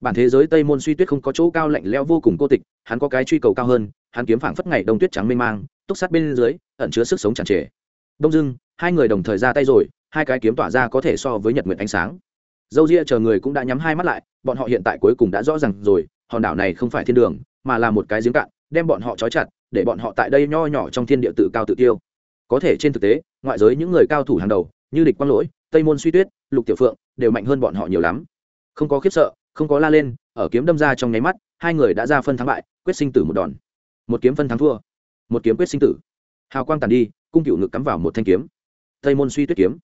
Bản thế giới tây môn suy tuyết không có chỗ cao lạnh leo vô cùng cô tịch, hắn có cái truy cầu cao hơn, hắn kiếm phảng phất ngày đông tuyết trắng mênh mang, túc sát bên dưới, ẩn chứa sức sống tràn trề. Đông dưng hai người đồng thời ra tay rồi, hai cái kiếm tỏa ra có thể so với nhật nguyệt ánh sáng. Dâu ria chờ người cũng đã nhắm hai mắt lại, bọn họ hiện tại cuối cùng đã rõ ràng rồi, hòn đảo này không phải thiên đường, mà là một cái giếng cạn, đem bọn họ trói chặt, để bọn họ tại đây nho nhỏ trong thiên địa tự cao tự tiêu có thể trên thực tế, ngoại giới những người cao thủ hàng đầu, như địch quang lỗi, tây môn suy tuyết, lục tiểu phượng, đều mạnh hơn bọn họ nhiều lắm. Không có khiếp sợ, không có la lên, ở kiếm đâm ra trong nháy mắt, hai người đã ra phân thắng bại, quyết sinh tử một đòn. Một kiếm phân thắng thua. Một kiếm quyết sinh tử. Hào quang tàn đi, cung cựu ngực cắm vào một thanh kiếm. Tây môn suy tuyết kiếm.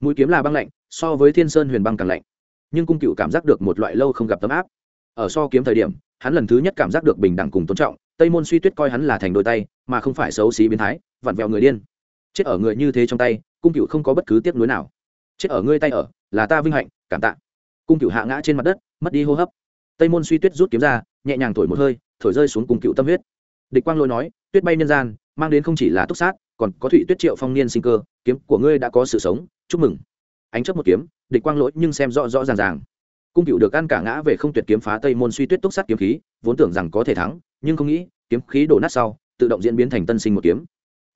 Mũi kiếm là băng lạnh, so với thiên sơn huyền băng càng lạnh. Nhưng cung cựu cảm giác được một loại lâu không gặp tấm áp. Ở so kiếm thời điểm, hắn lần thứ nhất cảm giác được bình đẳng cùng tôn trọng, tây môn suy tuyết coi hắn là thành đôi tay, mà không phải xấu xí biến thái, vặn vẹo người điên chết ở người như thế trong tay, cung cựu không có bất cứ tiếc nuối nào. Chết ở ngươi tay ở, là ta vinh hạnh, cảm tạ. Cung cựu hạ ngã trên mặt đất, mất đi hô hấp. Tây môn suy tuyết rút kiếm ra, nhẹ nhàng thổi một hơi, thổi rơi xuống cung cựu tâm huyết. Địch quang lôi nói, tuyết bay nhân gian, mang đến không chỉ là túc sát, còn có thụy tuyết triệu phong niên sinh cơ, kiếm của ngươi đã có sự sống, chúc mừng. Ánh chấp một kiếm, địch quang lỗi nhưng xem rõ rõ ràng ràng. Cung cựu được ăn cả ngã về không tuyệt kiếm phá tây môn suy tuyết túc sát kiếm khí, vốn tưởng rằng có thể thắng, nhưng không nghĩ, kiếm khí đổ nát sau, tự động diễn biến thành tân sinh một kiếm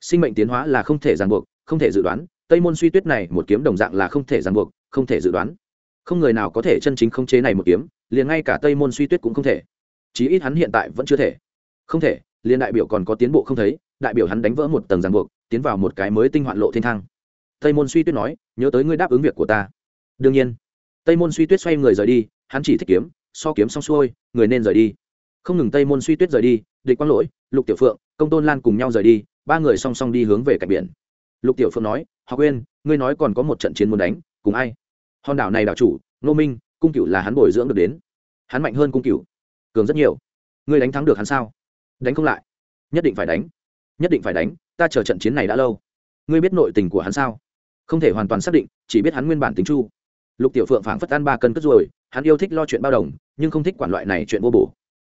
sinh mệnh tiến hóa là không thể ràng buộc, không thể dự đoán. Tây môn suy tuyết này một kiếm đồng dạng là không thể ràng buộc, không thể dự đoán. Không người nào có thể chân chính khống chế này một kiếm, liền ngay cả tây môn suy tuyết cũng không thể. Chí ít hắn hiện tại vẫn chưa thể. Không thể, liền đại biểu còn có tiến bộ không thấy, đại biểu hắn đánh vỡ một tầng ràng buộc, tiến vào một cái mới tinh hoạn lộ thiên thang. Tây môn suy tuyết nói, nhớ tới ngươi đáp ứng việc của ta. Đương nhiên. Tây môn suy tuyết xoay người rời đi, hắn chỉ thích kiếm, so kiếm xong xuôi, người nên rời đi. Không ngừng tây môn suy tuyết rời đi, địch quang lỗi, lục tiểu phượng, công tôn lan cùng nhau rời đi ba người song song đi hướng về cạnh biển. Lục tiểu phượng nói họ quên ngươi nói còn có một trận chiến muốn đánh, cùng ai? Hòn đảo này đảo chủ nô minh, cung cựu là hắn bồi dưỡng được đến. Hắn mạnh hơn cung cựu, cường rất nhiều. Ngươi đánh thắng được hắn sao? Đánh không lại. Nhất định phải đánh. Nhất định phải đánh, ta chờ trận chiến này đã lâu. Ngươi biết nội tình của hắn sao? Không thể hoàn toàn xác định, chỉ biết hắn nguyên bản tính chu lục tiểu phượng phảng phất ăn ba cân cất rồi hắn yêu thích lo chuyện bao đồng, nhưng không thích quản loại này chuyện vô bổ.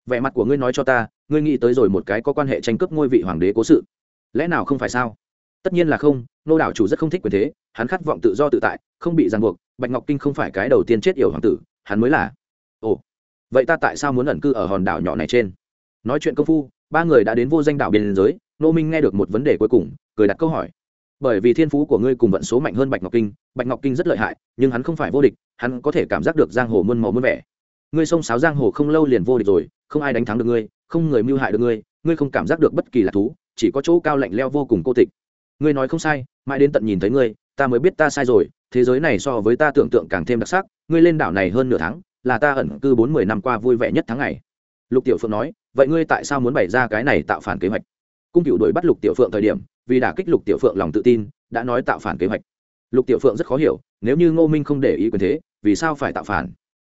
Vẻ mặt của ngươi nói cho ta, ngươi nghĩ tới rồi một cái có quan hệ tranh cướp ngôi vị hoàng đế cố sự lẽ nào không phải sao? Tất nhiên là không nô đảo chủ rất không thích quyền thế, hắn khát vọng tự do tự tại, không bị ràng buộc, bạch ngọc kinh không phải cái đầu tiên chết yểu hoàng tử, hắn mới là. Ồ, vậy ta tại sao muốn ẩn cư ở hòn đảo nhỏ này trên? Nói chuyện công phu, ba người đã đến vô danh đảo biên giới nô minh nghe được một vấn đề cuối cùng, cười đặt câu hỏi. Bởi vì thiên phú của ngươi cùng vận số mạnh hơn bạch ngọc kinh, bạch ngọc kinh rất lợi hại, nhưng hắn không phải vô địch, hắn có thể cảm giác được giang hồ muôn màu muôn vẻ. Ngươi xông sáo giang hồ không lâu liền vô địch rồi, không ai đánh thắng được ngươi, không người mưu hại được ngươi ngươi không cảm giác được bất kỳ là thú chỉ có chỗ cao lạnh leo vô cùng cô tịch. Ngươi nói không sai, mãi đến tận nhìn thấy ngươi, ta mới biết ta sai rồi, thế giới này so với ta tưởng tượng càng thêm đặc sắc, ngươi lên đảo này hơn nửa tháng, là ta ẩn cư bốn mươi năm qua vui vẻ nhất tháng ngày. Lục tiểu phượng nói, vậy ngươi tại sao muốn bày ra cái này tạo phản kế hoạch? Cung cựu đuổi bắt lục tiểu phượng thời điểm, vì đả kích lục tiểu phượng lòng tự tin, đã nói tạo phản kế hoạch. Lục tiểu phượng rất khó hiểu, nếu như ngô minh không để ý quyền thế, vì sao phải tạo phản?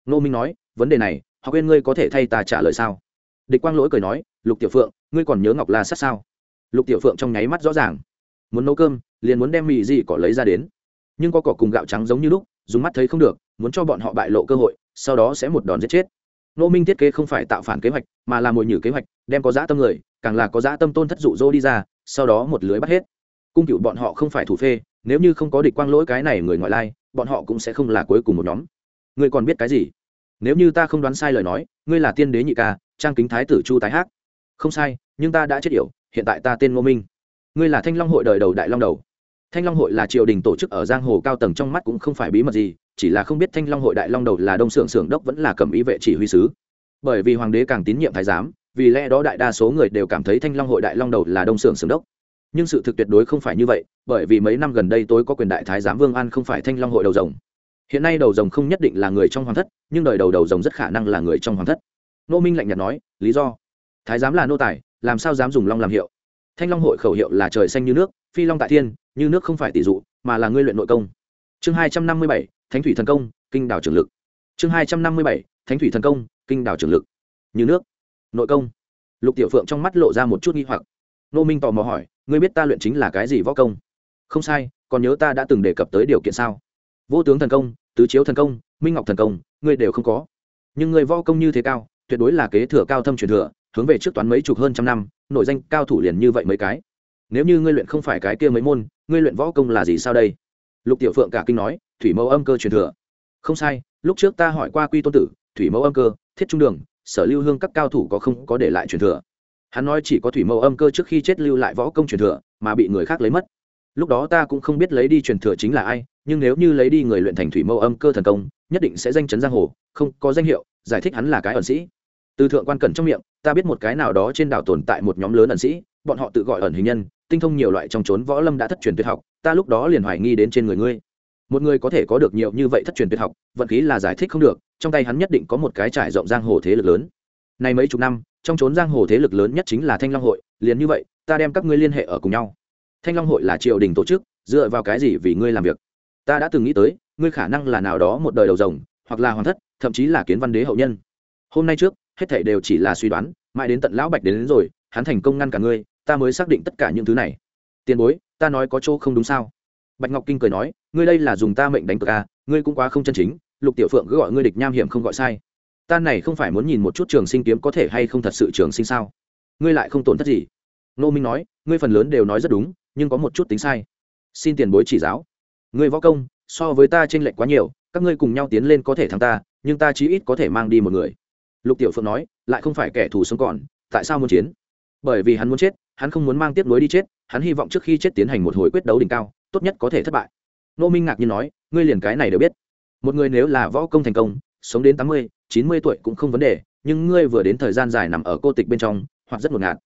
Ngô minh nói, vấn đề này họ quên ngươi có thể thay ta trả lời sao? Địch quang lỗi cười nói, lục tiểu phượng, ngươi còn nhớ ngọc la sát sao? Lục tiểu phượng trong nháy mắt rõ ràng. Muốn nấu cơm, liền muốn đem mì gì cỏ lấy ra đến. Nhưng có cỏ cùng gạo trắng giống như lúc, dùng mắt thấy không được, muốn cho bọn họ bại lộ cơ hội, sau đó sẽ một đòn giết chết. Nô minh thiết kế không phải tạo phản kế hoạch, mà là mồi nhử kế hoạch, đem có dã tâm người, càng là có dã tâm tôn thất dụ dỗ đi ra, sau đó một lưới bắt hết. Cung cựu bọn họ không phải thủ phê, nếu như không có địch quang lỗi cái này người ngoại lai, bọn họ cũng sẽ không là cuối cùng một nhóm. Ngươi còn biết cái gì? Nếu như ta không đoán sai lời nói, ngươi là tiên đế nhị ca, trang kính thái tử chu tái hát không sai, nhưng ta đã chết yểu hiện tại ta tên ngô minh. Ngươi là thanh long hội đời đầu đại long đầu. Thanh long hội là triều đình tổ chức ở giang hồ cao tầng trong mắt cũng không phải bí mật gì, chỉ là không biết thanh long hội đại long đầu là đông xưởng xưởng đốc vẫn là cầm ý vệ chỉ huy sứ. Bởi vì hoàng đế càng tín nhiệm thái giám, vì lẽ đó đại đa số người đều cảm thấy thanh long hội đại long đầu là đông xưởng xưởng đốc. Nhưng sự thực tuyệt đối không phải như vậy, bởi vì mấy năm gần đây tối có quyền đại thái giám vương an không phải thanh long hội đầu rồng. Hiện nay đầu rồng không nhất định là người trong hoàng thất, nhưng đời đầu đầu rồng rất khả năng là người trong hoàng thất. Nô minh lạnh nhạt nói, lý do? Thái giám là nô tài làm sao dám dùng long làm hiệu? Thanh long hội khẩu hiệu là trời xanh như nước, phi long tại thiên, như nước không phải tỷ dụ, mà là ngươi luyện nội công. Chương hai trăm năm mươi bảy, thánh thủy thần công, kinh đảo trường lực. Chương hai trăm năm mươi bảy, thánh thủy thần công, kinh đảo trường lực. Như nước, nội công. Lục tiểu phượng trong mắt lộ ra một chút nghi hoặc. Nô minh tò mò hỏi, ngươi biết ta luyện chính là cái gì võ công? Không sai, còn nhớ ta đã từng đề cập tới điều kiện sao? Vô tướng thần công, tứ chiếu thần công, minh ngọc thần công, ngươi đều không có. Nhưng ngươi võ công như thế cao, tuyệt đối là kế thừa cao thâm truyền thừa hướng về trước toán mấy chục hơn trăm năm, nội danh cao thủ liền như vậy mấy cái. Nếu như ngươi luyện không phải cái kia mấy môn, ngươi luyện võ công là gì sao đây? Lục tiểu phượng cả kinh nói, thủy mẫu âm cơ truyền thừa. Không sai, lúc trước ta hỏi qua quy tôn tử, thủy mẫu âm cơ, thiết trung đường, sở lưu hương các cao thủ có không có để lại truyền thừa. Hắn nói chỉ có thủy mẫu âm cơ trước khi chết lưu lại võ công truyền thừa, mà bị người khác lấy mất. Lúc đó ta cũng không biết lấy đi truyền thừa chính là ai, nhưng nếu như lấy đi người luyện thành thủy mẫu âm cơ thần công, nhất định sẽ danh chấn giang hồ, không có danh hiệu, giải thích hắn là cái ẩn sĩ. Từ thượng quan cẩn trong miệng ta biết một cái nào đó trên đảo tồn tại một nhóm lớn ẩn sĩ, bọn họ tự gọi ẩn hình nhân, tinh thông nhiều loại trong trốn võ lâm đã thất truyền tuyệt học, ta lúc đó liền hoài nghi đến trên người ngươi. Một người có thể có được nhiều như vậy thất truyền tuyệt học, vận khí là giải thích không được, trong tay hắn nhất định có một cái trải rộng giang hồ thế lực lớn. Nay mấy chục năm, trong trốn giang hồ thế lực lớn nhất chính là thanh long hội, liền như vậy, ta đem các ngươi liên hệ ở cùng nhau. Thanh long hội là triều đình tổ chức, dựa vào cái gì vì ngươi làm việc? Ta đã từng nghĩ tới, ngươi khả năng là nào đó một đời đầu rồng, hoặc là hoàng thất, thậm chí là kiến văn đế hậu nhân. Hôm nay trước hết thảy đều chỉ là suy đoán mãi đến tận lão bạch đến, đến rồi hắn thành công ngăn cả ngươi ta mới xác định tất cả những thứ này. Tiền bối ta nói có chỗ không đúng sao? Bạch ngọc kinh cười nói ngươi đây là dùng ta mệnh đánh cược à ngươi cũng quá không chân chính lục tiểu phượng cứ gọi ngươi địch nham hiểm không gọi sai. Ta này không phải muốn nhìn một chút trường sinh kiếm có thể hay không thật sự trường sinh sao? Ngươi lại không tổn thất gì. Nô minh nói ngươi phần lớn đều nói rất đúng nhưng có một chút tính sai. Xin tiền bối chỉ giáo. Ngươi võ công so với ta tranh lệch quá nhiều các ngươi cùng nhau tiến lên có thể thắng ta nhưng ta chí ít có thể mang đi một người lục tiểu phượng nói, lại không phải kẻ thù sống còn, tại sao muốn chiến? Bởi vì hắn muốn chết, hắn không muốn mang tiếp nối đi chết, hắn hy vọng trước khi chết tiến hành một hồi quyết đấu đỉnh cao, tốt nhất có thể thất bại. Nô minh ngạc nhiên nói, ngươi liền cái này đều biết. Một người nếu là võ công thành công, sống đến tám mươi, chín mươi tuổi cũng không vấn đề, nhưng ngươi vừa đến thời gian dài nằm ở cô tịch bên trong, hoặc rất ngột ngạt.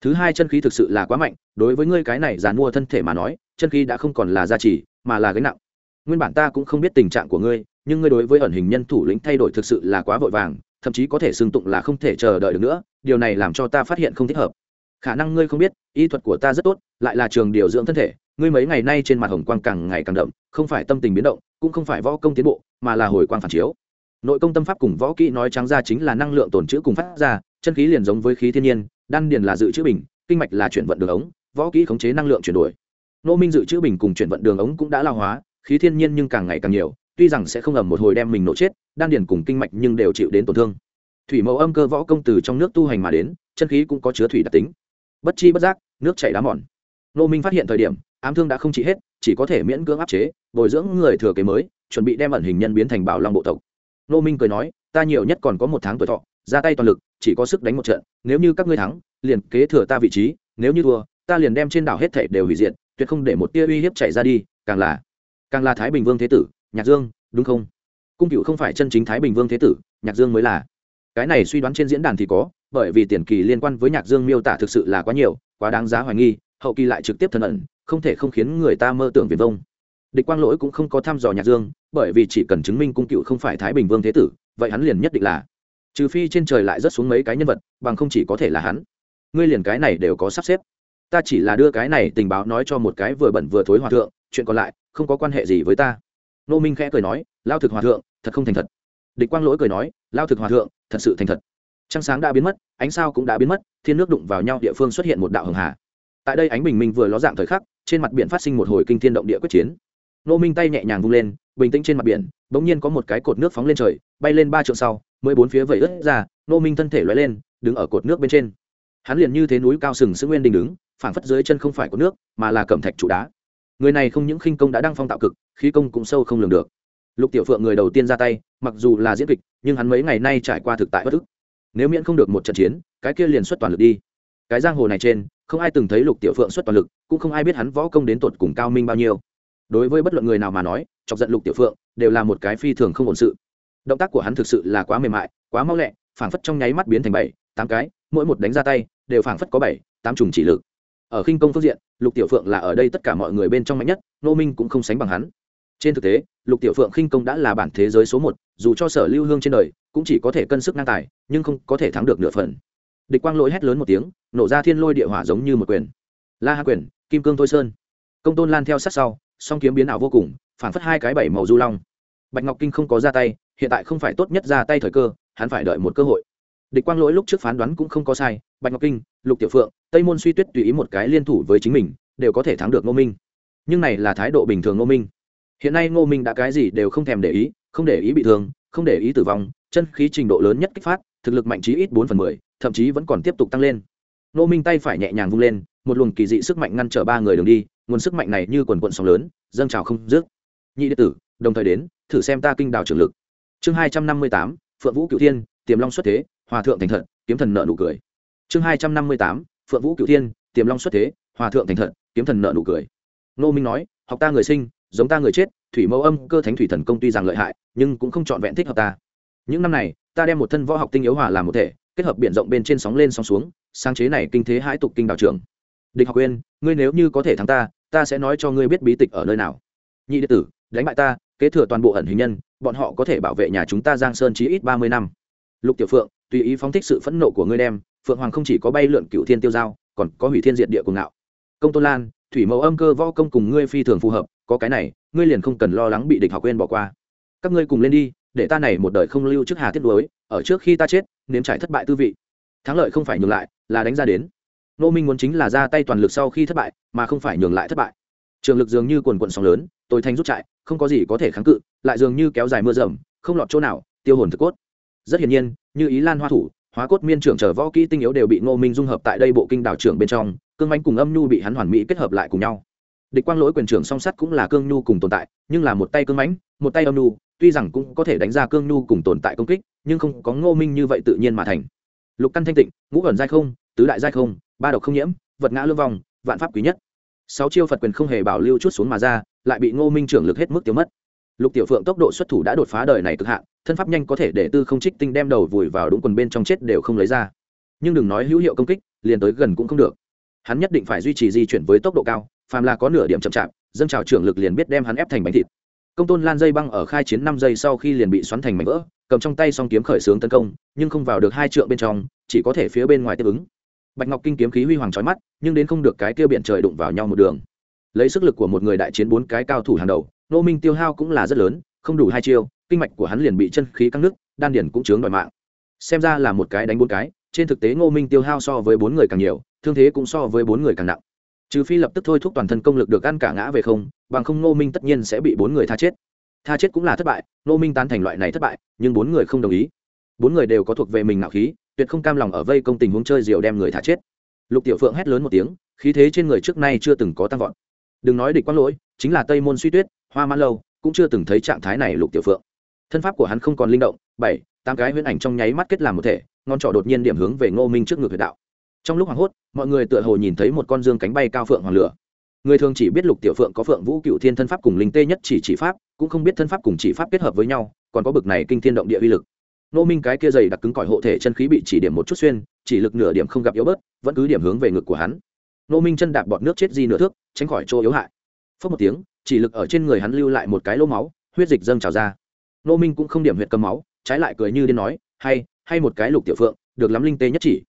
Thứ hai chân khí thực sự là quá mạnh, đối với ngươi cái này dàn mua thân thể mà nói, chân khí đã không còn là gia trì, mà là gánh nặng. Nguyên bản ta cũng không biết tình trạng của ngươi, nhưng ngươi đối với ẩn hình nhân thủ lĩnh thay đổi thực sự là quá vội vàng thậm chí có thể xưng tụng là không thể chờ đợi được nữa, điều này làm cho ta phát hiện không thích hợp. Khả năng ngươi không biết, y thuật của ta rất tốt, lại là trường điều dưỡng thân thể, ngươi mấy ngày nay trên mặt hồng quang càng ngày càng đậm, không phải tâm tình biến động, cũng không phải võ công tiến bộ, mà là hồi quang phản chiếu. Nội công tâm pháp cùng võ kỹ nói trắng ra chính là năng lượng tồn chữ cùng phát ra, chân khí liền giống với khí thiên nhiên, đan điền là dự trữ bình, kinh mạch là chuyển vận đường ống, võ kỹ khống chế năng lượng chuyển đổi. Nô minh dự trữ bình cùng chuyển vận đường ống cũng đã lao hóa, khí thiên nhiên nhưng càng ngày càng nhiều, tuy rằng sẽ không ầm một hồi đem mình nổ chết đan điền cùng kinh mạch nhưng đều chịu đến tổn thương. Thủy mẫu âm cơ võ công từ trong nước tu hành mà đến, chân khí cũng có chứa thủy đặc tính. Bất chi bất giác, nước chảy đá mòn. Nô minh phát hiện thời điểm, ám thương đã không trị hết, chỉ có thể miễn cưỡng áp chế, bồi dưỡng người thừa kế mới, chuẩn bị đem ẩn hình nhân biến thành bảo long bộ tộc. Nô minh cười nói, ta nhiều nhất còn có một tháng tuổi thọ, ra tay toàn lực, chỉ có sức đánh một trận, nếu như các ngươi thắng, liền kế thừa ta vị trí, nếu như thua, ta liền đem trên đảo hết thảy đều hủy diệt, tuyệt không để một tia uy hiếp chạy ra đi, càng là càng là thái bình vương thế tử, nhạc dương, đúng không? Cung cựu không phải chân chính thái bình vương thế tử, nhạc dương mới là. Cái này suy đoán trên diễn đàn thì có, bởi vì tiền kỳ liên quan với nhạc dương miêu tả thực sự là quá nhiều, quá đáng giá hoài nghi, hậu kỳ lại trực tiếp thân ẩn, không thể không khiến người ta mơ tưởng viền vông. Địch quang lỗi cũng không có thăm dò nhạc dương, bởi vì chỉ cần chứng minh cung cựu không phải thái bình vương thế tử, vậy hắn liền nhất định là. Trừ phi trên trời lại rất xuống mấy cái nhân vật, bằng không chỉ có thể là hắn. Ngươi liền cái này đều có sắp xếp. Ta chỉ là đưa cái này tình báo nói cho một cái vừa bẩn vừa thối hòa thượng, chuyện còn lại không có quan hệ gì với ta nô minh khẽ cười nói, lao thực hòa thượng, thật không thành thật. Địch quang lỗi cười nói, lao thực hòa thượng, thật sự thành thật. Trăng sáng đã biến mất, ánh sao cũng đã biến mất, thiên nước đụng vào nhau, địa phương xuất hiện một đạo hường hà. Tại đây ánh bình minh vừa ló dạng thời khắc, trên mặt biển phát sinh một hồi kinh thiên động địa quyết chiến. Nô minh tay nhẹ nhàng vung lên, bình tĩnh trên mặt biển, bỗng nhiên có một cái cột nước phóng lên trời, bay lên ba trượng sau mới bốn phía vẩy ướt ra nô minh thân thể loay lên, đứng ở cột nước bên trên. Hắn liền như thế núi cao sừng sững nguyên đình đứng, phảng phất dưới chân không phải cột nước, mà là cẩm thạch trụ đá người này không những khinh công đã đăng phong tạo cực, khí công cũng sâu không lường được. Lục tiểu phượng người đầu tiên ra tay, mặc dù là diễn kịch, nhưng hắn mấy ngày nay trải qua thực tại bất ức. Nếu miễn không được một trận chiến, cái kia liền xuất toàn lực đi. Cái giang hồ này trên, không ai từng thấy lục tiểu phượng xuất toàn lực, cũng không ai biết hắn võ công đến tột cùng cao minh bao nhiêu. Đối với bất luận người nào mà nói, chọc giận lục tiểu phượng, đều là một cái phi thường không ổn sự. Động tác của hắn thực sự là quá mềm mại, quá mau lẹ, phảng phất trong nháy mắt biến thành bảy, tám cái, mỗi một đánh ra tay, đều phảng phất có bảy, tám trùng chỉ lực ở khinh công phương diện, lục tiểu phượng là ở đây tất cả mọi người bên trong mạnh nhất nô minh cũng không sánh bằng hắn. Trên thực tế, lục tiểu phượng khinh công đã là bản thế giới số một, dù cho sở lưu hương trên đời, cũng chỉ có thể cân sức ngang tài, nhưng không có thể thắng được nửa phần. Địch quang lỗi hét lớn một tiếng, nổ ra thiên lôi địa hỏa giống như một quyền. La hạ quyền, kim cương thôi sơn. Công tôn lan theo sát sau, song kiếm biến ảo vô cùng, phản phất hai cái bảy màu du long. Bạch ngọc kinh không có ra tay, hiện tại không phải tốt nhất ra tay thời cơ, hắn phải đợi một cơ hội địch quang lỗi lúc trước phán đoán cũng không có sai, bạch ngọc kinh, lục tiểu phượng, tây môn suy tuyết tùy ý một cái liên thủ với chính mình, đều có thể thắng được ngô minh. Nhưng này là thái độ bình thường ngô minh. Hiện nay ngô minh đã cái gì đều không thèm để ý, không để ý bị thương, không để ý tử vong, chân khí trình độ lớn nhất kích phát, thực lực mạnh chí ít bốn phần mười, thậm chí vẫn còn tiếp tục tăng lên. Ngô minh tay phải nhẹ nhàng vung lên, một luồng kỳ dị sức mạnh ngăn trở ba người đường đi, nguồn sức mạnh này như quần quận sóng lớn, dâng trào không dứt. Nhị đệ tử, đồng thời đến, thử xem ta kinh đào trường lực. Chương hai trăm năm mươi tám, phượng vũ cựu thiên, tiềm long xuất thế hòa thượng thành thật, kiếm thần nợ nụ cười. Chương hai trăm năm mươi tám, phượng vũ cửu thiên, tiềm long xuất thế, hòa thượng thành thật, kiếm thần nợ nụ cười. Nô minh nói, học ta người sinh, giống ta người chết, thủy mẫu âm, cơ thánh thủy thần công tuy rằng lợi hại, nhưng cũng không trọn vẹn thích hợp ta. Những năm này, ta đem một thân võ học tinh yếu hòa làm một thể, kết hợp b i ể n rộng bên trên sóng lên sóng xuống, sáng chế này kinh thế hãi tục kinh đạo trưởng địch học quên ngươi nếu như có thể thắng ta ta sẽ nói cho ngươi biết bí tịch ở nơi nào. Nhị đệ tử, đánh bại ta, kế thừa toàn bộ ẩn hình nhân, bọn họ có thể bảo vệ nhà chúng ta giang sơn chí ít ba mươi năm. Lục tiểu phượng tùy ý phóng thích sự phẫn nộ của ngươi đem, phượng hoàng không chỉ có bay lượn cựu thiên tiêu giao, còn có hủy thiên diệt địa cùng ngạo. Công tôn lan, thủy mẫu âm cơ võ công cùng ngươi phi thường phù hợp, có cái này, ngươi liền không cần lo lắng bị địch học quên bỏ qua. Các ngươi cùng lên đi, để ta này một đời không lưu trước hà tiết đối ở trước khi ta chết, nếm trải thất bại tư vị. Thắng lợi không phải nhường lại, là đánh ra đến. Nô minh muốn chính là ra tay toàn lực sau khi thất bại, mà không phải nhường lại thất bại. Trường lực dường như quần quận sóng lớn, tôi thanh rút chạy không có gì có thể kháng cự, lại dường như kéo dài mưa rầm, không lọt chỗ nào, tiêu hồn thực cốt. Rất hiển nhiên như ý lan hoa thủ, hóa cốt miên trưởng chờ võ kỹ tinh yếu đều bị ngô minh dung hợp tại đây bộ kinh đảo trưởng bên trong, cương manh cùng âm nhu bị hắn hoàn mỹ kết hợp lại cùng nhau. Địch quang lỗi quyền trưởng song sắt cũng là cương nhu cùng tồn tại, nhưng là một tay cương mãnh, một tay âm nhu, tuy rằng cũng có thể đánh ra cương nhu cùng tồn tại công kích, nhưng không có ngô minh như vậy tự nhiên mà thành. Lục căn thanh tịnh, ngũ ẩn giai không, tứ đại giai không, ba độc không nhiễm, vật ngã lương vong, vạn pháp quý nhất. Sáu chiêu phật quyền không hề bảo lưu chút xuống mà ra, lại bị ngô minh trưởng lực hết mức tiêu mất. Lục tiểu phượng tốc độ xuất thủ đã đột phá đời này cực hạn thân pháp nhanh có thể để tư không trích tinh đem đầu vùi vào đúng quần bên trong chết đều không lấy ra. Nhưng đừng nói hữu hiệu công kích, liền tới gần cũng không được. Hắn nhất định phải duy trì di chuyển với tốc độ cao, phàm là có nửa điểm chậm chạp, dâng trào trưởng lực liền biết đem hắn ép thành bánh thịt. Công tôn lan dây băng ở khai chiến năm giây sau khi liền bị xoắn thành mảnh vỡ, cầm trong tay song kiếm khởi xướng tấn công, nhưng không vào được hai trượng bên trong, chỉ có thể phía bên ngoài tiếp ứng. Bạch ngọc kinh kiếm khí huy hoàng trói mắt, nhưng đến không được cái kia biển trời đụng vào nhau một đường. Lấy sức lực của một người đại chiến bốn cái cao thủ hàng đầu nô minh tiêu hao cũng là rất lớn, không đủ hai chiêu kinh mạch của hắn liền bị chân khí căng nước, đan điển cũng chướng đòi mạng. Xem ra là một cái đánh bốn cái, trên thực tế ngô minh tiêu hao so với bốn người càng nhiều, thương thế cũng so với bốn người càng nặng. Trừ phi lập tức thôi thúc toàn thân công lực được ăn cả ngã về không, bằng không ngô minh tất nhiên sẽ bị bốn người tha chết. Tha chết cũng là thất bại, ngô minh tán thành loại này thất bại, nhưng bốn người không đồng ý. Bốn người đều có thuộc về mình nạo khí, tuyệt không cam lòng ở vây công tình huống chơi diều đem người thả chết. Lục tiểu phượng hét lớn một tiếng, khí thế trên người trước nay chưa từng có tăng vọt. Đừng nói địch quang lỗi, chính là tây môn suy tuyết, hoa mãn lâu, cũng chưa từng thấy trạng thái này lục tiểu phượng thân pháp của hắn không còn linh động, bảy, tám cái huyễn ảnh trong nháy mắt kết làm một thể, ngón trỏ đột nhiên điểm hướng về ngô minh trước ngực huyệt đạo. Trong lúc hoảng hốt, mọi người tựa hồ nhìn thấy một con dương cánh bay cao phượng hoàng lửa. Người thường chỉ biết lục tiểu phượng có phượng vũ cựu thiên thân pháp cùng linh tê nhất chỉ chỉ pháp, cũng không biết thân pháp cùng chỉ pháp kết hợp với nhau, còn có bực này kinh thiên động địa uy lực. Nô minh cái kia dày đặc cứng cỏi hộ thể chân khí bị chỉ điểm một chút xuyên, chỉ lực nửa điểm không gặp yếu bớt, vẫn cứ điểm hướng về ngực của hắn. Nô minh chân đạp bọt nước chết di nửa thước, tránh khỏi chỗ yếu hại. Phớt một tiếng, chỉ lực ở trên người hắn lưu lại một cái lỗ máu, huyết dịch dâng trào ra nô minh cũng không điểm huyệt cầm máu, trái lại cười như điên nói, hay hay một cái lục tiểu phượng, được lắm linh tê nhất chỉ.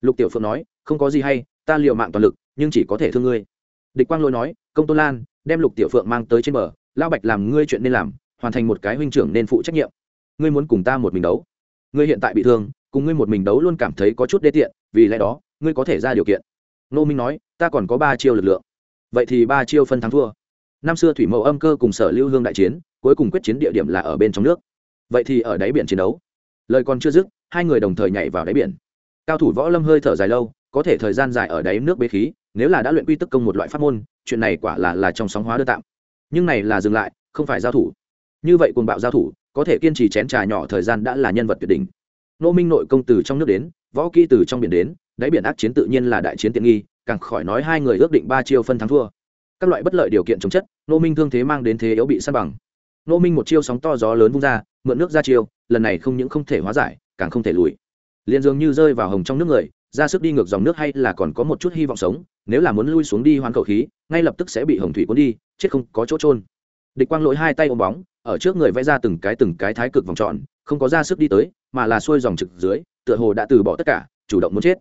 Lục tiểu phượng nói, không có gì hay, ta l i ề u mạng toàn lực, nhưng chỉ có thể thương ngươi. Địch quang lôi nói, công tôn lan, đem lục tiểu phượng mang tới trên bờ lao bạch làm ngươi chuyện nên làm, hoàn thành một cái huynh trưởng nên phụ trách nhiệm. Ngươi muốn cùng ta một mình đấu. Ngươi hiện tại bị thương, cùng ngươi một mình đấu luôn cảm thấy có chút đê tiện, vì lẽ đó, ngươi có thể ra điều kiện. Nô minh nói, ta còn có ba chiêu lực lượng. Vậy thì ba chiêu phân thắng thua năm xưa thủy mẫu âm cơ cùng sở lưu hương đại chiến, cuối cùng quyết chiến địa điểm là ở bên trong nước. Vậy thì ở đáy biển chiến đấu. Lời còn chưa dứt, hai người đồng thời nhảy vào đáy biển. Cao thủ võ lâm hơi thở dài lâu, có thể thời gian dài ở đáy nước bế khí, nếu là đã luyện quy tức công một loại pháp môn, chuyện này quả là là trong sóng hóa đơn tạm. Nhưng này là dừng lại, không phải giao thủ. Như vậy cuồng bạo giao thủ, có thể kiên trì chén trà nhỏ thời gian đã là nhân vật tuyệt đỉnh. Nô minh nội công từ trong nước đến, võ kỹ từ trong biển đến, đáy biển ác chiến tự nhiên là đại chiến tiện nghi, càng khỏi nói hai người ước định ba chiêu phân thắng thua. Các loại bất lợi điều kiện chống chất nô minh thương thế mang đến thế yếu bị săn bằng. Nô minh một chiêu sóng to gió lớn vung ra, mượn nước ra chiêu, lần này không những không thể hóa giải, càng không thể lùi. Liền dường như rơi vào hồng trong nước người, ra sức đi ngược dòng nước hay là còn có một chút hy vọng sống, nếu là muốn lui xuống đi hoán khẩu khí, ngay lập tức sẽ bị hồng thủy cuốn đi, chết không có chỗ trôn địch quang lỗi hai tay ôm bóng, ở trước người vẽ ra từng cái từng cái thái cực vòng tròn, không có ra sức đi tới, mà là xuôi dòng trực dưới, tựa hồ đã từ bỏ tất cả, chủ động muốn chết.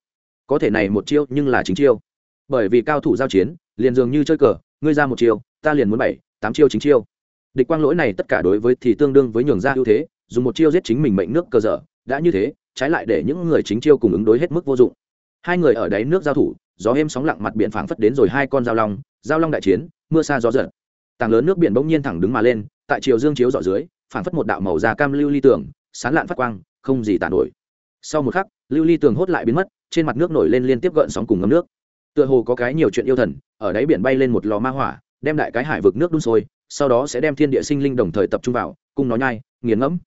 Có thể này một chiêu nhưng là chính chiêu. Bởi vì cao thủ giao chiến, liền dường như chơi cờ ngươi ra một chiêu, ta liền muốn bảy, tám chiêu chính chiêu. Địch quang lỗi này tất cả đối với thì tương đương với nhường ra ưu thế, dùng một chiêu giết chính mình mệnh nước cơ dở, đã như thế, trái lại để những người chính chiêu cùng ứng đối hết mức vô dụng. Hai người ở đáy nước giao thủ, gió êm sóng lặng mặt biển phảng phất đến rồi hai con dao long, giao long đại chiến, mưa xa gió giật. Tảng lớn nước biển bỗng nhiên thẳng đứng mà lên, tại chiều dương chiếu dọ dưới, phảng phất một đạo màu da cam lưu ly tường, sán lạn phát quang, không gì tàn nổi. Sau một khắc, lưu ly tường hốt lại biến mất, trên mặt nước nổi lên liên tiếp gợn sóng cùng ngấm nước tựa hồ có cái nhiều chuyện yêu thần, ở đáy biển bay lên một lò ma hỏa, đem đại cái hải vực nước đun sôi, sau đó sẽ đem thiên địa sinh linh đồng thời tập trung vào, cùng nó nhai, nghiền ngẫm.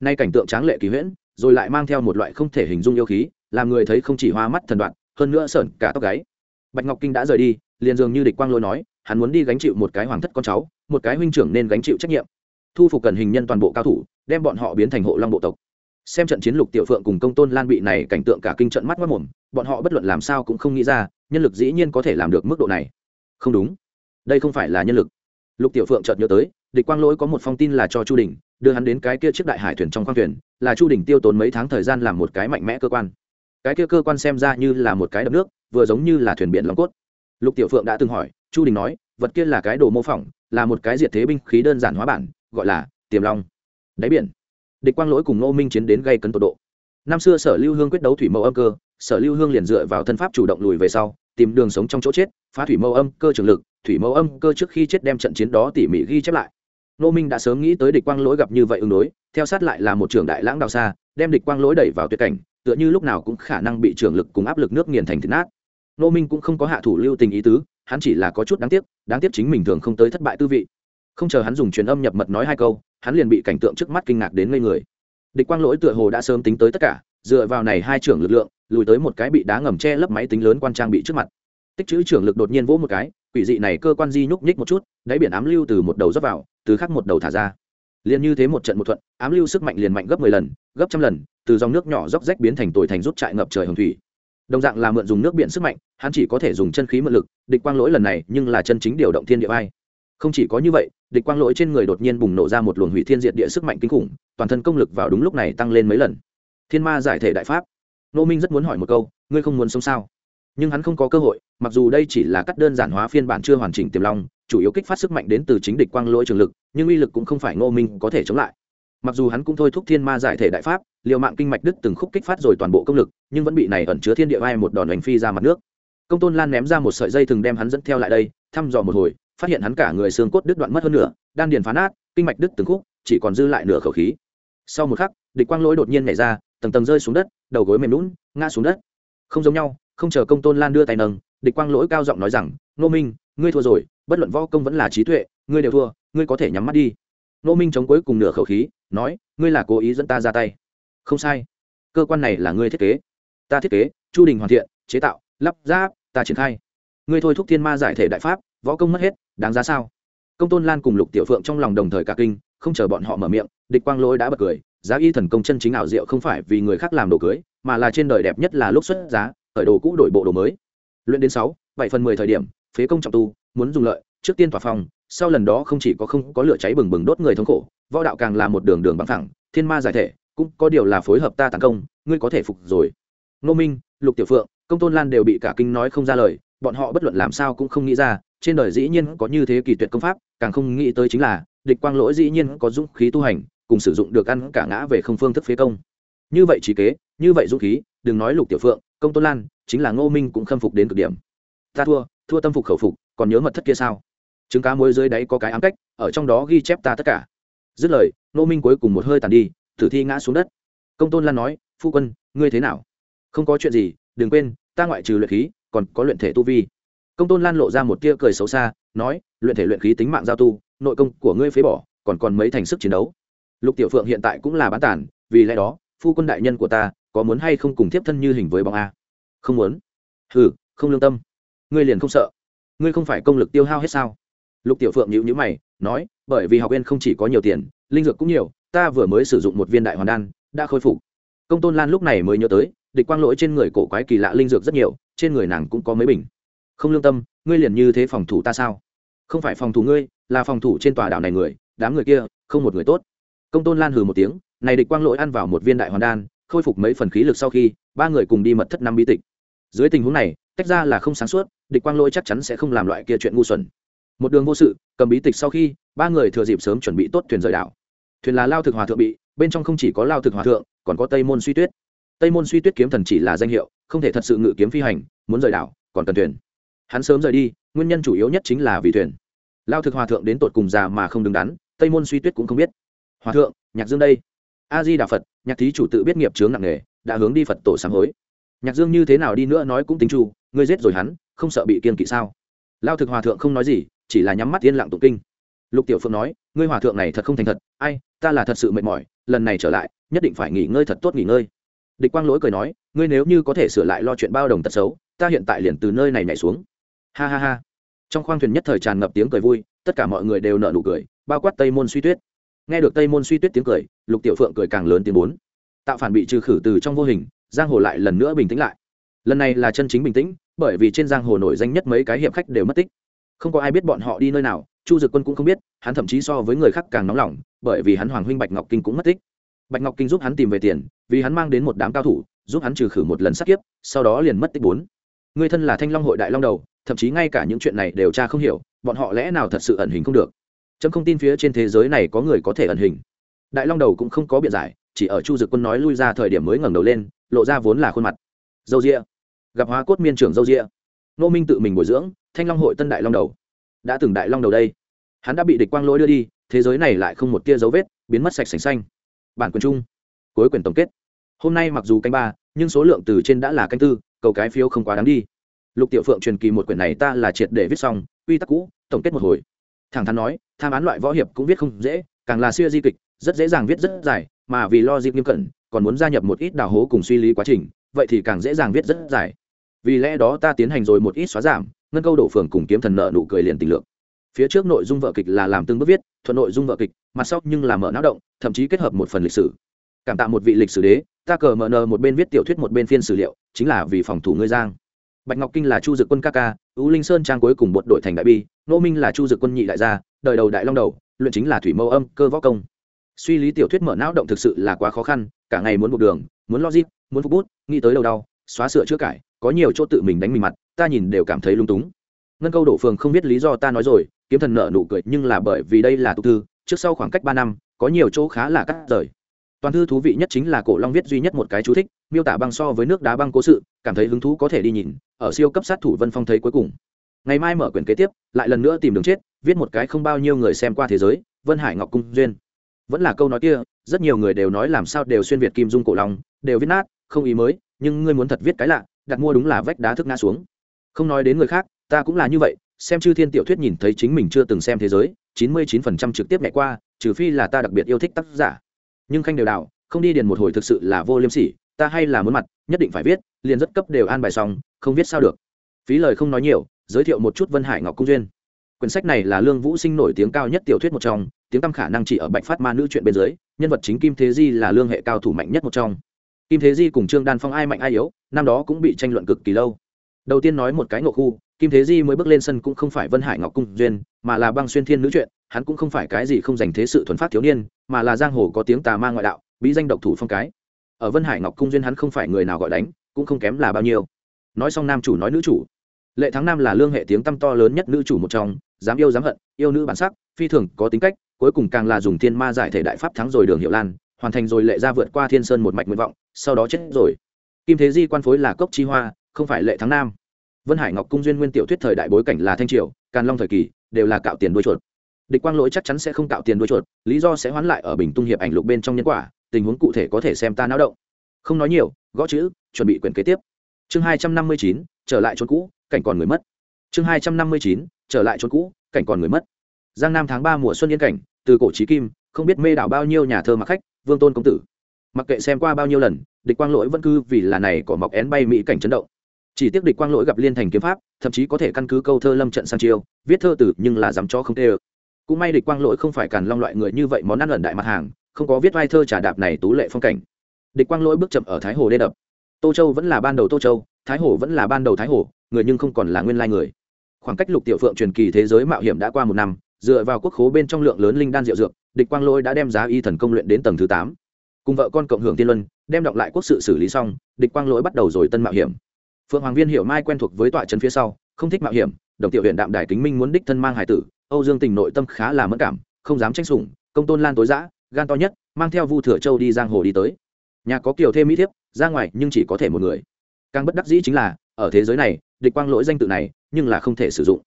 Nay cảnh tượng tráng lệ kỳ huyễn, rồi lại mang theo một loại không thể hình dung yêu khí, làm người thấy không chỉ hoa mắt thần đoạn, hơn nữa sợn cả tóc gáy. Bạch ngọc kinh đã rời đi, liền dường như địch quang lôi nói, hắn muốn đi gánh chịu một cái hoàng thất con cháu, một cái huynh trưởng nên gánh chịu trách nhiệm. Thu phục cần hình nhân toàn bộ cao thủ, đem bọn họ biến thành hộ long bộ tộc xem trận chiến lục tiểu phượng cùng công tôn lan bị này cảnh tượng cả kinh trận mắt mất mồm, bọn họ bất luận làm sao cũng không nghĩ ra, nhân lực dĩ nhiên có thể làm được mức độ này. Không đúng. Đây không phải là nhân lực. Lục tiểu phượng chợt nhớ tới, địch quang lỗi có một phong tin là cho chu đình, đưa hắn đến cái kia chiếc đại hải thuyền trong khoang thuyền, là chu đình tiêu tốn mấy tháng thời gian làm một cái mạnh mẽ cơ quan. Cái kia cơ quan xem ra như là một cái đập nước, vừa giống như là thuyền biển long cốt. Lục tiểu phượng đã từng hỏi, chu đình nói, vật kia là cái đồ mô phỏng, là một cái diệt thế binh khí đơn giản hóa bản, gọi là tiềm long. Đáy biển địch quang lỗi cùng ngô minh chiến đến gây cấn tột độ. Năm xưa sở lưu hương quyết đấu thủy mẫu âm cơ, sở lưu hương liền dựa vào thân pháp chủ động lùi về sau, tìm đường sống trong chỗ chết, phá thủy mẫu âm cơ trường lực, thủy mẫu âm cơ trước khi chết đem trận chiến đó tỉ mỉ ghi chép lại. Ngô minh đã sớm nghĩ tới địch quang lỗi gặp như vậy ứng đối, theo sát lại là một trường đại lãng đào xa, đem địch quang lỗi đẩy vào tuyệt cảnh, tựa như lúc nào cũng khả năng bị trường lực cùng áp lực nước nghiền thành thịt nát. Ngô minh cũng không có hạ thủ lưu tình ý tứ, hắn chỉ là có chút đáng tiếc đáng tiếc chính mình thường không tới thất bại tư vị không chờ hắn dùng truyền âm nhập mật nói hai câu, hắn liền bị cảnh tượng trước mắt kinh ngạc đến ngây người. Địch quang lỗi tựa hồ đã sớm tính tới tất cả, dựa vào này hai trưởng lực lượng, lùi tới một cái bị đá ngầm che lấp máy tính lớn quan trang bị trước mặt. Tích chữ trưởng lực đột nhiên vỗ một cái, quỷ dị này cơ quan di nhúc nhích một chút, đáy biển ám lưu từ một đầu dốc vào, từ khác một đầu thả ra. Liền như thế một trận một thuận, ám lưu sức mạnh liền mạnh gấp mười lần, gấp trăm lần, từ dòng nước nhỏ dốc rách biến thành tồi thành rút trại ngập trời hồng thủy. Đồng dạng là mượn dùng nước biển sức mạnh, hắn chỉ có thể dùng chân khí mượn lực, địch quang lỗi lần này nhưng là chân chính điều động thiên địa vai không chỉ có như vậy, địch quang lỗi trên người đột nhiên bùng nổ ra một luồng hủy thiên diệt địa sức mạnh kinh khủng, toàn thân công lực vào đúng lúc này tăng lên mấy lần. Thiên ma giải thể đại pháp. Nô minh rất muốn hỏi một câu, ngươi không muốn sống sao? Nhưng hắn không có cơ hội, mặc dù đây chỉ là cắt đơn giản hóa phiên bản chưa hoàn chỉnh tiềm long, chủ yếu kích phát sức mạnh đến từ chính địch quang lỗi trường lực, nhưng uy lực cũng không phải ngô minh có thể chống lại. Mặc dù hắn cũng thôi thúc thiên ma giải thể đại pháp, liều mạng kinh mạch đứt từng khúc kích phát rồi toàn bộ công lực, nhưng vẫn bị này ẩn chứa thiên địa vai một đòn đánh phi ra mặt nước. Công tôn lan ném ra một sợi dây thừng đem hắn dẫn theo lại đây, thăm dò một hồi phát hiện hắn cả người xương cốt đứt đoạn mất hơn nửa, đan điền phán át kinh mạch đứt từng khúc, chỉ còn dư lại nửa khẩu khí. Sau một khắc, địch quang lỗi đột nhiên nhảy ra, tầng tầng rơi xuống đất, đầu gối mềm lún ngã xuống đất. Không giống nhau, không chờ công tôn lan đưa tay nâng, địch quang lỗi cao giọng nói rằng nô minh, ngươi thua rồi, bất luận võ công vẫn là trí tuệ, ngươi đều thua, ngươi có thể nhắm mắt đi. Nô minh chống cuối cùng nửa khẩu khí, nói, ngươi là cố ý dẫn ta ra tay. Không sai. Cơ quan này là ngươi thiết kế. Ta thiết kế, chu đình hoàn thiện, chế tạo, lắp ráp, ta triển khai. Ngươi thôi thúc thiên ma giải thể đại pháp võ công mất hết, đáng giá sao? Công tôn lan cùng lục tiểu phượng trong lòng đồng thời cả kinh, không chờ bọn họ mở miệng, địch quang lỗi đã bật cười, giá y thần công chân chính ảo diệu không phải vì người khác làm đồ cưới, mà là trên đời đẹp nhất là lúc xuất giá, khởi đồ cũ đổi bộ đồ mới. Luyện đến sáu, bảy phần mười thời điểm, phế công trọng tu, muốn dùng lợi, trước tiên tỏa phòng sau lần đó không chỉ có không có lửa cháy bừng bừng đốt người thống khổ, võ đạo càng là một đường đường bằng thẳng thiên ma giải thể, cũng có điều là phối hợp ta tấn công, ngươi có thể phục rồi. Ngô minh, lục tiểu phượng, công tôn lan đều bị cả kinh nói không ra lời, bọn họ bất luận làm sao cũng không nghĩ ra trên đời dĩ nhiên có như thế kỳ tuyệt công pháp, càng không nghĩ tới chính là, địch quang lỗi dĩ nhiên có dũng khí tu hành, cùng sử dụng được ăn cả ngã về không phương thức phế công. Như vậy trí kế, như vậy dũng khí, đừng nói lục tiểu phượng, công tôn lan, chính là ngô minh cũng khâm phục đến cực điểm. Ta thua thua tâm phục khẩu phục, còn nhớ mật thất kia sao? Trứng cá môi dưới đáy có cái ám cách, ở trong đó ghi chép ta tất cả. Dứt lời, ngô minh cuối cùng một hơi tàn đi, tử thi ngã xuống đất. Công tôn lan nói, phu quân, ngươi thế nào? Không có chuyện gì, đừng quên, ta ngoại trừ luyện khí, còn có luyện thể tu vi công tôn lan lộ ra một tia cười xấu xa, nói, luyện thể luyện khí tính mạng giao tu, nội công của ngươi phế bỏ, còn còn mấy thành sức chiến đấu. Lục tiểu phượng hiện tại cũng là bán tản vì lẽ đó, phu quân đại nhân của ta, có muốn hay không cùng tiếp thân như hình với bóng a? Không muốn. Hừ, không lương tâm. Ngươi liền không sợ. Ngươi không phải công lực tiêu hao hết sao? Lục tiểu phượng nhíu nhíu mày, nói, bởi vì học viên không chỉ có nhiều tiền, linh dược cũng nhiều, ta vừa mới sử dụng một viên đại hoàn đan, đã khôi phục. Công tôn lan lúc này mới nhớ tới, địch quang lỗi trên người cổ quái kỳ lạ linh dược rất nhiều, trên người nàng cũng có mấy bình không lương tâm, ngươi liền như thế phòng thủ ta sao? Không phải phòng thủ ngươi, là phòng thủ trên tòa đảo này người, đám người kia, không một người tốt. Công tôn lan hừ một tiếng, này địch quang lỗi ăn vào một viên đại hoàn đan, khôi phục mấy phần khí lực sau khi, ba người cùng đi mật thất năm bí tịch. Dưới tình huống này, tách ra là không sáng suốt, địch quang lỗi chắc chắn sẽ không làm loại kia chuyện ngu xuẩn. Một đường vô sự, cầm bí tịch sau khi, ba người thừa dịp sớm chuẩn bị tốt thuyền rời đảo. Thuyền là lao thực hòa thượng bị, bên trong không chỉ có lao thực hòa thượng, còn có tây môn suy tuyết. Tây môn suy tuyết kiếm thần chỉ là danh hiệu, không thể thật sự ngự kiếm phi hành, muốn rời đảo, còn cần thuyền hắn sớm rời đi, nguyên nhân chủ yếu nhất chính là vì thuyền. Lao thực hòa thượng đến tột cùng già mà không đứng đắn, tây môn suy tuyết cũng không biết. Hòa thượng, nhạc dương đây. A di đà phật, nhạc thí chủ tự biết nghiệp chướng nặng nề, đã hướng đi phật tổ sáng hối. Nhạc dương như thế nào đi nữa nói cũng tính chu, ngươi giết rồi hắn, không sợ bị kiên kỵ sao? Lao thực hòa thượng không nói gì, chỉ là nhắm mắt yên lặng tụng kinh. Lục tiểu phượng nói, ngươi hòa thượng này thật không thành thật, ai, ta là thật sự mệt mỏi, lần này trở lại, nhất định phải nghỉ ngơi thật tốt nghỉ ngơi. Địch quang lỗi cười nói, ngươi nếu như có thể sửa lại lo chuyện bao đồng tật xấu, ta hiện tại liền từ nơi này nhảy xuống ha ha ha. Trong khoang thuyền nhất thời tràn ngập tiếng cười vui, tất cả mọi người đều nở nụ cười, bao quát tây môn suy tuyết. Nghe được tây môn suy tuyết tiếng cười, lục tiểu phượng cười càng lớn tiếng bốn. Tạo phản bị trừ khử từ trong vô hình, giang hồ lại lần nữa bình tĩnh lại. Lần này là chân chính bình tĩnh, bởi vì trên giang hồ nổi danh nhất mấy cái hiệp khách đều mất tích. Không có ai biết bọn họ đi nơi nào, chu dực quân cũng không biết, hắn thậm chí so với người khác càng nóng lòng, bởi vì hắn hoàng huynh bạch ngọc kinh cũng mất tích. Bạch ngọc kinh giúp hắn tìm về tiền, vì hắn mang đến một đám cao thủ, giúp hắn trừ khử một lần sát kiếp, sau đó liền mất tích bốn. Người thân là thanh long hội đại long đầu thậm chí ngay cả những chuyện này đều tra không hiểu, bọn họ lẽ nào thật sự ẩn hình không được? Chấm không tin phía trên thế giới này có người có thể ẩn hình. Đại long đầu cũng không có biện giải, chỉ ở chu dực quân nói lui ra thời điểm mới ngẩng đầu lên, lộ ra vốn là khuôn mặt. Dâu rịa gặp hóa cốt miên trưởng dâu rịa nô minh tự mình bồi dưỡng, thanh long hội tân đại long đầu. Đã từng đại long đầu đây. Hắn đã bị địch quang lỗi đưa đi, thế giới này lại không một tia dấu vết, biến mất sạch sành xanh. Bản quyền chung. Cuối quyền tổng kết. Hôm nay mặc dù canh ba, nhưng số lượng từ trên đã là canh tư, cầu cái phiếu không quá đáng đi lục tiểu phượng truyền kỳ một quyển này ta là triệt để viết xong, quy tắc cũ, tổng kết một hồi. Thẳng thắn nói, tham án loại võ hiệp cũng viết không dễ, càng là siêu di kịch, rất dễ dàng viết rất dài, mà vì lo dịp nghiêm cẩn, còn muốn gia nhập một ít đào hố cùng suy lý quá trình, vậy thì càng dễ dàng viết rất dài. Vì lẽ đó ta tiến hành rồi một ít xóa giảm, ngân câu đổ phường cùng kiếm thần nợ nụ cười liền tình lượng. Phía trước nội dung vợ kịch là làm từng bước viết, thuận nội dung vợ kịch, mặt sau nhưng là mở não động, thậm chí kết hợp một phần lịch sử. Cảm tạ một vị lịch sử đế, ta cờ mở nờ một bên viết tiểu thuyết một bên phiên sử liệu, chính là vì phòng thủ ngươi giang bạch ngọc kinh là chu dực quân ca ca ưu linh sơn trang cuối cùng một đội thành đại bi nô minh là chu dực quân nhị đại gia, đời đầu đại long đầu, luyện chính là thủy mâu âm, cơ võ công. Suy lý tiểu thuyết mở não động thực sự là quá khó khăn, cả ngày muốn buộc đường, muốn logic muốn phục bút, nghĩ tới đầu đau, xóa sửa chữa cải, có nhiều chỗ tự mình đánh mình mặt, ta nhìn đều cảm thấy lung túng. Ngân câu đổ phường không biết lý do ta nói rồi, kiếm thần nợ nụ cười, nhưng là bởi vì đây là tục thư, trước sau khoảng cách ba năm, có nhiều chỗ khá là cắt rời toàn thư thú vị nhất chính là cổ long viết duy nhất một cái chú thích, miêu tả băng so với nước đá băng cố sự, cảm thấy hứng thú có thể đi nhìn, ở siêu cấp sát thủ vân phong thấy cuối cùng. Ngày mai mở quyển kế tiếp, lại lần nữa tìm đường chết, viết một cái không bao nhiêu người xem qua thế giới, vân hải ngọc cung duyên. Vẫn là câu nói kia, rất nhiều người đều nói làm sao đều xuyên việt kim dung cổ long, đều viết nát, không ý mới, nhưng ngươi muốn thật viết cái lạ, đặt mua đúng là vách đá thức ngã xuống. Không nói đến người khác, ta cũng là như vậy, xem chư thiên tiểu thuyết nhìn thấy chính mình chưa từng xem thế giới, chín mươi chín phần trăm trực tiếp nhẹ qua, trừ phi là ta đặc biệt yêu thích tác giả nhưng khanh đều đạo không đi điền một hồi thực sự là vô liêm sỉ, ta hay là muốn mặt, nhất định phải viết, liền rất cấp đều an bài xong, không viết sao được. Phí lời không nói nhiều, giới thiệu một chút vân hải ngọc cung duyên. Quyển sách này là lương vũ sinh nổi tiếng cao nhất tiểu thuyết một trong, tiếng tăm khả năng chỉ ở bạch phát ma nữ chuyện bên dưới, nhân vật chính kim thế di là lương hệ cao thủ mạnh nhất một trong. Kim thế di cùng trương đan phong ai mạnh ai yếu, năm đó cũng bị tranh luận cực kỳ lâu. Đầu tiên nói một cái ngộ khu, kim thế di mới bước lên sân cũng không phải vân hải ngọc cung duyên, mà là băng xuyên thiên nữ chuyện hắn cũng không phải cái gì không dành thế sự thuần phát thiếu niên, mà là giang hồ có tiếng tà ma ngoại đạo, bí danh độc thủ phong cái. Ở vân hải ngọc cung duyên hắn không phải người nào gọi đánh, cũng không kém là bao nhiêu. Nói xong nam chủ nói nữ chủ. Lệ thắng nam là lương hệ tiếng tăm to lớn nhất nữ chủ một trong, dám yêu dám hận, yêu nữ bản sắc, phi thường có tính cách, cuối cùng càng là dùng thiên ma giải thể đại pháp thắng rồi đường hiệu lan, hoàn thành rồi lệ ra vượt qua thiên sơn một mạch nguyện vọng, sau đó chết rồi. Kim thế di quan phối là cốc chi hoa, không phải lệ thắng nam. Vân hải ngọc cung duyên nguyên tiểu thuyết thời đại bối cảnh là thanh triều, càn long thời kỳ, đều là cạo tiền đuôi chuột địch quang lỗi chắc chắn sẽ không tạo tiền đuôi chuột, lý do sẽ hoán lại ở bình tung hiệp ảnh lục bên trong nhân quả, tình huống cụ thể có thể xem ta náo động. Không nói nhiều, gõ chữ, chuẩn bị quyển kế tiếp. Chương hai trăm năm mươi chín, trở lại chốn cũ, cảnh còn người mất. Chương hai trăm năm mươi chín, trở lại chốn cũ, cảnh còn người mất. Giang nam tháng ba mùa xuân yên cảnh, từ cổ trí kim, không biết mê đảo bao nhiêu nhà thơ mặc khách, vương tôn công tử. Mặc kệ xem qua bao nhiêu lần, địch quang lỗi vẫn cứ vì là này cỏ mọc én bay mỹ cảnh chấn động. Chỉ tiếc địch quang lỗi gặp liên thành kiếm pháp, thậm chí có thể căn cứ câu thơ lâm trận sang chiêu, viết thơ tử nhưng là dám cho không tê ơ cũng may địch quang lỗi không phải càn long loại người như vậy món ăn ẩn đại mặt hàng, không có viết vai thơ trả đạp này tú lệ phong cảnh. Địch quang lỗi bước chậm ở thái hồ đê đập. Tô châu vẫn là ban đầu tô châu, thái hồ vẫn là ban đầu thái hồ, người nhưng không còn là nguyên lai người. Khoảng cách lục tiểu phượng truyền kỳ thế giới mạo hiểm đã qua một năm, dựa vào quốc khố bên trong lượng lớn linh đan rượu dược, địch quang lỗi đã đem giá y thần công luyện đến tầng thứ tám. Cùng vợ con cộng hưởng tiên luân, đem đọc lại quốc sự xử lý xong, địch quang lỗi bắt đầu rồi tân mạo hiểm. Phượng hoàng viên hiểu mai quen thuộc với tọa trấn phía sau, không thích mạo hiểm, đồng tiểu huyện đạm đài kính minh muốn đích thân mang hải tử âu dương tình nội tâm khá là mất cảm, không dám tranh sủng, công tôn lan tối giã, gan to nhất, mang theo vu thừa châu đi giang hồ đi tới. Nhà có kiều thêm mỹ thiếp, ra ngoài nhưng chỉ có thể một người. Càng bất đắc dĩ chính là, ở thế giới này, địch quang lỗi danh tự này, nhưng là không thể sử dụng.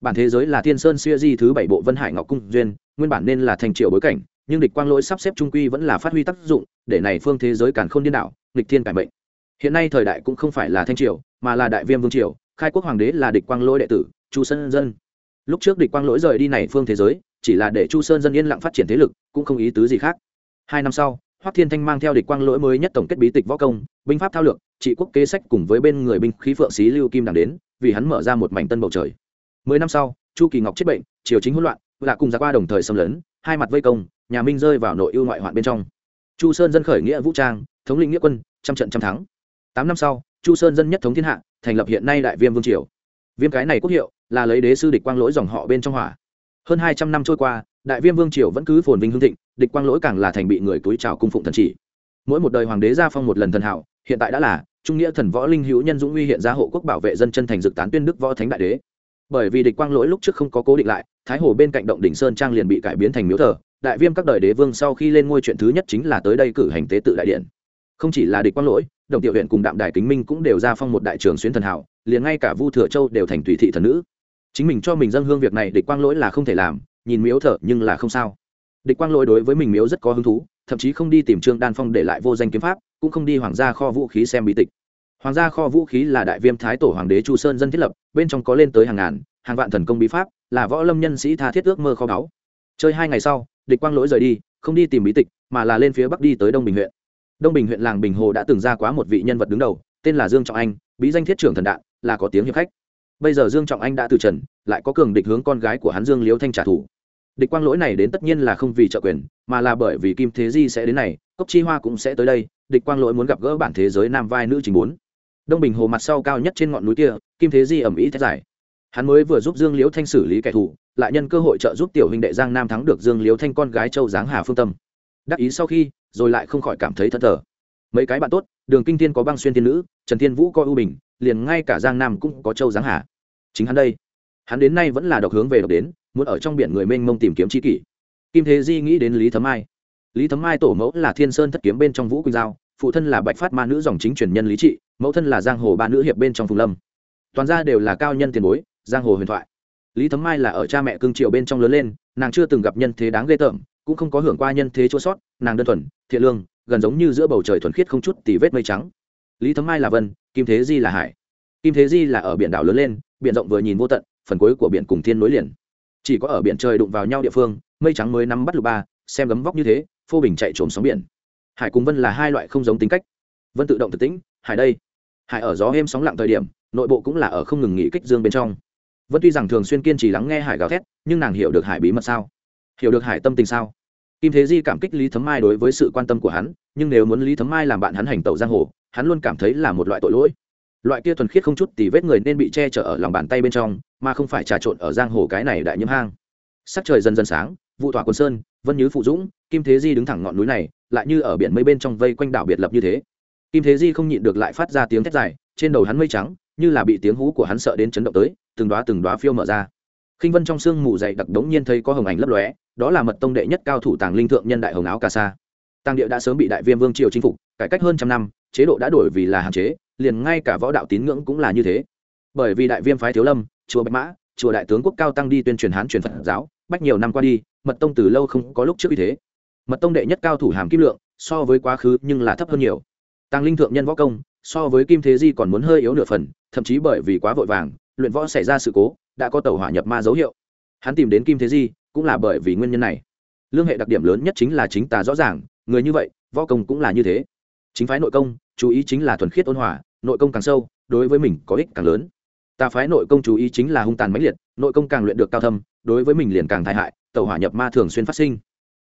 Bản thế giới là thiên sơn siêu di thứ bảy bộ vân hải ngọc cung duyên, nguyên bản nên là thành triệu bối cảnh, nhưng địch quang lỗi sắp xếp trung quy vẫn là phát huy tác dụng, để này phương thế giới càn khôn điên đảo, nghịch thiên cải mệnh. Hiện nay thời đại cũng không phải là thanh triều, mà là đại viêm vương triều, khai quốc hoàng đế là địch quang lỗi đệ tử, chu sơn dân lúc trước địch quang lỗi rời đi này phương thế giới, chỉ là để chu sơn dân yên lặng phát triển thế lực, cũng không ý tứ gì khác. Hai năm sau, hoắc thiên thanh mang theo địch quang lỗi mới nhất tổng kết bí tịch võ công, binh pháp thao lược, trị quốc kế sách cùng với bên người binh khí phượng xí lưu kim đằng đến, vì hắn mở ra một mảnh tân bầu trời. Mười năm sau, chu kỳ ngọc chết bệnh, triều chính hỗn loạn là cùng ra qua đồng thời xâm lấn, hai mặt vây công, nhà minh rơi vào nội ưu ngoại hoạn bên trong. Chu sơn dân khởi nghĩa vũ trang, thống lĩnh nghĩa quân, trăm trận trăm thắng. Tám năm sau, chu sơn dân nhất thống thiên hạ, thành lập hiện nay đại viêm vương triều viêm cái này quốc hiệu là lấy đế sư địch quang lỗi dòng họ bên trong hỏa. Hơn hai trăm năm trôi qua, đại viêm vương triều vẫn cứ phồn vinh hương thịnh, địch quang lỗi càng là thành bị người túi trào cung phụng thần chỉ. Mỗi một đời hoàng đế gia phong một lần thần hảo, hiện tại đã là trung nghĩa thần võ linh hữu nhân dũng uy hiện ra hộ quốc bảo vệ dân chân thành dực tán tuyên đức võ thánh đại đế. Bởi vì địch quang lỗi lúc trước không có cố định lại, thái hồ bên cạnh động đỉnh sơn trang liền bị cải biến thành miếu thờ, đại viêm các đời đế vương sau khi lên ngôi chuyện thứ nhất chính là tới đây cử hành tế tự đại điện. Không chỉ là địch quang lỗi, đồng tiểu huyện cùng đạm đài kính minh cũng đều ra phong một đại trường xuyên thần hảo liền ngay cả vu thừa châu đều thành tùy thị thần nữ. Chính mình cho mình dân hương việc này địch quang lỗi là không thể làm, nhìn miếu thở nhưng là không sao. Địch quang lỗi đối với mình miếu rất có hứng thú, thậm chí không đi tìm trương đan phong để lại vô danh kiếm pháp, cũng không đi hoàng gia kho vũ khí xem bí tịch. Hoàng gia kho vũ khí là đại viêm thái tổ hoàng đế chu sơn dân thiết lập, bên trong có lên tới hàng ngàn, hàng vạn thần công bí pháp, là võ lâm nhân sĩ tha thiết ước mơ kho báu. Chơi hai ngày sau, địch quang lỗi rời đi, không đi tìm bí tịch, mà là lên phía bắc đi tới đông bình huyện. Đông bình huyện làng bình hồ đã từng ra quá một vị nhân vật đứng đầu, tên là dương trọng anh, bí danh thiết trưởng thần đạn là có tiếng hiệp khách. Bây giờ dương trọng anh đã từ trần, lại có cường địch hướng con gái của hắn dương liễu thanh trả thù. Địch quang lỗi này đến tất nhiên là không vì trợ quyền, mà là bởi vì kim thế di sẽ đến này, cốc chi hoa cũng sẽ tới đây, địch quang lỗi muốn gặp gỡ bản thế giới nam vai nữ chính bốn. Đông bình hồ mặt sau cao nhất trên ngọn núi kia, kim thế di ẩm ý thét giải hắn mới vừa giúp dương liễu thanh xử lý kẻ thù, lại nhân cơ hội trợ giúp tiểu huynh đệ giang nam thắng được dương liễu thanh con gái châu giáng hà phương tâm. Đắc ý sau khi, rồi lại không khỏi cảm thấy thất thờ. Mấy cái bạn tốt, đường kinh thiên có băng xuyên thiên nữ, trần thiên vũ coi ưu bình liền ngay cả giang nam cũng có châu giáng hà. Chính hắn đây. Hắn đến nay vẫn là độc hướng về độc đến, muốn ở trong biển người mênh mông tìm kiếm c h i kỷ. Kim thế di nghĩ đến lý thấm mai. Lý thấm mai tổ mẫu là thiên sơn thất kiếm bên trong vũ quỳnh giao, phụ thân là bạch phát ma nữ dòng chính truyền nhân lý trị, mẫu thân là giang hồ ba nữ hiệp bên trong phùng lâm. Toàn ra đều là cao nhân tiền bối, giang hồ huyền thoại. Lý thấm mai là ở cha mẹ cương triều bên trong lớn lên, nàng chưa từng gặp nhân thế đáng ghê tởm, cũng không có hưởng qua nhân thế chua sót, nàng đơn thuần, thiện lương, gần giống như giữa bầu trời thuần khiết không chút tì vết mây trắng. Lý thấm mai là vân kim thế di là hải. Kim thế di là ở biển đảo lớn lên, biển rộng vừa nhìn vô tận, phần cuối của biển cùng thiên nối liền. Chỉ có ở biển trời đụng vào nhau địa phương, mây trắng mới nắm bắt lục ba, xem gấm vóc như thế, phô bình chạy trồm sóng biển. Hải cùng vân là hai loại không giống tính cách. Vân tự động thực tĩnh, hải đây. Hải ở gió êm sóng lặng thời điểm, nội bộ cũng là ở không ngừng nghỉ kích dương bên trong. Vân tuy rằng thường xuyên kiên trì lắng nghe hải gào thét, nhưng nàng hiểu được hải bí mật sao? Hiểu được hải tâm tình sao? Kim thế di cảm kích lý thấm mai đối với sự quan tâm của hắn, nhưng nếu muốn lý thấm mai làm bạn hắn hành tẩu giang hồ hắn luôn cảm thấy là một loại tội lỗi. Loại kia thuần khiết không chút tì vết người nên bị che chở ở lòng bàn tay bên trong, mà không phải trà trộn ở giang hồ cái này đại nhiễm hang. Sắc trời dần dần sáng vụ tỏa quân sơn, vân như phụ dũng, kim thế di đứng thẳng ngọn núi này, lại như ở biển mây bên trong vây quanh đảo biệt lập như thế. Kim thế di không nhịn được lại phát ra tiếng thét dài, trên đầu hắn mây trắng, như là bị tiếng hú của hắn sợ đến chấn động tới, từng đoá từng đoá phiêu mở ra. Khinh vân trong sương mù dày đặc đống nhiên thấy có hồng ảnh lấp lóe, đó là mật tông đệ nhất cao thủ tàng linh thượng nhân đại hồng áo cà sa. Tàng địa đã sớm bị đại viêm vương triều chinh phục, cải cách hơn trăm năm chế độ đã đổi vì là hạn chế, liền ngay cả võ đạo tín ngưỡng cũng là như thế. Bởi vì đại viêm phái thiếu lâm, chùa bạch mã, chùa đại tướng quốc cao tăng đi tuyên truyền hán truyền phật giáo, bách nhiều năm qua đi, mật tông từ lâu không có lúc trước như thế. Mật tông đệ nhất cao thủ hàm kim lượng, so với quá khứ nhưng là thấp hơn nhiều. Tăng linh thượng nhân võ công, so với kim thế di còn muốn hơi yếu nửa phần, thậm chí bởi vì quá vội vàng, luyện võ xảy ra sự cố, đã có tàu hỏa nhập ma dấu hiệu. Hắn tìm đến kim thế di, cũng là bởi vì nguyên nhân này. Lương hệ đặc điểm lớn nhất chính là chính tà rõ ràng, người như vậy, võ công cũng là như thế. Chính phái nội công chú ý chính là thuần khiết ôn hòa, nội công càng sâu, đối với mình có ích càng lớn. Tà phái nội công chú ý chính là hung tàn mãnh liệt, nội công càng luyện được cao thâm, đối với mình liền càng tai hại tàu hỏa nhập ma thường xuyên phát sinh.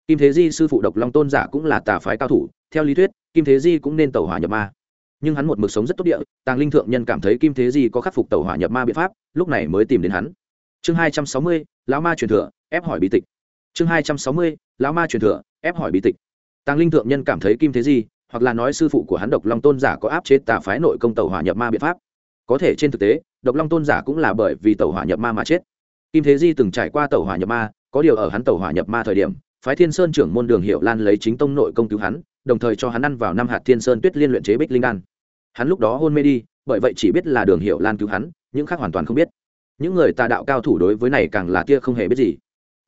Kim thế di sư phụ độc long tôn giả cũng là tà phái cao thủ, theo lý thuyết, kim thế di cũng nên tàu hỏa nhập ma. Nhưng hắn một mực sống rất tốt địa, tàng linh thượng nhân cảm thấy kim thế di có khắc phục tàu hỏa nhập ma biện pháp, lúc này mới tìm đến hắn. Chương hai trăm sáu mươi, lão ma truyền thừa, ép hỏi bí tịch. Chương hai trăm sáu mươi, lão ma truyền thừa, ép hỏi bí tịch. Tàng linh thượng nhân cảm thấy kim thế di hoặc là nói sư phụ của hắn độc long tôn giả có áp chế tà phái nội công tàu hỏa nhập ma biện pháp. Có thể trên thực tế, độc long tôn giả cũng là bởi vì tàu hỏa nhập ma mà chết. Kim thế di từng trải qua tàu hỏa nhập ma, có điều ở hắn tàu hỏa nhập ma thời điểm, phái thiên sơn trưởng môn đường hiệu lan lấy chính tông nội công cứu hắn, đồng thời cho hắn ăn vào năm hạt thiên sơn tuyết liên luyện chế bích linh đan. Hắn lúc đó hôn mê đi, bởi vậy chỉ biết là đường hiệu lan cứu hắn, những khác hoàn toàn không biết. Những người tà đạo cao thủ đối với này càng là tia không hề biết gì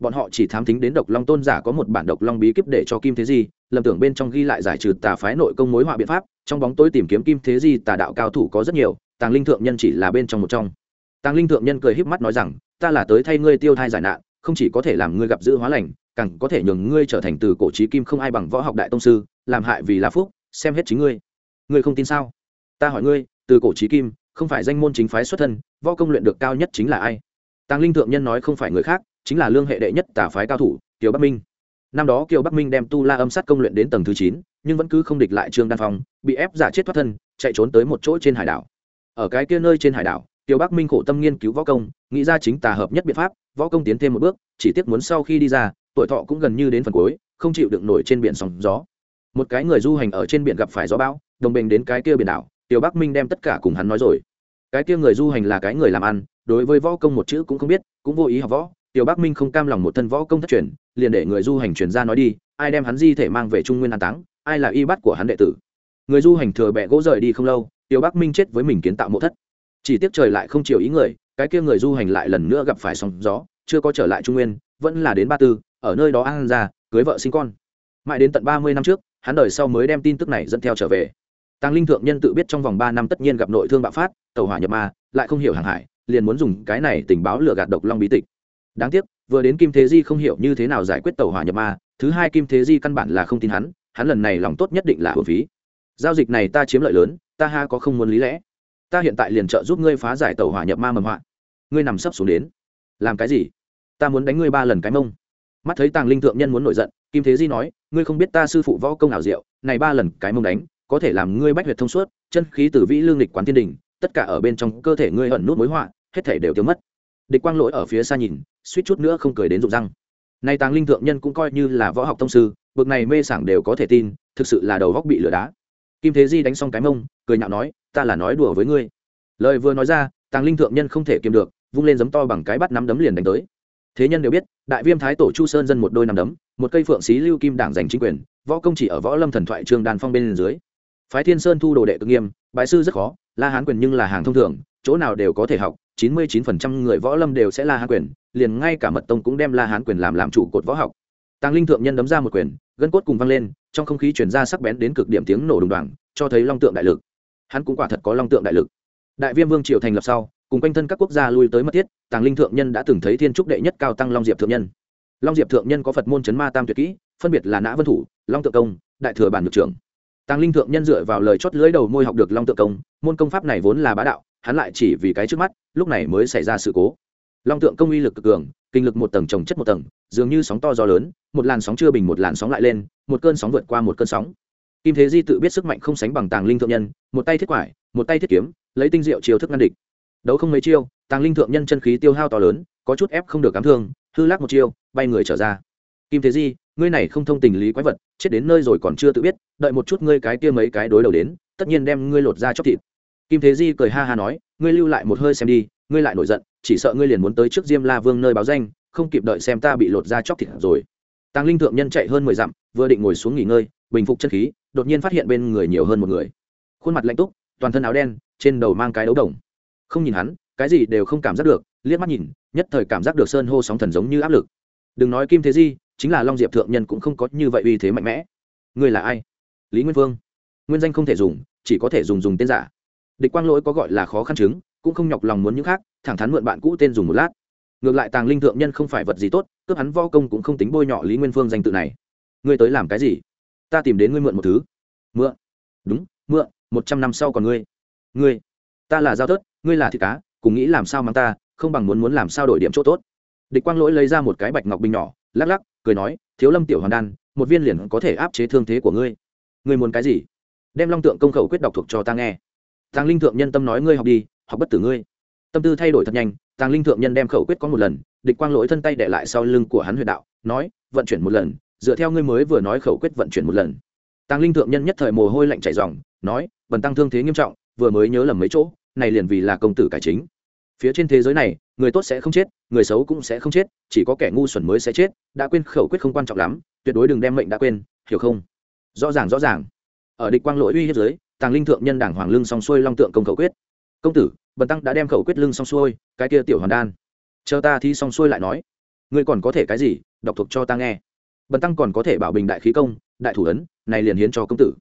bọn họ chỉ thám thính đến độc long tôn giả có một bản độc long bí kíp để cho kim thế di, lầm tưởng bên trong ghi lại giải trừ tà phái nội công mối họa biện pháp, trong bóng tối tìm kiếm kim thế di tà đạo cao thủ có rất nhiều, tàng linh thượng nhân chỉ là bên trong một trong. Tàng linh thượng nhân cười híp mắt nói rằng, ta là tới thay ngươi tiêu thai giải nạn, không chỉ có thể làm ngươi gặp dữ hóa lành, càng có thể nhường ngươi trở thành từ cổ trí kim không ai bằng võ học đại tông sư, làm hại vì là phúc, xem hết chính ngươi. Ngươi không tin sao? Ta hỏi ngươi, từ cổ trí kim, không phải danh môn chính phái xuất thân, võ công luyện được cao nhất chính là ai? Tàng linh thượng nhân nói không phải người khác chính là lương hệ đệ nhất tà phái cao thủ, kiều bắc minh. Năm đó kiều bắc minh đem tu la âm sát công luyện đến tầng thứ chín, nhưng vẫn cứ không địch lại trương đan phong, bị ép giả chết thoát thân, chạy trốn tới một chỗ trên hải đảo. Ở cái kia nơi trên hải đảo, kiều bắc minh khổ tâm nghiên cứu võ công, nghĩ ra chính tà hợp nhất biện pháp, võ công tiến thêm một bước, chỉ tiếc muốn sau khi đi ra, tuổi thọ cũng gần như đến phần cuối, không chịu đựng nổi trên biển sóng gió. Một cái người du hành ở trên biển gặp phải gió bão, đồng bình đến cái kia biển đảo tiểu bắc minh đem tất cả cùng hắn nói rồi. Cái kia người du hành là cái người làm ăn, đối với võ công một chữ cũng không biết, cũng vô ý học võ tiểu bắc minh không cam lòng một thân võ công thất truyền, liền để người du hành truyền ra nói đi, ai đem hắn di thể mang về trung nguyên an táng, ai là y bắt của hắn đệ tử. Người du hành thừa bẹ gỗ rời đi không lâu, tiểu bắc minh chết với mình kiến tạo mộ thất. Chỉ tiếc trời lại không chiều ý người, cái kia người du hành lại lần nữa gặp phải sóng gió, chưa có trở lại trung nguyên, vẫn là đến ba tư, ở nơi đó an ra, cưới vợ sinh con. Mãi đến tận ba mươi năm trước, hắn đời sau mới đem tin tức này dẫn theo trở về. Tàng linh thượng nhân tự biết trong vòng ba năm tất nhiên gặp nội thương bạo phát, tàu hỏa nhập ma, lại không hiểu hàng hải, liền muốn dùng cái này tình báo lừa gạt độc long bí tịch đáng tiếc, vừa đến kim thế di không hiểu như thế nào giải quyết tàu hỏa nhập ma, thứ hai kim thế di căn bản là không tin hắn hắn lần này lòng tốt nhất định là hồn phí. Giao dịch này ta chiếm lợi lớn, ta ha có không muốn lý lẽ. Ta hiện tại liền trợ giúp ngươi phá giải tàu hỏa nhập ma mầm họa. Ngươi nằm sấp xuống đến. Làm cái gì? Ta muốn đánh ngươi ba lần cái mông. Mắt thấy tàng linh thượng nhân muốn nổi giận, kim thế di nói, ngươi không biết ta sư phụ võ công ảo diệu, này ba lần cái mông đánh, có thể làm ngươi bách huyệt thông suốt, chân khí từ vĩ lương lịch quán thiên đình, tất cả ở bên trong cơ thể ngươi ẩn nút mối họa, hết thể đều tiêu mất. Địch quang lỗi ở phía xa nhìn suýt chút nữa không cười đến rụng răng. Nay tàng linh thượng nhân cũng coi như là võ học thông sư, bực này mê sảng đều có thể tin, thực sự là đầu góc bị lửa đá. Kim thế di đánh xong cái mông, cười nhạo nói, ta là nói đùa với ngươi. Lời vừa nói ra, tàng linh thượng nhân không thể kiềm được, vung lên giấm to bằng cái bắt nắm đấm liền đánh tới. Thế nhân đều biết, đại viêm thái tổ chu sơn dân một đôi nắm đấm, một cây phượng xí lưu kim đảng giành chính quyền, võ công chỉ ở võ lâm thần thoại trương đàn phong bên dưới. Phái thiên sơn thu đồ đệ cực nghiêm bại sư rất khó, la hán quyền nhưng là hàng thông thường chỗ nào đều có thể học, chín mươi chín phần trăm người võ lâm đều sẽ la hán quyền, liền ngay cả mật tông cũng đem la hán quyền làm làm chủ cột võ học. Tàng linh thượng nhân đấm ra một quyền, gân cốt cùng văng lên, trong không khí chuyển ra sắc bén đến cực điểm tiếng nổ đùng đoàng, cho thấy long tượng đại lực. Hắn cũng quả thật có long tượng đại lực. Đại viêm vương triều thành lập sau, cùng quanh thân các quốc gia lui tới mất thiết, tàng linh thượng nhân đã từng thấy thiên trúc đệ nhất cao tăng long diệp thượng nhân. Long diệp thượng nhân có phật môn chấn ma tam tuyệt kỹ, phân biệt là nã vân thủ, long tượng công, đại thừa bản ngược trưởng. Tàng linh thượng nhân dựa vào lời chót lưỡi đầu môi học được long tượng công, môn công pháp này vốn là bá đạo hắn lại chỉ vì cái trước mắt, lúc này mới xảy ra sự cố. Long tượng công uy lực cực cường, kinh lực một tầng, trồng chất một tầng, dường như sóng to gió lớn, một làn sóng chưa bình, một làn sóng lại lên, một cơn sóng vượt qua một cơn sóng. Kim thế di tự biết sức mạnh không sánh bằng tàng linh thượng nhân, một tay thiết quải, một tay thiết kiếm, lấy tinh diệu chiêu thức ngăn địch. Đấu không mấy chiêu, tàng linh thượng nhân chân khí tiêu hao to lớn, có chút ép không được cám thương, hư lắc một chiêu, bay người trở ra. Kim thế di, ngươi này không thông tình lý quái vật, chết đến nơi rồi còn chưa tự biết, đợi một chút ngươi cái kia mấy cái đối đầu đến, tất nhiên đem ngươi lột ra chóc thịt kim thế di cười ha ha nói, ngươi lưu lại một hơi xem đi, ngươi lại nổi giận, chỉ sợ ngươi liền muốn tới trước diêm la vương nơi báo danh, không kịp đợi xem ta bị lột ra chóc thịt rồi. Tàng linh thượng nhân chạy hơn mười dặm, vừa định ngồi xuống nghỉ ngơi, bình phục chân khí, đột nhiên phát hiện bên người nhiều hơn một người. Khuôn mặt lạnh túc, toàn thân áo đen, trên đầu mang cái đấu đồng. Không nhìn hắn, cái gì đều không cảm giác được, liếc mắt nhìn, nhất thời cảm giác được sơn hô sóng thần giống như áp lực. Đừng nói kim thế di, chính là long diệp thượng nhân cũng không có như vậy uy thế mạnh mẽ. Ngươi là ai? Lý nguyên vương. Nguyên danh không thể dùng, chỉ có thể dùng dùng tên giả địch quang lỗi có gọi là khó khăn chứng, cũng không nhọc lòng muốn những khác, thẳng thắn mượn bạn cũ tên dùng một lát. Ngược lại tàng linh thượng nhân không phải vật gì tốt, cướp hắn vo công cũng không tính bôi nhọ lý nguyên phương danh tự này. Ngươi tới làm cái gì? Ta tìm đến ngươi mượn một thứ. Mượn. Đúng, mượn, một trăm năm sau còn ngươi. Ngươi. Ta là giao tớt ngươi là thịt cá, cùng nghĩ làm sao mang ta, không bằng muốn muốn làm sao đổi điểm chỗ tốt. Địch quang lỗi lấy ra một cái bạch ngọc bình nhỏ, lắc lắc, cười nói, thiếu lâm tiểu hoàn đan, một viên liền có thể áp chế thương thế của ngươi. Ngươi muốn cái gì? Đem long tượng công khẩu quyết đọc thuộc cho ta nghe tàng linh thượng nhân tâm nói ngươi học đi, học bất tử ngươi. Tâm tư thay đổi thật nhanh, tàng linh thượng nhân đem khẩu quyết có một lần, địch quang lỗi thân tay để lại sau lưng của hắn huyền đạo, nói, vận chuyển một lần, dựa theo ngươi mới vừa nói khẩu quyết vận chuyển một lần. Tàng linh thượng nhân nhất thời mồ hôi lạnh chảy dòng nói, bần tăng thương thế nghiêm trọng, vừa mới nhớ lầm mấy chỗ, này liền vì là công tử cải chính. Phía trên thế giới này, người tốt sẽ không chết, người xấu cũng sẽ không chết, chỉ có kẻ ngu xuẩn mới sẽ chết, đã quên khẩu quyết không quan trọng lắm, tuyệt đối đừng đem mệnh đã quên, hiểu không? Rõ ràng rõ ràng. Ở địch quang lỗi uy hiếp giới tàng linh thượng nhân đảng hoàng lưng song xuôi long tượng công khẩu quyết. Công tử, bần tăng đã đem khẩu quyết lưng xong xuôi, cái kia tiểu hoàn đan. Chờ ta thi xong xuôi lại nói. Ngươi còn có thể cái gì? Đọc thuộc cho ta nghe. Bần tăng còn có thể bảo bình đại khí công, đại thủ ấn, này liền hiến cho công tử.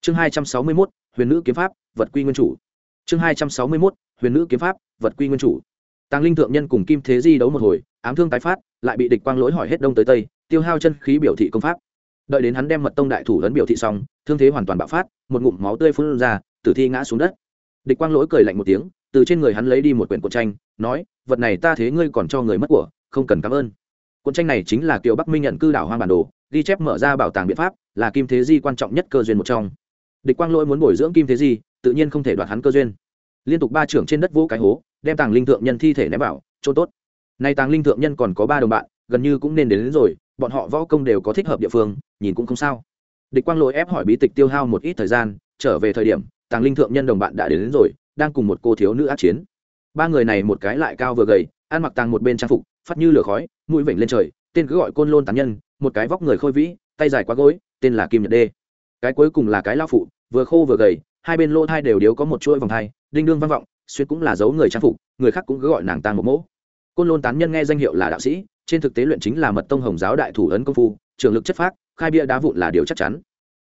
Chương hai trăm sáu mươi mốt, huyền nữ kiếm pháp, vật quy nguyên chủ. Chương hai trăm sáu mươi mốt, huyền nữ kiếm pháp, vật quy nguyên chủ. Tàng linh thượng nhân cùng kim thế di đấu một hồi, ám thương tái phát, lại bị địch quang lỗi hỏi hết đông tới tây, tiêu hao chân khí biểu thị công pháp. Đợi đến hắn đem mật tông đại thủ ấn biểu thị xong thương thế hoàn toàn bạo phát một ngụm máu tươi phun ra tử thi ngã xuống đất. Địch quang lỗi cười lạnh một tiếng từ trên người hắn lấy đi một quyển cuộn tranh nói vật này ta thế ngươi còn cho người mất của không cần cảm ơn. Cuộn tranh này chính là kiều bắc minh nhận cư đảo hoang bản đồ ghi chép mở ra bảo tàng biện pháp là kim thế di quan trọng nhất cơ duyên một trong. Địch quang lỗi muốn bồi dưỡng kim thế di tự nhiên không thể đoạt hắn cơ duyên. Liên tục ba trưởng trên đất vỗ cái hố đem tàng linh thượng nhân thi thể ném vào chỗ tốt. Nay tàng linh thượng nhân còn có ba đồng bạn gần như cũng nên đến, đến rồi bọn họ võ công đều có thích hợp địa phương nhìn cũng không sao địch quang lỗi ép hỏi bí tịch tiêu hao một ít thời gian trở về thời điểm tàng linh thượng nhân đồng bạn đã đến, đến rồi đang cùng một cô thiếu nữ ác chiến. Ba người này một cái lại cao vừa gầy ăn mặc tàng một bên trang phục phát như lửa khói mũi vểnh lên trời tên cứ gọi côn lôn tán nhân một cái vóc người khôi vĩ tay dài quá gối tên là kim nhật đê. Cái cuối cùng là cái lao phụ vừa khô vừa gầy hai bên lỗ thai đều điếu có một chuỗi vòng thai đinh đương vang vọng xuyên cũng là dấu người trang phục người khác cũng cứ gọi nàng tàng một mỗ. Côn lôn tán nhân nghe danh hiệu là đạo sĩ trên thực tế luyện chính là mật tông hồng giáo đại thủ ấn công phu trường lực chất phác khai bia đá vụn là điều chắc chắn.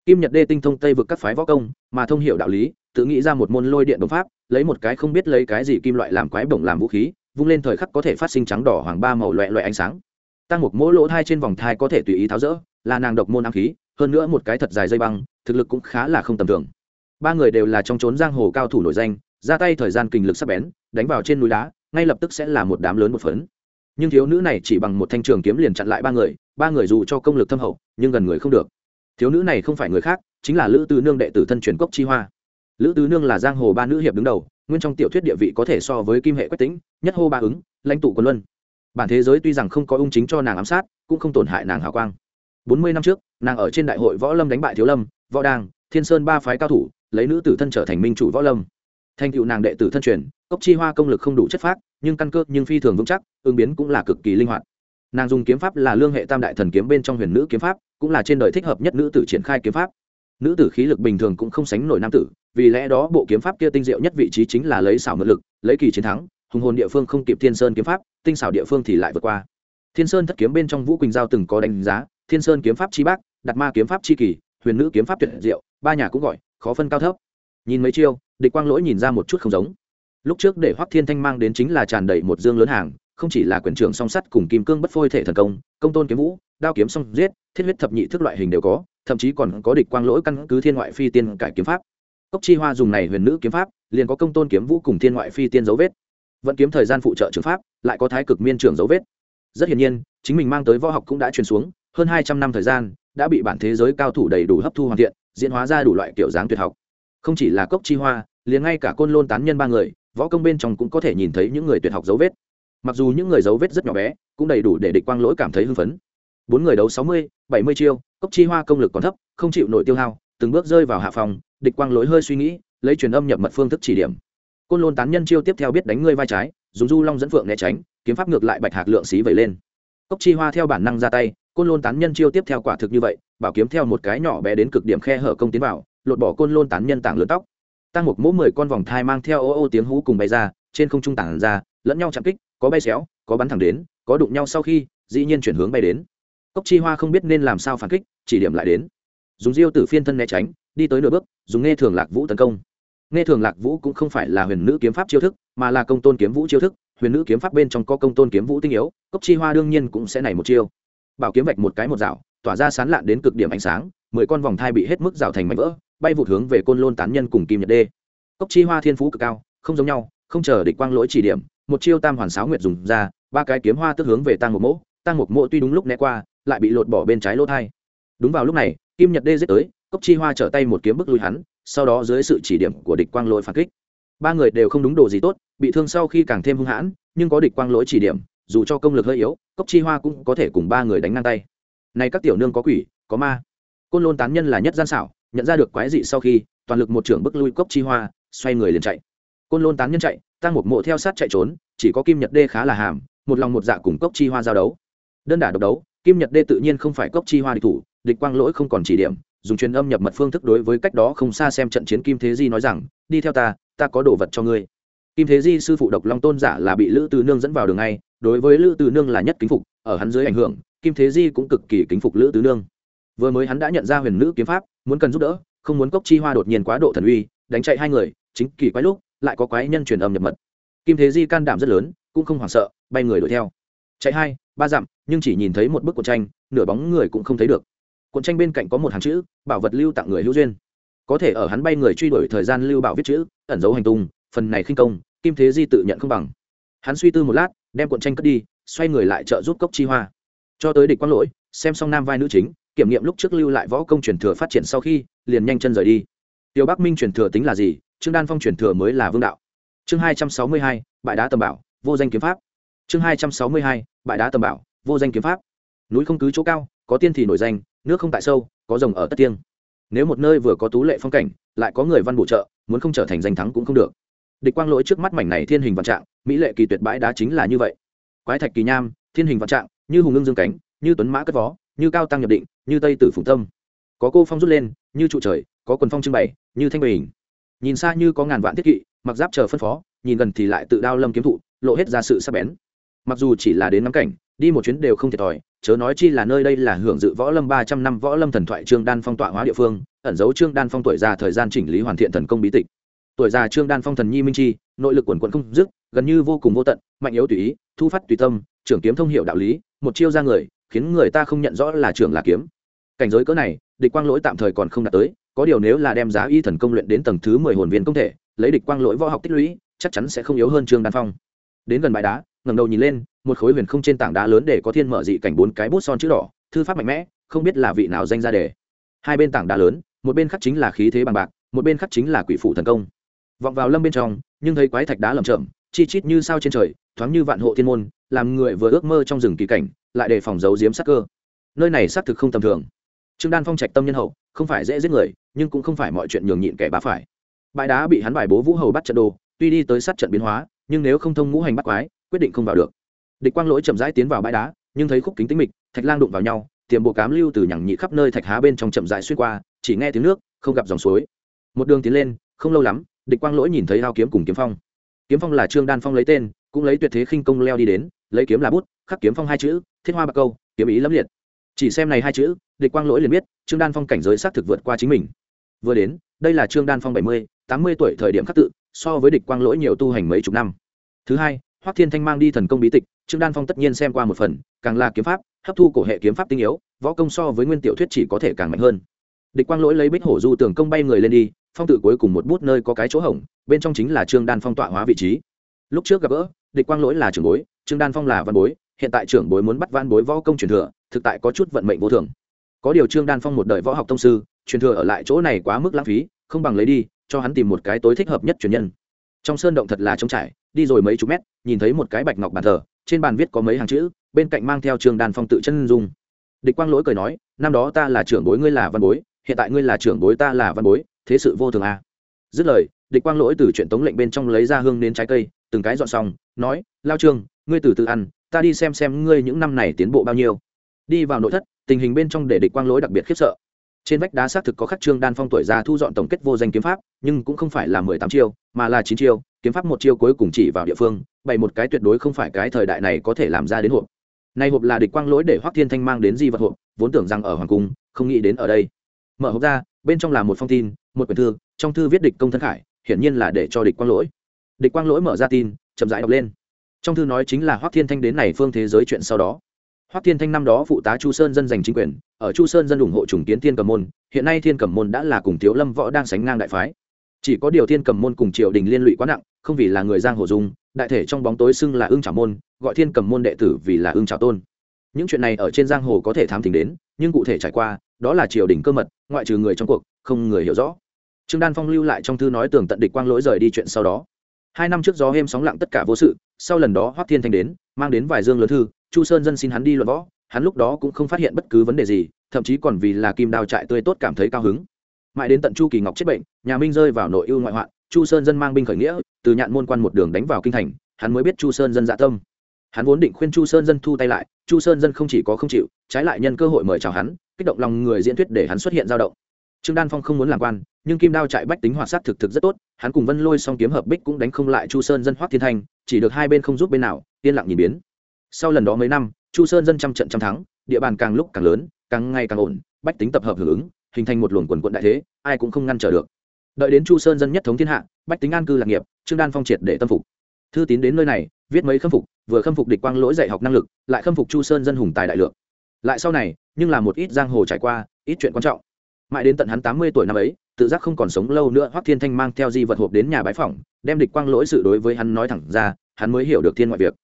Kim nhật đê tinh thông tây vực các phái võ công, mà thông hiểu đạo lý, tự nghĩ ra một môn lôi điện đồng pháp, lấy một cái không biết lấy cái gì kim loại làm quái bổng làm vũ khí, vung lên thời khắc có thể phát sinh trắng đỏ hoàng ba màu loẹ loẹ ánh sáng. Tăng một mỗi lỗ thai trên vòng thai có thể tùy ý tháo rỡ, là nàng độc môn ám khí, hơn nữa một cái thật dài dây băng, thực lực cũng khá là không tầm thường. Ba người đều là trong trốn giang hồ cao thủ nổi danh, ra tay thời gian kinh lực sắc bén, đánh vào trên núi đá, ngay lập tức sẽ là một đám lớn một phấn nhưng thiếu nữ này chỉ bằng một thanh trường kiếm liền chặn lại ba người ba người dù cho công lực thâm hậu, nhưng gần người không được. Thiếu nữ này không phải người khác, chính là lữ tứ nương đệ tử thân truyền cốc chi hoa. Lữ tứ nương là giang hồ ba nữ hiệp đứng đầu, nguyên trong tiểu thuyết địa vị có thể so với kim hệ quách tính nhất hô ba ứng, lãnh tụ quân luân. Bản thế giới tuy rằng không có ung chính cho nàng ám sát, cũng không tổn hại nàng hào quang. Bốn mươi năm trước, nàng ở trên đại hội võ lâm đánh bại thiếu lâm, võ đàng, thiên sơn ba phái cao thủ, lấy nữ tử thân trở thành minh chủ võ lâm thành cựu nàng đệ tử thân truyền, cốc chi hoa công lực không đủ chất phác, nhưng căn cơ nhưng phi thường vững chắc, ứng biến cũng là cực kỳ linh hoạt. Nàng dùng kiếm pháp là lương hệ tam đại thần kiếm bên trong huyền nữ kiếm pháp, cũng là trên đời thích hợp nhất nữ tử triển khai kiếm pháp. Nữ tử khí lực bình thường cũng không sánh nổi nam tử, vì lẽ đó bộ kiếm pháp kia tinh diệu nhất vị trí chính là lấy xảo mượn lực, lấy kỳ chiến thắng, hùng hồn địa phương không kịp thiên sơn kiếm pháp, tinh xảo địa phương thì lại vượt qua. Thiên sơn thất kiếm bên trong vũ quỳnh giao từng có đánh giá, thiên sơn kiếm pháp chi bác đặt ma kiếm pháp chi kỳ, huyền nữ kiếm pháp tuyệt diệu, ba nhà cũng gọi, khó phân cao thấp. Nhìn mấy chiêu địch quang lỗi nhìn ra một chút không giống. Lúc trước để hoắc thiên thanh mang đến chính là tràn đầy một dương lớn hàng, không chỉ là quyền trưởng song sắt cùng kim cương bất phôi thể thần công công tôn kiếm vũ, đao kiếm song giết, thiết huyết thập nhị thức loại hình đều có, thậm chí còn có địch quang lỗi căn cứ thiên ngoại phi tiên cải kiếm pháp. Cốc chi hoa dùng này huyền nữ kiếm pháp, liền có công tôn kiếm vũ cùng thiên ngoại phi tiên dấu vết. Vẫn kiếm thời gian phụ trợ trường pháp, lại có thái cực miên trường dấu vết. Rất hiển nhiên, chính mình mang tới võ học cũng đã truyền xuống, hơn hai trăm năm thời gian, đã bị bản thế giới cao thủ đầy đủ hấp thu hoàn thiện, diễn hóa ra đủ loại kiểu dáng tuyệt học không chỉ là cốc chi hoa, liền ngay cả côn lôn tán nhân ba người, võ công bên trong cũng có thể nhìn thấy những người tuyệt học dấu vết. Mặc dù những người dấu vết rất nhỏ bé, cũng đầy đủ để địch quang lỗi cảm thấy hưng phấn. Bốn người đấu sáu mươi, bảy mươi chiêu, cốc chi hoa công lực còn thấp, không chịu nổi tiêu hao, từng bước rơi vào hạ phòng, địch quang lỗi hơi suy nghĩ, lấy truyền âm nhập mật phương thức chỉ điểm. Côn lôn tán nhân chiêu tiếp theo biết đánh ngươi vai trái, dùng du long dẫn phượng né tránh, kiếm pháp ngược lại bạch hạc lượng xí vẩy lên. Cốc chi hoa theo bản năng ra tay, côn lôn tán nhân chiêu tiếp theo quả thực như vậy, bảo kiếm theo một cái nhỏ bé đến cực điểm khe hở công tiến vào lột bỏ côn lôn tán nhân tảng lớn tóc. Tăng một mỗ mười con vòng thai mang theo ô ô tiếng hú cùng bay ra, trên không trung tảng ra, lẫn nhau chạm kích, có bay xéo, có bắn thẳng đến, có đụng nhau sau khi, dĩ nhiên chuyển hướng bay đến. Cốc chi hoa không biết nên làm sao phản kích, chỉ điểm lại đến. Dùng diêu tử phiên thân né tránh, đi tới nửa bước, dùng nghe thường lạc vũ tấn công. Nghe thường lạc vũ cũng không phải là huyền nữ kiếm pháp chiêu thức, mà là công tôn kiếm vũ chiêu thức. Huyền nữ kiếm pháp bên trong có công tôn kiếm vũ tinh yếu, cốc chi hoa đương nhiên cũng sẽ nảy một chiêu. Bảo kiếm vạch một cái một rào, tỏa ra sán lạn đến cực điểm ánh sáng, mười con vòng thai bị hết mức rào thành mảnh vỡ bay vụt hướng về côn lôn tán nhân cùng kim nhật đê. Cốc chi hoa thiên phú cực cao, không giống nhau, không chờ địch quang lỗi chỉ điểm, một chiêu tam hoàn sáo nguyệt dùng ra, ba cái kiếm hoa tức hướng về tăng một mỗ tăng một mỗ tuy đúng lúc né qua, lại bị lột bỏ bên trái lỗ thai. Đúng vào lúc này, kim nhật đê giết tới, cốc chi hoa trở tay một kiếm bức lui hắn, sau đó dưới sự chỉ điểm của địch quang lỗi phản kích. Ba người đều không đúng đồ gì tốt, bị thương sau khi càng thêm hung hãn, nhưng có địch quang lỗi chỉ điểm, dù cho công lực hơi yếu, cốc chi hoa cũng có thể cùng ba người đánh ngang tay. Này các tiểu nương có quỷ, có ma. Côn lôn tán nhân là nhất gian xảo nhận ra được quái dị sau khi, toàn lực một trưởng bức lui cốc chi hoa, xoay người liền chạy. Côn lôn tán nhân chạy tăng một mộ theo sát chạy trốn, chỉ có kim nhật đê khá là hàm, một lòng một dạ cùng cốc chi hoa giao đấu. Đơn đả độc đấu, kim nhật đê tự nhiên không phải cốc chi hoa địch thủ, địch quang lỗi không còn chỉ điểm, dùng truyền âm nhập mật phương thức đối với cách đó không xa xem trận chiến kim thế di nói rằng, đi theo ta ta có đồ vật cho ngươi. Kim thế di sư phụ độc long tôn giả là bị lữ từ nương dẫn vào đường ngay, đối với lữ từ nương là nhất kính phục, ở hắn dưới ảnh hưởng, kim thế di cũng cực kỳ kính phục lữ tứ nương. Vừa mới hắn đã nhận ra huyền nữ kiếm pháp muốn cần giúp đỡ, không muốn cốc chi hoa đột nhiên quá độ thần uy, đánh chạy hai người, chính kỳ quái lúc, lại có quái nhân truyền âm nhập mật. Kim thế di can đảm rất lớn, cũng không hoảng sợ, bay người đuổi theo. Chạy hai, ba dặm, nhưng chỉ nhìn thấy một bức cuộn tranh, nửa bóng người cũng không thấy được. Cuộn tranh bên cạnh có một hàng chữ, bảo vật lưu tặng người hữu duyên. Có thể ở hắn bay người truy đuổi thời gian lưu bảo viết chữ, ẩn dấu hành tung, phần này khinh công, kim thế di tự nhận không bằng. Hắn suy tư một lát, đem cuộn tranh cất đi, xoay người lại trợ giúp cốc chi hoa. Cho tới địch quang lỗi, xem xong nam vai nữ chính kiểm nghiệm lúc trước lưu lại võ công truyền thừa phát triển sau khi, liền nhanh chân rời đi. Tiêu bắc minh truyền thừa tính là gì? Trương đan phong truyền thừa mới là vương đạo. Chương hai trăm sáu mươi hai bãi đá tầm bảo, vô danh kiếm pháp. Chương hai trăm sáu mươi hai bãi đá tầm bảo, vô danh kiếm pháp. Núi không cứ chỗ cao, có tiên thì nổi danh, nước không tại sâu, có rồng ở tất tiêng nếu một nơi vừa có tú lệ phong cảnh, lại có người văn bổ trợ, muốn không trở thành danh thắng cũng không được. Địch quang lỗi trước mắt mảnh này thiên hình vạn trạng, mỹ lệ kỳ tuyệt bãi đá chính là như vậy. Quái thạch kỳ nham, thiên hình vạn trạng, như hùng ngưng dương cánh, như tuấn mã cất vó như cao tăng nhập định, như tây tử phùng tâm. Có cô phong rút lên, như trụ trời, có quần phong trưng bày, như thanh bình. Nhìn xa như có ngàn vạn thiết kỵ, mặc giáp chờ phân phó, nhìn gần thì lại tự đao lâm kiếm thụ, lộ hết ra sự sắc bén. Mặc dù chỉ là đến ngắm cảnh, đi một chuyến đều không thiệt thòi, chớ nói chi là nơi đây là hưởng dự võ lâm ba trăm năm võ lâm thần thoại trương đan phong tọa hóa địa phương, ẩn dấu trương đan phong tuổi già thời gian chỉnh lý hoàn thiện thần công bí tịch. Tuổi già trương đan phong thần nhi minh chi, nội lực quần quận không dứt, gần như vô cùng vô tận, mạnh yếu tùy ý, thu phát tùy tâm, trưởng kiếm thông hiệu đạo lý, một chiêu ra người khiến người ta không nhận rõ là trưởng là kiếm. Cảnh giới cỡ này, địch quang lỗi tạm thời còn không đạt tới, có điều nếu là đem giá y thần công luyện đến tầng thứ mười hồn viên công thể, lấy địch quang lỗi võ học tích lũy, chắc chắn sẽ không yếu hơn trương đan phong. Đến gần bãi đá, ngẩng đầu nhìn lên, một khối huyền không trên tảng đá lớn để có thiên mở dị cảnh bốn cái bút son chữ đỏ, thư pháp mạnh mẽ, không biết là vị nào danh ra đề. Hai bên tảng đá lớn, một bên khắc chính là khí thế bằng bạc, một bên khắc chính là quỷ phủ thần công. Vọng vào lâm bên trong, nhưng thấy quái thạch đá lầm chậm chi chít như sao trên trời, thoáng như vạn hộ thiên môn, làm người vừa ước mơ trong rừng kỳ cảnh lại đề phòng giấu giếm sắc cơ. Nơi này xác thực không tầm thường. Trương đan phong trạch tâm nhân hậu, không phải dễ giết người, nhưng cũng không phải mọi chuyện nhường nhịn kẻ bá phải. Bãi đá bị hắn bài bố vũ hầu bắt trận đồ, tuy đi tới sát trận biến hóa, nhưng nếu không thông ngũ hành bắt quái, quyết định không vào được. Địch quang lỗi chậm rãi tiến vào bãi đá, nhưng thấy khúc kính tính mịch, thạch lang đụng vào nhau, tiềm bộ cám lưu từ nhằng nhị khắp nơi thạch há bên trong chậm rãi xuyên qua, chỉ nghe tiếng nước, không gặp dòng suối. Một đường tiến lên, không lâu lắm, địch quang lỗi nhìn thấy hao kiếm cùng kiếm phong. Kiếm phong là trương đan phong lấy tên, cũng lấy tuyệt thế khinh công leo đi đến, lấy kiếm là bút, khắc kiếm phong hai chữ thiết hoa bạc câu kiếm ý lẫm liệt. Chỉ xem này hai chữ địch quang lỗi liền biết trương đan phong cảnh giới xác thực vượt qua chính mình. Vừa đến đây là trương đan phong bảy mươi tám mươi tuổi thời điểm khắc tự so với địch quang lỗi nhiều tu hành mấy chục năm. Thứ hai hoắc thiên thanh mang đi thần công bí tịch trương đan phong tất nhiên xem qua một phần càng là kiếm pháp hấp thu cổ hệ kiếm pháp tinh yếu võ công so với nguyên tiểu thuyết chỉ có thể càng mạnh hơn. Địch quang lỗi lấy bích hổ du tường công bay người lên đi phong tự cuối cùng một bút nơi có cái chỗ hỏng, bên trong chính là trương đan phong tọa hóa vị trí. Lúc trước gặp gỡ địch quang lỗi là trưởng bối trương đan phong là văn bối hiện tại trưởng bối muốn bắt văn bối võ công truyền thừa, thực tại có chút vận mệnh vô thường. Có điều trương đan phong một đời võ học thông sư, truyền thừa ở lại chỗ này quá mức lãng phí, không bằng lấy đi, cho hắn tìm một cái tối thích hợp nhất truyền nhân. Trong sơn động thật là trống trải, đi rồi mấy chục mét, nhìn thấy một cái bạch ngọc bàn thờ, trên bàn viết có mấy hàng chữ, bên cạnh mang theo trương đan phong tự chân dung. Địch quang lỗi cười nói, năm đó ta là trưởng bối ngươi là văn bối, hiện tại ngươi là trưởng bối ta là văn bối, thế sự vô thường à. dứt lời, địch quang lỗi từ chuyện tống lệnh bên trong lấy ra hương đến trái cây, từng cái dọn xong, nói, lao trương, ngươi từ từ ăn ta đi xem xem ngươi những năm này tiến bộ bao nhiêu. Đi vào nội thất, tình hình bên trong để địch quang lỗi đặc biệt khiếp sợ. Trên vách đá xác thực có khắc trương đan phong tuổi già thu dọn tổng kết vô danh kiếm pháp, nhưng cũng không phải là mười tám chiêu, mà là chín chiêu, kiếm pháp một chiêu cuối cùng chỉ vào địa phương, bày một cái tuyệt đối không phải cái thời đại này có thể làm ra đến hộp. Nay hộp là địch quang lỗi để hoắc thiên thanh mang đến di vật hộp, vốn tưởng rằng ở hoàng cung, không nghĩ đến ở đây. Mở hộp ra, bên trong là một phong tin, một quyển thư, trong thư viết địch công thân khải, hiển nhiên là để cho địch quang lỗi. Địch quang lỗi mở ra tin, chậm rãi đọc lên trong thư nói chính là hoắc thiên thanh đến này phương thế giới chuyện sau đó. Hoắc thiên thanh năm đó phụ tá chu sơn dân giành chính quyền, ở chu sơn dân ủng hộ trùng kiến thiên cầm môn, hiện nay thiên cầm môn đã là cùng thiếu lâm võ đang sánh ngang đại phái. Chỉ có điều thiên cầm môn cùng triều đình liên lụy quá nặng, không vì là người giang hồ dung, đại thể trong bóng tối xưng là ương trào môn, gọi thiên cầm môn đệ tử vì là ương trào tôn. Những chuyện này ở trên giang hồ có thể thám tính đến, nhưng cụ thể trải qua, đó là triều đình cơ mật, ngoại trừ người trong cuộc, không người hiểu rõ. Trương đan phong lưu lại trong thư nói tường tận địch quang lỗi rời đi chuyện sau đó. Hai năm trước gió êm sóng lặng tất cả vô sự sau lần đó hoắc thiên thanh đến, mang đến vài dương lớn thư, chu sơn dân xin hắn đi luận võ, hắn lúc đó cũng không phát hiện bất cứ vấn đề gì, thậm chí còn vì là kim đao trại tươi tốt cảm thấy cao hứng. Mãi đến tận chu kỳ ngọc chết bệnh, nhà minh rơi vào nội ưu ngoại hoạn, chu sơn dân mang binh khởi nghĩa, từ nhạn môn quan một đường đánh vào kinh thành, hắn mới biết chu sơn dân dạ tâm. Hắn vốn định khuyên chu sơn dân thu tay lại, chu sơn dân không chỉ có không chịu, trái lại nhân cơ hội mời chào hắn, kích động lòng người diễn thuyết để hắn xuất hiện dao động. Trương đan phong không muốn làm quan, nhưng kim đao trại bách tính hoạt sát thực thực rất tốt, hắn cùng vân lôi song kiếm hợp bích cũng đánh không lại chu sơn dân hoác thiên thanh chỉ được hai bên không giúp bên nào, yên lặng nhìn biến. Sau lần đó mấy năm, chu sơn dân trăm trận trăm thắng, địa bàn càng lúc càng lớn, càng ngày càng ổn, bách tính tập hợp hưởng ứng, hình thành một luồng quần quận đại thế, ai cũng không ngăn trở được. Đợi đến chu sơn dân nhất thống thiên hạ, bách tính an cư lạc nghiệp, trương đan phong triệt để tâm phục. Thư tín đến nơi này, viết mấy khâm phục, vừa khâm phục địch quang lỗi dạy học năng lực, lại khâm phục chu sơn dân hùng tài đại lượng. Lại sau này, nhưng là một ít giang hồ trải qua, ít chuyện quan trọng. Mãi đến tận hắn tám mươi tuổi năm ấy, tự giác không còn sống lâu nữa, hoắc thiên thanh mang theo di vật hộp đến nhà bái phỏng đem địch quang lỗi sự đối với hắn nói thẳng ra, hắn mới hiểu được thiên ngoại việc.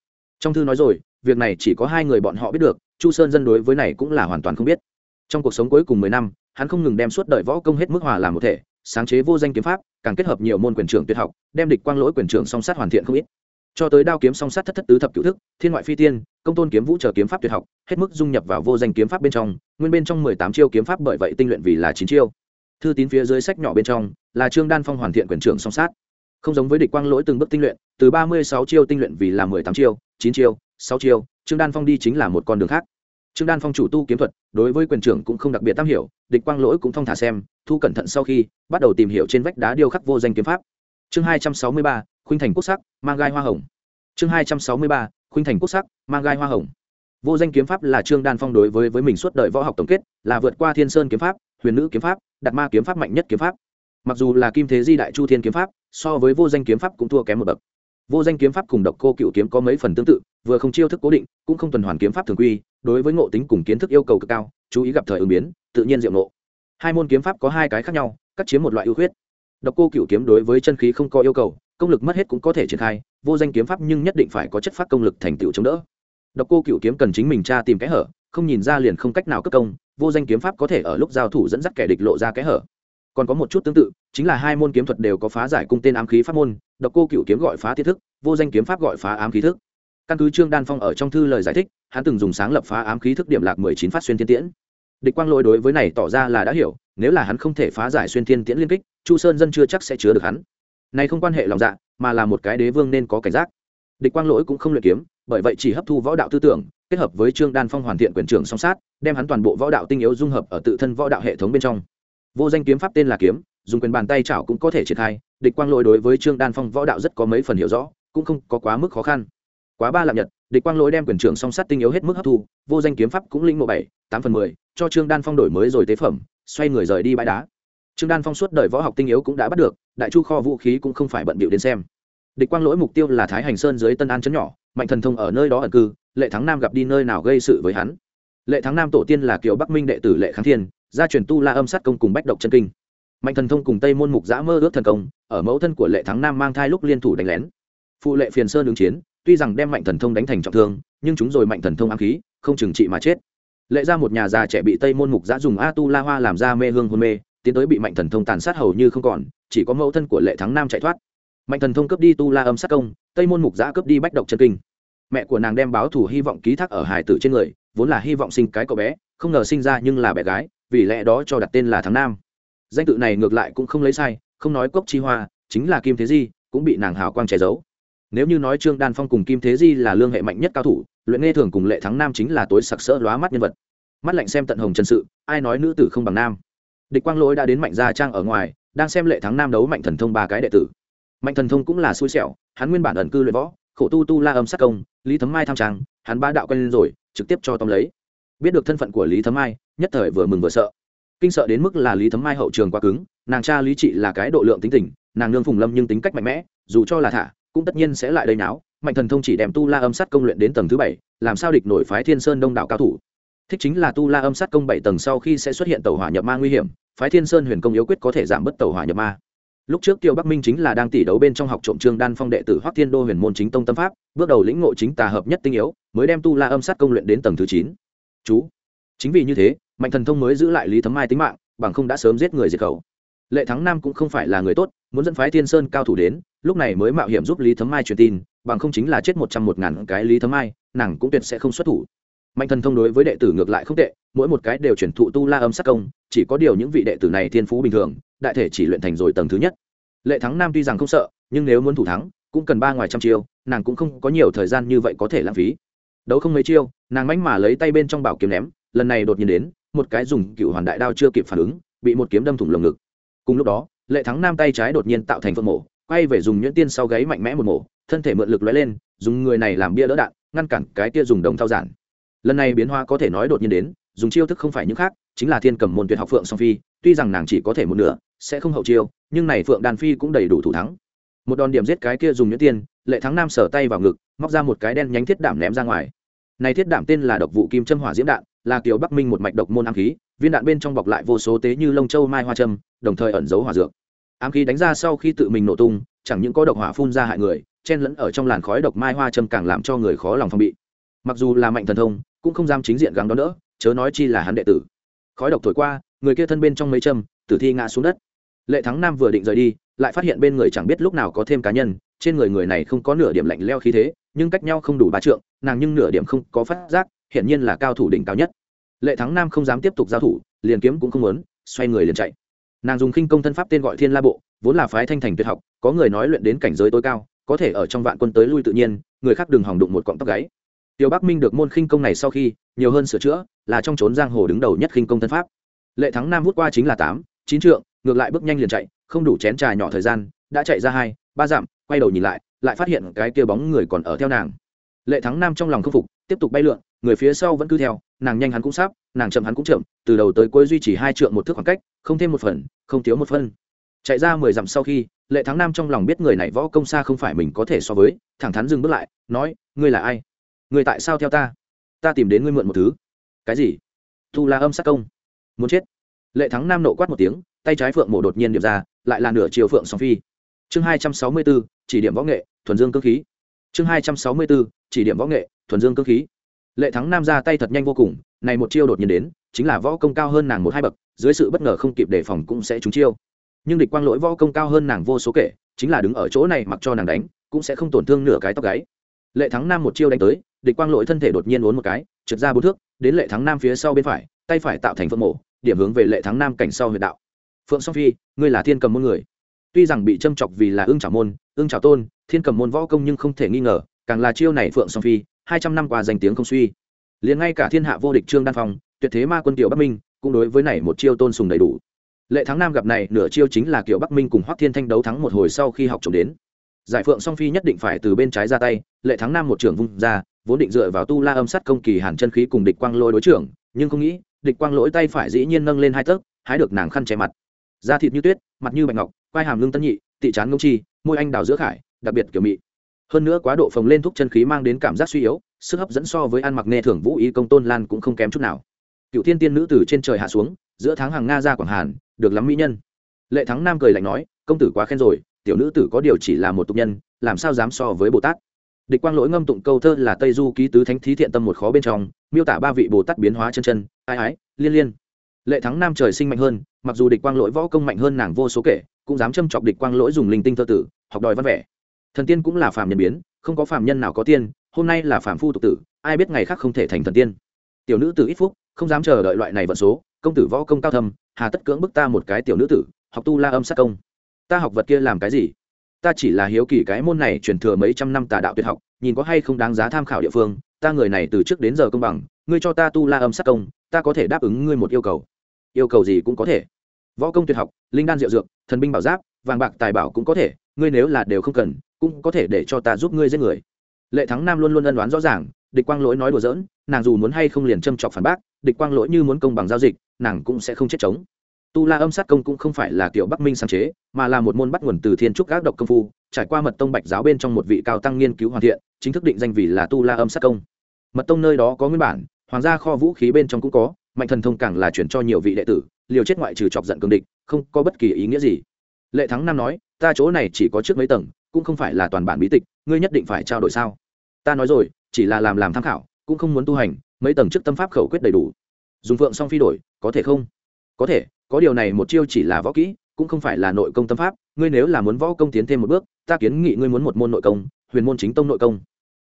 Trong thư nói rồi, việc này chỉ có hai người bọn họ biết được, chu sơn dân đối với này cũng là hoàn toàn không biết. Trong cuộc sống cuối cùng mười năm, hắn không ngừng đem suốt đời võ công hết mức hòa làm một thể, sáng chế vô danh kiếm pháp, càng kết hợp nhiều môn quyền trưởng tuyệt học, đem địch quang lỗi quyền trưởng song sát hoàn thiện không ít. Cho tới đao kiếm song sát thất thất tứ thập cựu thức, thiên ngoại phi tiên, công tôn kiếm vũ chờ kiếm pháp tuyệt học, hết mức dung nhập vào vô danh kiếm pháp bên trong, nguyên bên trong mười tám chiêu kiếm pháp bởi vậy tinh luyện vì là chín chiêu. Thư tín phía dưới sách nhỏ bên trong là trương đan phong hoàn thiện quyền trưởng song sát không giống với địch quang lỗi từng bước tinh luyện, từ ba mươi sáu chiêu tinh luyện vì là mười tám chiêu, chín chiêu, sáu chiêu, trương đan phong đi chính là một con đường khác. Trương đan phong chủ tu kiếm thuật, đối với quyền trưởng cũng không đặc biệt tam hiểu, địch quang lỗi cũng thong thả xem, thu cẩn thận sau khi, bắt đầu tìm hiểu trên vách đá điêu khắc vô danh kiếm pháp. Chương hai trăm sáu mươi ba, khuynh thành quốc sắc, mang gai hoa hồng. Chương hai trăm sáu mươi ba, khuynh thành quốc sắc, mang gai hoa hồng. Vô danh kiếm pháp là trương đan phong đối với với mình suốt đời võ học tổng kết, là vượt qua thiên sơn kiếm pháp, huyền nữ kiếm pháp, đạt ma kiếm pháp mạnh nhất kiếm pháp. Mặc dù là kim thế di đại chu thiên kiếm pháp so với vô danh kiếm pháp cũng thua kém một bậc. Vô danh kiếm pháp cùng độc cô cựu kiếm có mấy phần tương tự, vừa không chiêu thức cố định, cũng không tuần hoàn kiếm pháp thường quy, đối với ngộ tính cùng kiến thức yêu cầu cực cao, chú ý gặp thời ứng biến, tự nhiên diệu ngộ. Hai môn kiếm pháp có hai cái khác nhau, cắt chiếm một loại ưu khuyết. Độc cô cựu kiếm đối với chân khí không có yêu cầu, công lực mất hết cũng có thể triển khai, vô danh kiếm pháp nhưng nhất định phải có chất phát công lực thành tựu chống đỡ. Độc cô cựu kiếm cần chính mình tra tìm kẽ hở, không nhìn ra liền không cách nào cấp công, vô danh kiếm pháp có thể ở lúc giao thủ dẫn dắt kẻ địch lộ ra kẽ hở còn có một chút tương tự, chính là hai môn kiếm thuật đều có phá giải cung tên ám khí pháp môn, độc cô cựu kiếm gọi phá thiết thức, vô danh kiếm pháp gọi phá ám khí thức. Căn cứ trương đan phong ở trong thư lời giải thích, hắn từng dùng sáng lập phá ám khí thức điểm lạc mười chín phát xuyên thiên tiễn. Địch quang Lỗi đối với này tỏ ra là đã hiểu, nếu là hắn không thể phá giải xuyên thiên tiễn liên kích, chu sơn dân chưa chắc sẽ chứa được hắn. Này không quan hệ lòng dạ mà là một cái đế vương nên có cảnh giác. Địch quang lỗi cũng không luyện kiếm, bởi vậy chỉ hấp thu võ đạo tư tưởng, kết hợp với trương đan phong hoàn thiện quyền trưởng song sát, đem hắn toàn bộ võ đạo tinh yếu dung hợp ở tự thân võ đạo hệ thống bên trong vô danh kiếm pháp tên là kiếm, dùng quyền bàn tay chảo cũng có thể triển khai, địch quang lỗi đối với trương đan phong võ đạo rất có mấy phần hiểu rõ, cũng không có quá mức khó khăn. Quá ba lạm nhật, địch quang lỗi đem quyền trưởng song sát tinh yếu hết mức hấp thu, vô danh kiếm pháp cũng linh mộ bảy, tám phần mười, cho trương đan phong đổi mới rồi tế phẩm, xoay người rời đi bãi đá. Trương đan phong suốt đời võ học tinh yếu cũng đã bắt được, đại chu kho vũ khí cũng không phải bận bịu đến xem. Địch quang lỗi mục tiêu là thái hành sơn dưới tân an chấn nhỏ, mạnh thần thông ở nơi đó ẩn cư, lệ thắng nam gặp đi nơi nào gây sự với hắn. Lệ thắng nam tổ tiên là kiều bắc minh đệ tử lệ kháng thiên gia truyền tu la âm sát công cùng bách độc chân kinh. Mạnh thần thông cùng tây môn mục giã mơ ước thần công, ở mẫu thân của lệ thắng nam mang thai lúc liên thủ đánh lén. Phụ lệ phiền sơn ứng chiến, tuy rằng đem mạnh thần thông đánh thành trọng thương, nhưng chúng rồi mạnh thần thông ám khí, không chừng trị mà chết. Lệ ra một nhà già trẻ bị tây môn mục giã dùng a tu la hoa làm ra mê hương hôn mê, tiến tới bị mạnh thần thông tàn sát hầu như không còn, chỉ có mẫu thân của lệ thắng nam chạy thoát. Mạnh thần thông cướp đi tu la âm sát công, tây môn mục giã cướp đi bách độc chân kinh. Mẹ của nàng đem báo thủ hy vọng ký thác ở hải tử trên người, vốn là hy vọng sinh cái cậu bé không ngờ sinh ra nhưng là bé gái, vì lẽ đó cho đặt tên là thắng nam. Danh tự này ngược lại cũng không lấy sai, không nói cốc chi hoa, chính là kim thế di, cũng bị nàng hào quang che giấu. Nếu như nói trương đan phong cùng kim thế di là lương hệ mạnh nhất cao thủ, luyện nghe thường cùng lệ thắng nam chính là tối sặc sỡ lóa mắt nhân vật. Mắt lạnh xem tận hồng chân sự, ai nói nữ tử không bằng nam? Địch quang lỗi đã đến mạnh gia trang ở ngoài, đang xem lệ thắng nam đấu mạnh thần thông ba cái đệ tử. Mạnh thần thông cũng là xui xẻo, hắn nguyên bản ẩn cư luyện võ, khổ tu tu la âm sát công, lý thấm mai tham trang, hắn ba đạo quen lên rồi, trực tiếp cho tóm lấy biết được thân phận của lý thấm mai, nhất thời vừa mừng vừa sợ. Kinh sợ đến mức là lý thấm mai hậu trường quá cứng, nàng cha lý trị là cái độ lượng tính tình, nàng nương phùng lâm nhưng tính cách mạnh mẽ, dù cho là thả, cũng tất nhiên sẽ lại đầy náo. Mạnh thần thông chỉ đem tu la âm sát công luyện đến tầng thứ bảy, làm sao địch nổi phái thiên sơn đông đảo cao thủ? Thích chính là tu la âm sát công bảy tầng sau khi sẽ xuất hiện tàu hỏa nhập ma nguy hiểm, phái thiên sơn huyền công yếu quyết có thể giảm bớt tàu hỏa nhập ma. Lúc trước tiêu bắc minh chính là đang tỷ đấu bên trong học trộm trương đan phong đệ tử hoắc thiên đô huyền môn chính tông tâm pháp, bước đầu lĩnh ngộ chính tà hợp nhất tinh yếu, mới đem tu la âm sát công luyện đến tầng thứ chín chú. Chính vì như thế, mạnh thần thông mới giữ lại lý thấm mai tính mạng, bằng không đã sớm giết người diệt khẩu. Lệ thắng nam cũng không phải là người tốt, muốn dẫn phái thiên sơn cao thủ đến, lúc này mới mạo hiểm giúp lý thấm mai truyền tin, bằng không chính là chết một trăm một ngàn cái lý thấm mai, nàng cũng tuyệt sẽ không xuất thủ. Mạnh thần thông đối với đệ tử ngược lại không tệ, mỗi một cái đều chuyển thụ tu la âm sắc công, chỉ có điều những vị đệ tử này thiên phú bình thường, đại thể chỉ luyện thành rồi tầng thứ nhất. Lệ thắng nam tuy rằng không sợ, nhưng nếu muốn thủ thắng, cũng cần ba ngoài trăm chiêu, nàng cũng không có nhiều thời gian như vậy có thể lãng phí đấu không mấy chiêu, nàng mánh mà lấy tay bên trong bảo kiếm ném, lần này đột nhiên đến, một cái dùng cựu hoàn đại đao chưa kịp phản ứng, bị một kiếm đâm thủng lồng ngực. Cùng lúc đó, lệ thắng nam tay trái đột nhiên tạo thành phân mổ, quay về dùng nhuyễn tiên sau gáy mạnh mẽ một mổ, thân thể mượn lực lóe lên, dùng người này làm bia đỡ đạn, ngăn cản cái kia dùng đồng thao giản. Lần này biến hóa có thể nói đột nhiên đến, dùng chiêu thức không phải những khác, chính là thiên cầm môn tuyệt học phượng song phi, tuy rằng nàng chỉ có thể một nửa, sẽ không hậu chiêu, nhưng này phượng đàn phi cũng đầy đủ thủ thắng một đòn điểm giết cái kia dùng nhuyễn tiên, lệ thắng nam sở tay vào ngực, móc ra một cái đen nhánh thiết đảm ném ra ngoài. Này thiết đảm tên là độc vụ kim châm hỏa diễm đạn, là kiểu bắc minh một mạch độc môn ám khí, viên đạn bên trong bọc lại vô số tế như lông châu mai hoa châm, đồng thời ẩn giấu hỏa dược. Ám khí đánh ra sau khi tự mình nổ tung, chẳng những có độc hỏa phun ra hại người, chen lẫn ở trong làn khói độc mai hoa châm càng làm cho người khó lòng phòng bị. Mặc dù là mạnh thần thông, cũng không dám chính diện gắng đó nữa chớ nói chi là hắn đệ tử. Khói độc thổi qua, người kia thân bên trong mấy châm, tử thi ngã xuống đất lệ thắng nam vừa định rời đi, lại phát hiện bên người chẳng biết lúc nào có thêm cá nhân, trên người người này không có nửa điểm lạnh leo khí thế, nhưng cách nhau không đủ ba trượng, nàng nhưng nửa điểm không có phát giác, hiển nhiên là cao thủ đỉnh cao nhất. Lệ thắng nam không dám tiếp tục giao thủ, liền kiếm cũng không muốn, xoay người liền chạy. Nàng dùng khinh công thân pháp tên gọi thiên la bộ, vốn là phái thanh thành tuyệt học, có người nói luyện đến cảnh giới tối cao, có thể ở trong vạn quân tới lui tự nhiên, người khác đừng hòng đụng một cọng tóc gáy. Tiêu bắc minh được môn khinh công này sau khi, nhiều hơn sửa chữa, là trong trốn giang hồ đứng đầu nhất khinh công thân pháp. Lệ thắng nam hút qua chính là tám, chín trượng ngược lại bước nhanh liền chạy, không đủ chén trà nhỏ thời gian, đã chạy ra hai, ba dặm, quay đầu nhìn lại lại phát hiện cái kia bóng người còn ở theo nàng. Lệ thắng nam trong lòng k phục, tiếp tục bay lượn, người phía sau vẫn cứ theo, nàng nhanh hắn cũng sắp, nàng chậm hắn cũng chậm, từ đầu tới cuối duy trì hai trượng một thước khoảng cách, không thêm một phần, không thiếu một phân. Chạy ra mười dặm sau khi, lệ thắng nam trong lòng biết người này võ công xa không phải mình có thể so với, thẳng thắn dừng bước lại, nói, ngươi là ai? Ngươi tại sao theo ta? Ta tìm đến ngươi mượn một thứ. Cái gì? Tu la âm sát công. Muốn chết. Lệ thắng nam nộ quát một tiếng tay trái phượng mổ đột nhiên điệp ra, lại là nửa chiều phượng song phi. Chương hai trăm sáu mươi bốn, chỉ điểm võ nghệ, thuần dương cơ khí. Chương hai trăm sáu mươi bốn, chỉ điểm võ nghệ, thuần dương cơ khí. Lệ thắng nam ra tay thật nhanh vô cùng, này một chiêu đột nhiên đến, chính là võ công cao hơn nàng một hai bậc, dưới sự bất ngờ không kịp đề phòng cũng sẽ trúng chiêu. Nhưng địch quang lỗi võ công cao hơn nàng vô số kể, chính là đứng ở chỗ này mặc cho nàng đánh, cũng sẽ không tổn thương nửa cái tóc gáy. Lệ thắng nam một chiêu đánh tới, địch quang lỗi thân thể đột nhiên uốn một cái, trượt ra bốn thước, đến lệ thắng nam phía sau bên phải, tay phải tạo thành phượng mổ điểm hướng về lệ thắng nam cảnh sau huyệt đạo phượng song phi, ngươi là thiên cầm môn người. Tuy rằng bị châm chọc vì là ương trào môn ương trào tôn, thiên cầm môn võ công nhưng không thể nghi ngờ, càng là chiêu này phượng song phi, hai trăm năm qua danh tiếng không suy. Liền ngay cả thiên hạ vô địch trương đan phong, tuyệt thế ma quân tiểu bắc minh, cũng đối với này một chiêu tôn sùng đầy đủ. Lệ thắng nam gặp này, nửa chiêu chính là kiểu bắc minh cùng hoắc thiên thanh đấu thắng một hồi sau khi học trộm đến. Giải phượng song phi nhất định phải từ bên trái ra tay, lệ thắng nam một trưởng vung ra, vốn định dựa vào tu la âm sát công kỳ hàn chân khí cùng địch quang lôi đối trưởng, nhưng không nghĩ, địch quang lỗi tay phải dĩ nhiên nâng lên hai tấc, hái được nàng khăn che mặt da thịt như tuyết, mặt như bạch ngọc, quai hàm lưng tân nhị, tị chán ngông chi, môi anh đào giữa khải, đặc biệt kiểu mị. Hơn nữa quá độ phồng lên thuốc chân khí mang đến cảm giác suy yếu, sức hấp dẫn so với ăn mặc nghe thưởng vũ ý công tôn lan cũng không kém chút nào. Cựu thiên tiên nữ từ trên trời hạ xuống, giữa tháng hàng nga ra quảng hàn, được lắm mỹ nhân. Lệ thắng nam cười lạnh nói, công tử quá khen rồi, tiểu nữ tử có điều chỉ là một tục nhân, làm sao dám so với bồ tát? Địch quang lỗi ngâm tụng câu thơ là tây du ký tứ thánh thí thiện tâm một khó bên trong, miêu tả ba vị bồ tát biến hóa chân chân, ai ái, liên liên lệ thắng nam trời sinh mạnh hơn, mặc dù địch quang lỗi võ công mạnh hơn nàng vô số kể, cũng dám châm chọc địch quang lỗi dùng linh tinh thơ tử, học đòi văn vẻ. Thần tiên cũng là phàm nhân biến, không có phàm nhân nào có tiên, hôm nay là phàm phu tục tử, ai biết ngày khác không thể thành thần tiên. Tiểu nữ tử ít phúc, không dám chờ đợi loại này vận số, công tử võ công cao thâm, hà tất cưỡng bức ta một cái tiểu nữ tử, học tu la âm sát công. Ta học vật kia làm cái gì? Ta chỉ là hiếu kỳ cái môn này truyền thừa mấy trăm năm tà đạo tuyệt học, nhìn có hay không đáng giá tham khảo địa phương, ta người này từ trước đến giờ công bằng, ngươi cho ta tu la âm sát công, ta có thể đáp ứng ngươi một yêu cầu yêu cầu gì cũng có thể. Võ công tuyệt học, linh đan diệu dược, thần binh bảo giáp, vàng bạc tài bảo cũng có thể, ngươi nếu là đều không cần, cũng có thể để cho ta giúp ngươi giết người. Lệ thắng nam luôn luôn ân đoán rõ ràng, địch quang lỗi nói đùa giỡn, nàng dù muốn hay không liền châm chọc phản bác, địch quang lỗi như muốn công bằng giao dịch, nàng cũng sẽ không chết chống tu la âm sát công cũng không phải là kiểu bắc minh sáng chế, mà là một môn bắt nguồn từ thiên trúc các độc công phu, trải qua mật tông bạch giáo bên trong một vị cao tăng nghiên cứu hoàn thiện, chính thức định danh vì là tu la âm sát công. Mật tông nơi đó có nguyên bản, hoàng gia kho vũ khí bên trong cũng có mạnh thần thông càng là chuyển cho nhiều vị đệ tử, liều chết ngoại trừ chọc giận cường địch, không có bất kỳ ý nghĩa gì. Lệ thắng nam nói, ta chỗ này chỉ có trước mấy tầng, cũng không phải là toàn bản bí tịch, ngươi nhất định phải trao đổi sao? Ta nói rồi, chỉ là làm làm tham khảo, cũng không muốn tu hành, mấy tầng trước tâm pháp khẩu quyết đầy đủ. Dùng phượng song phi đổi, có thể không? Có thể, có điều này một chiêu chỉ là võ kỹ, cũng không phải là nội công tâm pháp, ngươi nếu là muốn võ công tiến thêm một bước, ta kiến nghị ngươi muốn một môn nội công, huyền môn chính tông nội công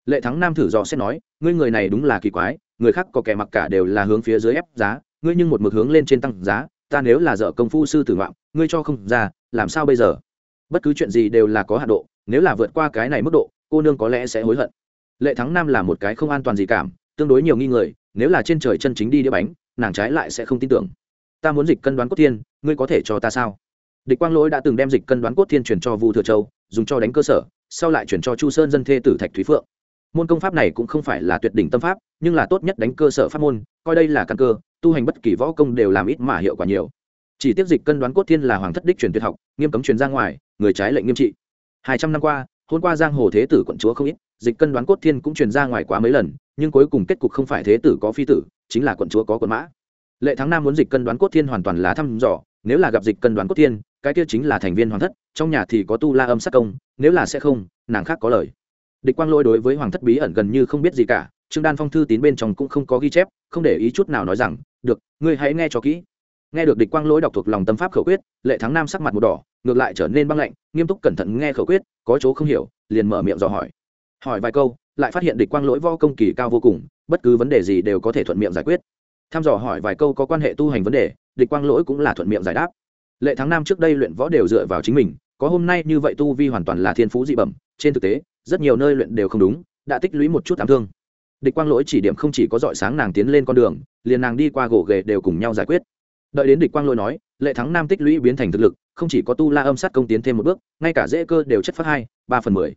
lệ thắng nam thử dò xét nói, ngươi người này đúng là kỳ quái, người khác có kẻ mặc cả đều là hướng phía dưới ép giá, ngươi nhưng một mực hướng lên trên tăng giá, ta nếu là dở công phu sư tử ngoạm, ngươi cho không ra, làm sao bây giờ? Bất cứ chuyện gì đều là có hạ độ, nếu là vượt qua cái này mức độ, cô nương có lẽ sẽ hối hận. Lệ thắng nam là một cái không an toàn gì cảm, tương đối nhiều nghi người, nếu là trên trời chân chính đi đĩa bánh, nàng trái lại sẽ không tin tưởng. Ta muốn dịch cân đoán cốt thiên, ngươi có thể cho ta sao? Địch quang lỗi đã từng đem dịch cân đoán cốt thiên truyền cho vu thừa châu, dùng cho đánh cơ sở, sau lại chuyển cho chu sơn dân thê tử thạch thúy phượng môn công pháp này cũng không phải là tuyệt đỉnh tâm pháp, nhưng là tốt nhất đánh cơ sở pháp môn, coi đây là căn cơ, tu hành bất kỳ võ công đều làm ít mà hiệu quả nhiều. Chỉ tiếp dịch cân đoán cốt thiên là hoàng thất đích truyền tuyệt học, nghiêm cấm truyền ra ngoài, người trái lệnh nghiêm trị. Hai trăm năm qua, hôm qua giang hồ thế tử quận chúa không ít, dịch cân đoán cốt thiên cũng truyền ra ngoài quá mấy lần, nhưng cuối cùng kết cục không phải thế tử có phi tử, chính là quận chúa có quận mã. Lệ thắng nam muốn dịch cân đoán cốt thiên hoàn toàn là thăm dò, nếu là gặp dịch cân đoán cốt thiên, cái kia chính là thành viên hoàng thất, trong nhà thì có tu la âm sát công, nếu là sẽ không, nàng khác có lời địch quang lôi đối với hoàng thất bí ẩn gần như không biết gì cả, trương đan phong thư tín bên trong cũng không có ghi chép, không để ý chút nào nói rằng, được, ngươi hãy nghe cho kỹ. Nghe được địch quang lỗi đọc thuộc lòng tâm pháp khẩu quyết, lệ thắng nam sắc mặt một đỏ, ngược lại trở nên băng lạnh, nghiêm túc cẩn thận nghe khẩu quyết, có chỗ không hiểu, liền mở miệng dò hỏi. Hỏi vài câu, lại phát hiện địch quang lỗi vo công kỳ cao vô cùng, bất cứ vấn đề gì đều có thể thuận miệng giải quyết. Tham dò hỏi vài câu có quan hệ tu hành vấn đề, địch quang lỗi cũng là thuận miệng giải đáp. Lệ thắng nam trước đây luyện võ đều dựa vào chính mình, có hôm nay như vậy tu vi hoàn toàn là thiên phú dị bẩm, trên thực tế rất nhiều nơi luyện đều không đúng, đã tích lũy một chút ám thương. Địch quang lỗi chỉ điểm không chỉ có dọi sáng nàng tiến lên con đường, liền nàng đi qua gỗ ghề đều cùng nhau giải quyết. Đợi đến địch quang lỗi nói, lệ thắng nam tích lũy biến thành thực lực, không chỉ có tu la âm sát công tiến thêm một bước, ngay cả dễ cơ đều chất phát hai, ba phần mười.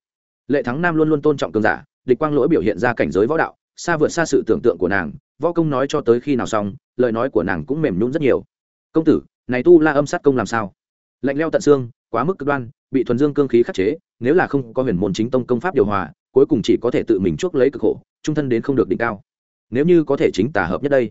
Lệ thắng nam luôn luôn tôn trọng cường giả, địch quang lỗi biểu hiện ra cảnh giới võ đạo, xa vượt xa sự tưởng tượng của nàng, võ công nói cho tới khi nào xong, lời nói của nàng cũng mềm nhún rất nhiều. Công tử, này tu la âm sát công làm sao? Lạnh leo tận xương, quá mức cực đoan bị thuần dương cương khí khắc chế, nếu là không có huyền môn chính tông công pháp điều hòa, cuối cùng chỉ có thể tự mình chuốc lấy cực khổ, trung thân đến không được đỉnh cao. Nếu như có thể chính tà hợp nhất đây,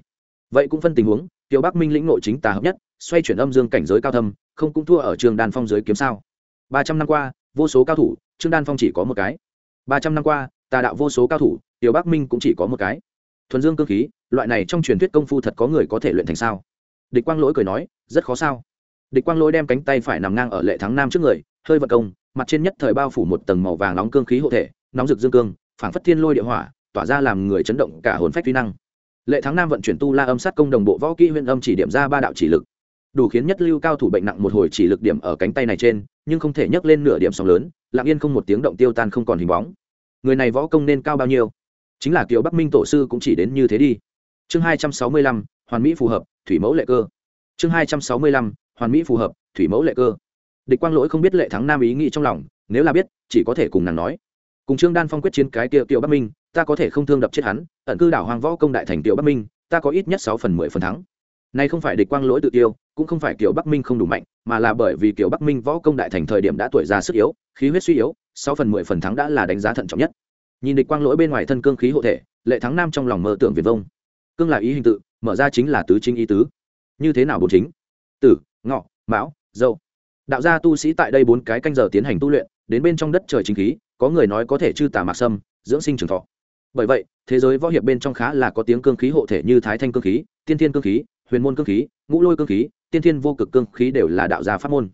vậy cũng phân tình huống tiểu bắc minh lĩnh nội chính tà hợp nhất, xoay chuyển âm dương cảnh giới cao thâm, không cũng thua ở trường đan phong giới kiếm sao? Ba trăm năm qua, vô số cao thủ trương đan phong chỉ có một cái. Ba trăm năm qua, tà đạo vô số cao thủ tiểu bắc minh cũng chỉ có một cái. Thuần dương cơ khí, loại này trong truyền thuyết công phu thật có người có thể luyện thành sao? Địch quang lỗi cười nói, rất khó sao. Địch quang lỗi đem cánh tay phải nằm ngang ở lệ thắng nam trước người hơi vận công, mặt trên nhất thời bao phủ một tầng màu vàng nóng cương khí hộ thể, nóng rực dương cương, phảng phất thiên lôi địa hỏa, tỏa ra làm người chấn động cả hồn phách phi năng. Lệ thắng nam vận chuyển tu la âm sát công đồng bộ võ kỹ huyện âm chỉ điểm ra ba đạo chỉ lực. Đủ khiến nhất lưu cao thủ bệnh nặng một hồi chỉ lực điểm ở cánh tay này trên, nhưng không thể nhấc lên nửa điểm sóng lớn, lặng yên không một tiếng động tiêu tan không còn hình bóng. Người này võ công nên cao bao nhiêu? Chính là kiều bắc minh tổ sư cũng chỉ đến như thế đi. Chương hai trăm sáu mươi lăm, hoàn mỹ phù hợp, thủy mẫu lệ cơ. Chương hai trăm sáu mươi lăm, hoàn mỹ phù hợp, thủy mẫu lệ cơ địch quang lỗi không biết lệ thắng nam ý nghĩ trong lòng, nếu là biết, chỉ có thể cùng nàng nói. Cùng trương đan phong quyết chiến cái tiêu kiều bắc minh, ta có thể không thương đập chết hắn, ẩn cư đảo hoàng võ công đại thành kiều bắc minh, ta có ít nhất sáu phần mười phần thắng. Nay không phải địch quang lỗi tự tiêu, cũng không phải kiểu bắc minh không đủ mạnh, mà là bởi vì kiểu bắc minh võ công đại thành thời điểm đã tuổi già sức yếu, khí huyết suy yếu, sáu phần mười phần thắng đã là đánh giá thận trọng nhất. Nhìn địch quang lỗi bên ngoài thân cương khí hộ thể, lệ thắng nam trong lòng mơ tưởng việt vông. Cương là ý hình tự, mở ra chính là tứ chính ý tứ. Như thế nào bố chính? Tử, ngọ, mão, dâu đạo gia tu sĩ tại đây bốn cái canh giờ tiến hành tu luyện, đến bên trong đất trời chính khí, có người nói có thể chư tà mạc sâm, dưỡng sinh trường thọ. Bởi vậy, thế giới võ hiệp bên trong khá là có tiếng cương khí hộ thể như thái thanh cương khí, tiên thiên cương khí, huyền môn cương khí, ngũ lôi cương khí, tiên thiên vô cực cương khí đều là đạo gia pháp môn.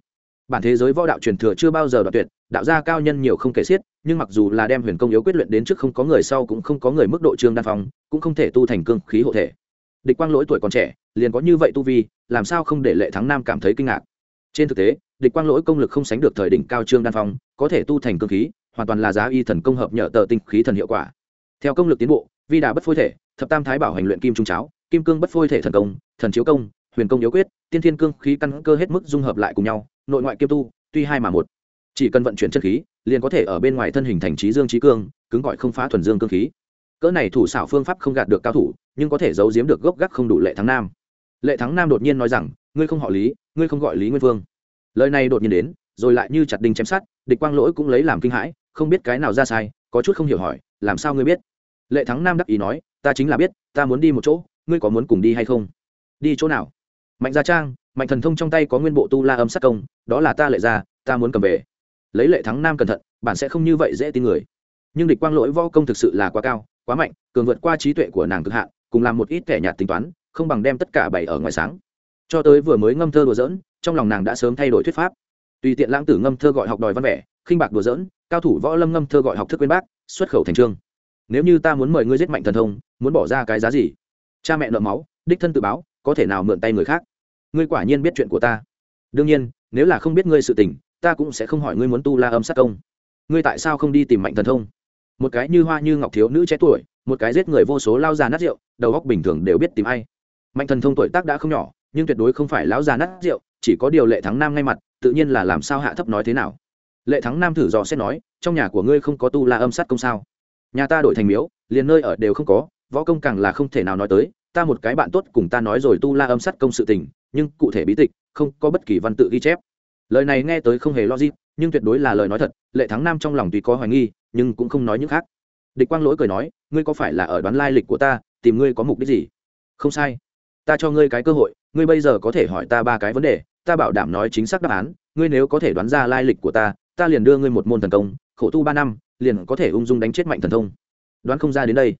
Bản thế giới võ đạo truyền thừa chưa bao giờ đoạn tuyệt, đạo gia cao nhân nhiều không kể xiết, nhưng mặc dù là đem huyền công yếu quyết luyện đến trước không có người sau cũng không có người mức độ trương đan phong, cũng không thể tu thành cương khí hộ thể. Địch quang lỗi tuổi còn trẻ, liền có như vậy tu vi, làm sao không để lệ thắng nam cảm thấy kinh ngạc? Trên thực tế địch quang lỗi công lực không sánh được thời đỉnh cao trương đan phong, có thể tu thành cơ khí, hoàn toàn là giá y thần công hợp nhờ tờ tinh khí thần hiệu quả. Theo công lực tiến bộ, vi đà bất phôi thể, thập tam thái bảo hành luyện kim trung cháo, kim cương bất phôi thể thần công, thần chiếu công, huyền công yếu quyết, tiên thiên cương khí căn cơ hết mức dung hợp lại cùng nhau, nội ngoại kiêm tu, tuy hai mà một. Chỉ cần vận chuyển chất khí, liền có thể ở bên ngoài thân hình thành trí dương trí cương, cứng gọi không phá thuần dương cương khí. Cỡ này thủ xảo phương pháp không gạt được cao thủ, nhưng có thể giấu giếm được gốc gác không đủ lệ thắng nam. Lệ thắng nam đột nhiên nói rằng, ngươi không họ lý, ngươi không gọi lý nguyên vương lời này đột nhiên đến, rồi lại như chặt đinh chém sát địch quang lỗi cũng lấy làm kinh hãi, không biết cái nào ra sai, có chút không hiểu hỏi, làm sao ngươi biết? Lệ thắng nam đắc ý nói, ta chính là biết, ta muốn đi một chỗ, ngươi có muốn cùng đi hay không? Đi chỗ nào? Mạnh gia trang, mạnh thần thông trong tay có nguyên bộ tu la âm sát công, đó là ta lệ ra, ta muốn cầm về. Lấy lệ thắng nam cẩn thận bạn sẽ không như vậy dễ tin người. Nhưng địch quang lỗi võ công thực sự là quá cao, quá mạnh, cường vượt qua trí tuệ của nàng cực hạn, cùng làm một ít kẻ nhạt tính toán, không bằng đem tất cả bày ở ngoài sáng. Cho tới vừa mới ngâm thơ đùa dỡn trong lòng nàng đã sớm thay đổi thuyết pháp. Tùy tiện lãng tử ngâm thơ gọi học đòi văn vẻ, khinh bạc đùa dỡn cao thủ võ lâm ngâm thơ gọi học thức quên bác, xuất khẩu thành trương. Nếu như ta muốn mời ngươi giết mạnh thần thông, muốn bỏ ra cái giá gì? Cha mẹ nợ máu, đích thân tự báo, có thể nào mượn tay người khác? Ngươi quả nhiên biết chuyện của ta. Đương nhiên, nếu là không biết ngươi sự tình, ta cũng sẽ không hỏi ngươi muốn tu la âm sát công. Ngươi tại sao không đi tìm mạnh thần thông? Một cái như hoa như ngọc thiếu nữ trẻ tuổi, một cái giết người vô số lao già nát rượu, đầu góc bình thường đều biết tìm ai. Mạnh thần thông tuổi tác đã không nhỏ nhưng tuyệt đối không phải lão già nát rượu, chỉ có điều lệ thắng nam ngay mặt, tự nhiên là làm sao hạ thấp nói thế nào. Lệ thắng nam thử dò xét nói, trong nhà của ngươi không có tu la âm sát công sao? Nhà ta đổi thành miếu, liền nơi ở đều không có, võ công càng là không thể nào nói tới, ta một cái bạn tốt cùng ta nói rồi tu la âm sát công sự tình, nhưng cụ thể bí tịch, không có bất kỳ văn tự ghi chép. Lời này nghe tới không hề logic, nhưng tuyệt đối là lời nói thật, lệ thắng nam trong lòng tuy có hoài nghi, nhưng cũng không nói những khác. Địch quang lỗi cười nói, ngươi có phải là ở đoán lai lịch của ta, tìm ngươi có mục đích gì? Không sai. Ta cho ngươi cái cơ hội ngươi bây giờ có thể hỏi ta ba cái vấn đề, ta bảo đảm nói chính xác đáp án, ngươi nếu có thể đoán ra lai lịch của ta ta liền đưa ngươi một môn thần công, khổ tu ba năm, liền có thể ung dung đánh chết mạnh thần thông. Đoán không ra đến đây.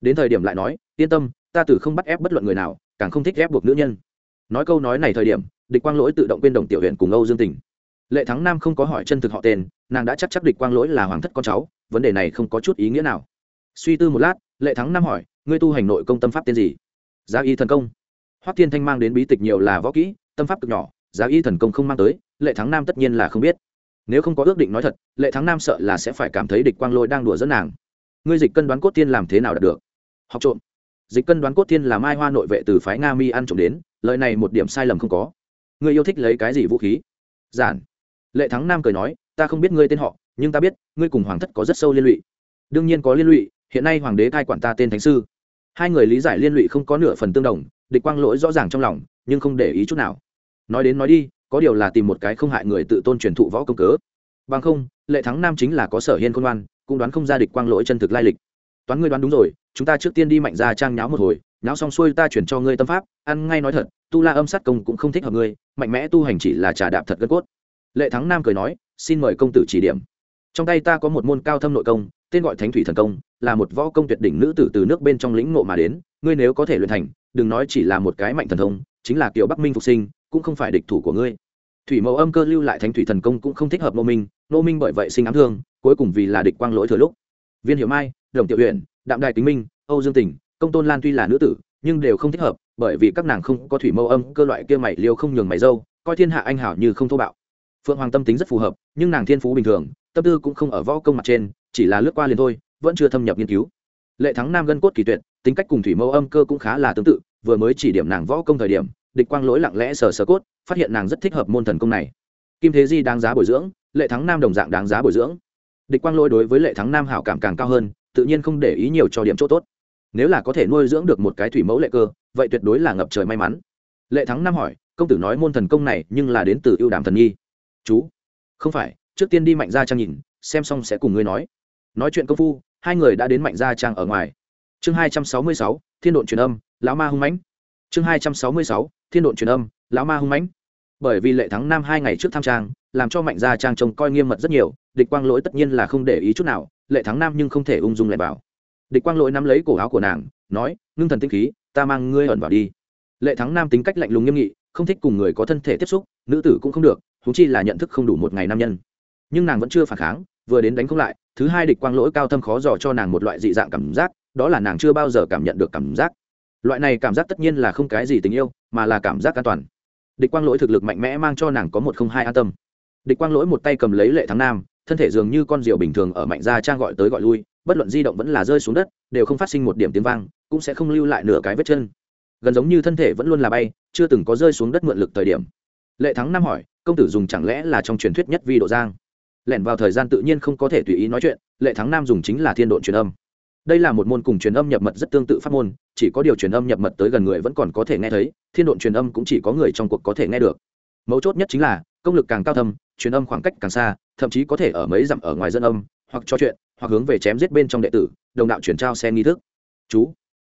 Đến thời điểm lại nói, yên tâm, ta từ không bắt ép bất luận người nào, càng không thích ép buộc nữ nhân. Nói câu nói này thời điểm, địch quang lỗi tự động quên đồng tiểu huyện cùng âu dương tình. Lệ thắng nam không có hỏi chân thực họ tên, nàng đã chắc chắc địch quang lỗi là hoàng thất con cháu, vấn đề này không có chút ý nghĩa nào. Suy tư một lát, lệ thắng nam hỏi, ngươi tu hành nội công tâm pháp tên gì? Giá y thần công hoắc thiên thanh mang đến bí tịch nhiều là võ kỹ, tâm pháp cực nhỏ, giá y thần công không mang tới, lệ thắng nam tất nhiên là không biết. Nếu không có ước định nói thật, lệ thắng nam sợ là sẽ phải cảm thấy địch quang lôi đang đùa dẫn nàng. Ngươi dịch cân đoán cốt tiên làm thế nào đạt được? Học trộm. Dịch cân đoán cốt tiên là mai hoa nội vệ từ phái nga mi ăn trộm đến, lời này một điểm sai lầm không có. Ngươi yêu thích lấy cái gì vũ khí? Giản. Lệ thắng nam cười nói, ta không biết ngươi tên họ, nhưng ta biết, ngươi cùng hoàng thất có rất sâu liên lụy. Đương nhiên có liên lụy, hiện nay hoàng đế cai quản ta tên thánh sư. Hai người lý giải liên lụy không có nửa phần tương đồng địch quang lỗi rõ ràng trong lòng, nhưng không để ý chút nào. Nói đến nói đi, có điều là tìm một cái không hại người tự tôn truyền thụ võ công cớ. Bằng không, lệ thắng nam chính là có sở hiên khôn ngoan, cũng đoán không ra địch quang lỗi chân thực lai lịch. Toán ngươi đoán đúng rồi, chúng ta trước tiên đi mạnh ra trang nháo một hồi, nháo xong xuôi ta chuyển cho ngươi tâm pháp, ăn ngay nói thật, tu la âm sát công cũng không thích hợp ngươi, mạnh mẽ tu hành chỉ là trà đạp thật gân cốt. Lệ thắng nam cười nói, xin mời công tử chỉ điểm. Trong tay ta có một môn cao thâm nội công, tên gọi thánh thủy thần công, là một võ công tuyệt đỉnh nữ tử từ nước bên trong lĩnh ngộ mà đến ngươi nếu có thể luyện thành đừng nói chỉ là một cái mạnh thần thông chính là kiểu bắc minh phục sinh cũng không phải địch thủ của ngươi. Thủy mẫu âm cơ lưu lại thánh thủy thần công cũng không thích hợp nô minh nô minh bởi vậy sinh ám thương cuối cùng vì là địch quang lỗi thừa lúc. Viên hiệu mai đồng tiểu huyện đạm đại Tính minh âu dương Tỉnh, công tôn lan tuy là nữ tử nhưng đều không thích hợp bởi vì các nàng không có thủy mẫu âm cơ loại kia mày liêu không nhường mày dâu coi thiên hạ anh hảo như không thô bạo. Phượng hoàng tâm tính rất phù hợp nhưng nàng thiên phú bình thường tâm tư cũng không ở võ công mặt trên chỉ là lướt qua liền thôi vẫn chưa thâm nhập nghiên cứu lệ thắng nam gân cốt kỳ tuyệt, tính cách cùng thủy mẫu âm cơ cũng khá là tương tự, vừa mới chỉ điểm nàng võ công thời điểm, địch quang lỗi lặng lẽ sờ sờ cốt, phát hiện nàng rất thích hợp môn thần công này. Kim thế di đáng giá bồi dưỡng, lệ thắng nam đồng dạng đáng giá bồi dưỡng. Địch quang lỗi đối với lệ thắng nam hảo cảm càng cao hơn, tự nhiên không để ý nhiều cho điểm chỗ tốt. Nếu là có thể nuôi dưỡng được một cái thủy mẫu lệ cơ, vậy tuyệt đối là ngập trời may mắn. Lệ thắng nam hỏi, công tử nói môn thần công này nhưng là đến từ ưu đàm thần nhi? Chú, không phải, trước tiên đi mạnh ra trang nhìn, xem xong sẽ cùng ngươi nói. Nói chuyện công phu hai người đã đến mạnh gia trang ở ngoài. Chương hai trăm sáu mươi sáu, thiên độn truyền âm, lão ma hung mãnh. Chương hai trăm sáu mươi sáu, thiên độn truyền âm, lão ma hung mãnh. Bởi vì lệ thắng nam hai ngày trước tham trang, làm cho mạnh gia trang trông coi nghiêm mật rất nhiều, địch quang lỗi tất nhiên là không để ý chút nào, lệ thắng nam nhưng không thể ung dung lại vào địch quang lỗi nắm lấy cổ áo của nàng, nói, ngưng thần tinh khí, ta mang ngươi ẩn vào đi. Lệ thắng nam tính cách lạnh lùng nghiêm nghị, không thích cùng người có thân thể tiếp xúc, nữ tử cũng không được thú chi là nhận thức không đủ một ngày nam nhân. Nhưng nàng vẫn chưa phản kháng vừa đến đánh không lại, thứ hai địch quang lỗi cao thâm khó dò cho nàng một loại dị dạng cảm giác, đó là nàng chưa bao giờ cảm nhận được cảm giác. Loại này cảm giác tất nhiên là không cái gì tình yêu, mà là cảm giác an toàn. Địch quang lỗi thực lực mạnh mẽ mang cho nàng có một không hai an tâm. Địch quang lỗi một tay cầm lấy lệ thắng nam, thân thể dường như con rượu bình thường ở mạnh gia trang gọi tới gọi lui, bất luận di động vẫn là rơi xuống đất, đều không phát sinh một điểm tiếng vang, cũng sẽ không lưu lại nửa cái vết chân. Gần giống như thân thể vẫn luôn là bay, chưa từng có rơi xuống đất mượn lực thời điểm. Lệ thắng nam hỏi, công tử dùng chẳng lẽ là trong truyền thuyết nhất vi độ giang? Lẻn vào thời gian tự nhiên không có thể tùy ý nói chuyện, lệ thắng nam dùng chính là thiên độn truyền âm. Đây là một môn cùng truyền âm nhập mật rất tương tự pháp môn, chỉ có điều truyền âm nhập mật tới gần người vẫn còn có thể nghe thấy, thiên độn truyền âm cũng chỉ có người trong cuộc có thể nghe được. Mấu chốt nhất chính là, công lực càng cao thâm, truyền âm khoảng cách càng xa, thậm chí có thể ở mấy dặm ở ngoài dân âm, hoặc trò chuyện, hoặc hướng về chém giết bên trong đệ tử, đồng đạo chuyển trao xe nghi thức. Chú.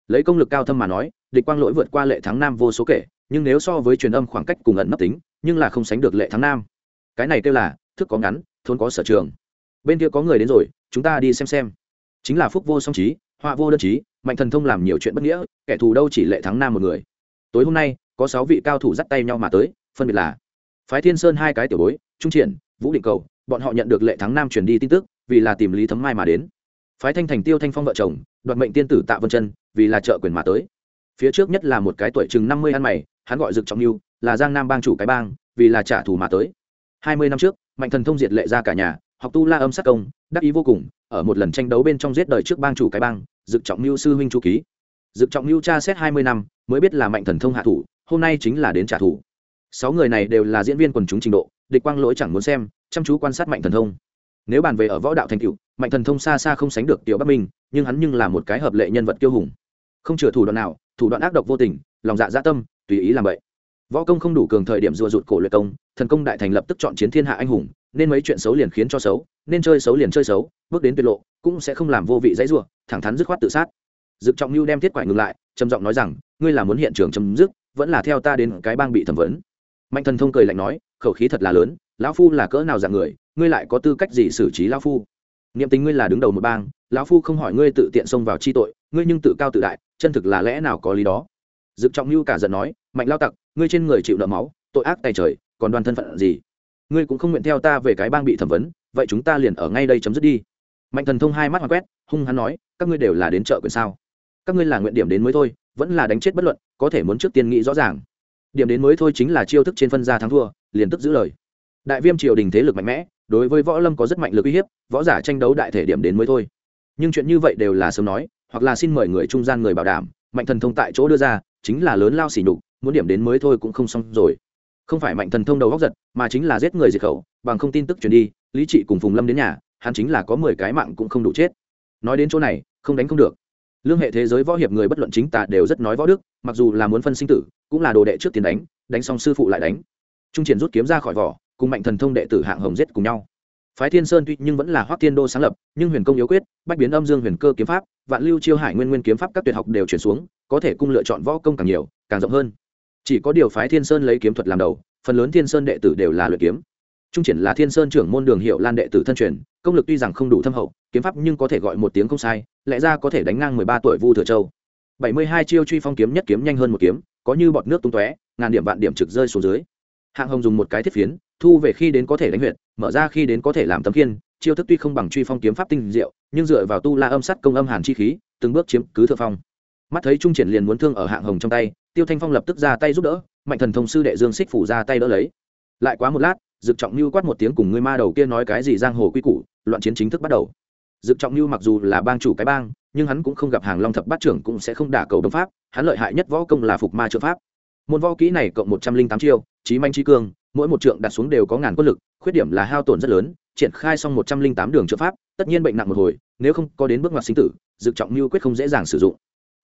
Lấy công lực cao thâm mà nói, địch quang lỗi vượt qua lệ thắng nam vô số kể, nhưng nếu so với truyền âm khoảng cách cùng ẩn nấp tính, nhưng là không sánh được lệ thắng nam. Cái này kêu là, thức có ngắn thôn có sở trường. Bên kia có người đến rồi, chúng ta đi xem xem. Chính là phúc vô song trí họa vô đơn trí mạnh thần thông làm nhiều chuyện bất nghĩa, kẻ thù đâu chỉ lệ thắng nam một người. Tối hôm nay, có sáu vị cao thủ dắt tay nhau mà tới, phân biệt là phái thiên sơn hai cái tiểu bối, trung triển, vũ định cầu, bọn họ nhận được lệ thắng nam truyền đi tin tức, vì là tìm lý thấm mai mà đến. Phái thanh thành tiêu thanh phong vợ chồng, đoạt mệnh tiên tử tạ vân chân, vì là trợ quyền mà tới. Phía trước nhất là một cái tuổi chừng năm mươi ăn mày, hắn gọi dực trọng lưu là giang nam bang chủ cái bang, vì là trả thù mà tới. Hai mươi năm trước mạnh thần thông diệt lệ ra cả nhà, học tu la âm sát công, đắc ý vô cùng, ở một lần tranh đấu bên trong giết đời trước bang chủ cái bang, dực trọng mưu sư huynh chu ký. Dực trọng mưu tra xét hai mươi năm, mới biết là mạnh thần thông hạ thủ, hôm nay chính là đến trả thù. Sáu người này đều là diễn viên quần chúng trình độ, địch quang lỗi chẳng muốn xem, chăm chú quan sát mạnh thần thông. Nếu bàn về ở võ đạo thành cựu mạnh thần thông xa xa không sánh được tiểu bắc minh, nhưng hắn nhưng là một cái hợp lệ nhân vật kiêu hùng. Không chừa thủ đoạn nào, thủ đoạn ác độc vô tình, lòng dạ gia tâm, tùy ý làm vậy võ công không đủ cường thời điểm rùa rụt cổ luyện công, thần công đại thành lập tức chọn chiến thiên hạ anh hùng, nên mấy chuyện xấu liền khiến cho xấu, nên chơi xấu liền chơi xấu, bước đến tuyệt lộ, cũng sẽ không làm vô vị dãy rủa, thẳng thắn dứt khoát tự sát. Dực trọng lưu đem thiết quải ngừng lại, trầm giọng nói rằng, ngươi là muốn hiện trường chấm dứt, vẫn là theo ta đến cái bang bị thẩm vấn. Mạnh thần thông cười lạnh nói, khẩu khí thật là lớn, lão phu là cỡ nào dạng người, ngươi lại có tư cách gì xử trí lão phu? Niệm tính ngươi là đứng đầu một bang, lão phu không hỏi ngươi tự tiện xông vào chi tội, ngươi nhưng tự cao tự đại, chân thực là lẽ nào có lý đó? Dực trọng lưu cả giận nói, mạnh lao tặc ngươi trên người chịu nợ máu, tội ác tay trời, còn đoàn thân phận gì? Ngươi cũng không nguyện theo ta về cái bang bị thẩm vấn, vậy chúng ta liền ở ngay đây chấm dứt đi. Mạnh thần thông hai mắt hoa quét, hung hắn nói, các ngươi đều là đến chợ quyền sao? Các ngươi là nguyện điểm đến mới thôi, vẫn là đánh chết bất luận, có thể muốn trước tiên nghĩ rõ ràng. Điểm đến mới thôi chính là chiêu thức trên phân gia thắng thua, liền tức giữ lời. Đại viêm triều đình thế lực mạnh mẽ, đối với võ lâm có rất mạnh lực uy hiếp, võ giả tranh đấu đại thể điểm đến mới thôi. Nhưng chuyện như vậy đều là sớm nói, hoặc là xin mời người trung gian người bảo đảm, mạnh thần thông tại chỗ đưa ra, chính là lớn lao xỉ nhục muốn điểm đến mới thôi cũng không xong rồi. Không phải mạnh thần thông đầu góc giật, mà chính là giết người diệt khẩu, bằng không tin tức truyền đi, lý trị cùng phùng lâm đến nhà, hắn chính là có mười cái mạng cũng không đủ chết. Nói đến chỗ này, không đánh không được. Lương hệ thế giới võ hiệp người bất luận chính tà đều rất nói võ đức, mặc dù là muốn phân sinh tử, cũng là đồ đệ trước tiền đánh đánh xong sư phụ lại đánh. Trung triển rút kiếm ra khỏi vỏ, cùng mạnh thần thông đệ tử hạng hồng giết cùng nhau. Phái thiên sơn tuy nhưng vẫn là hoác thiên đô sáng lập, nhưng huyền công yếu quyết, bách biến âm dương huyền cơ kiếm pháp, vạn lưu chiêu hải nguyên nguyên kiếm pháp các tuyệt học đều chuyển xuống, có thể cung lựa chọn võ công càng nhiều, càng rộng hơn chỉ có điều phái thiên sơn lấy kiếm thuật làm đầu, phần lớn thiên sơn đệ tử đều là luyện kiếm. Trung triển là thiên sơn trưởng môn đường hiệu lan đệ tử thân truyền, công lực tuy rằng không đủ thâm hậu, kiếm pháp nhưng có thể gọi một tiếng không sai, lẽ ra có thể đánh ngang mười ba tuổi vu thừa châu. Bảy mươi hai chiêu truy phong kiếm nhất kiếm nhanh hơn một kiếm, có như bọt nước tung tóe, ngàn điểm vạn điểm trực rơi xuống dưới. Hạng hồng dùng một cái thiết phiến, thu về khi đến có thể đánh huyện mở ra khi đến có thể làm tấm kiên chiêu thức tuy không bằng truy phong kiếm pháp tinh diệu, nhưng dựa vào tu la âm sắt công âm hàn chi khí, từng bước chiếm cứ thượng phong. Mắt thấy trung triển liền muốn thương ở hạng hồng trong tay tiêu thanh phong lập tức ra tay giúp đỡ, mạnh thần thông sư đệ dương xích phủ ra tay đỡ lấy. Lại quá một lát, dực trọng như quát một tiếng cùng ngươi ma đầu kia nói cái gì giang hồ quy củ, loạn chiến chính thức bắt đầu. Dực trọng như mặc dù là bang chủ cái bang, nhưng hắn cũng không gặp hàng long thập bát trưởng cũng sẽ không đả cầu đồng pháp, hắn lợi hại nhất võ công là phục ma trợ pháp. Môn võ kỹ này cộng một trăm linh tám chiêu trí manh trí cương, mỗi một trượng đặt xuống đều có ngàn quân lực, khuyết điểm là hao tổn rất lớn, triển khai xong một trăm linh tám đường trợ pháp, tất nhiên bệnh nặng một hồi, nếu không có đến bước ngoặt sinh tử, dực trọng như quyết không dễ dàng sử dụng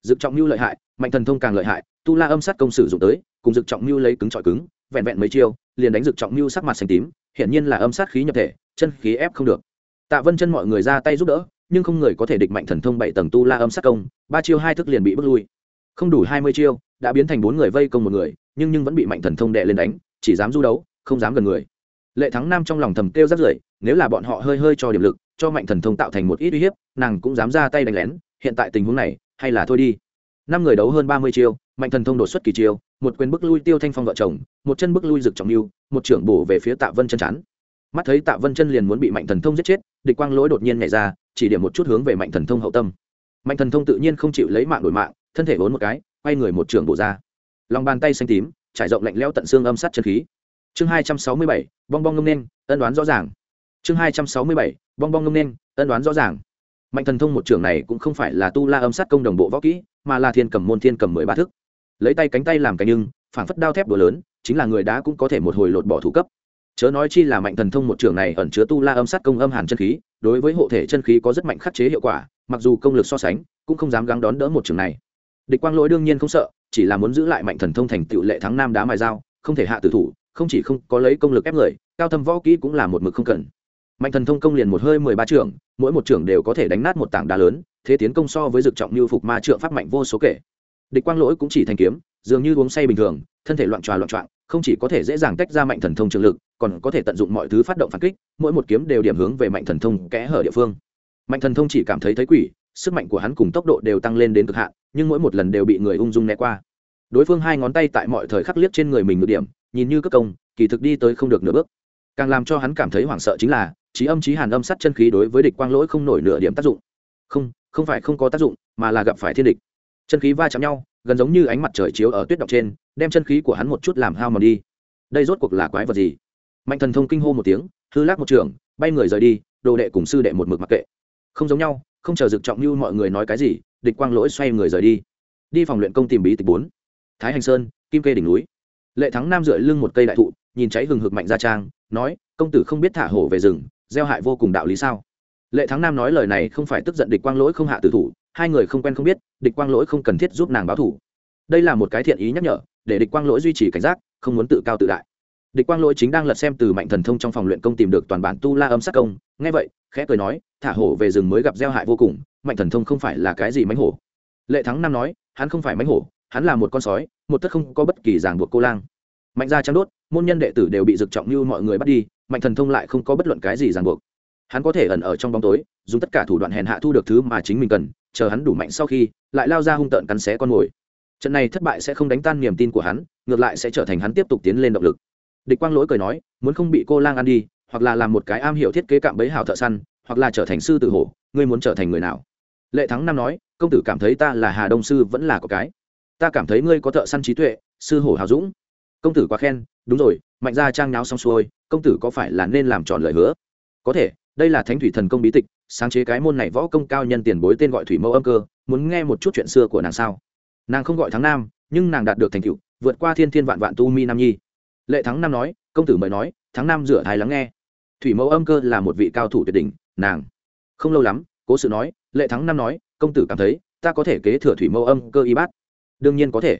dực trọng mưu lợi hại, mạnh thần thông càng lợi hại, tu la âm sát công sử dụng tới, cùng dực trọng mưu lấy cứng trọi cứng, vẹn vẹn mấy chiêu, liền đánh dực trọng mưu sắc mặt xanh tím, hiển nhiên là âm sát khí nhập thể, chân khí ép không được. Tạ vân chân mọi người ra tay giúp đỡ, nhưng không người có thể địch mạnh thần thông bảy tầng tu la âm sát công, ba chiêu hai thức liền bị bước lui. Không đủ hai mươi chiêu, đã biến thành bốn người vây công một người, nhưng nhưng vẫn bị mạnh thần thông đệ lên đánh, chỉ dám du đấu, không dám gần người. Lệ thắng nam trong lòng thầm kêu rất rưởi, nếu là bọn họ hơi hơi cho điểm lực, cho mạnh thần thông tạo thành một ít uy hiếp, nàng cũng dám ra tay đánh lén, hiện tại tình huống này hay là thôi đi. Năm người đấu hơn ba mươi chiêu, mạnh thần thông đột xuất kỳ chiêu, một quyền bức lui tiêu thanh phong vợ chồng, một chân bức lui rực trọng lưu một trưởng bổ về phía tạ vân chân chắn. Mắt thấy tạ vân chân liền muốn bị mạnh thần thông giết chết, địch quang lỗi đột nhiên nhảy ra, chỉ điểm một chút hướng về mạnh thần thông hậu tâm. Mạnh thần thông tự nhiên không chịu lấy mạng đổi mạng, thân thể vốn một cái, quay người một trưởng bổ ra. Lòng bàn tay xanh tím, trải rộng lạnh lẽo tận xương âm sát chân khí. Chương hai trăm sáu mươi bảy, bong bong ngâm nên, ân đoán rõ ràng. Chương hai trăm sáu mươi bảy, bong bong ngông nên, ân đoán rõ ràng mạnh thần thông một trưởng này cũng không phải là tu la âm sát công đồng bộ võ kỹ, mà là thiên cầm môn thiên cầm mười ba thức. Lấy tay cánh tay làm cánh nhưng phản phất đao thép đồ lớn, chính là người đá cũng có thể một hồi lột bỏ thủ cấp. Chớ nói chi là mạnh thần thông một trưởng này ẩn chứa tu la âm sát công âm hàn chân khí, đối với hộ thể chân khí có rất mạnh khắc chế hiệu quả, mặc dù công lực so sánh, cũng không dám gắng đón đỡ một trường này. Địch quang lỗi đương nhiên không sợ, chỉ là muốn giữ lại mạnh thần thông thành tựu lệ thắng nam đá mài dao, không thể hạ tử thủ, không chỉ không có lấy công lực ép người, cao thâm võ kỹ cũng là một mực không cần mạnh thần thông công liền một hơi mười ba trưởng, mỗi một trưởng đều có thể đánh nát một tảng đá lớn, thế tiến công so với dực trọng như phục ma trượng pháp mạnh vô số kể. Địch quang lỗi cũng chỉ thành kiếm, dường như uống say bình thường, thân thể loạn tròa loạn trọn không chỉ có thể dễ dàng tách ra mạnh thần thông trường lực, còn có thể tận dụng mọi thứ phát động phản kích, mỗi một kiếm đều điểm hướng về mạnh thần thông kẽ hở địa phương. Mạnh thần thông chỉ cảm thấy thấy quỷ, sức mạnh của hắn cùng tốc độ đều tăng lên đến cực hạn, nhưng mỗi một lần đều bị người ung dung né qua. Đối phương hai ngón tay tại mọi thời khắc liếc trên người mình ngược điểm, nhìn như cất công, kỳ thực đi tới không được nửa bước. Càng làm cho hắn cảm thấy hoảng sợ chính là trí âm trí hàn âm sắt chân khí đối với địch quang lỗi không nổi nửa điểm tác dụng. Không không phải không có tác dụng, mà là gặp phải thiên địch. Chân khí va chạm nhau, gần giống như ánh mặt trời chiếu ở tuyết đọc trên, đem chân khí của hắn một chút làm hao mòn đi. Đây rốt cuộc là quái vật gì? Mạnh thần thông kinh hô một tiếng, hư lắc một trường, bay người rời đi, đồ đệ cùng sư đệ một mực mặc kệ. Không giống nhau, không chờ dực trọng như mọi người nói cái gì, địch quang lỗi xoay người rời đi. Đi phòng luyện công tìm bí tịch bốn. Thái hành sơn, kim kê đỉnh núi. Lệ thắng nam dựa lưng một cây đại thụ, nhìn cháy hừng hực mạnh ra trang, nói, công tử không biết thả hổ về rừng gieo hại vô cùng đạo lý sao? Lệ thắng nam nói lời này không phải tức giận địch quang lỗi không hạ tử thủ, hai người không quen không biết, địch quang lỗi không cần thiết giúp nàng báo thủ. Đây là một cái thiện ý nhắc nhở, để địch quang lỗi duy trì cảnh giác, không muốn tự cao tự đại. Địch quang lỗi chính đang lật xem từ mạnh thần thông trong phòng luyện công tìm được toàn bản tu la âm sát công, nghe vậy, khẽ cười nói, thả hổ về rừng mới gặp gieo hại vô cùng, mạnh thần thông không phải là cái gì mánh hổ. Lệ thắng nam nói, hắn không phải mánh hổ, hắn là một con sói, một tất không có bất kỳ ràng buộc cô lang. Mạnh gia trắng đốt, môn nhân đệ tử đều bị dực trọng như mọi người bắt đi mạnh thần thông lại không có bất luận cái gì ràng buộc. Hắn có thể ẩn ở trong bóng tối, dùng tất cả thủ đoạn hèn hạ thu được thứ mà chính mình cần, chờ hắn đủ mạnh sau khi, lại lao ra hung tợn cắn xé con mồi. Trận này thất bại sẽ không đánh tan niềm tin của hắn, ngược lại sẽ trở thành hắn tiếp tục tiến lên động lực. Địch quang lỗi cười nói, muốn không bị cô lang ăn đi, hoặc là làm một cái am hiểu thiết kế cạm bẫy hảo thợ săn, hoặc là trở thành sư tử hổ, ngươi muốn trở thành người nào? Lệ thắng năm nói, công tử cảm thấy ta là hà đông sư vẫn là có cái. Ta cảm thấy ngươi có thợ săn trí tuệ, sư hổ hào dũng. Công tử quá khen, đúng rồi, mạnh ra trang náo xong xuôi công tử có phải là nên làm tròn lời hứa? Có thể, đây là thánh thủy thần công bí tịch, sáng chế cái môn này võ công cao nhân tiền bối tên gọi thủy mẫu âm cơ, muốn nghe một chút chuyện xưa của nàng sao? Nàng không gọi thắng nam, nhưng nàng đạt được thành tựu, vượt qua thiên thiên vạn vạn tu mi nam nhi. Lệ thắng nam nói, công tử mời nói, thắng nam rửa thái lắng nghe. Thủy mẫu âm cơ là một vị cao thủ tuyệt đỉnh, nàng. Không lâu lắm, cố sự nói, lệ thắng nam nói, công tử cảm thấy, ta có thể kế thừa thủy mẫu âm cơ y bát. Đương nhiên có thể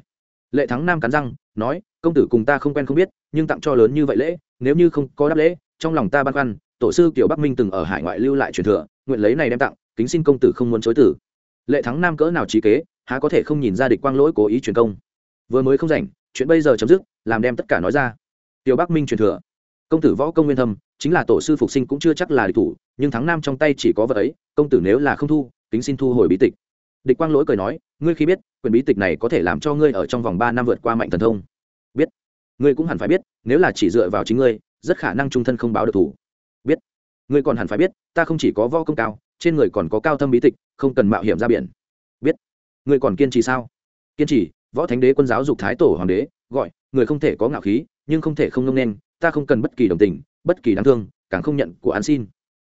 lệ thắng nam cắn răng, nói, công tử cùng ta không quen không biết, nhưng tặng cho lớn như vậy lễ, nếu như không có đáp lễ, trong lòng ta băn khoăn, tổ sư kiểu bắc minh từng ở hải ngoại lưu lại truyền thừa, nguyện lấy này đem tặng, kính xin công tử không muốn chối tử lệ thắng nam cỡ nào trí kế, há có thể không nhìn ra địch quang lỗi cố ý truyền công. Vừa mới không rảnh, chuyện bây giờ chấm dứt, làm đem tất cả nói ra. Tiểu bắc minh truyền thừa. Công tử võ công nguyên thâm, chính là tổ sư phục sinh cũng chưa chắc là địch thủ, nhưng thắng nam trong tay chỉ có vật ấy, công tử nếu là không thu, kính xin thu hồi bí tịch địch quang lỗi cười nói, ngươi khi biết, quyền bí tịch này có thể làm cho ngươi ở trong vòng ba năm vượt qua mạnh thần thông. Biết. Ngươi cũng hẳn phải biết, nếu là chỉ dựa vào chính ngươi, rất khả năng trung thân không báo được thủ. Biết. Ngươi còn hẳn phải biết, ta không chỉ có võ công cao, trên người còn có cao thâm bí tịch, không cần mạo hiểm ra biển. Biết. Ngươi còn kiên trì sao? Kiên trì, võ thánh đế quân giáo dục thái tổ hoàng đế, gọi, người không thể có ngạo khí, nhưng không thể không ngông nên ta không cần bất kỳ đồng tình, bất kỳ đáng thương, càng không nhận của an xin.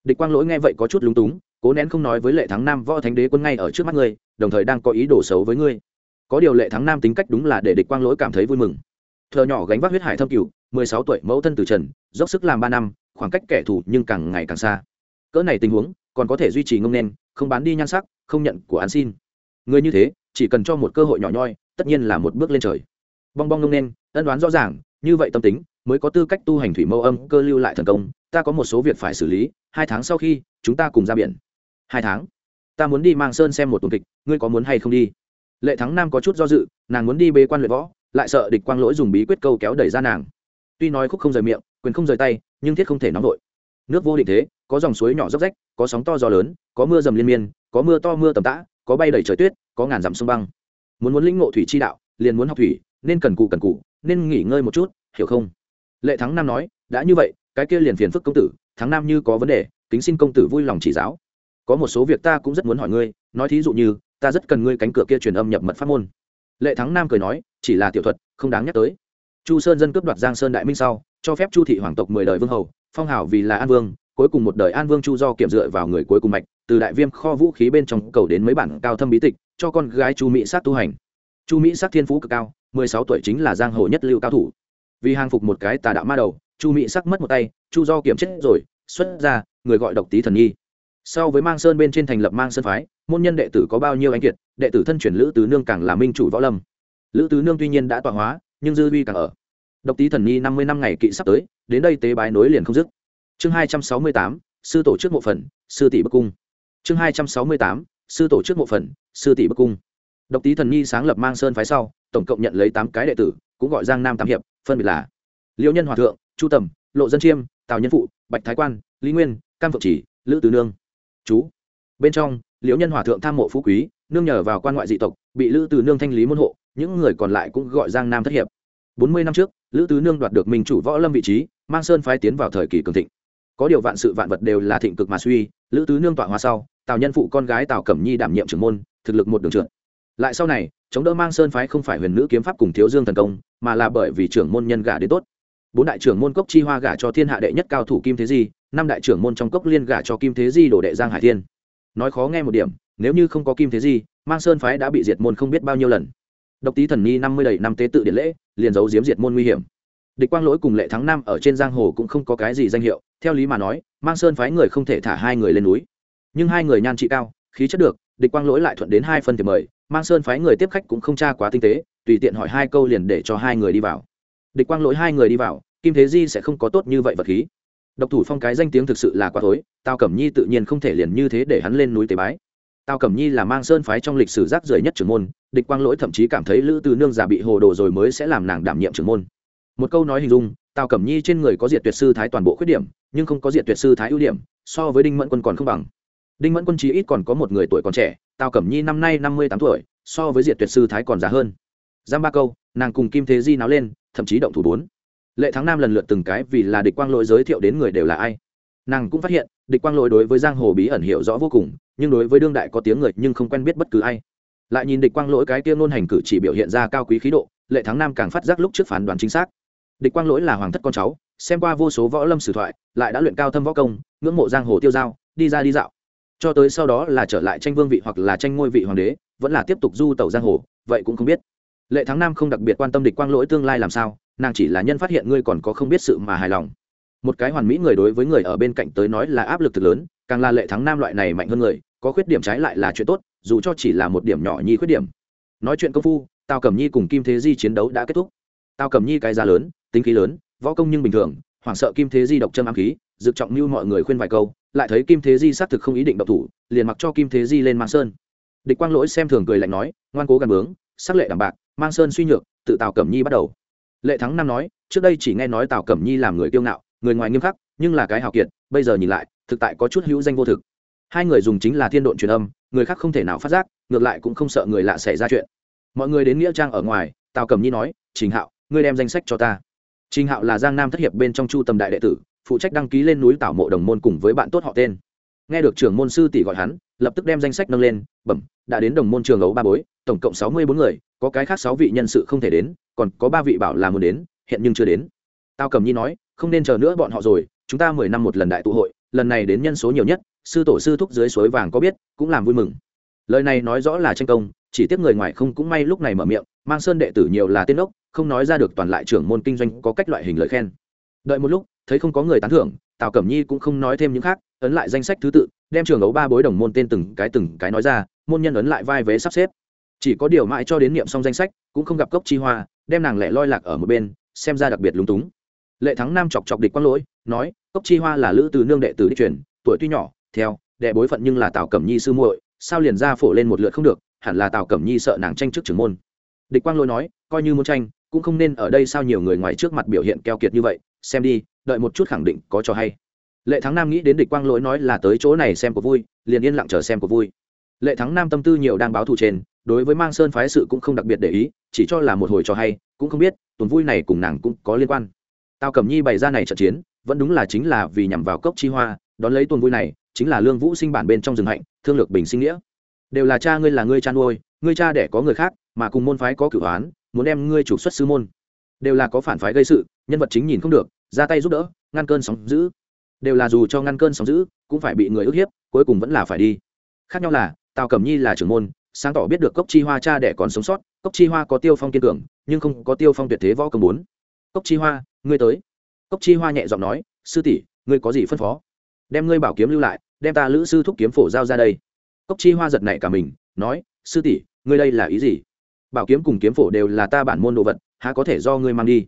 Địch quang lỗi nghe vậy có chút lúng túng cố nén không nói với lệ thắng nam võ thánh đế quân ngay ở trước mắt ngươi, đồng thời đang có ý đồ xấu với ngươi. Có điều lệ thắng nam tính cách đúng là để địch quang lỗi cảm thấy vui mừng. Thợ nhỏ gánh vác huyết hải thâm cửu, mười sáu tuổi, mẫu thân từ trần, dốc sức làm ba năm, khoảng cách kẻ thù nhưng càng ngày càng xa. Cỡ này tình huống, còn có thể duy trì ngông nên, không bán đi nhan sắc, không nhận của an xin. Người như thế, chỉ cần cho một cơ hội nhỏ nhoi, tất nhiên là một bước lên trời. Bong bong ngông nên, ân đoán rõ ràng, như vậy tâm tính, mới có tư cách tu hành thủy mâu âm, cơ lưu lại thần công, ta có một số việc phải xử lý, hai tháng sau khi, chúng ta cùng ra biển hai tháng. Ta muốn đi mang sơn xem một tuần kịch ngươi có muốn hay không đi? Lệ thắng nam có chút do dự nàng muốn đi bê quan luyện võ lại sợ địch quang lỗi dùng bí quyết câu kéo đẩy ra nàng. Tuy nói khúc không rời miệng quyền không rời tay nhưng thiết không thể nóng vội nước vô định thế có dòng suối nhỏ dốc rách có sóng to gió lớn có mưa dầm liên miên có mưa to mưa tầm tã có bay đầy trời tuyết có ngàn dặm sông băng. Muốn muốn lĩnh ngộ thủy chi đạo liền muốn học thủy nên cần cù cần cù, nên nghỉ ngơi một chút hiểu không? Lệ thắng nam nói đã như vậy cái kia liền phiền phức công tử thắng nam như có vấn đề kính xin công tử vui lòng chỉ giáo có một số việc ta cũng rất muốn hỏi ngươi, nói thí dụ như, ta rất cần ngươi cánh cửa kia truyền âm nhập mật pháp môn. Lệ thắng nam cười nói, chỉ là tiểu thuật, không đáng nhắc tới. Chu sơn dân cướp đoạt giang sơn đại minh sau, cho phép chu thị hoàng tộc mười đời vương hầu, phong Hảo vì là an vương, cuối cùng một đời an vương chu do kiểm dựa vào người cuối cùng mạch, từ đại viêm kho vũ khí bên trong cầu đến mấy bản cao thâm bí tịch, cho con gái chu mỹ sát tu hành. Chu mỹ Sát thiên phú cực cao, mười sáu tuổi chính là giang hồ nhất lưu cao thủ. Vì hàng phục một cái tà đạo ma đầu, chu mỹ sắc mất một tay, chu do kiểm chết rồi, xuất ra, người gọi độc tý thần nhi so với mang sơn bên trên thành lập mang sơn phái, môn nhân đệ tử có bao nhiêu anh kiệt, đệ tử thân chuyển lữ tứ nương càng là minh chủ võ lâm. Lữ tứ nương tuy nhiên đã tọa hóa, nhưng dư vi càng ở. Độc tý thần nhi năm mươi năm ngày kỵ sắp tới, đến đây tế bái nối liền không dứt. Chương hai trăm sáu mươi tám, sư tổ chức mộ phần, sư tỷ bức cung. Chương hai trăm sáu mươi tám, sư tổ chức mộ phần, sư tỷ bức cung. Độc tý thần nhi sáng lập mang sơn phái sau, tổng cộng nhận lấy tám cái đệ tử, cũng gọi giang nam tám hiệp, phân biệt là liễu nhân hòa thượng, chu tầm, lộ dân chiêm, tào nhân phụ, bạch thái quan, lý nguyên, cam phượng chỉ, lữ tứ nương chú. Bên trong, liễu nhân hòa thượng tham mộ phú quý, nương nhờ vào quan ngoại dị tộc, bị lữ từ nương thanh lý môn hộ, những người còn lại cũng gọi giang nam thất hiệp. Bốn mươi năm trước, lữ tứ nương đoạt được minh chủ võ lâm vị trí, mang sơn phái tiến vào thời kỳ cường thịnh. Có điều vạn sự vạn vật đều là thịnh cực mà suy, lữ tứ nương tọa hoa sau, tào nhân phụ con gái tào cẩm nhi đảm nhiệm trưởng môn, thực lực một đường trượt. Lại sau này, chống đỡ mang sơn phái không phải huyền nữ kiếm pháp cùng thiếu dương thần công, mà là bởi vì trưởng môn nhân gả đến tốt. Bốn đại trưởng môn cốc chi hoa gả cho thiên hạ đệ nhất cao thủ kim thế di năm đại trưởng môn trong cốc liên gả cho kim thế di đổ đệ giang hải thiên. Nói khó nghe một điểm, nếu như không có kim thế di, mang sơn phái đã bị diệt môn không biết bao nhiêu lần. Độc tý thần ni năm mươi đầy năm tế tự điện lễ, liền giấu diếm diệt môn nguy hiểm. Địch quang lỗi cùng lệ thắng năm ở trên giang hồ cũng không có cái gì danh hiệu, theo lý mà nói, mang sơn phái người không thể thả hai người lên núi. Nhưng hai người nhan trị cao, khí chất được, địch quang lỗi lại thuận đến hai phân thì mời, mang sơn phái người tiếp khách cũng không tra quá tinh tế, tùy tiện hỏi hai câu liền để cho hai người đi vào. Địch quang lỗi hai người đi vào, kim thế di sẽ không có tốt như vậy vật khí độc thủ phong cái danh tiếng thực sự là quá thối, tào cẩm nhi tự nhiên không thể liền như thế để hắn lên núi tế bái. Tào cẩm nhi là mang sơn phái trong lịch sử rác rưởi nhất trưởng môn, địch quang lỗi thậm chí cảm thấy lữ từ nương già bị hồ đồ rồi mới sẽ làm nàng đảm nhiệm trưởng môn. Một câu nói hình dung, tào cẩm nhi trên người có diệt tuyệt sư thái toàn bộ khuyết điểm, nhưng không có diệt tuyệt sư thái ưu điểm, so với đinh mẫn quân còn không bằng. Đinh mẫn quân chí ít còn có một người tuổi còn trẻ, tào cẩm nhi năm nay năm mươi tám tuổi, so với diệt tuyệt sư thái còn già hơn. Giam ba câu, nàng cùng kim thế di náo lên, thậm chí động thủ bốn lệ thắng nam lần lượt từng cái vì là địch quang lỗi giới thiệu đến người đều là ai. Nàng cũng phát hiện, địch quang lỗi đối với giang hồ bí ẩn hiểu rõ vô cùng, nhưng đối với đương đại có tiếng người nhưng không quen biết bất cứ ai. Lại nhìn địch quang lỗi cái tiên ngôn hành cử chỉ biểu hiện ra cao quý khí độ, lệ thắng nam càng phát giác lúc trước phán đoán chính xác. Địch quang lỗi là hoàng thất con cháu, xem qua vô số võ lâm sử thoại, lại đã luyện cao thâm võ công, ngưỡng mộ giang hồ tiêu giao đi ra đi dạo. Cho tới sau đó là trở lại tranh vương vị hoặc là tranh ngôi vị hoàng đế, vẫn là tiếp tục du tẩu giang hồ, vậy cũng không biết. Lệ thắng nam không đặc biệt quan tâm địch quang lỗi tương lai làm sao nàng chỉ là nhân phát hiện ngươi còn có không biết sự mà hài lòng. Một cái hoàn mỹ người đối với người ở bên cạnh tới nói là áp lực thực lớn, càng là lệ thắng nam loại này mạnh hơn người, có khuyết điểm trái lại là chuyện tốt, dù cho chỉ là một điểm nhỏ nhi khuyết điểm. Nói chuyện công phu, tào cẩm nhi cùng kim thế di chiến đấu đã kết thúc. Tào cẩm nhi cái giá lớn, tính khí lớn, võ công nhưng bình thường, hoảng sợ kim thế di độc châm ám khí dực trọng mưu mọi người khuyên vài câu, lại thấy kim thế di xác thực không ý định độc thủ, liền mặc cho kim thế di lên mang sơn. Địch quang lỗi xem thường cười lạnh nói, ngoan cố gần bướng, sắc lệ đảm bạc, mang sơn suy nhược, tự tào cẩm nhi bắt đầu lệ thắng Nam nói, trước đây chỉ nghe nói tào cẩm nhi làm người kiêu ngạo, người ngoài nghiêm khắc, nhưng là cái hào kiệt, bây giờ nhìn lại, thực tại có chút hữu danh vô thực. Hai người dùng chính là thiên độn truyền âm, người khác không thể nào phát giác, ngược lại cũng không sợ người lạ xảy ra chuyện. Mọi người đến nghĩa trang ở ngoài, tào cẩm nhi nói, trình hạo, ngươi đem danh sách cho ta. Trình hạo là giang nam thất hiệp bên trong chu tầm đại đệ tử, phụ trách đăng ký lên núi tảo mộ đồng môn cùng với bạn tốt họ tên. Nghe được trưởng môn sư tỷ gọi hắn, lập tức đem danh sách nâng lên, bẩm, đã đến đồng môn trường ấu ba bối, tổng cộng sáu mươi bốn người, có cái khác sáu vị nhân sự không thể đến còn có ba vị bảo là muốn đến, hiện nhưng chưa đến. Tao cầm nhi nói, không nên chờ nữa bọn họ rồi, chúng ta mười năm một lần đại tụ hội, lần này đến nhân số nhiều nhất, sư tổ sư thúc dưới suối vàng có biết, cũng làm vui mừng. Lời này nói rõ là tranh công, chỉ tiếc người ngoài không cũng may lúc này mở miệng, mang sơn đệ tử nhiều là tiên ốc không nói ra được toàn lại trưởng môn kinh doanh có cách loại hình lời khen. Đợi một lúc, thấy không có người tán thưởng, tào cẩm nhi cũng không nói thêm những khác, ấn lại danh sách thứ tự, đem trường ấu ba bối đồng môn tên từng cái từng cái nói ra, môn nhân ấn lại vai vế sắp xếp chỉ có điều mãi cho đến niệm xong danh sách, cũng không gặp cốc chi hoa, đem nàng lẻ loi lạc ở một bên, xem ra đặc biệt lúng túng. Lệ thắng nam chọc chọc địch quang lỗi, nói, cốc chi hoa là lữ từ nương đệ tử đi truyền, tuổi tuy nhỏ, theo, đệ bối phận nhưng là tào cẩm nhi sư muội, sao liền ra phổ lên một lượt không được, hẳn là tào cẩm nhi sợ nàng tranh trước trưởng môn. Địch quang lỗi nói, coi như muốn tranh, cũng không nên ở đây sao nhiều người ngoài trước mặt biểu hiện keo kiệt như vậy, xem đi, đợi một chút khẳng định có cho hay. Lệ thắng nam nghĩ đến địch quang lỗi nói là tới chỗ này xem có vui, liền yên lặng chờ xem có vui. Lệ thắng nam tâm tư nhiều đang báo thù trên đối với mang sơn phái sự cũng không đặc biệt để ý, chỉ cho là một hồi trò hay, cũng không biết, tuần vui này cùng nàng cũng có liên quan. Tao cẩm nhi bày ra này trận chiến, vẫn đúng là chính là vì nhằm vào cốc chi hoa, đón lấy tuần vui này, chính là lương vũ sinh bản bên trong rừng hạnh, thương lược bình sinh nghĩa. Đều là cha ngươi là ngươi cha nuôi, ngươi cha để có người khác, mà cùng môn phái có cửu hoán, muốn đem ngươi trục xuất sư môn. Đều là có phản phái gây sự, nhân vật chính nhìn không được, ra tay giúp đỡ, ngăn cơn sóng giữ đều là dù cho ngăn cơn sóng giữ cũng phải bị người ức hiếp, cuối cùng vẫn là phải đi. Khác nhau là, tào cẩm nhi là trưởng môn sáng tỏ biết được cốc chi hoa cha đẻ còn sống sót, cốc chi hoa có tiêu phong kiên cường, nhưng không có tiêu phong tuyệt thế võ cầm bốn. Cốc chi hoa, ngươi tới. Cốc chi hoa nhẹ giọng nói, sư tỷ, ngươi có gì phân phó? Đem ngươi bảo kiếm lưu lại, đem ta lữ sư thúc kiếm phổ giao ra đây. Cốc chi hoa giật nảy cả mình, nói, sư tỷ, ngươi đây là ý gì? Bảo kiếm cùng kiếm phổ đều là ta bản môn đồ vật, há có thể do ngươi mang đi?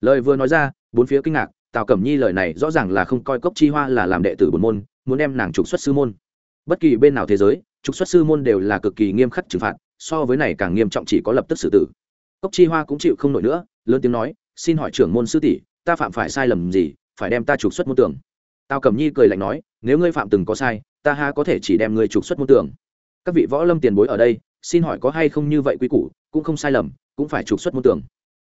Lời vừa nói ra, bốn phía kinh ngạc, tào cẩm nhi lời này rõ ràng là không coi cốc chi hoa là làm đệ tử bổn môn, muốn đem nàng trục xuất sư môn. Bất kỳ bên nào thế giới trục xuất sư môn đều là cực kỳ nghiêm khắc trừng phạt, so với này càng nghiêm trọng chỉ có lập tức xử tử. Cốc chi hoa cũng chịu không nổi nữa, lớn tiếng nói, xin hỏi trưởng môn sư tỷ, ta phạm phải sai lầm gì, phải đem ta trục xuất môn tưởng tào cẩm nhi cười lạnh nói, nếu ngươi phạm từng có sai, ta ha có thể chỉ đem ngươi trục xuất môn tưởng các vị võ lâm tiền bối ở đây, xin hỏi có hay không như vậy quy củ, cũng không sai lầm, cũng phải trục xuất môn tưởng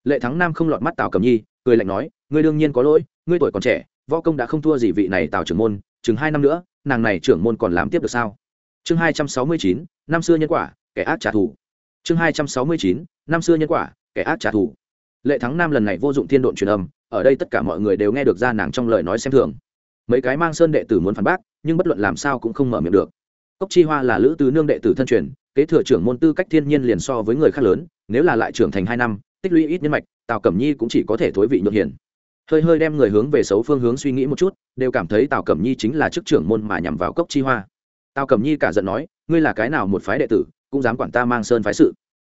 lệ thắng nam không lọt mắt tào cẩm nhi, cười lạnh nói, ngươi đương nhiên có lỗi, ngươi tuổi còn trẻ, võ công đã không thua gì vị này tào trưởng môn, chừng hai năm nữa, nàng này trưởng môn còn làm tiếp được sao? Chương hai trăm sáu mươi chín, năm xưa nhân quả, kẻ ác trả thù. Chương hai trăm sáu mươi chín, năm xưa nhân quả, kẻ ác trả thù. Lệ thắng nam lần này vô dụng thiên độn truyền âm, ở đây tất cả mọi người đều nghe được ra nàng trong lời nói xem thường. Mấy cái mang sơn đệ tử muốn phản bác, nhưng bất luận làm sao cũng không mở miệng được. Cốc chi hoa là lữ tứ nương đệ tử thân truyền, kế thừa trưởng môn tư cách thiên nhiên liền so với người khác lớn, nếu là lại trưởng thành hai năm, tích lũy ít nhân mạch, tào cẩm nhi cũng chỉ có thể thối vị nhược hiền. Hơi hơi đem người hướng về xấu phương hướng suy nghĩ một chút, đều cảm thấy tào cẩm nhi chính là chức trưởng môn mà nhằm vào cốc chi hoa tào cẩm nhi cả giận nói, ngươi là cái nào một phái đệ tử, cũng dám quản ta mang sơn phái sự?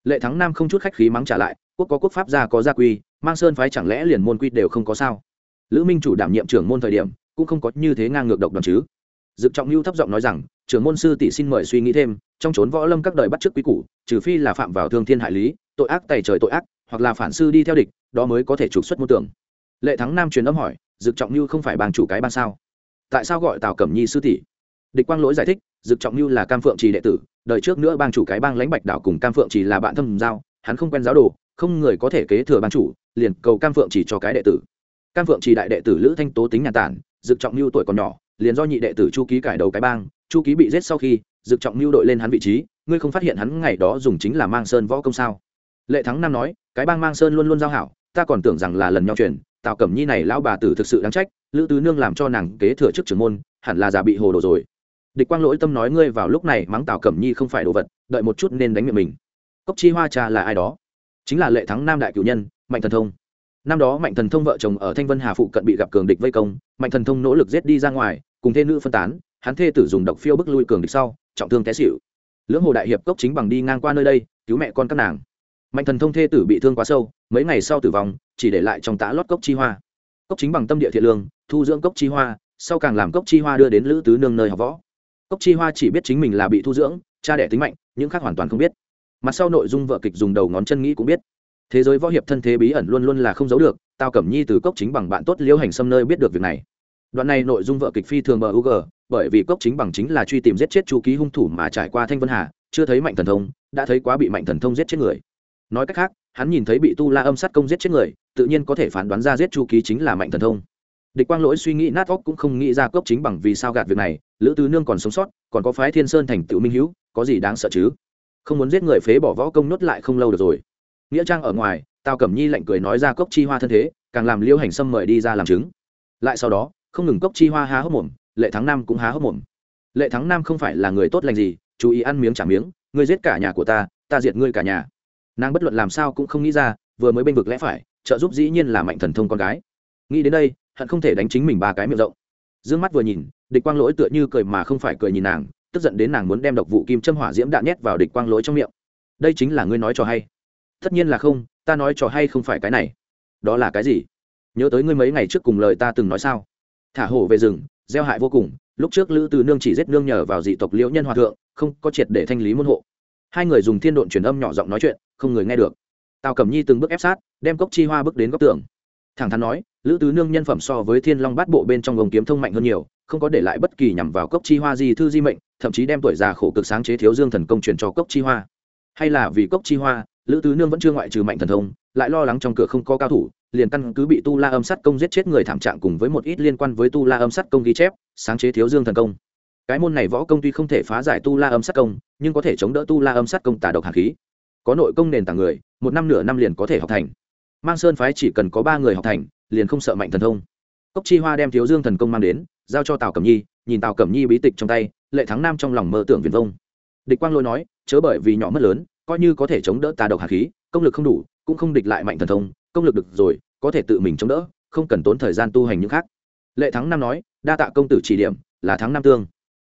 Lệ thắng nam không chút khách khí mắng trả lại, quốc có quốc pháp gia có gia quy, mang sơn phái chẳng lẽ liền môn quy đều không có sao? Lữ minh chủ đảm nhiệm trưởng môn thời điểm, cũng không có như thế ngang ngược độc đoàn chứ. Dực trọng lưu thấp giọng nói rằng, trưởng môn sư tỷ xin mời suy nghĩ thêm, trong trốn võ lâm các đời bắt chước quý củ, trừ phi là phạm vào thương thiên hại lý, tội ác tày trời tội ác, hoặc là phản sư đi theo địch, đó mới có thể trục xuất môn tưởng. Lệ thắng nam truyền âm hỏi, dực trọng lưu không phải bang chủ cái ban sao? Tại sao gọi tào cẩm nhi sư tỷ? Địch quang lỗi giải thích, dực trọng như là cam phượng trì đệ tử, đời trước nữa bang chủ cái bang lãnh bạch đảo cùng cam phượng chỉ là bạn thâm giao, hắn không quen giáo đồ, không người có thể kế thừa bang chủ, liền cầu cam phượng chỉ cho cái đệ tử. Cam phượng chỉ đại đệ tử lữ thanh tố tính nhà tản, dực trọng như tuổi còn nhỏ, liền do nhị đệ tử chu ký cải đầu cái bang, chu ký bị giết sau khi, dực trọng lưu đội lên hắn vị trí, ngươi không phát hiện hắn ngày đó dùng chính là mang sơn võ công sao? Lệ thắng nam nói, cái bang mang sơn luôn luôn giao hảo, ta còn tưởng rằng là lần nhau truyền, tào cẩm nhi này lão bà tử thực sự đáng trách, lữ tứ nương làm cho nàng kế thừa chức trưởng môn, hẳn là già bị hồ đồ rồi địch quang lỗi tâm nói ngươi vào lúc này mắng tào cẩm nhi không phải đồ vật, đợi một chút nên đánh miệng mình. Cốc chi hoa trà là ai đó? Chính là lệ thắng nam đại cử nhân, mạnh thần thông. Năm đó mạnh thần thông vợ chồng ở thanh vân hà phụ cận bị gặp cường địch vây công, mạnh thần thông nỗ lực giết đi ra ngoài, cùng thê nữ phân tán, hắn thê tử dùng độc phiêu bức lui cường địch sau, trọng thương té xịu lưỡng hồ đại hiệp cốc chính bằng đi ngang qua nơi đây, cứu mẹ con các nàng. Mạnh thần thông thê tử bị thương quá sâu, mấy ngày sau tử vong, chỉ để lại trong tã lót cốc chi hoa. Cốc chính bằng tâm địa thiện lương, thu dưỡng cốc chi hoa, sau càng làm cốc chi hoa đưa đến lữ tứ nương nơi học võ cốc chi hoa chỉ biết chính mình là bị thu dưỡng, cha đẻ tính mạnh, những khác hoàn toàn không biết. Mặt sau nội dung vợ kịch dùng đầu ngón chân nghĩ cũng biết. Thế giới võ hiệp thân thế bí ẩn luôn luôn là không giấu được, tao cẩm nhi từ cốc chính bằng bạn tốt liễu hành xâm nơi biết được việc này. Đoạn này nội dung vợ kịch phi thường bờ u g bởi vì cốc chính bằng chính là truy tìm giết chết chu ký hung thủ mà trải qua thanh vân hà, chưa thấy mạnh thần thông, đã thấy quá bị mạnh thần thông giết chết người. Nói cách khác, hắn nhìn thấy bị tu la âm sát công giết chết người, tự nhiên có thể phán đoán ra giết chu ký chính là mạnh thần thông địch quang lỗi suy nghĩ nát óc cũng không nghĩ ra cốc chính bằng vì sao gạt việc này, lữ tứ nương còn sống sót, còn có phái thiên sơn thành tựu minh hữu, có gì đáng sợ chứ? Không muốn giết người phế bỏ võ công nuốt lại không lâu được rồi. Nghĩa trang ở ngoài, tào cẩm nhi lạnh cười nói ra cốc chi hoa thân thế, càng làm liêu hành sâm mời đi ra làm chứng. Lại sau đó, không ngừng cốc chi hoa há hốc mồm, lệ thắng nam cũng há hốc mồm. Lệ thắng nam không phải là người tốt lành gì, chú ý ăn miếng trả miếng, ngươi giết cả nhà của ta ta diệt ngươi cả nhà. Nàng bất luận làm sao cũng không nghĩ ra, vừa mới bênh vực lẽ phải, trợ giúp dĩ nhiên là mạnh thần thông con gái. Nghĩ đến đây hận không thể đánh chính mình ba cái miệng rộng. D ư ơ n g mắt vừa nhìn, địch quang lỗi tựa như cười mà không phải cười nhìn nàng, tức giận đến nàng muốn đem độc vụ kim châm hỏa diễm đạn nhét vào địch quang lỗi trong miệng. Đây chính là ngươi nói cho hay. Tất nhiên là không, ta nói cho hay không phải cái này. Đó là cái gì? Nhớ tới ngươi mấy ngày trước cùng lời ta từng nói sao? Thả hổ về rừng, gieo hại vô cùng, lúc trước lữ từ nương chỉ giết nương nhờ vào dị tộc liễu nhân hòa thượng, không có triệt để thanh lý môn hộ. Hai người dùng thiên độn truyền âm nhỏ giọng nói chuyện, không người nghe được. Tào cẩm nhi từng bước ép sát, đem cốc chi hoa bước đến góc tường. Thẳng thắn nói lữ tứ nương nhân phẩm so với thiên long bát bộ bên trong gồng kiếm thông mạnh hơn nhiều, không có để lại bất kỳ nhằm vào cốc chi hoa di thư di mệnh, thậm chí đem tuổi già khổ cực sáng chế thiếu dương thần công truyền cho cốc chi hoa. Hay là vì cốc chi hoa, lữ tứ nương vẫn chưa ngoại trừ mạnh thần thông, lại lo lắng trong cửa không có cao thủ, liền căn cứ bị tu la âm sát công giết chết người thảm trạng cùng với một ít liên quan với tu la âm sát công ghi chép, sáng chế thiếu dương thần công. Cái môn này võ công tuy không thể phá giải tu la âm sát công, nhưng có thể chống đỡ tu la âm sát công tả độc hạt khí. Có nội công nền tảng người, một năm nửa năm liền có thể học thành. Mang sơn phái chỉ cần có ba người học thành liền không sợ mạnh thần thông. Cốc chi hoa đem thiếu dương thần công mang đến, giao cho tào cẩm nhi, nhìn tào cẩm nhi bí tịch trong tay, lệ thắng nam trong lòng mơ tưởng viền vông. Địch quang lôi nói, chớ bởi vì nhỏ mất lớn, coi như có thể chống đỡ tà độc hạt khí, công lực không đủ, cũng không địch lại mạnh thần thông, công lực được rồi, có thể tự mình chống đỡ, không cần tốn thời gian tu hành những khác. Lệ thắng nam nói, đa tạ công tử chỉ điểm, là thắng nam tương.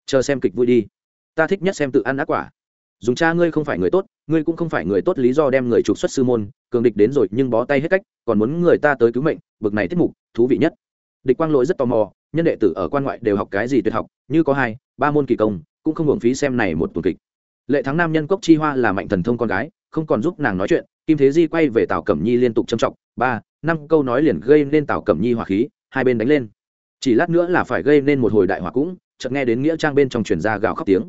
Chờ xem kịch vui đi. Ta thích nhất xem tự ăn ác quả. Dùng cha ngươi không phải người tốt, ngươi cũng không phải người tốt, lý do đem người trục xuất sư môn cường địch đến rồi nhưng bó tay hết cách, còn muốn người ta tới cứu mệnh, bực này tiết mục, thú vị nhất. Địch quang lỗi rất tò mò, nhân đệ tử ở quan ngoại đều học cái gì tuyệt học, như có hai, ba môn kỳ công, cũng không hưởng phí xem này một tuần kịch. Lệ thắng nam nhân cốc chi hoa là mạnh thần thông con gái, không còn giúp nàng nói chuyện, kim thế di quay về tào cẩm nhi liên tục châm trọng, ba, năm câu nói liền gây nên tào cẩm nhi hỏa khí, hai bên đánh lên. Chỉ lát nữa là phải gây nên một hồi đại hỏa cũng, chợt nghe đến nghĩa trang bên trong truyền ra gào khóc tiếng.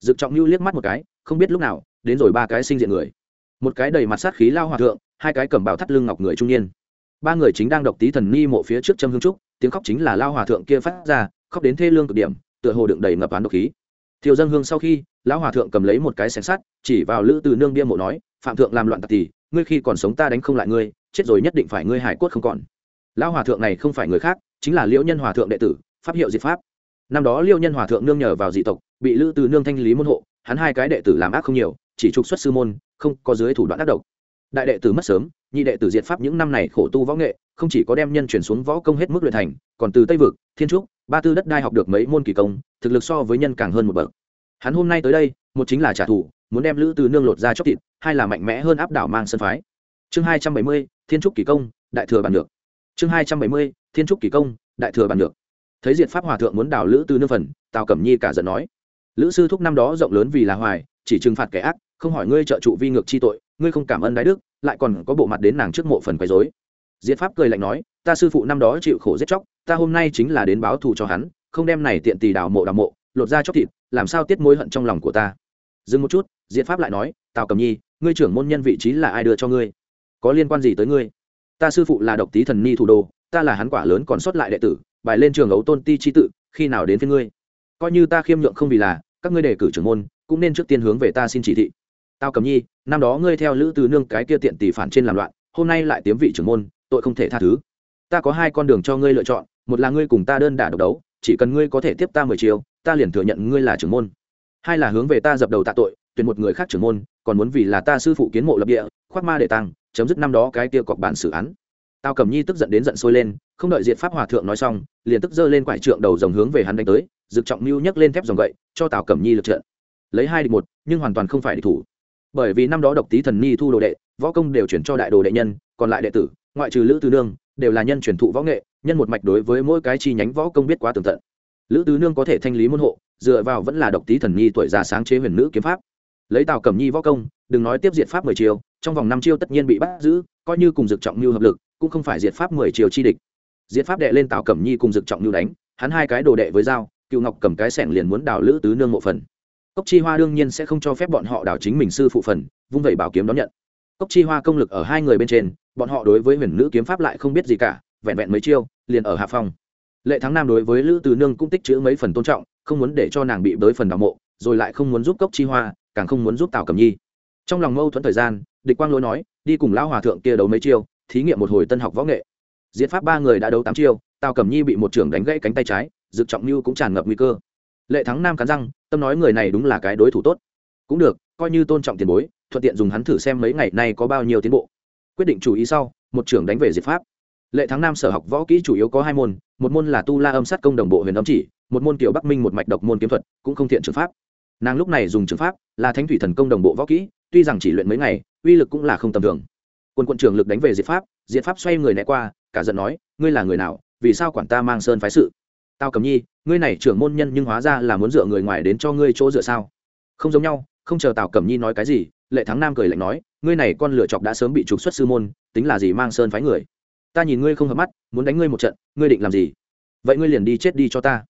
Dực trọng lưu liếc mắt một cái, không biết lúc nào, đến rồi ba cái sinh diện người một cái đầy mặt sát khí lao hòa thượng, hai cái cầm bảo thắt lưng ngọc người trung niên. Ba người chính đang độc tí thần ni mộ phía trước châm hương trúc, tiếng khóc chính là lao hòa thượng kia phát ra, khóc đến thê lương cực điểm, tựa hồ đựng đầy ngập án độc khí. Thiều dân hương sau khi, lão hòa thượng cầm lấy một cái xẻng sắt, chỉ vào lữ từ nương bia mộ nói, phạm thượng làm loạn tạc tỷ ngươi khi còn sống ta đánh không lại ngươi, chết rồi nhất định phải ngươi hải quất không còn. Lão hòa thượng này không phải người khác, chính là liễu nhân hòa thượng đệ tử, pháp hiệu diệt pháp. Năm đó liễu nhân hòa thượng nương nhờ vào dị tộc, bị lữ từ nương thanh lý môn hộ, hắn hai cái đệ tử làm ác không nhiều, chỉ trục xuất sư môn không có dưới thủ đoạn ác độc. Đại đệ tử mất sớm, nhị đệ tử diệt pháp những năm này khổ tu võ nghệ, không chỉ có đem nhân chuyển xuống võ công hết mức luyện thành, còn từ tây vực, thiên trúc, ba tư đất đai học được mấy môn kỳ công, thực lực so với nhân càng hơn một bậc. Hắn hôm nay tới đây, một chính là trả thù, muốn đem lữ từ nương lột ra chóc thịt, hai là mạnh mẽ hơn áp đảo mang sân phái. Chương hai trăm bảy mươi, thiên trúc kỳ công, đại thừa bàn được chương hai trăm bảy mươi, thiên trúc kỳ công, đại thừa bàn được thấy diệt pháp hòa thượng muốn đảo lữ từ nương phần, tào cẩm nhi cả giận nói. Lữ sư thúc năm đó rộng lớn vì là hoài, chỉ trừng phạt kẻ ác không hỏi ngươi trợ trụ vi ngược chi tội, ngươi không cảm ơn đái đức, lại còn có bộ mặt đến nàng trước mộ phần quấy dối diệt pháp cười lạnh nói, ta sư phụ năm đó chịu khổ giết chóc, ta hôm nay chính là đến báo thù cho hắn, không đem này tiện tì đào mộ đào mộ, lột ra chóc thịt, làm sao tiết mối hận trong lòng của ta? Dừng một chút, diệt pháp lại nói, tào cầm nhi, ngươi trưởng môn nhân vị trí là ai đưa cho ngươi? Có liên quan gì tới ngươi? Ta sư phụ là độc tý thần ni thủ đô, ta là hắn quả lớn còn sót lại đệ tử, bài lên trường ấu tôn ti chi tự, khi nào đến với ngươi? Coi như ta khiêm nhượng không vì là, các ngươi đề cử trưởng môn, cũng nên trước tiên hướng về ta xin chỉ thị tao cầm nhi, năm đó ngươi theo lữ từ nương cái kia tiện tỷ phản trên làm loạn, hôm nay lại tiếm vị trưởng môn, tội không thể tha thứ. Ta có hai con đường cho ngươi lựa chọn, một là ngươi cùng ta đơn đả độc đấu, chỉ cần ngươi có thể tiếp ta mười chiều, ta liền thừa nhận ngươi là trưởng môn. Hai là hướng về ta dập đầu tạ tội, tuyển một người khác trưởng môn, còn muốn vì là ta sư phụ kiến mộ lập địa, khoác ma để tăng chấm dứt năm đó cái kia cọc bản xử án. Tao cầm nhi tức giận đến giận sôi lên, không đợi diệt pháp hòa thượng nói xong, liền tức giơ lên quải trượng đầu dòng hướng về hắn đánh tới dực trọng mưu nhấc lên thép dòng gậy, cho tào cẩm nhi lực trận. Lấy hai địch một, nhưng hoàn toàn không phải địch thủ bởi vì năm đó độc tý thần nhi thu đồ đệ, võ công đều chuyển cho đại đồ đệ nhân, còn lại đệ tử, ngoại trừ lữ tứ nương, đều là nhân truyền thụ võ nghệ, nhân một mạch đối với mỗi cái chi nhánh võ công biết quá tường tận. Lữ tứ nương có thể thanh lý môn hộ, dựa vào vẫn là độc tý thần nhi tuổi già sáng chế huyền nữ kiếm pháp. Lấy tào cẩm nhi võ công, đừng nói tiếp diệt pháp mười chiều trong vòng năm chiêu tất nhiên bị bắt giữ, coi như cùng dực trọng mưu hợp lực, cũng không phải diệt pháp mười chiều chi địch. Diệt pháp đệ lên tào cẩm nhi cùng dực trọng mưu đánh, hắn hai cái đồ đệ với dao, cựu ngọc cầm cái sẻng liền muốn đào lữ tứ nương mộ phần cốc chi hoa đương nhiên sẽ không cho phép bọn họ đảo chính mình sư phụ phần, vung vẩy bảo kiếm đón nhận. Cốc chi hoa công lực ở hai người bên trên, bọn họ đối với huyền nữ kiếm pháp lại không biết gì cả, vẹn vẹn mấy chiêu, liền ở hạ phong. Lệ thắng nam đối với lữ từ nương cũng tích chữ mấy phần tôn trọng, không muốn để cho nàng bị bới phần đào mộ, rồi lại không muốn giúp cốc chi hoa, càng không muốn giúp tào cầm nhi. Trong lòng mâu thuẫn thời gian, địch quang lỗi nói, đi cùng lão hòa thượng kia đấu mấy chiêu, thí nghiệm một hồi tân học võ nghệ. Diễn pháp ba người đã đấu tám chiêu, tào cầm nhi bị một trưởng đánh gãy cánh tay trái, dực trọng như cũng tràn ngập nguy cơ. Lệ thắng nam cắn răng tâm nói người này đúng là cái đối thủ tốt. Cũng được, coi như tôn trọng tiền bối, thuận tiện dùng hắn thử xem mấy ngày nay có bao nhiêu tiến bộ. Quyết định chủ ý sau, một trưởng đánh về diệt pháp. Lệ thắng nam sở học võ kỹ chủ yếu có hai môn, một môn là tu la âm sát công đồng bộ huyền âm chỉ, một môn kiểu bắc minh một mạch độc môn kiếm thuật, cũng không thiện trường pháp. Nàng lúc này dùng trường pháp là thánh thủy thần công đồng bộ võ kỹ, tuy rằng chỉ luyện mấy ngày, uy lực cũng là không tầm thường. Quân quận trưởng lực đánh về diệt pháp diệt pháp xoay người né qua, cả giận nói, ngươi là người nào, vì sao quản ta mang sơn phái sự? Tao cầm nhi, ngươi này trưởng môn nhân nhưng hóa ra là muốn dựa người ngoài đến cho ngươi chỗ dựa sao? Không giống nhau, không chờ tào cẩm nhi nói cái gì, lệ thắng nam cười lạnh nói, ngươi này con lựa chọc đã sớm bị trục xuất sư môn, tính là gì mang sơn phái người? Ta nhìn ngươi không hợp mắt, muốn đánh ngươi một trận, ngươi định làm gì? Vậy ngươi liền đi chết đi cho ta.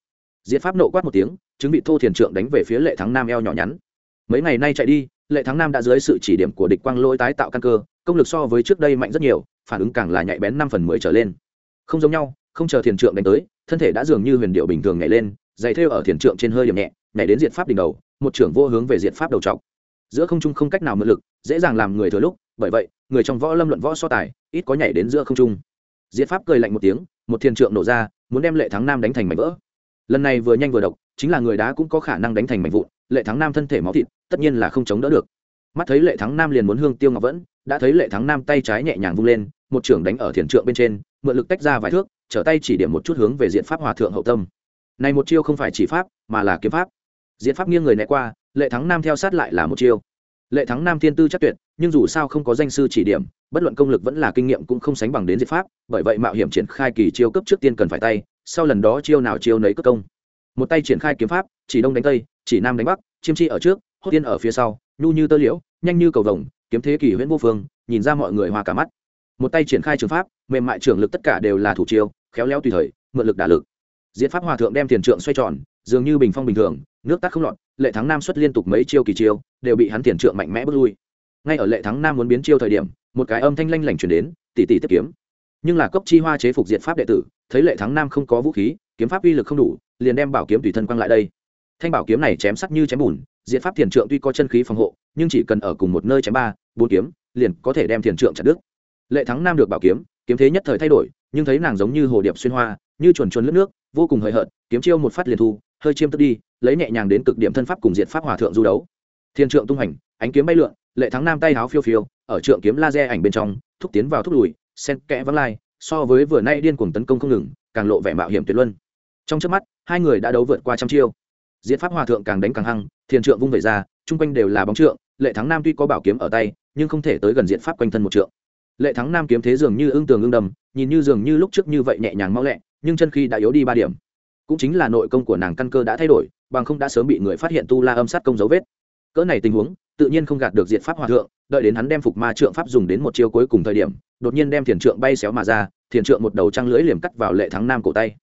Diệt pháp nộ quát một tiếng, chứng bị thô thiền trượng đánh về phía lệ thắng nam eo nhỏ nhắn. Mấy ngày nay chạy đi, lệ thắng nam đã dưới sự chỉ điểm của địch quang lôi tái tạo căn cơ, công lực so với trước đây mạnh rất nhiều, phản ứng càng là nhạy bén năm phần mười trở lên. Không giống nhau không chờ thiền trượng đánh tới, thân thể đã dường như huyền điệu bình thường nhảy lên dày thêu ở thiền trượng trên hơi điểm nhẹ, nhảy đến diện pháp đỉnh đầu, một trưởng vô hướng về diện pháp đầu trọc. Giữa không trung không cách nào mượn lực, dễ dàng làm người thừa lúc, bởi vậy, người trong võ lâm luận võ so tài, ít có nhảy đến giữa không trung. Diện pháp cười lạnh một tiếng, một thiền trượng nổ ra, muốn đem lệ thắng nam đánh thành mảnh vỡ. Lần này vừa nhanh vừa độc, chính là người đá cũng có khả năng đánh thành mảnh vụn, lệ thắng nam thân thể máu thịt, tất nhiên là không chống đỡ được. Mắt thấy lệ thắng nam liền muốn hương tiêu ngọc vẫn, đã thấy lệ thắng nam tay trái nhẹ nhàng vung lên, một trưởng đánh ở thiền trượng bên trên, mượn lực tách ra vài thước trở tay chỉ điểm một chút hướng về diện pháp hòa thượng hậu tâm. Này một chiêu không phải chỉ pháp, mà là kiếm pháp. Diện pháp nghiêng người né qua, lệ thắng nam theo sát lại là một chiêu. Lệ thắng nam thiên tư chắc tuyệt, nhưng dù sao không có danh sư chỉ điểm, bất luận công lực vẫn là kinh nghiệm cũng không sánh bằng đến diệt pháp, bởi vậy mạo hiểm triển khai kỳ chiêu cấp trước tiên cần phải tay, sau lần đó chiêu nào chiêu nấy cất công. Một tay triển khai kiếm pháp, chỉ đông đánh tây, chỉ nam đánh bắc, chiêm chi ở trước, hốt tiên ở phía sau, nhu như tơ liễu, nhanh như cầu vồng, kiếm thế kỳ huyễn vô phương, nhìn ra mọi người hòa cả mắt. Một tay triển khai trường pháp mềm mại trường lực tất cả đều là thủ chiêu, khéo léo tùy thời, mượn lực đả lực. Diễn pháp hòa thượng đem tiền trượng xoay tròn, dường như bình phong bình thường, nước tắt không lọt, lệ thắng nam xuất liên tục mấy chiêu kỳ chiêu, đều bị hắn tiền trượng mạnh mẽ bước lui. Ngay ở lệ thắng nam muốn biến chiêu thời điểm, một cái âm thanh lanh lảnh chuyển đến, tỷ tỷ tiếp kiếm. Nhưng là cốc chi hoa chế phục diện pháp đệ tử, thấy lệ thắng nam không có vũ khí, kiếm pháp uy lực không đủ, liền đem bảo kiếm tùy thân quăng lại đây. Thanh bảo kiếm này chém sắc như chém bùn diện pháp thiền trượng tuy có chân khí phòng hộ, nhưng chỉ cần ở cùng một nơi chém ba, bốn kiếm, liền có thể đem thiền trượng chặt đứt. Lệ thắng nam được bảo kiếm kiếm thế nhất thời thay đổi, nhưng thấy nàng giống như hồ điệp xuyên hoa, như chuồn chuồn lướt nước, vô cùng hời hợt, kiếm chiêu một phát liền thu, hơi chiêm tức đi, lấy nhẹ nhàng đến cực điểm thân pháp cùng diện pháp hòa thượng du đấu. Thiên trượng tung hành, ánh kiếm bay lượn, lệ thắng nam tay háo phiêu phiêu, ở trượng kiếm laser ảnh bên trong, thúc tiến vào thúc lùi sen kẽ vắng lai, so với vừa nay điên cuồng tấn công không ngừng, càng lộ vẻ mạo hiểm tuyệt luân. Trong trước mắt, hai người đã đấu vượt qua trăm chiêu. Diễn pháp hòa thượng càng đánh càng hăng thiền trượng vung về ra, chung quanh đều là bóng trượng, lệ thắng nam tuy có bảo kiếm ở tay, nhưng không thể tới gần diện pháp quanh thân một trượng lệ thắng nam kiếm thế dường như ưng tường ưng đầm, nhìn như dường như lúc trước như vậy nhẹ nhàng mau lẹ, nhưng chân khi đã yếu đi ba điểm. Cũng chính là nội công của nàng căn cơ đã thay đổi, bằng không đã sớm bị người phát hiện tu la âm sát công dấu vết. Cỡ này tình huống, tự nhiên không gạt được diện pháp hòa thượng, đợi đến hắn đem phục ma trượng pháp dùng đến một chiêu cuối cùng thời điểm, đột nhiên đem thiền trượng bay xéo mà ra, thiền trượng một đầu trăng lưỡi liềm cắt vào lệ thắng nam cổ tay.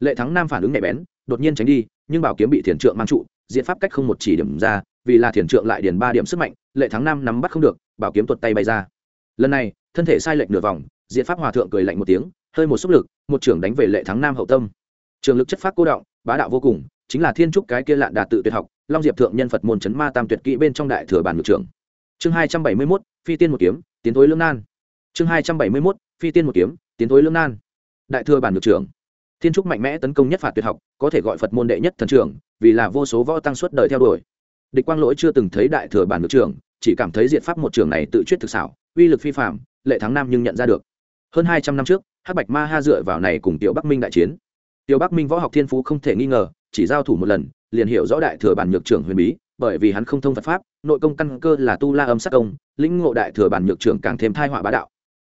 Lệ thắng nam phản ứng nhạy bén, đột nhiên tránh đi, nhưng bảo kiếm bị thiền trượng mang trụ diện pháp cách không một chỉ điểm ra, vì là thiền trượng lại điền ba điểm sức mạnh, lệ thắng nam nắm bắt không được, bảo kiếm tuột tay bay ra lần này, thân thể sai lệch nửa vòng diện pháp hòa thượng cười lạnh một tiếng, hơi một xúc lực, một trưởng đánh về lệ thắng nam hậu tâm. Trường lực chất phát cô động, bá đạo vô cùng, chính là thiên trúc cái kia lạn đạt tự tuyệt học, long diệp thượng nhân phật môn chấn ma tam tuyệt kỹ bên trong đại thừa bản ngược trưởng. Chương hai trăm bảy mươi mốt, phi tiên một kiếm, tiến thối lương nan. Chương hai trăm bảy mươi mốt, phi tiên một kiếm, tiến thối lương nan. Đại thừa bản ngược trưởng. Thiên trúc mạnh mẽ tấn công nhất phạt tuyệt học, có thể gọi phật môn đệ nhất thần trưởng, vì là vô số võ tăng suốt đời theo đuổi. Địch quang lỗi chưa từng thấy đại thừa bản ngược trưởng, chỉ cảm thấy diện pháp một trường này tự chuyết thực xảo uy lực phi phạm, lệ thắng nam nhưng nhận ra được. Hơn hai trăm năm trước, hắc bạch ma ha dựa vào này cùng tiểu bắc minh đại chiến. Tiểu bắc minh võ học thiên phú không thể nghi ngờ, chỉ giao thủ một lần, liền hiểu rõ đại thừa bản nhược trưởng huyền bí, bởi vì hắn không thông phật pháp, nội công căn cơ là tu la âm sắc công, lĩnh ngộ đại thừa bản nhược trưởng càng thêm thai họa bá đạo.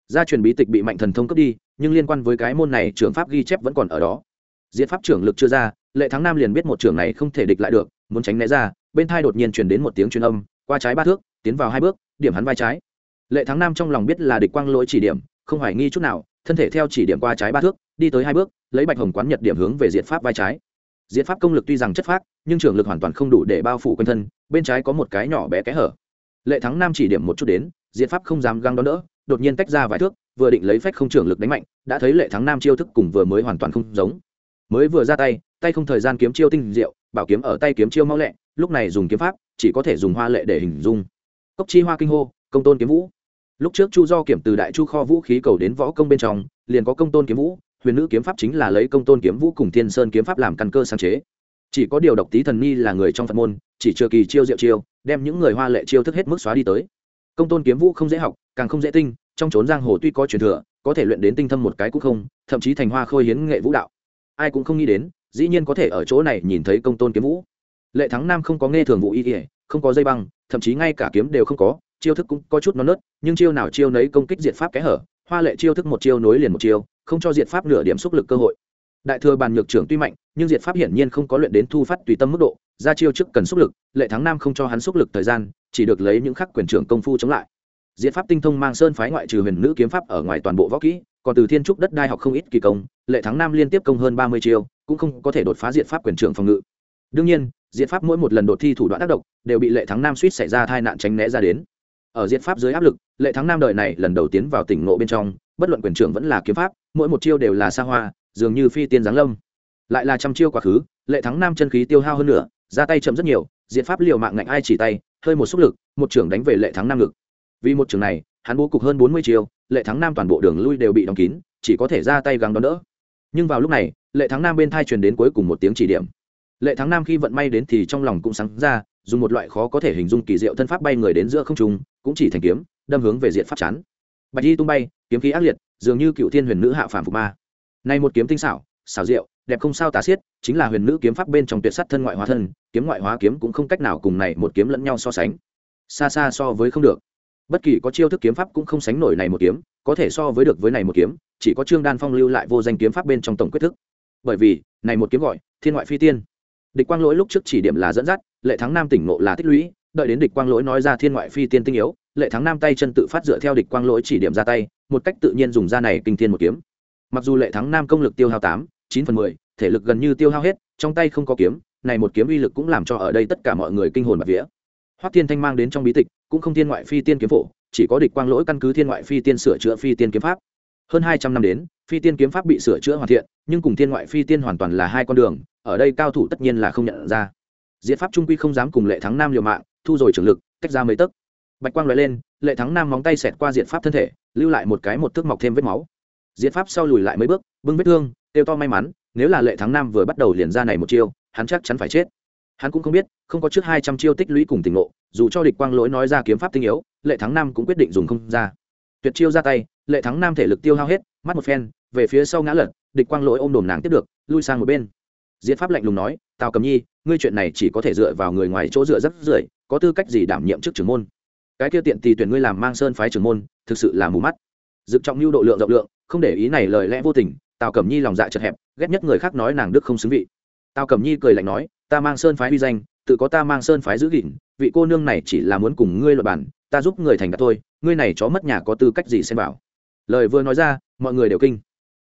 Gia truyền bí tịch bị mạnh thần thông cướp đi, nhưng liên quan với cái môn này, trưởng pháp ghi chép vẫn còn ở đó. Diễn pháp trưởng lực chưa ra, lệ thắng nam liền biết một trưởng này không thể địch lại được, muốn tránh né ra, bên thai đột nhiên truyền đến một tiếng truyền âm, qua trái ba thước, tiến vào hai bước, điểm hắn vai trái lệ thắng nam trong lòng biết là địch quang lỗi chỉ điểm không hoài nghi chút nào thân thể theo chỉ điểm qua trái ba thước đi tới hai bước lấy bạch hồng quán nhật điểm hướng về diện pháp vai trái. Diện pháp công lực tuy rằng chất phát, nhưng trường lực hoàn toàn không đủ để bao phủ quanh thân bên trái có một cái nhỏ bé kẽ hở. Lệ thắng nam chỉ điểm một chút đến diện pháp không dám găng đón đỡ đột nhiên tách ra vài thước vừa định lấy phách không trường lực đánh mạnh đã thấy lệ thắng nam chiêu thức cùng vừa mới hoàn toàn không giống. Mới vừa ra tay tay không thời gian kiếm chiêu tinh diệu bảo kiếm ở tay kiếm chiêu mau lẹ lúc này dùng kiếm pháp chỉ có thể dùng hoa lệ để hình dung. Cốc chi hoa kinh hô công tôn kiếm vũ lúc trước chu do kiểm từ đại chu kho vũ khí cầu đến võ công bên trong, liền có công tôn kiếm vũ, huyền nữ kiếm pháp chính là lấy công tôn kiếm vũ cùng thiên sơn kiếm pháp làm căn cơ sáng chế. Chỉ có điều độc tý thần ni là người trong phật môn, chỉ chưa kỳ chiêu diệu chiêu, đem những người hoa lệ chiêu thức hết mức xóa đi tới. Công tôn kiếm vũ không dễ học, càng không dễ tinh, trong trốn giang hồ tuy có truyền thừa, có thể luyện đến tinh thâm một cái cũng không, thậm chí thành hoa khôi hiến nghệ vũ đạo. Ai cũng không nghĩ đến, dĩ nhiên có thể ở chỗ này nhìn thấy công tôn kiếm vũ. Lệ thắng nam không có nghe thường vụ y ỉa không có dây băng, thậm chí ngay cả kiếm đều không có chiêu thức cũng có chút non nớt, nhưng chiêu nào chiêu nấy công kích diệt pháp kẽ hở, hoa lệ chiêu thức một chiêu nối liền một chiêu, không cho diệt pháp nửa điểm xúc lực cơ hội. Đại thừa bàn nhược trưởng tuy mạnh, nhưng diệt pháp hiển nhiên không có luyện đến thu phát tùy tâm mức độ, ra chiêu trước cần xúc lực, lệ thắng nam không cho hắn xúc lực thời gian, chỉ được lấy những khắc quyền trưởng công phu chống lại. Diệt pháp tinh thông mang sơn phái ngoại trừ huyền nữ kiếm pháp ở ngoài toàn bộ võ kỹ, còn từ thiên trúc đất đai học không ít kỳ công, lệ thắng nam liên tiếp công hơn ba mươi chiêu, cũng không có thể đột phá diệt pháp quyền trưởng phòng ngự. Đương nhiên, diệt pháp mỗi một lần đột thi thủ đoạn tác động, đều bị lệ thắng nam suýt xảy ra tai nạn tránh né ra đến ở diệt pháp dưới áp lực, lệ thắng nam đời này lần đầu tiến vào tỉnh ngộ bên trong, bất luận quyền trưởng vẫn là kiếm pháp, mỗi một chiêu đều là xa hoa, dường như phi tiên giáng lâm. Lại là trăm chiêu quá khứ, lệ thắng nam chân khí tiêu hao hơn nữa ra tay chậm rất nhiều, diệt pháp liều mạng ngạnh ai chỉ tay, hơi một xúc lực, một trưởng đánh về lệ thắng nam ngực. Vì một trường này, hắn bố cục hơn bốn mươi chiêu, lệ thắng nam toàn bộ đường lui đều bị đóng kín, chỉ có thể ra tay gắng đón đỡ. Nhưng vào lúc này, lệ thắng nam bên thai truyền đến cuối cùng một tiếng chỉ điểm. Lệ thắng nam khi vận may đến thì trong lòng cũng sáng ra dùng một loại khó có thể hình dung kỳ diệu thân pháp bay người đến giữa không trung, cũng chỉ thành kiếm, đâm hướng về diện pháp chắn bạch y tung bay, kiếm khí ác liệt, dường như cựu thiên huyền nữ hạ phàm phục ma. Nay một kiếm tinh xảo xảo diệu, đẹp không sao tả xiết, chính là huyền nữ kiếm pháp bên trong tuyệt sắt thân ngoại hóa thân, kiếm ngoại hóa kiếm cũng không cách nào cùng này một kiếm lẫn nhau so sánh. Xa xa so với không được. Bất kỳ có chiêu thức kiếm pháp cũng không sánh nổi này một kiếm, có thể so với được với này một kiếm, chỉ có trương đan phong lưu lại vô danh kiếm pháp bên trong tổng quyết thức. Bởi vì, này một kiếm gọi thiên ngoại phi tiên. Địch quang lỗi lúc trước chỉ điểm là dẫn dắt lệ thắng nam tỉnh ngộ là tích lũy, đợi đến địch quang lỗi nói ra thiên ngoại phi tiên tinh yếu, lệ thắng nam tay chân tự phát dựa theo địch quang lỗi chỉ điểm ra tay, một cách tự nhiên dùng ra này kinh thiên một kiếm. Mặc dù lệ thắng nam công lực tiêu hao tám, chín phần mười, thể lực gần như tiêu hao hết, trong tay không có kiếm, này một kiếm uy lực cũng làm cho ở đây tất cả mọi người kinh hồn bạt vía. Hoắc thiên thanh mang đến trong bí tịch, cũng không thiên ngoại phi tiên kiếm phổ, chỉ có địch quang lỗi căn cứ thiên ngoại phi tiên sửa chữa phi tiên kiếm pháp. Hơn hai trăm năm đến, phi tiên kiếm pháp bị sửa chữa hoàn thiện, nhưng cùng thiên ngoại phi tiên hoàn toàn là hai con đường, ở đây cao thủ tất nhiên là không nhận ra diệt pháp trung quy không dám cùng lệ thắng nam liều mạng, thu rồi trường lực cách ra mấy tấc. Bạch quang loại lên, lệ thắng nam móng tay xẹt qua diệt pháp thân thể, lưu lại một cái một thước mọc thêm vết máu. Diệt pháp sau lùi lại mấy bước, bưng vết thương tiêu to may mắn, nếu là lệ thắng nam vừa bắt đầu liền ra này một chiêu, hắn chắc chắn phải chết. Hắn cũng không biết, không có trước hai trăm chiêu tích lũy cùng tình ngộ, dù cho địch quang lỗi nói ra kiếm pháp tinh yếu, lệ thắng nam cũng quyết định dùng không ra. Tuyệt chiêu ra tay, lệ thắng nam thể lực tiêu hao hết, mắt một phen, về phía sau ngã lật, địch quang lỗi ôm đồm nàng tiếp được, lui sang một bên. Diễn pháp lạnh lùng nói, tào cầm nhi ngươi chuyện này chỉ có thể dựa vào người ngoài chỗ dựa rất rưởi, có tư cách gì đảm nhiệm chức trưởng môn? Cái kia tiện tì tuyển ngươi làm mang sơn phái trưởng môn, thực sự là mù mắt. Dực trọng lưu độ lượng rộng lượng, không để ý này lời lẽ vô tình, tào cẩm nhi lòng dạ chật hẹp, ghét nhất người khác nói nàng đức không xứng vị. Tào cẩm nhi cười lạnh nói, ta mang sơn phái uy danh, tự có ta mang sơn phái giữ gìn, vị cô nương này chỉ là muốn cùng ngươi luật bản ta giúp người thành cả thôi. ngươi này chó mất nhà có tư cách gì xem bảo lời vừa nói ra, mọi người đều kinh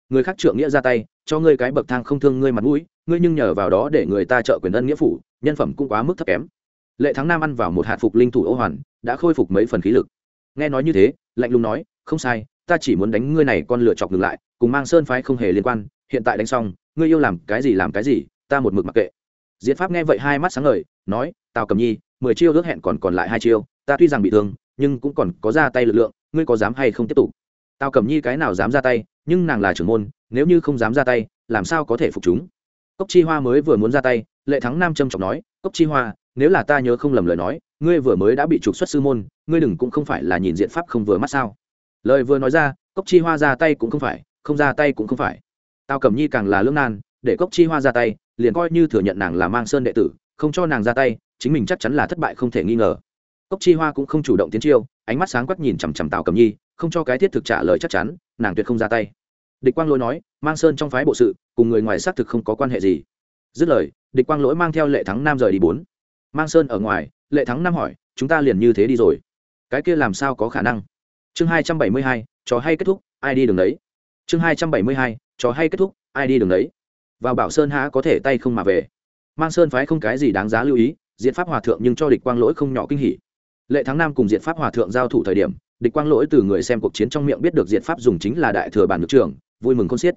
người khác trượng nghĩa ra tay, cho ngươi cái bậc thang không thương ngươi mặt mũi, ngươi nhưng nhờ vào đó để người ta trợ quyền ân nghĩa phủ, nhân phẩm cũng quá mức thấp kém. Lệ thắng nam ăn vào một hạt phục linh thủ ô hoàn, đã khôi phục mấy phần khí lực. Nghe nói như thế, lạnh lùng nói, không sai, ta chỉ muốn đánh ngươi này con lựa chọc ngừng lại, cùng mang sơn phái không hề liên quan, hiện tại đánh xong, ngươi yêu làm cái gì làm cái gì, ta một mực mặc kệ. Diễn pháp nghe vậy hai mắt sáng ngời, nói, tào cầm nhi, mười chiêu ước hẹn còn còn lại hai chiêu, ta tuy rằng bị thương, nhưng cũng còn có ra tay lực lượng, ngươi có dám hay không tiếp tục? Tào cầm nhi cái nào dám ra tay nhưng nàng là trưởng môn, nếu như không dám ra tay, làm sao có thể phục chúng? Cốc chi hoa mới vừa muốn ra tay, lệ thắng nam trâm trọng nói, cốc chi hoa, nếu là ta nhớ không lầm lời nói, ngươi vừa mới đã bị trục xuất sư môn, ngươi đừng cũng không phải là nhìn diện pháp không vừa mắt sao? Lời vừa nói ra, cốc chi hoa ra tay cũng không phải, không ra tay cũng không phải. Tao cẩm nhi càng là lưỡng nan, để cốc chi hoa ra tay, liền coi như thừa nhận nàng là mang sơn đệ tử, không cho nàng ra tay, chính mình chắc chắn là thất bại không thể nghi ngờ. Cốc chi hoa cũng không chủ động tiến chiêu, ánh mắt sáng quắc nhìn chằm chằm tào cẩm nhi không cho cái thiết thực trả lời chắc chắn, nàng tuyệt không ra tay. Địch quang lỗi nói, mang sơn trong phái bộ sự, cùng người ngoài xác thực không có quan hệ gì. Dứt lời, địch quang lỗi mang theo lệ thắng nam rời đi bốn. Mang sơn ở ngoài, lệ thắng nam hỏi, chúng ta liền như thế đi rồi? Cái kia làm sao có khả năng? Chương hai trăm bảy mươi hai, trò hay kết thúc, ai đi đường đấy? Chương hai trăm bảy mươi hai, trò hay kết thúc, ai đi đường đấy? Vào bảo sơn há có thể tay không mà về. Mang sơn phái không cái gì đáng giá lưu ý, diện pháp hòa thượng nhưng cho địch quang lỗi không nhỏ kinh hỉ. Lệ thắng nam cùng diện pháp hòa thượng giao thủ thời điểm địch quang lỗi từ người xem cuộc chiến trong miệng biết được diện pháp dùng chính là đại thừa bản Nhược trưởng, vui mừng không xiết.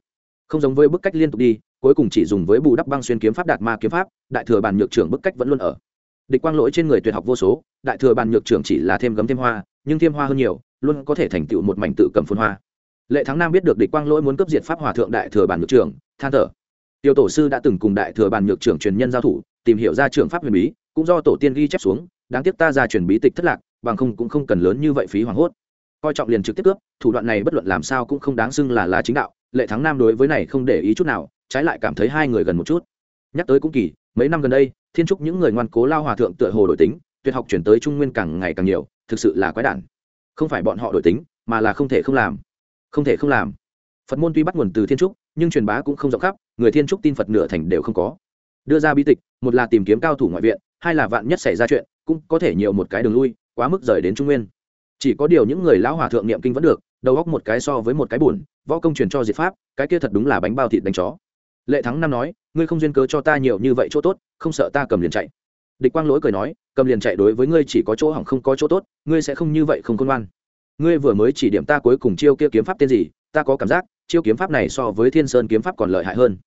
Không giống với bức cách liên tục đi, cuối cùng chỉ dùng với bù đắp băng xuyên kiếm pháp đạt ma kiếm pháp, đại thừa bản nhược trưởng bức cách vẫn luôn ở. Địch quang lỗi trên người tuyệt học vô số, đại thừa bản nhược trưởng chỉ là thêm gấm thêm hoa, nhưng thêm hoa hơn nhiều, luôn có thể thành tựu một mảnh tự cầm phun hoa. Lệ thắng nam biết được địch quang lỗi muốn cấp diệt pháp hòa thượng đại thừa bản nhược trưởng, than thở. Tiêu tổ sư đã từng cùng đại thừa bản nhược trưởng truyền nhân giao thủ, tìm hiểu ra trường pháp huyền bí, cũng do tổ tiên ghi chép xuống, đáng tiếc ta ra truyền bí tịch thất lạc bằng không cũng không cần lớn như vậy phí hoảng hốt. Coi trọng liền trực tiếp cướp, thủ đoạn này bất luận làm sao cũng không đáng xưng là là chính đạo, lệ thắng nam đối với này không để ý chút nào, trái lại cảm thấy hai người gần một chút. Nhắc tới cũng kỳ, mấy năm gần đây, thiên trúc những người ngoan cố lao hòa thượng tựa hồ đổi tính, tuyệt học chuyển tới trung nguyên càng ngày càng nhiều, thực sự là quái đản. Không phải bọn họ đổi tính, mà là không thể không làm. Không thể không làm. Phật môn tuy bắt nguồn từ thiên trúc, nhưng truyền bá cũng không rộng khắp, người thiên trúc tin phật nửa thành đều không có. Đưa ra bí tịch, một là tìm kiếm cao thủ ngoại viện, hai là vạn nhất xảy ra chuyện, cũng có thể nhiều một cái đường lui quá mức rời đến trung nguyên. Chỉ có điều những người lão hòa thượng niệm kinh vẫn được, đầu góc một cái so với một cái buồn, võ công truyền cho diệt pháp, cái kia thật đúng là bánh bao thịt đánh chó. Lệ thắng năm nói, ngươi không duyên cớ cho ta nhiều như vậy chỗ tốt, không sợ ta cầm liền chạy. Địch quang lỗi cười nói, cầm liền chạy đối với ngươi chỉ có chỗ hỏng không có chỗ tốt, ngươi sẽ không như vậy không khôn ngoan. Ngươi vừa mới chỉ điểm ta cuối cùng chiêu kia kiếm pháp tên gì, ta có cảm giác, chiêu kiếm pháp này so với thiên sơn kiếm pháp còn lợi hại hơn.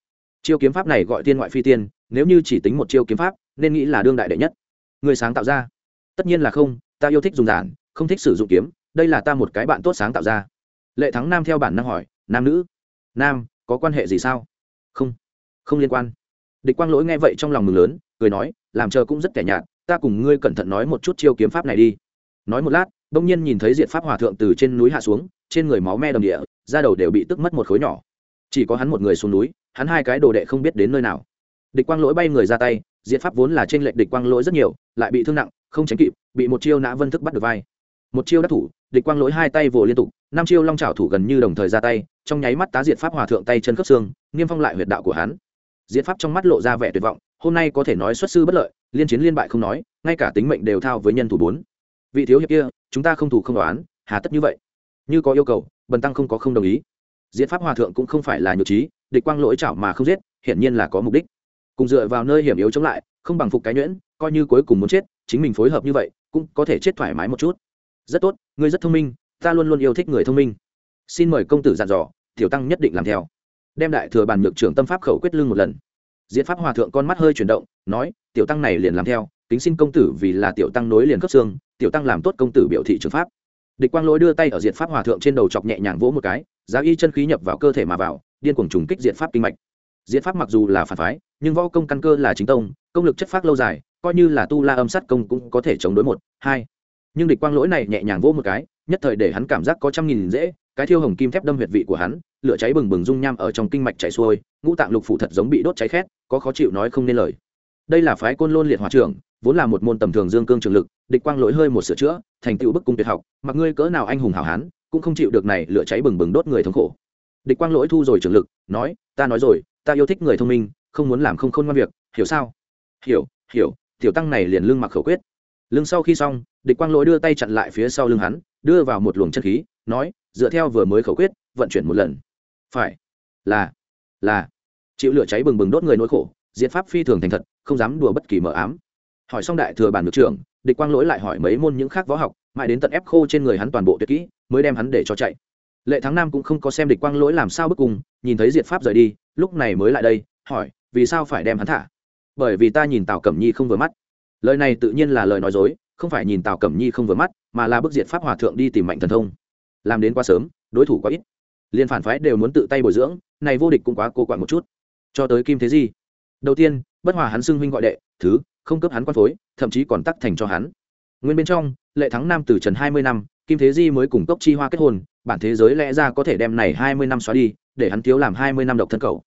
Chiêu kiếm pháp này gọi tiên ngoại phi tiên, nếu như chỉ tính một chiêu kiếm pháp, nên nghĩ là đương đại đệ nhất. Người sáng tạo ra. Tất nhiên là không ta yêu thích dùng giản không thích sử dụng kiếm, đây là ta một cái bạn tốt sáng tạo ra. Lệ thắng nam theo bản năng hỏi, nam nữ? Nam, có quan hệ gì sao? Không không liên quan. Địch quang lỗi nghe vậy trong lòng mừng lớn, cười nói, làm chờ cũng rất kẻ nhạt, ta cùng ngươi cẩn thận nói một chút chiêu kiếm pháp này đi. Nói một lát đông nhiên nhìn thấy diệt pháp hòa thượng từ trên núi hạ xuống, trên người máu me đầm địa, da đầu đều bị tức mất một khối nhỏ. Chỉ có hắn một người xuống núi, hắn hai cái đồ đệ không biết đến nơi nào. Địch quang lỗi bay người ra tay, diệt pháp vốn là trên lệnh địch quang lỗi rất nhiều, lại bị thương nặng không tránh kịp, bị một chiêu nã vân thức bắt được vai. Một chiêu đắc thủ, địch quang lỗi hai tay vồ liên tục, năm chiêu long trào thủ gần như đồng thời ra tay, trong nháy mắt tá diệt pháp hòa thượng tay chân khớp xương, niêm phong lại huyệt đạo của hắn. Diệt pháp trong mắt lộ ra vẻ tuyệt vọng, hôm nay có thể nói xuất sư bất lợi, liên chiến liên bại không nói, ngay cả tính mệnh đều thao với nhân thủ bốn. Vị thiếu hiệp kia, chúng ta không thủ không đoán, hà tất như vậy. Như có yêu cầu, bần tăng không có không đồng ý. Diệt pháp hòa thượng cũng không phải là nhược trí, địch quang lỗi chảo mà không giết, hiển nhiên là có mục đích. Cùng dựa vào nơi hiểm yếu chống lại, không bằng phục cái nhuyễn, coi như cuối cùng muốn chết chính mình phối hợp như vậy, cũng có thể chết thoải mái một chút. Rất tốt, ngươi rất thông minh, ta luôn luôn yêu thích người thông minh. Xin mời công tử dặn dò, tiểu tăng nhất định làm theo. Đem đại thừa bàn nhược trưởng tâm pháp khẩu quyết lưng một lần. Diễn pháp hòa thượng con mắt hơi chuyển động, nói, tiểu tăng này liền làm theo, kính xin công tử vì là tiểu tăng nối liền cấp xương, tiểu tăng làm tốt công tử biểu thị trường pháp. Địch quang lỗi đưa tay ở diện pháp hòa thượng trên đầu chọc nhẹ nhàng vỗ một cái, giá y chân khí nhập vào cơ thể mà vào, điên cuồng trùng kích diện pháp kinh mạch. Diện pháp mặc dù là phản phái, nhưng võ công căn cơ là chính tông, công lực chất phát lâu dài coi như là tu la âm sát công cũng có thể chống đối một, hai. Nhưng địch quang lỗi này nhẹ nhàng vỗ một cái, nhất thời để hắn cảm giác có trăm nghìn dễ, cái thiêu hồng kim thép đâm huyệt vị của hắn, lửa cháy bừng bừng dung nham ở trong kinh mạch chảy xuôi, ngũ tạng lục phủ thật giống bị đốt cháy khét, có khó chịu nói không nên lời. Đây là phái côn lôn liệt hòa trưởng, vốn là một môn tầm thường dương cương trường lực, địch quang lỗi hơi một sửa chữa, thành tựu bức cung tuyệt học, mặc ngươi cỡ nào anh hùng hảo hán, cũng không chịu được này lửa cháy bừng bừng đốt người thống khổ. Địch quang lỗi thu rồi trường lực, nói, ta nói rồi, ta yêu thích người thông minh, không muốn làm không khôn ngoan việc, hiểu sao? Hiểu hiểu tiểu tăng này liền lưng mặc khẩu quyết. Lưng sau khi xong, địch quang lỗi đưa tay chặn lại phía sau lưng hắn, đưa vào một luồng chân khí, nói, dựa theo vừa mới khẩu quyết, vận chuyển một lần. Phải. Là. Là. Chịu lửa cháy bừng bừng đốt người nỗi khổ, diệt pháp phi thường thành thật, không dám đùa bất kỳ mờ ám. Hỏi xong đại thừa bản ngược trưởng, địch quang lỗi lại hỏi mấy môn những khác võ học, mãi đến tận ép khô trên người hắn toàn bộ tuyệt kỹ, mới đem hắn để cho chạy. Lệ thắng nam cũng không có xem địch quang lỗi làm sao bức cùng, nhìn thấy diệt pháp rời đi, lúc này mới lại đây, hỏi, vì sao phải đem hắn thả? Bởi vì ta nhìn tào cẩm nhi không vừa mắt. Lời này tự nhiên là lời nói dối, không phải nhìn tào cẩm nhi không vừa mắt, mà là bức diệt pháp hòa thượng đi tìm mạnh thần thông. Làm đến quá sớm, đối thủ quá ít. Liên phản phái đều muốn tự tay bồi dưỡng, này vô địch cũng quá cô quản một chút. Cho tới kim thế gì đầu tiên, bất hòa hắn xưng huynh gọi đệ, thứ, không cấp hắn quan phối, thậm chí còn tắc thành cho hắn. Nguyên bên trong, lệ thắng nam từ trần hai mươi năm, kim thế di mới cùng cốc chi hoa kết hôn, bản thế giới lẽ ra có thể đem này hai mươi năm xóa đi, để hắn thiếu làm hai mươi năm độc thân cầu.